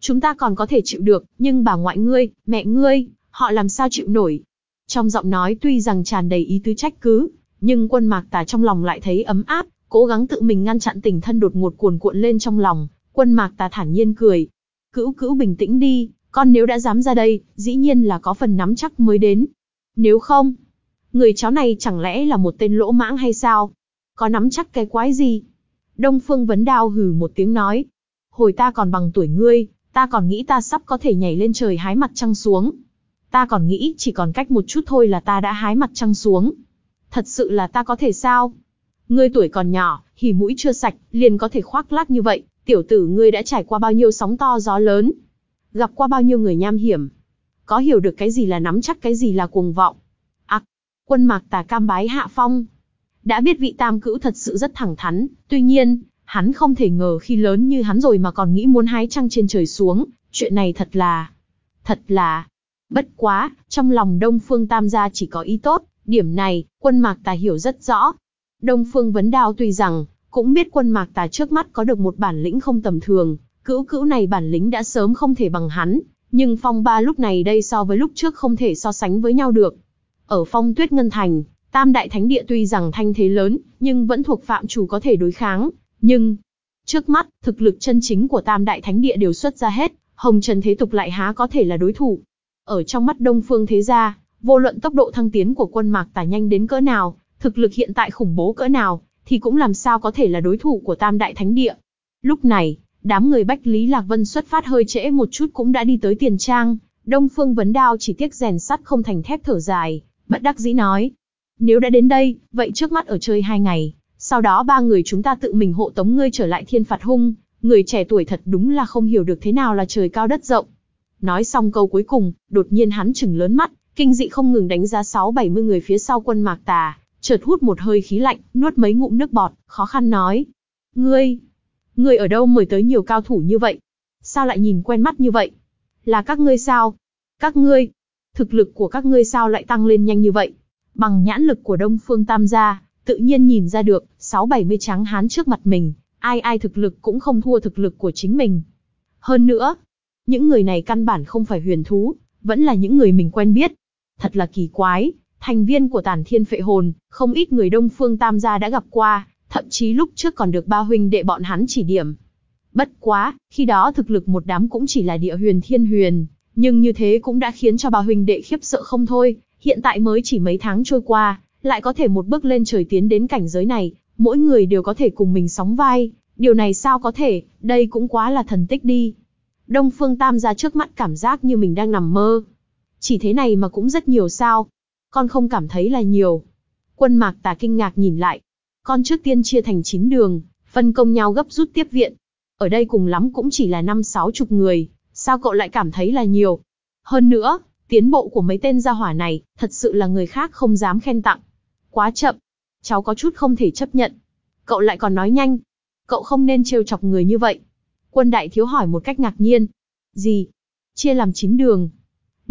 Chúng ta còn có thể chịu được, nhưng bà ngoại ngươi, mẹ ngươi, họ làm sao chịu nổi? Trong giọng nói tuy rằng tràn đầy ý tứ trách cứ, nhưng quân mạc tà trong lòng lại thấy ấm áp, cố gắng tự mình ngăn chặn tình thân đột ngột cuồn cuộn lên trong lòng, quân mạc tà thản nhiên cười. Cữu cữu bình tĩnh đi, con nếu đã dám ra đây, dĩ nhiên là có phần nắm chắc mới đến. Nếu không, người cháu này chẳng lẽ là một tên lỗ mãng hay sao? Có nắm chắc cái quái gì? Đông Phương Vấn Đao hừ một tiếng nói. Hồi ta còn bằng tuổi ngươi, ta còn nghĩ ta sắp có thể nhảy lên trời hái mặt trăng xuống. Ta còn nghĩ chỉ còn cách một chút thôi là ta đã hái mặt trăng xuống. Thật sự là ta có thể sao? Ngươi tuổi còn nhỏ, hỉ mũi chưa sạch, liền có thể khoác lác như vậy, tiểu tử ngươi đã trải qua bao nhiêu sóng to gió lớn, gặp qua bao nhiêu người nham hiểm, có hiểu được cái gì là nắm chắc cái gì là cuồng vọng. Ác, quân mạc tà cam bái hạ phong. Đã biết vị tam cữu thật sự rất thẳng thắn, tuy nhiên, hắn không thể ngờ khi lớn như hắn rồi mà còn nghĩ muốn hái trăng trên trời xuống, chuyện này thật là, thật là, bất quá, trong lòng Đông Phương Tam gia chỉ có ý tốt, điểm này, quân mạc tà hiểu rất rõ. Đông Phương Vấn Đao tuy rằng, cũng biết quân mạc tà trước mắt có được một bản lĩnh không tầm thường, cữu cữu này bản lĩnh đã sớm không thể bằng hắn, nhưng phong ba lúc này đây so với lúc trước không thể so sánh với nhau được. Ở phong tuyết ngân thành, tam đại thánh địa tuy rằng thanh thế lớn, nhưng vẫn thuộc phạm chủ có thể đối kháng, nhưng trước mắt, thực lực chân chính của tam đại thánh địa đều xuất ra hết, hồng trần thế tục lại há có thể là đối thủ. Ở trong mắt đông phương thế gia, vô luận tốc độ thăng tiến của quân mạc tả nhanh đến cỡ nào, thực lực hiện tại khủng bố cỡ nào, thì cũng làm sao có thể là đối thủ của tam đại thánh địa. Lúc này, đám người Bách Lý Lạc Vân xuất phát hơi trễ một chút cũng đã đi tới tiền trang, Đông Phương Vấn Đao chỉ tiếc rèn sắt không thành thép thở dài, bất đắc dĩ nói. Nếu đã đến đây, vậy trước mắt ở chơi hai ngày, sau đó ba người chúng ta tự mình hộ tống ngươi trở lại thiên phạt hung, người trẻ tuổi thật đúng là không hiểu được thế nào là trời cao đất rộng. Nói xong câu cuối cùng, đột nhiên hắn chừng lớn mắt, kinh dị không ngừng đánh giá sáu bảy mươi người phía sau quân mạc tà, chợt hút một hơi khí lạnh, nuốt mấy ngụm nước bọt, khó khăn nói. Ngươi, ngươi ở đâu mời tới nhiều cao thủ như vậy? Sao lại nhìn quen mắt như vậy? Là các ngươi sao? Các ngươi, thực lực của các ngươi sao lại tăng lên nhanh như vậy? Bằng nhãn lực của Đông Phương Tam gia, tự nhiên nhìn ra được, sáu bảy mươi trắng hán trước mặt mình, ai ai thực lực cũng không thua thực lực của chính mình. Hơn nữa, những người này căn bản không phải huyền thú, vẫn là những người mình quen biết. Thật là kỳ quái, thành viên của tản thiên phệ hồn, không ít người đông phương tam gia đã gặp qua, thậm chí lúc trước còn được ba huynh đệ bọn hắn chỉ điểm. Bất quá, khi đó thực lực một đám cũng chỉ là địa huyền thiên huyền, nhưng như thế cũng đã khiến cho ba huynh đệ khiếp sợ không thôi, hiện tại mới chỉ mấy tháng trôi qua, lại có thể một bước lên trời tiến đến cảnh giới này, mỗi người đều có thể cùng mình sóng vai, điều này sao có thể, đây cũng quá là thần tích đi. Đông Phương Tam ra trước mắt cảm giác như mình đang nằm mơ. Chỉ thế này mà cũng rất nhiều sao. Con không cảm thấy là nhiều. Quân mạc tà kinh ngạc nhìn lại. Con trước tiên chia thành 9 đường, phân công nhau gấp rút tiếp viện. Ở đây cùng lắm cũng chỉ là năm sáu chục người, sao cậu lại cảm thấy là nhiều. Hơn nữa, tiến bộ của mấy tên gia hỏa này, thật sự là người khác không dám khen tặng. Quá chậm. Cháu có chút không thể chấp nhận. Cậu lại còn nói nhanh. Cậu không nên trêu chọc người như vậy. Quân đại thiếu hỏi một cách ngạc nhiên. Gì? Chia làm 9 đường.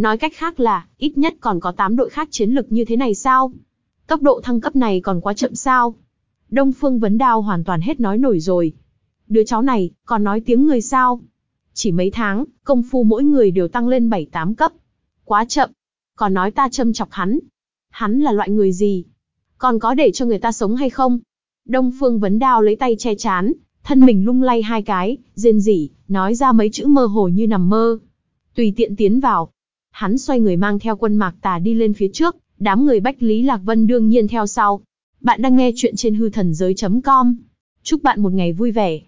Nói cách khác là, ít nhất còn có 8 đội khác chiến lực như thế này sao? Tốc độ thăng cấp này còn quá chậm sao? Đông Phương Vấn Đao hoàn toàn hết nói nổi rồi. Đứa cháu này, còn nói tiếng người sao? Chỉ mấy tháng, công phu mỗi người đều tăng lên 7-8 cấp. Quá chậm. Còn nói ta châm chọc hắn. Hắn là loại người gì? Còn có để cho người ta sống hay không? Đông Phương Vấn Đao lấy tay che chán, thân mình lung lay hai cái, rên rỉ, nói ra mấy chữ mơ hồ như nằm mơ. Tùy tiện tiến vào. Hắn xoay người mang theo quân mạc tà đi lên phía trước, đám người Bách Lý Lạc Vân đương nhiên theo sau. Bạn đang nghe chuyện trên hư thần giới.com. Chúc bạn một ngày vui vẻ.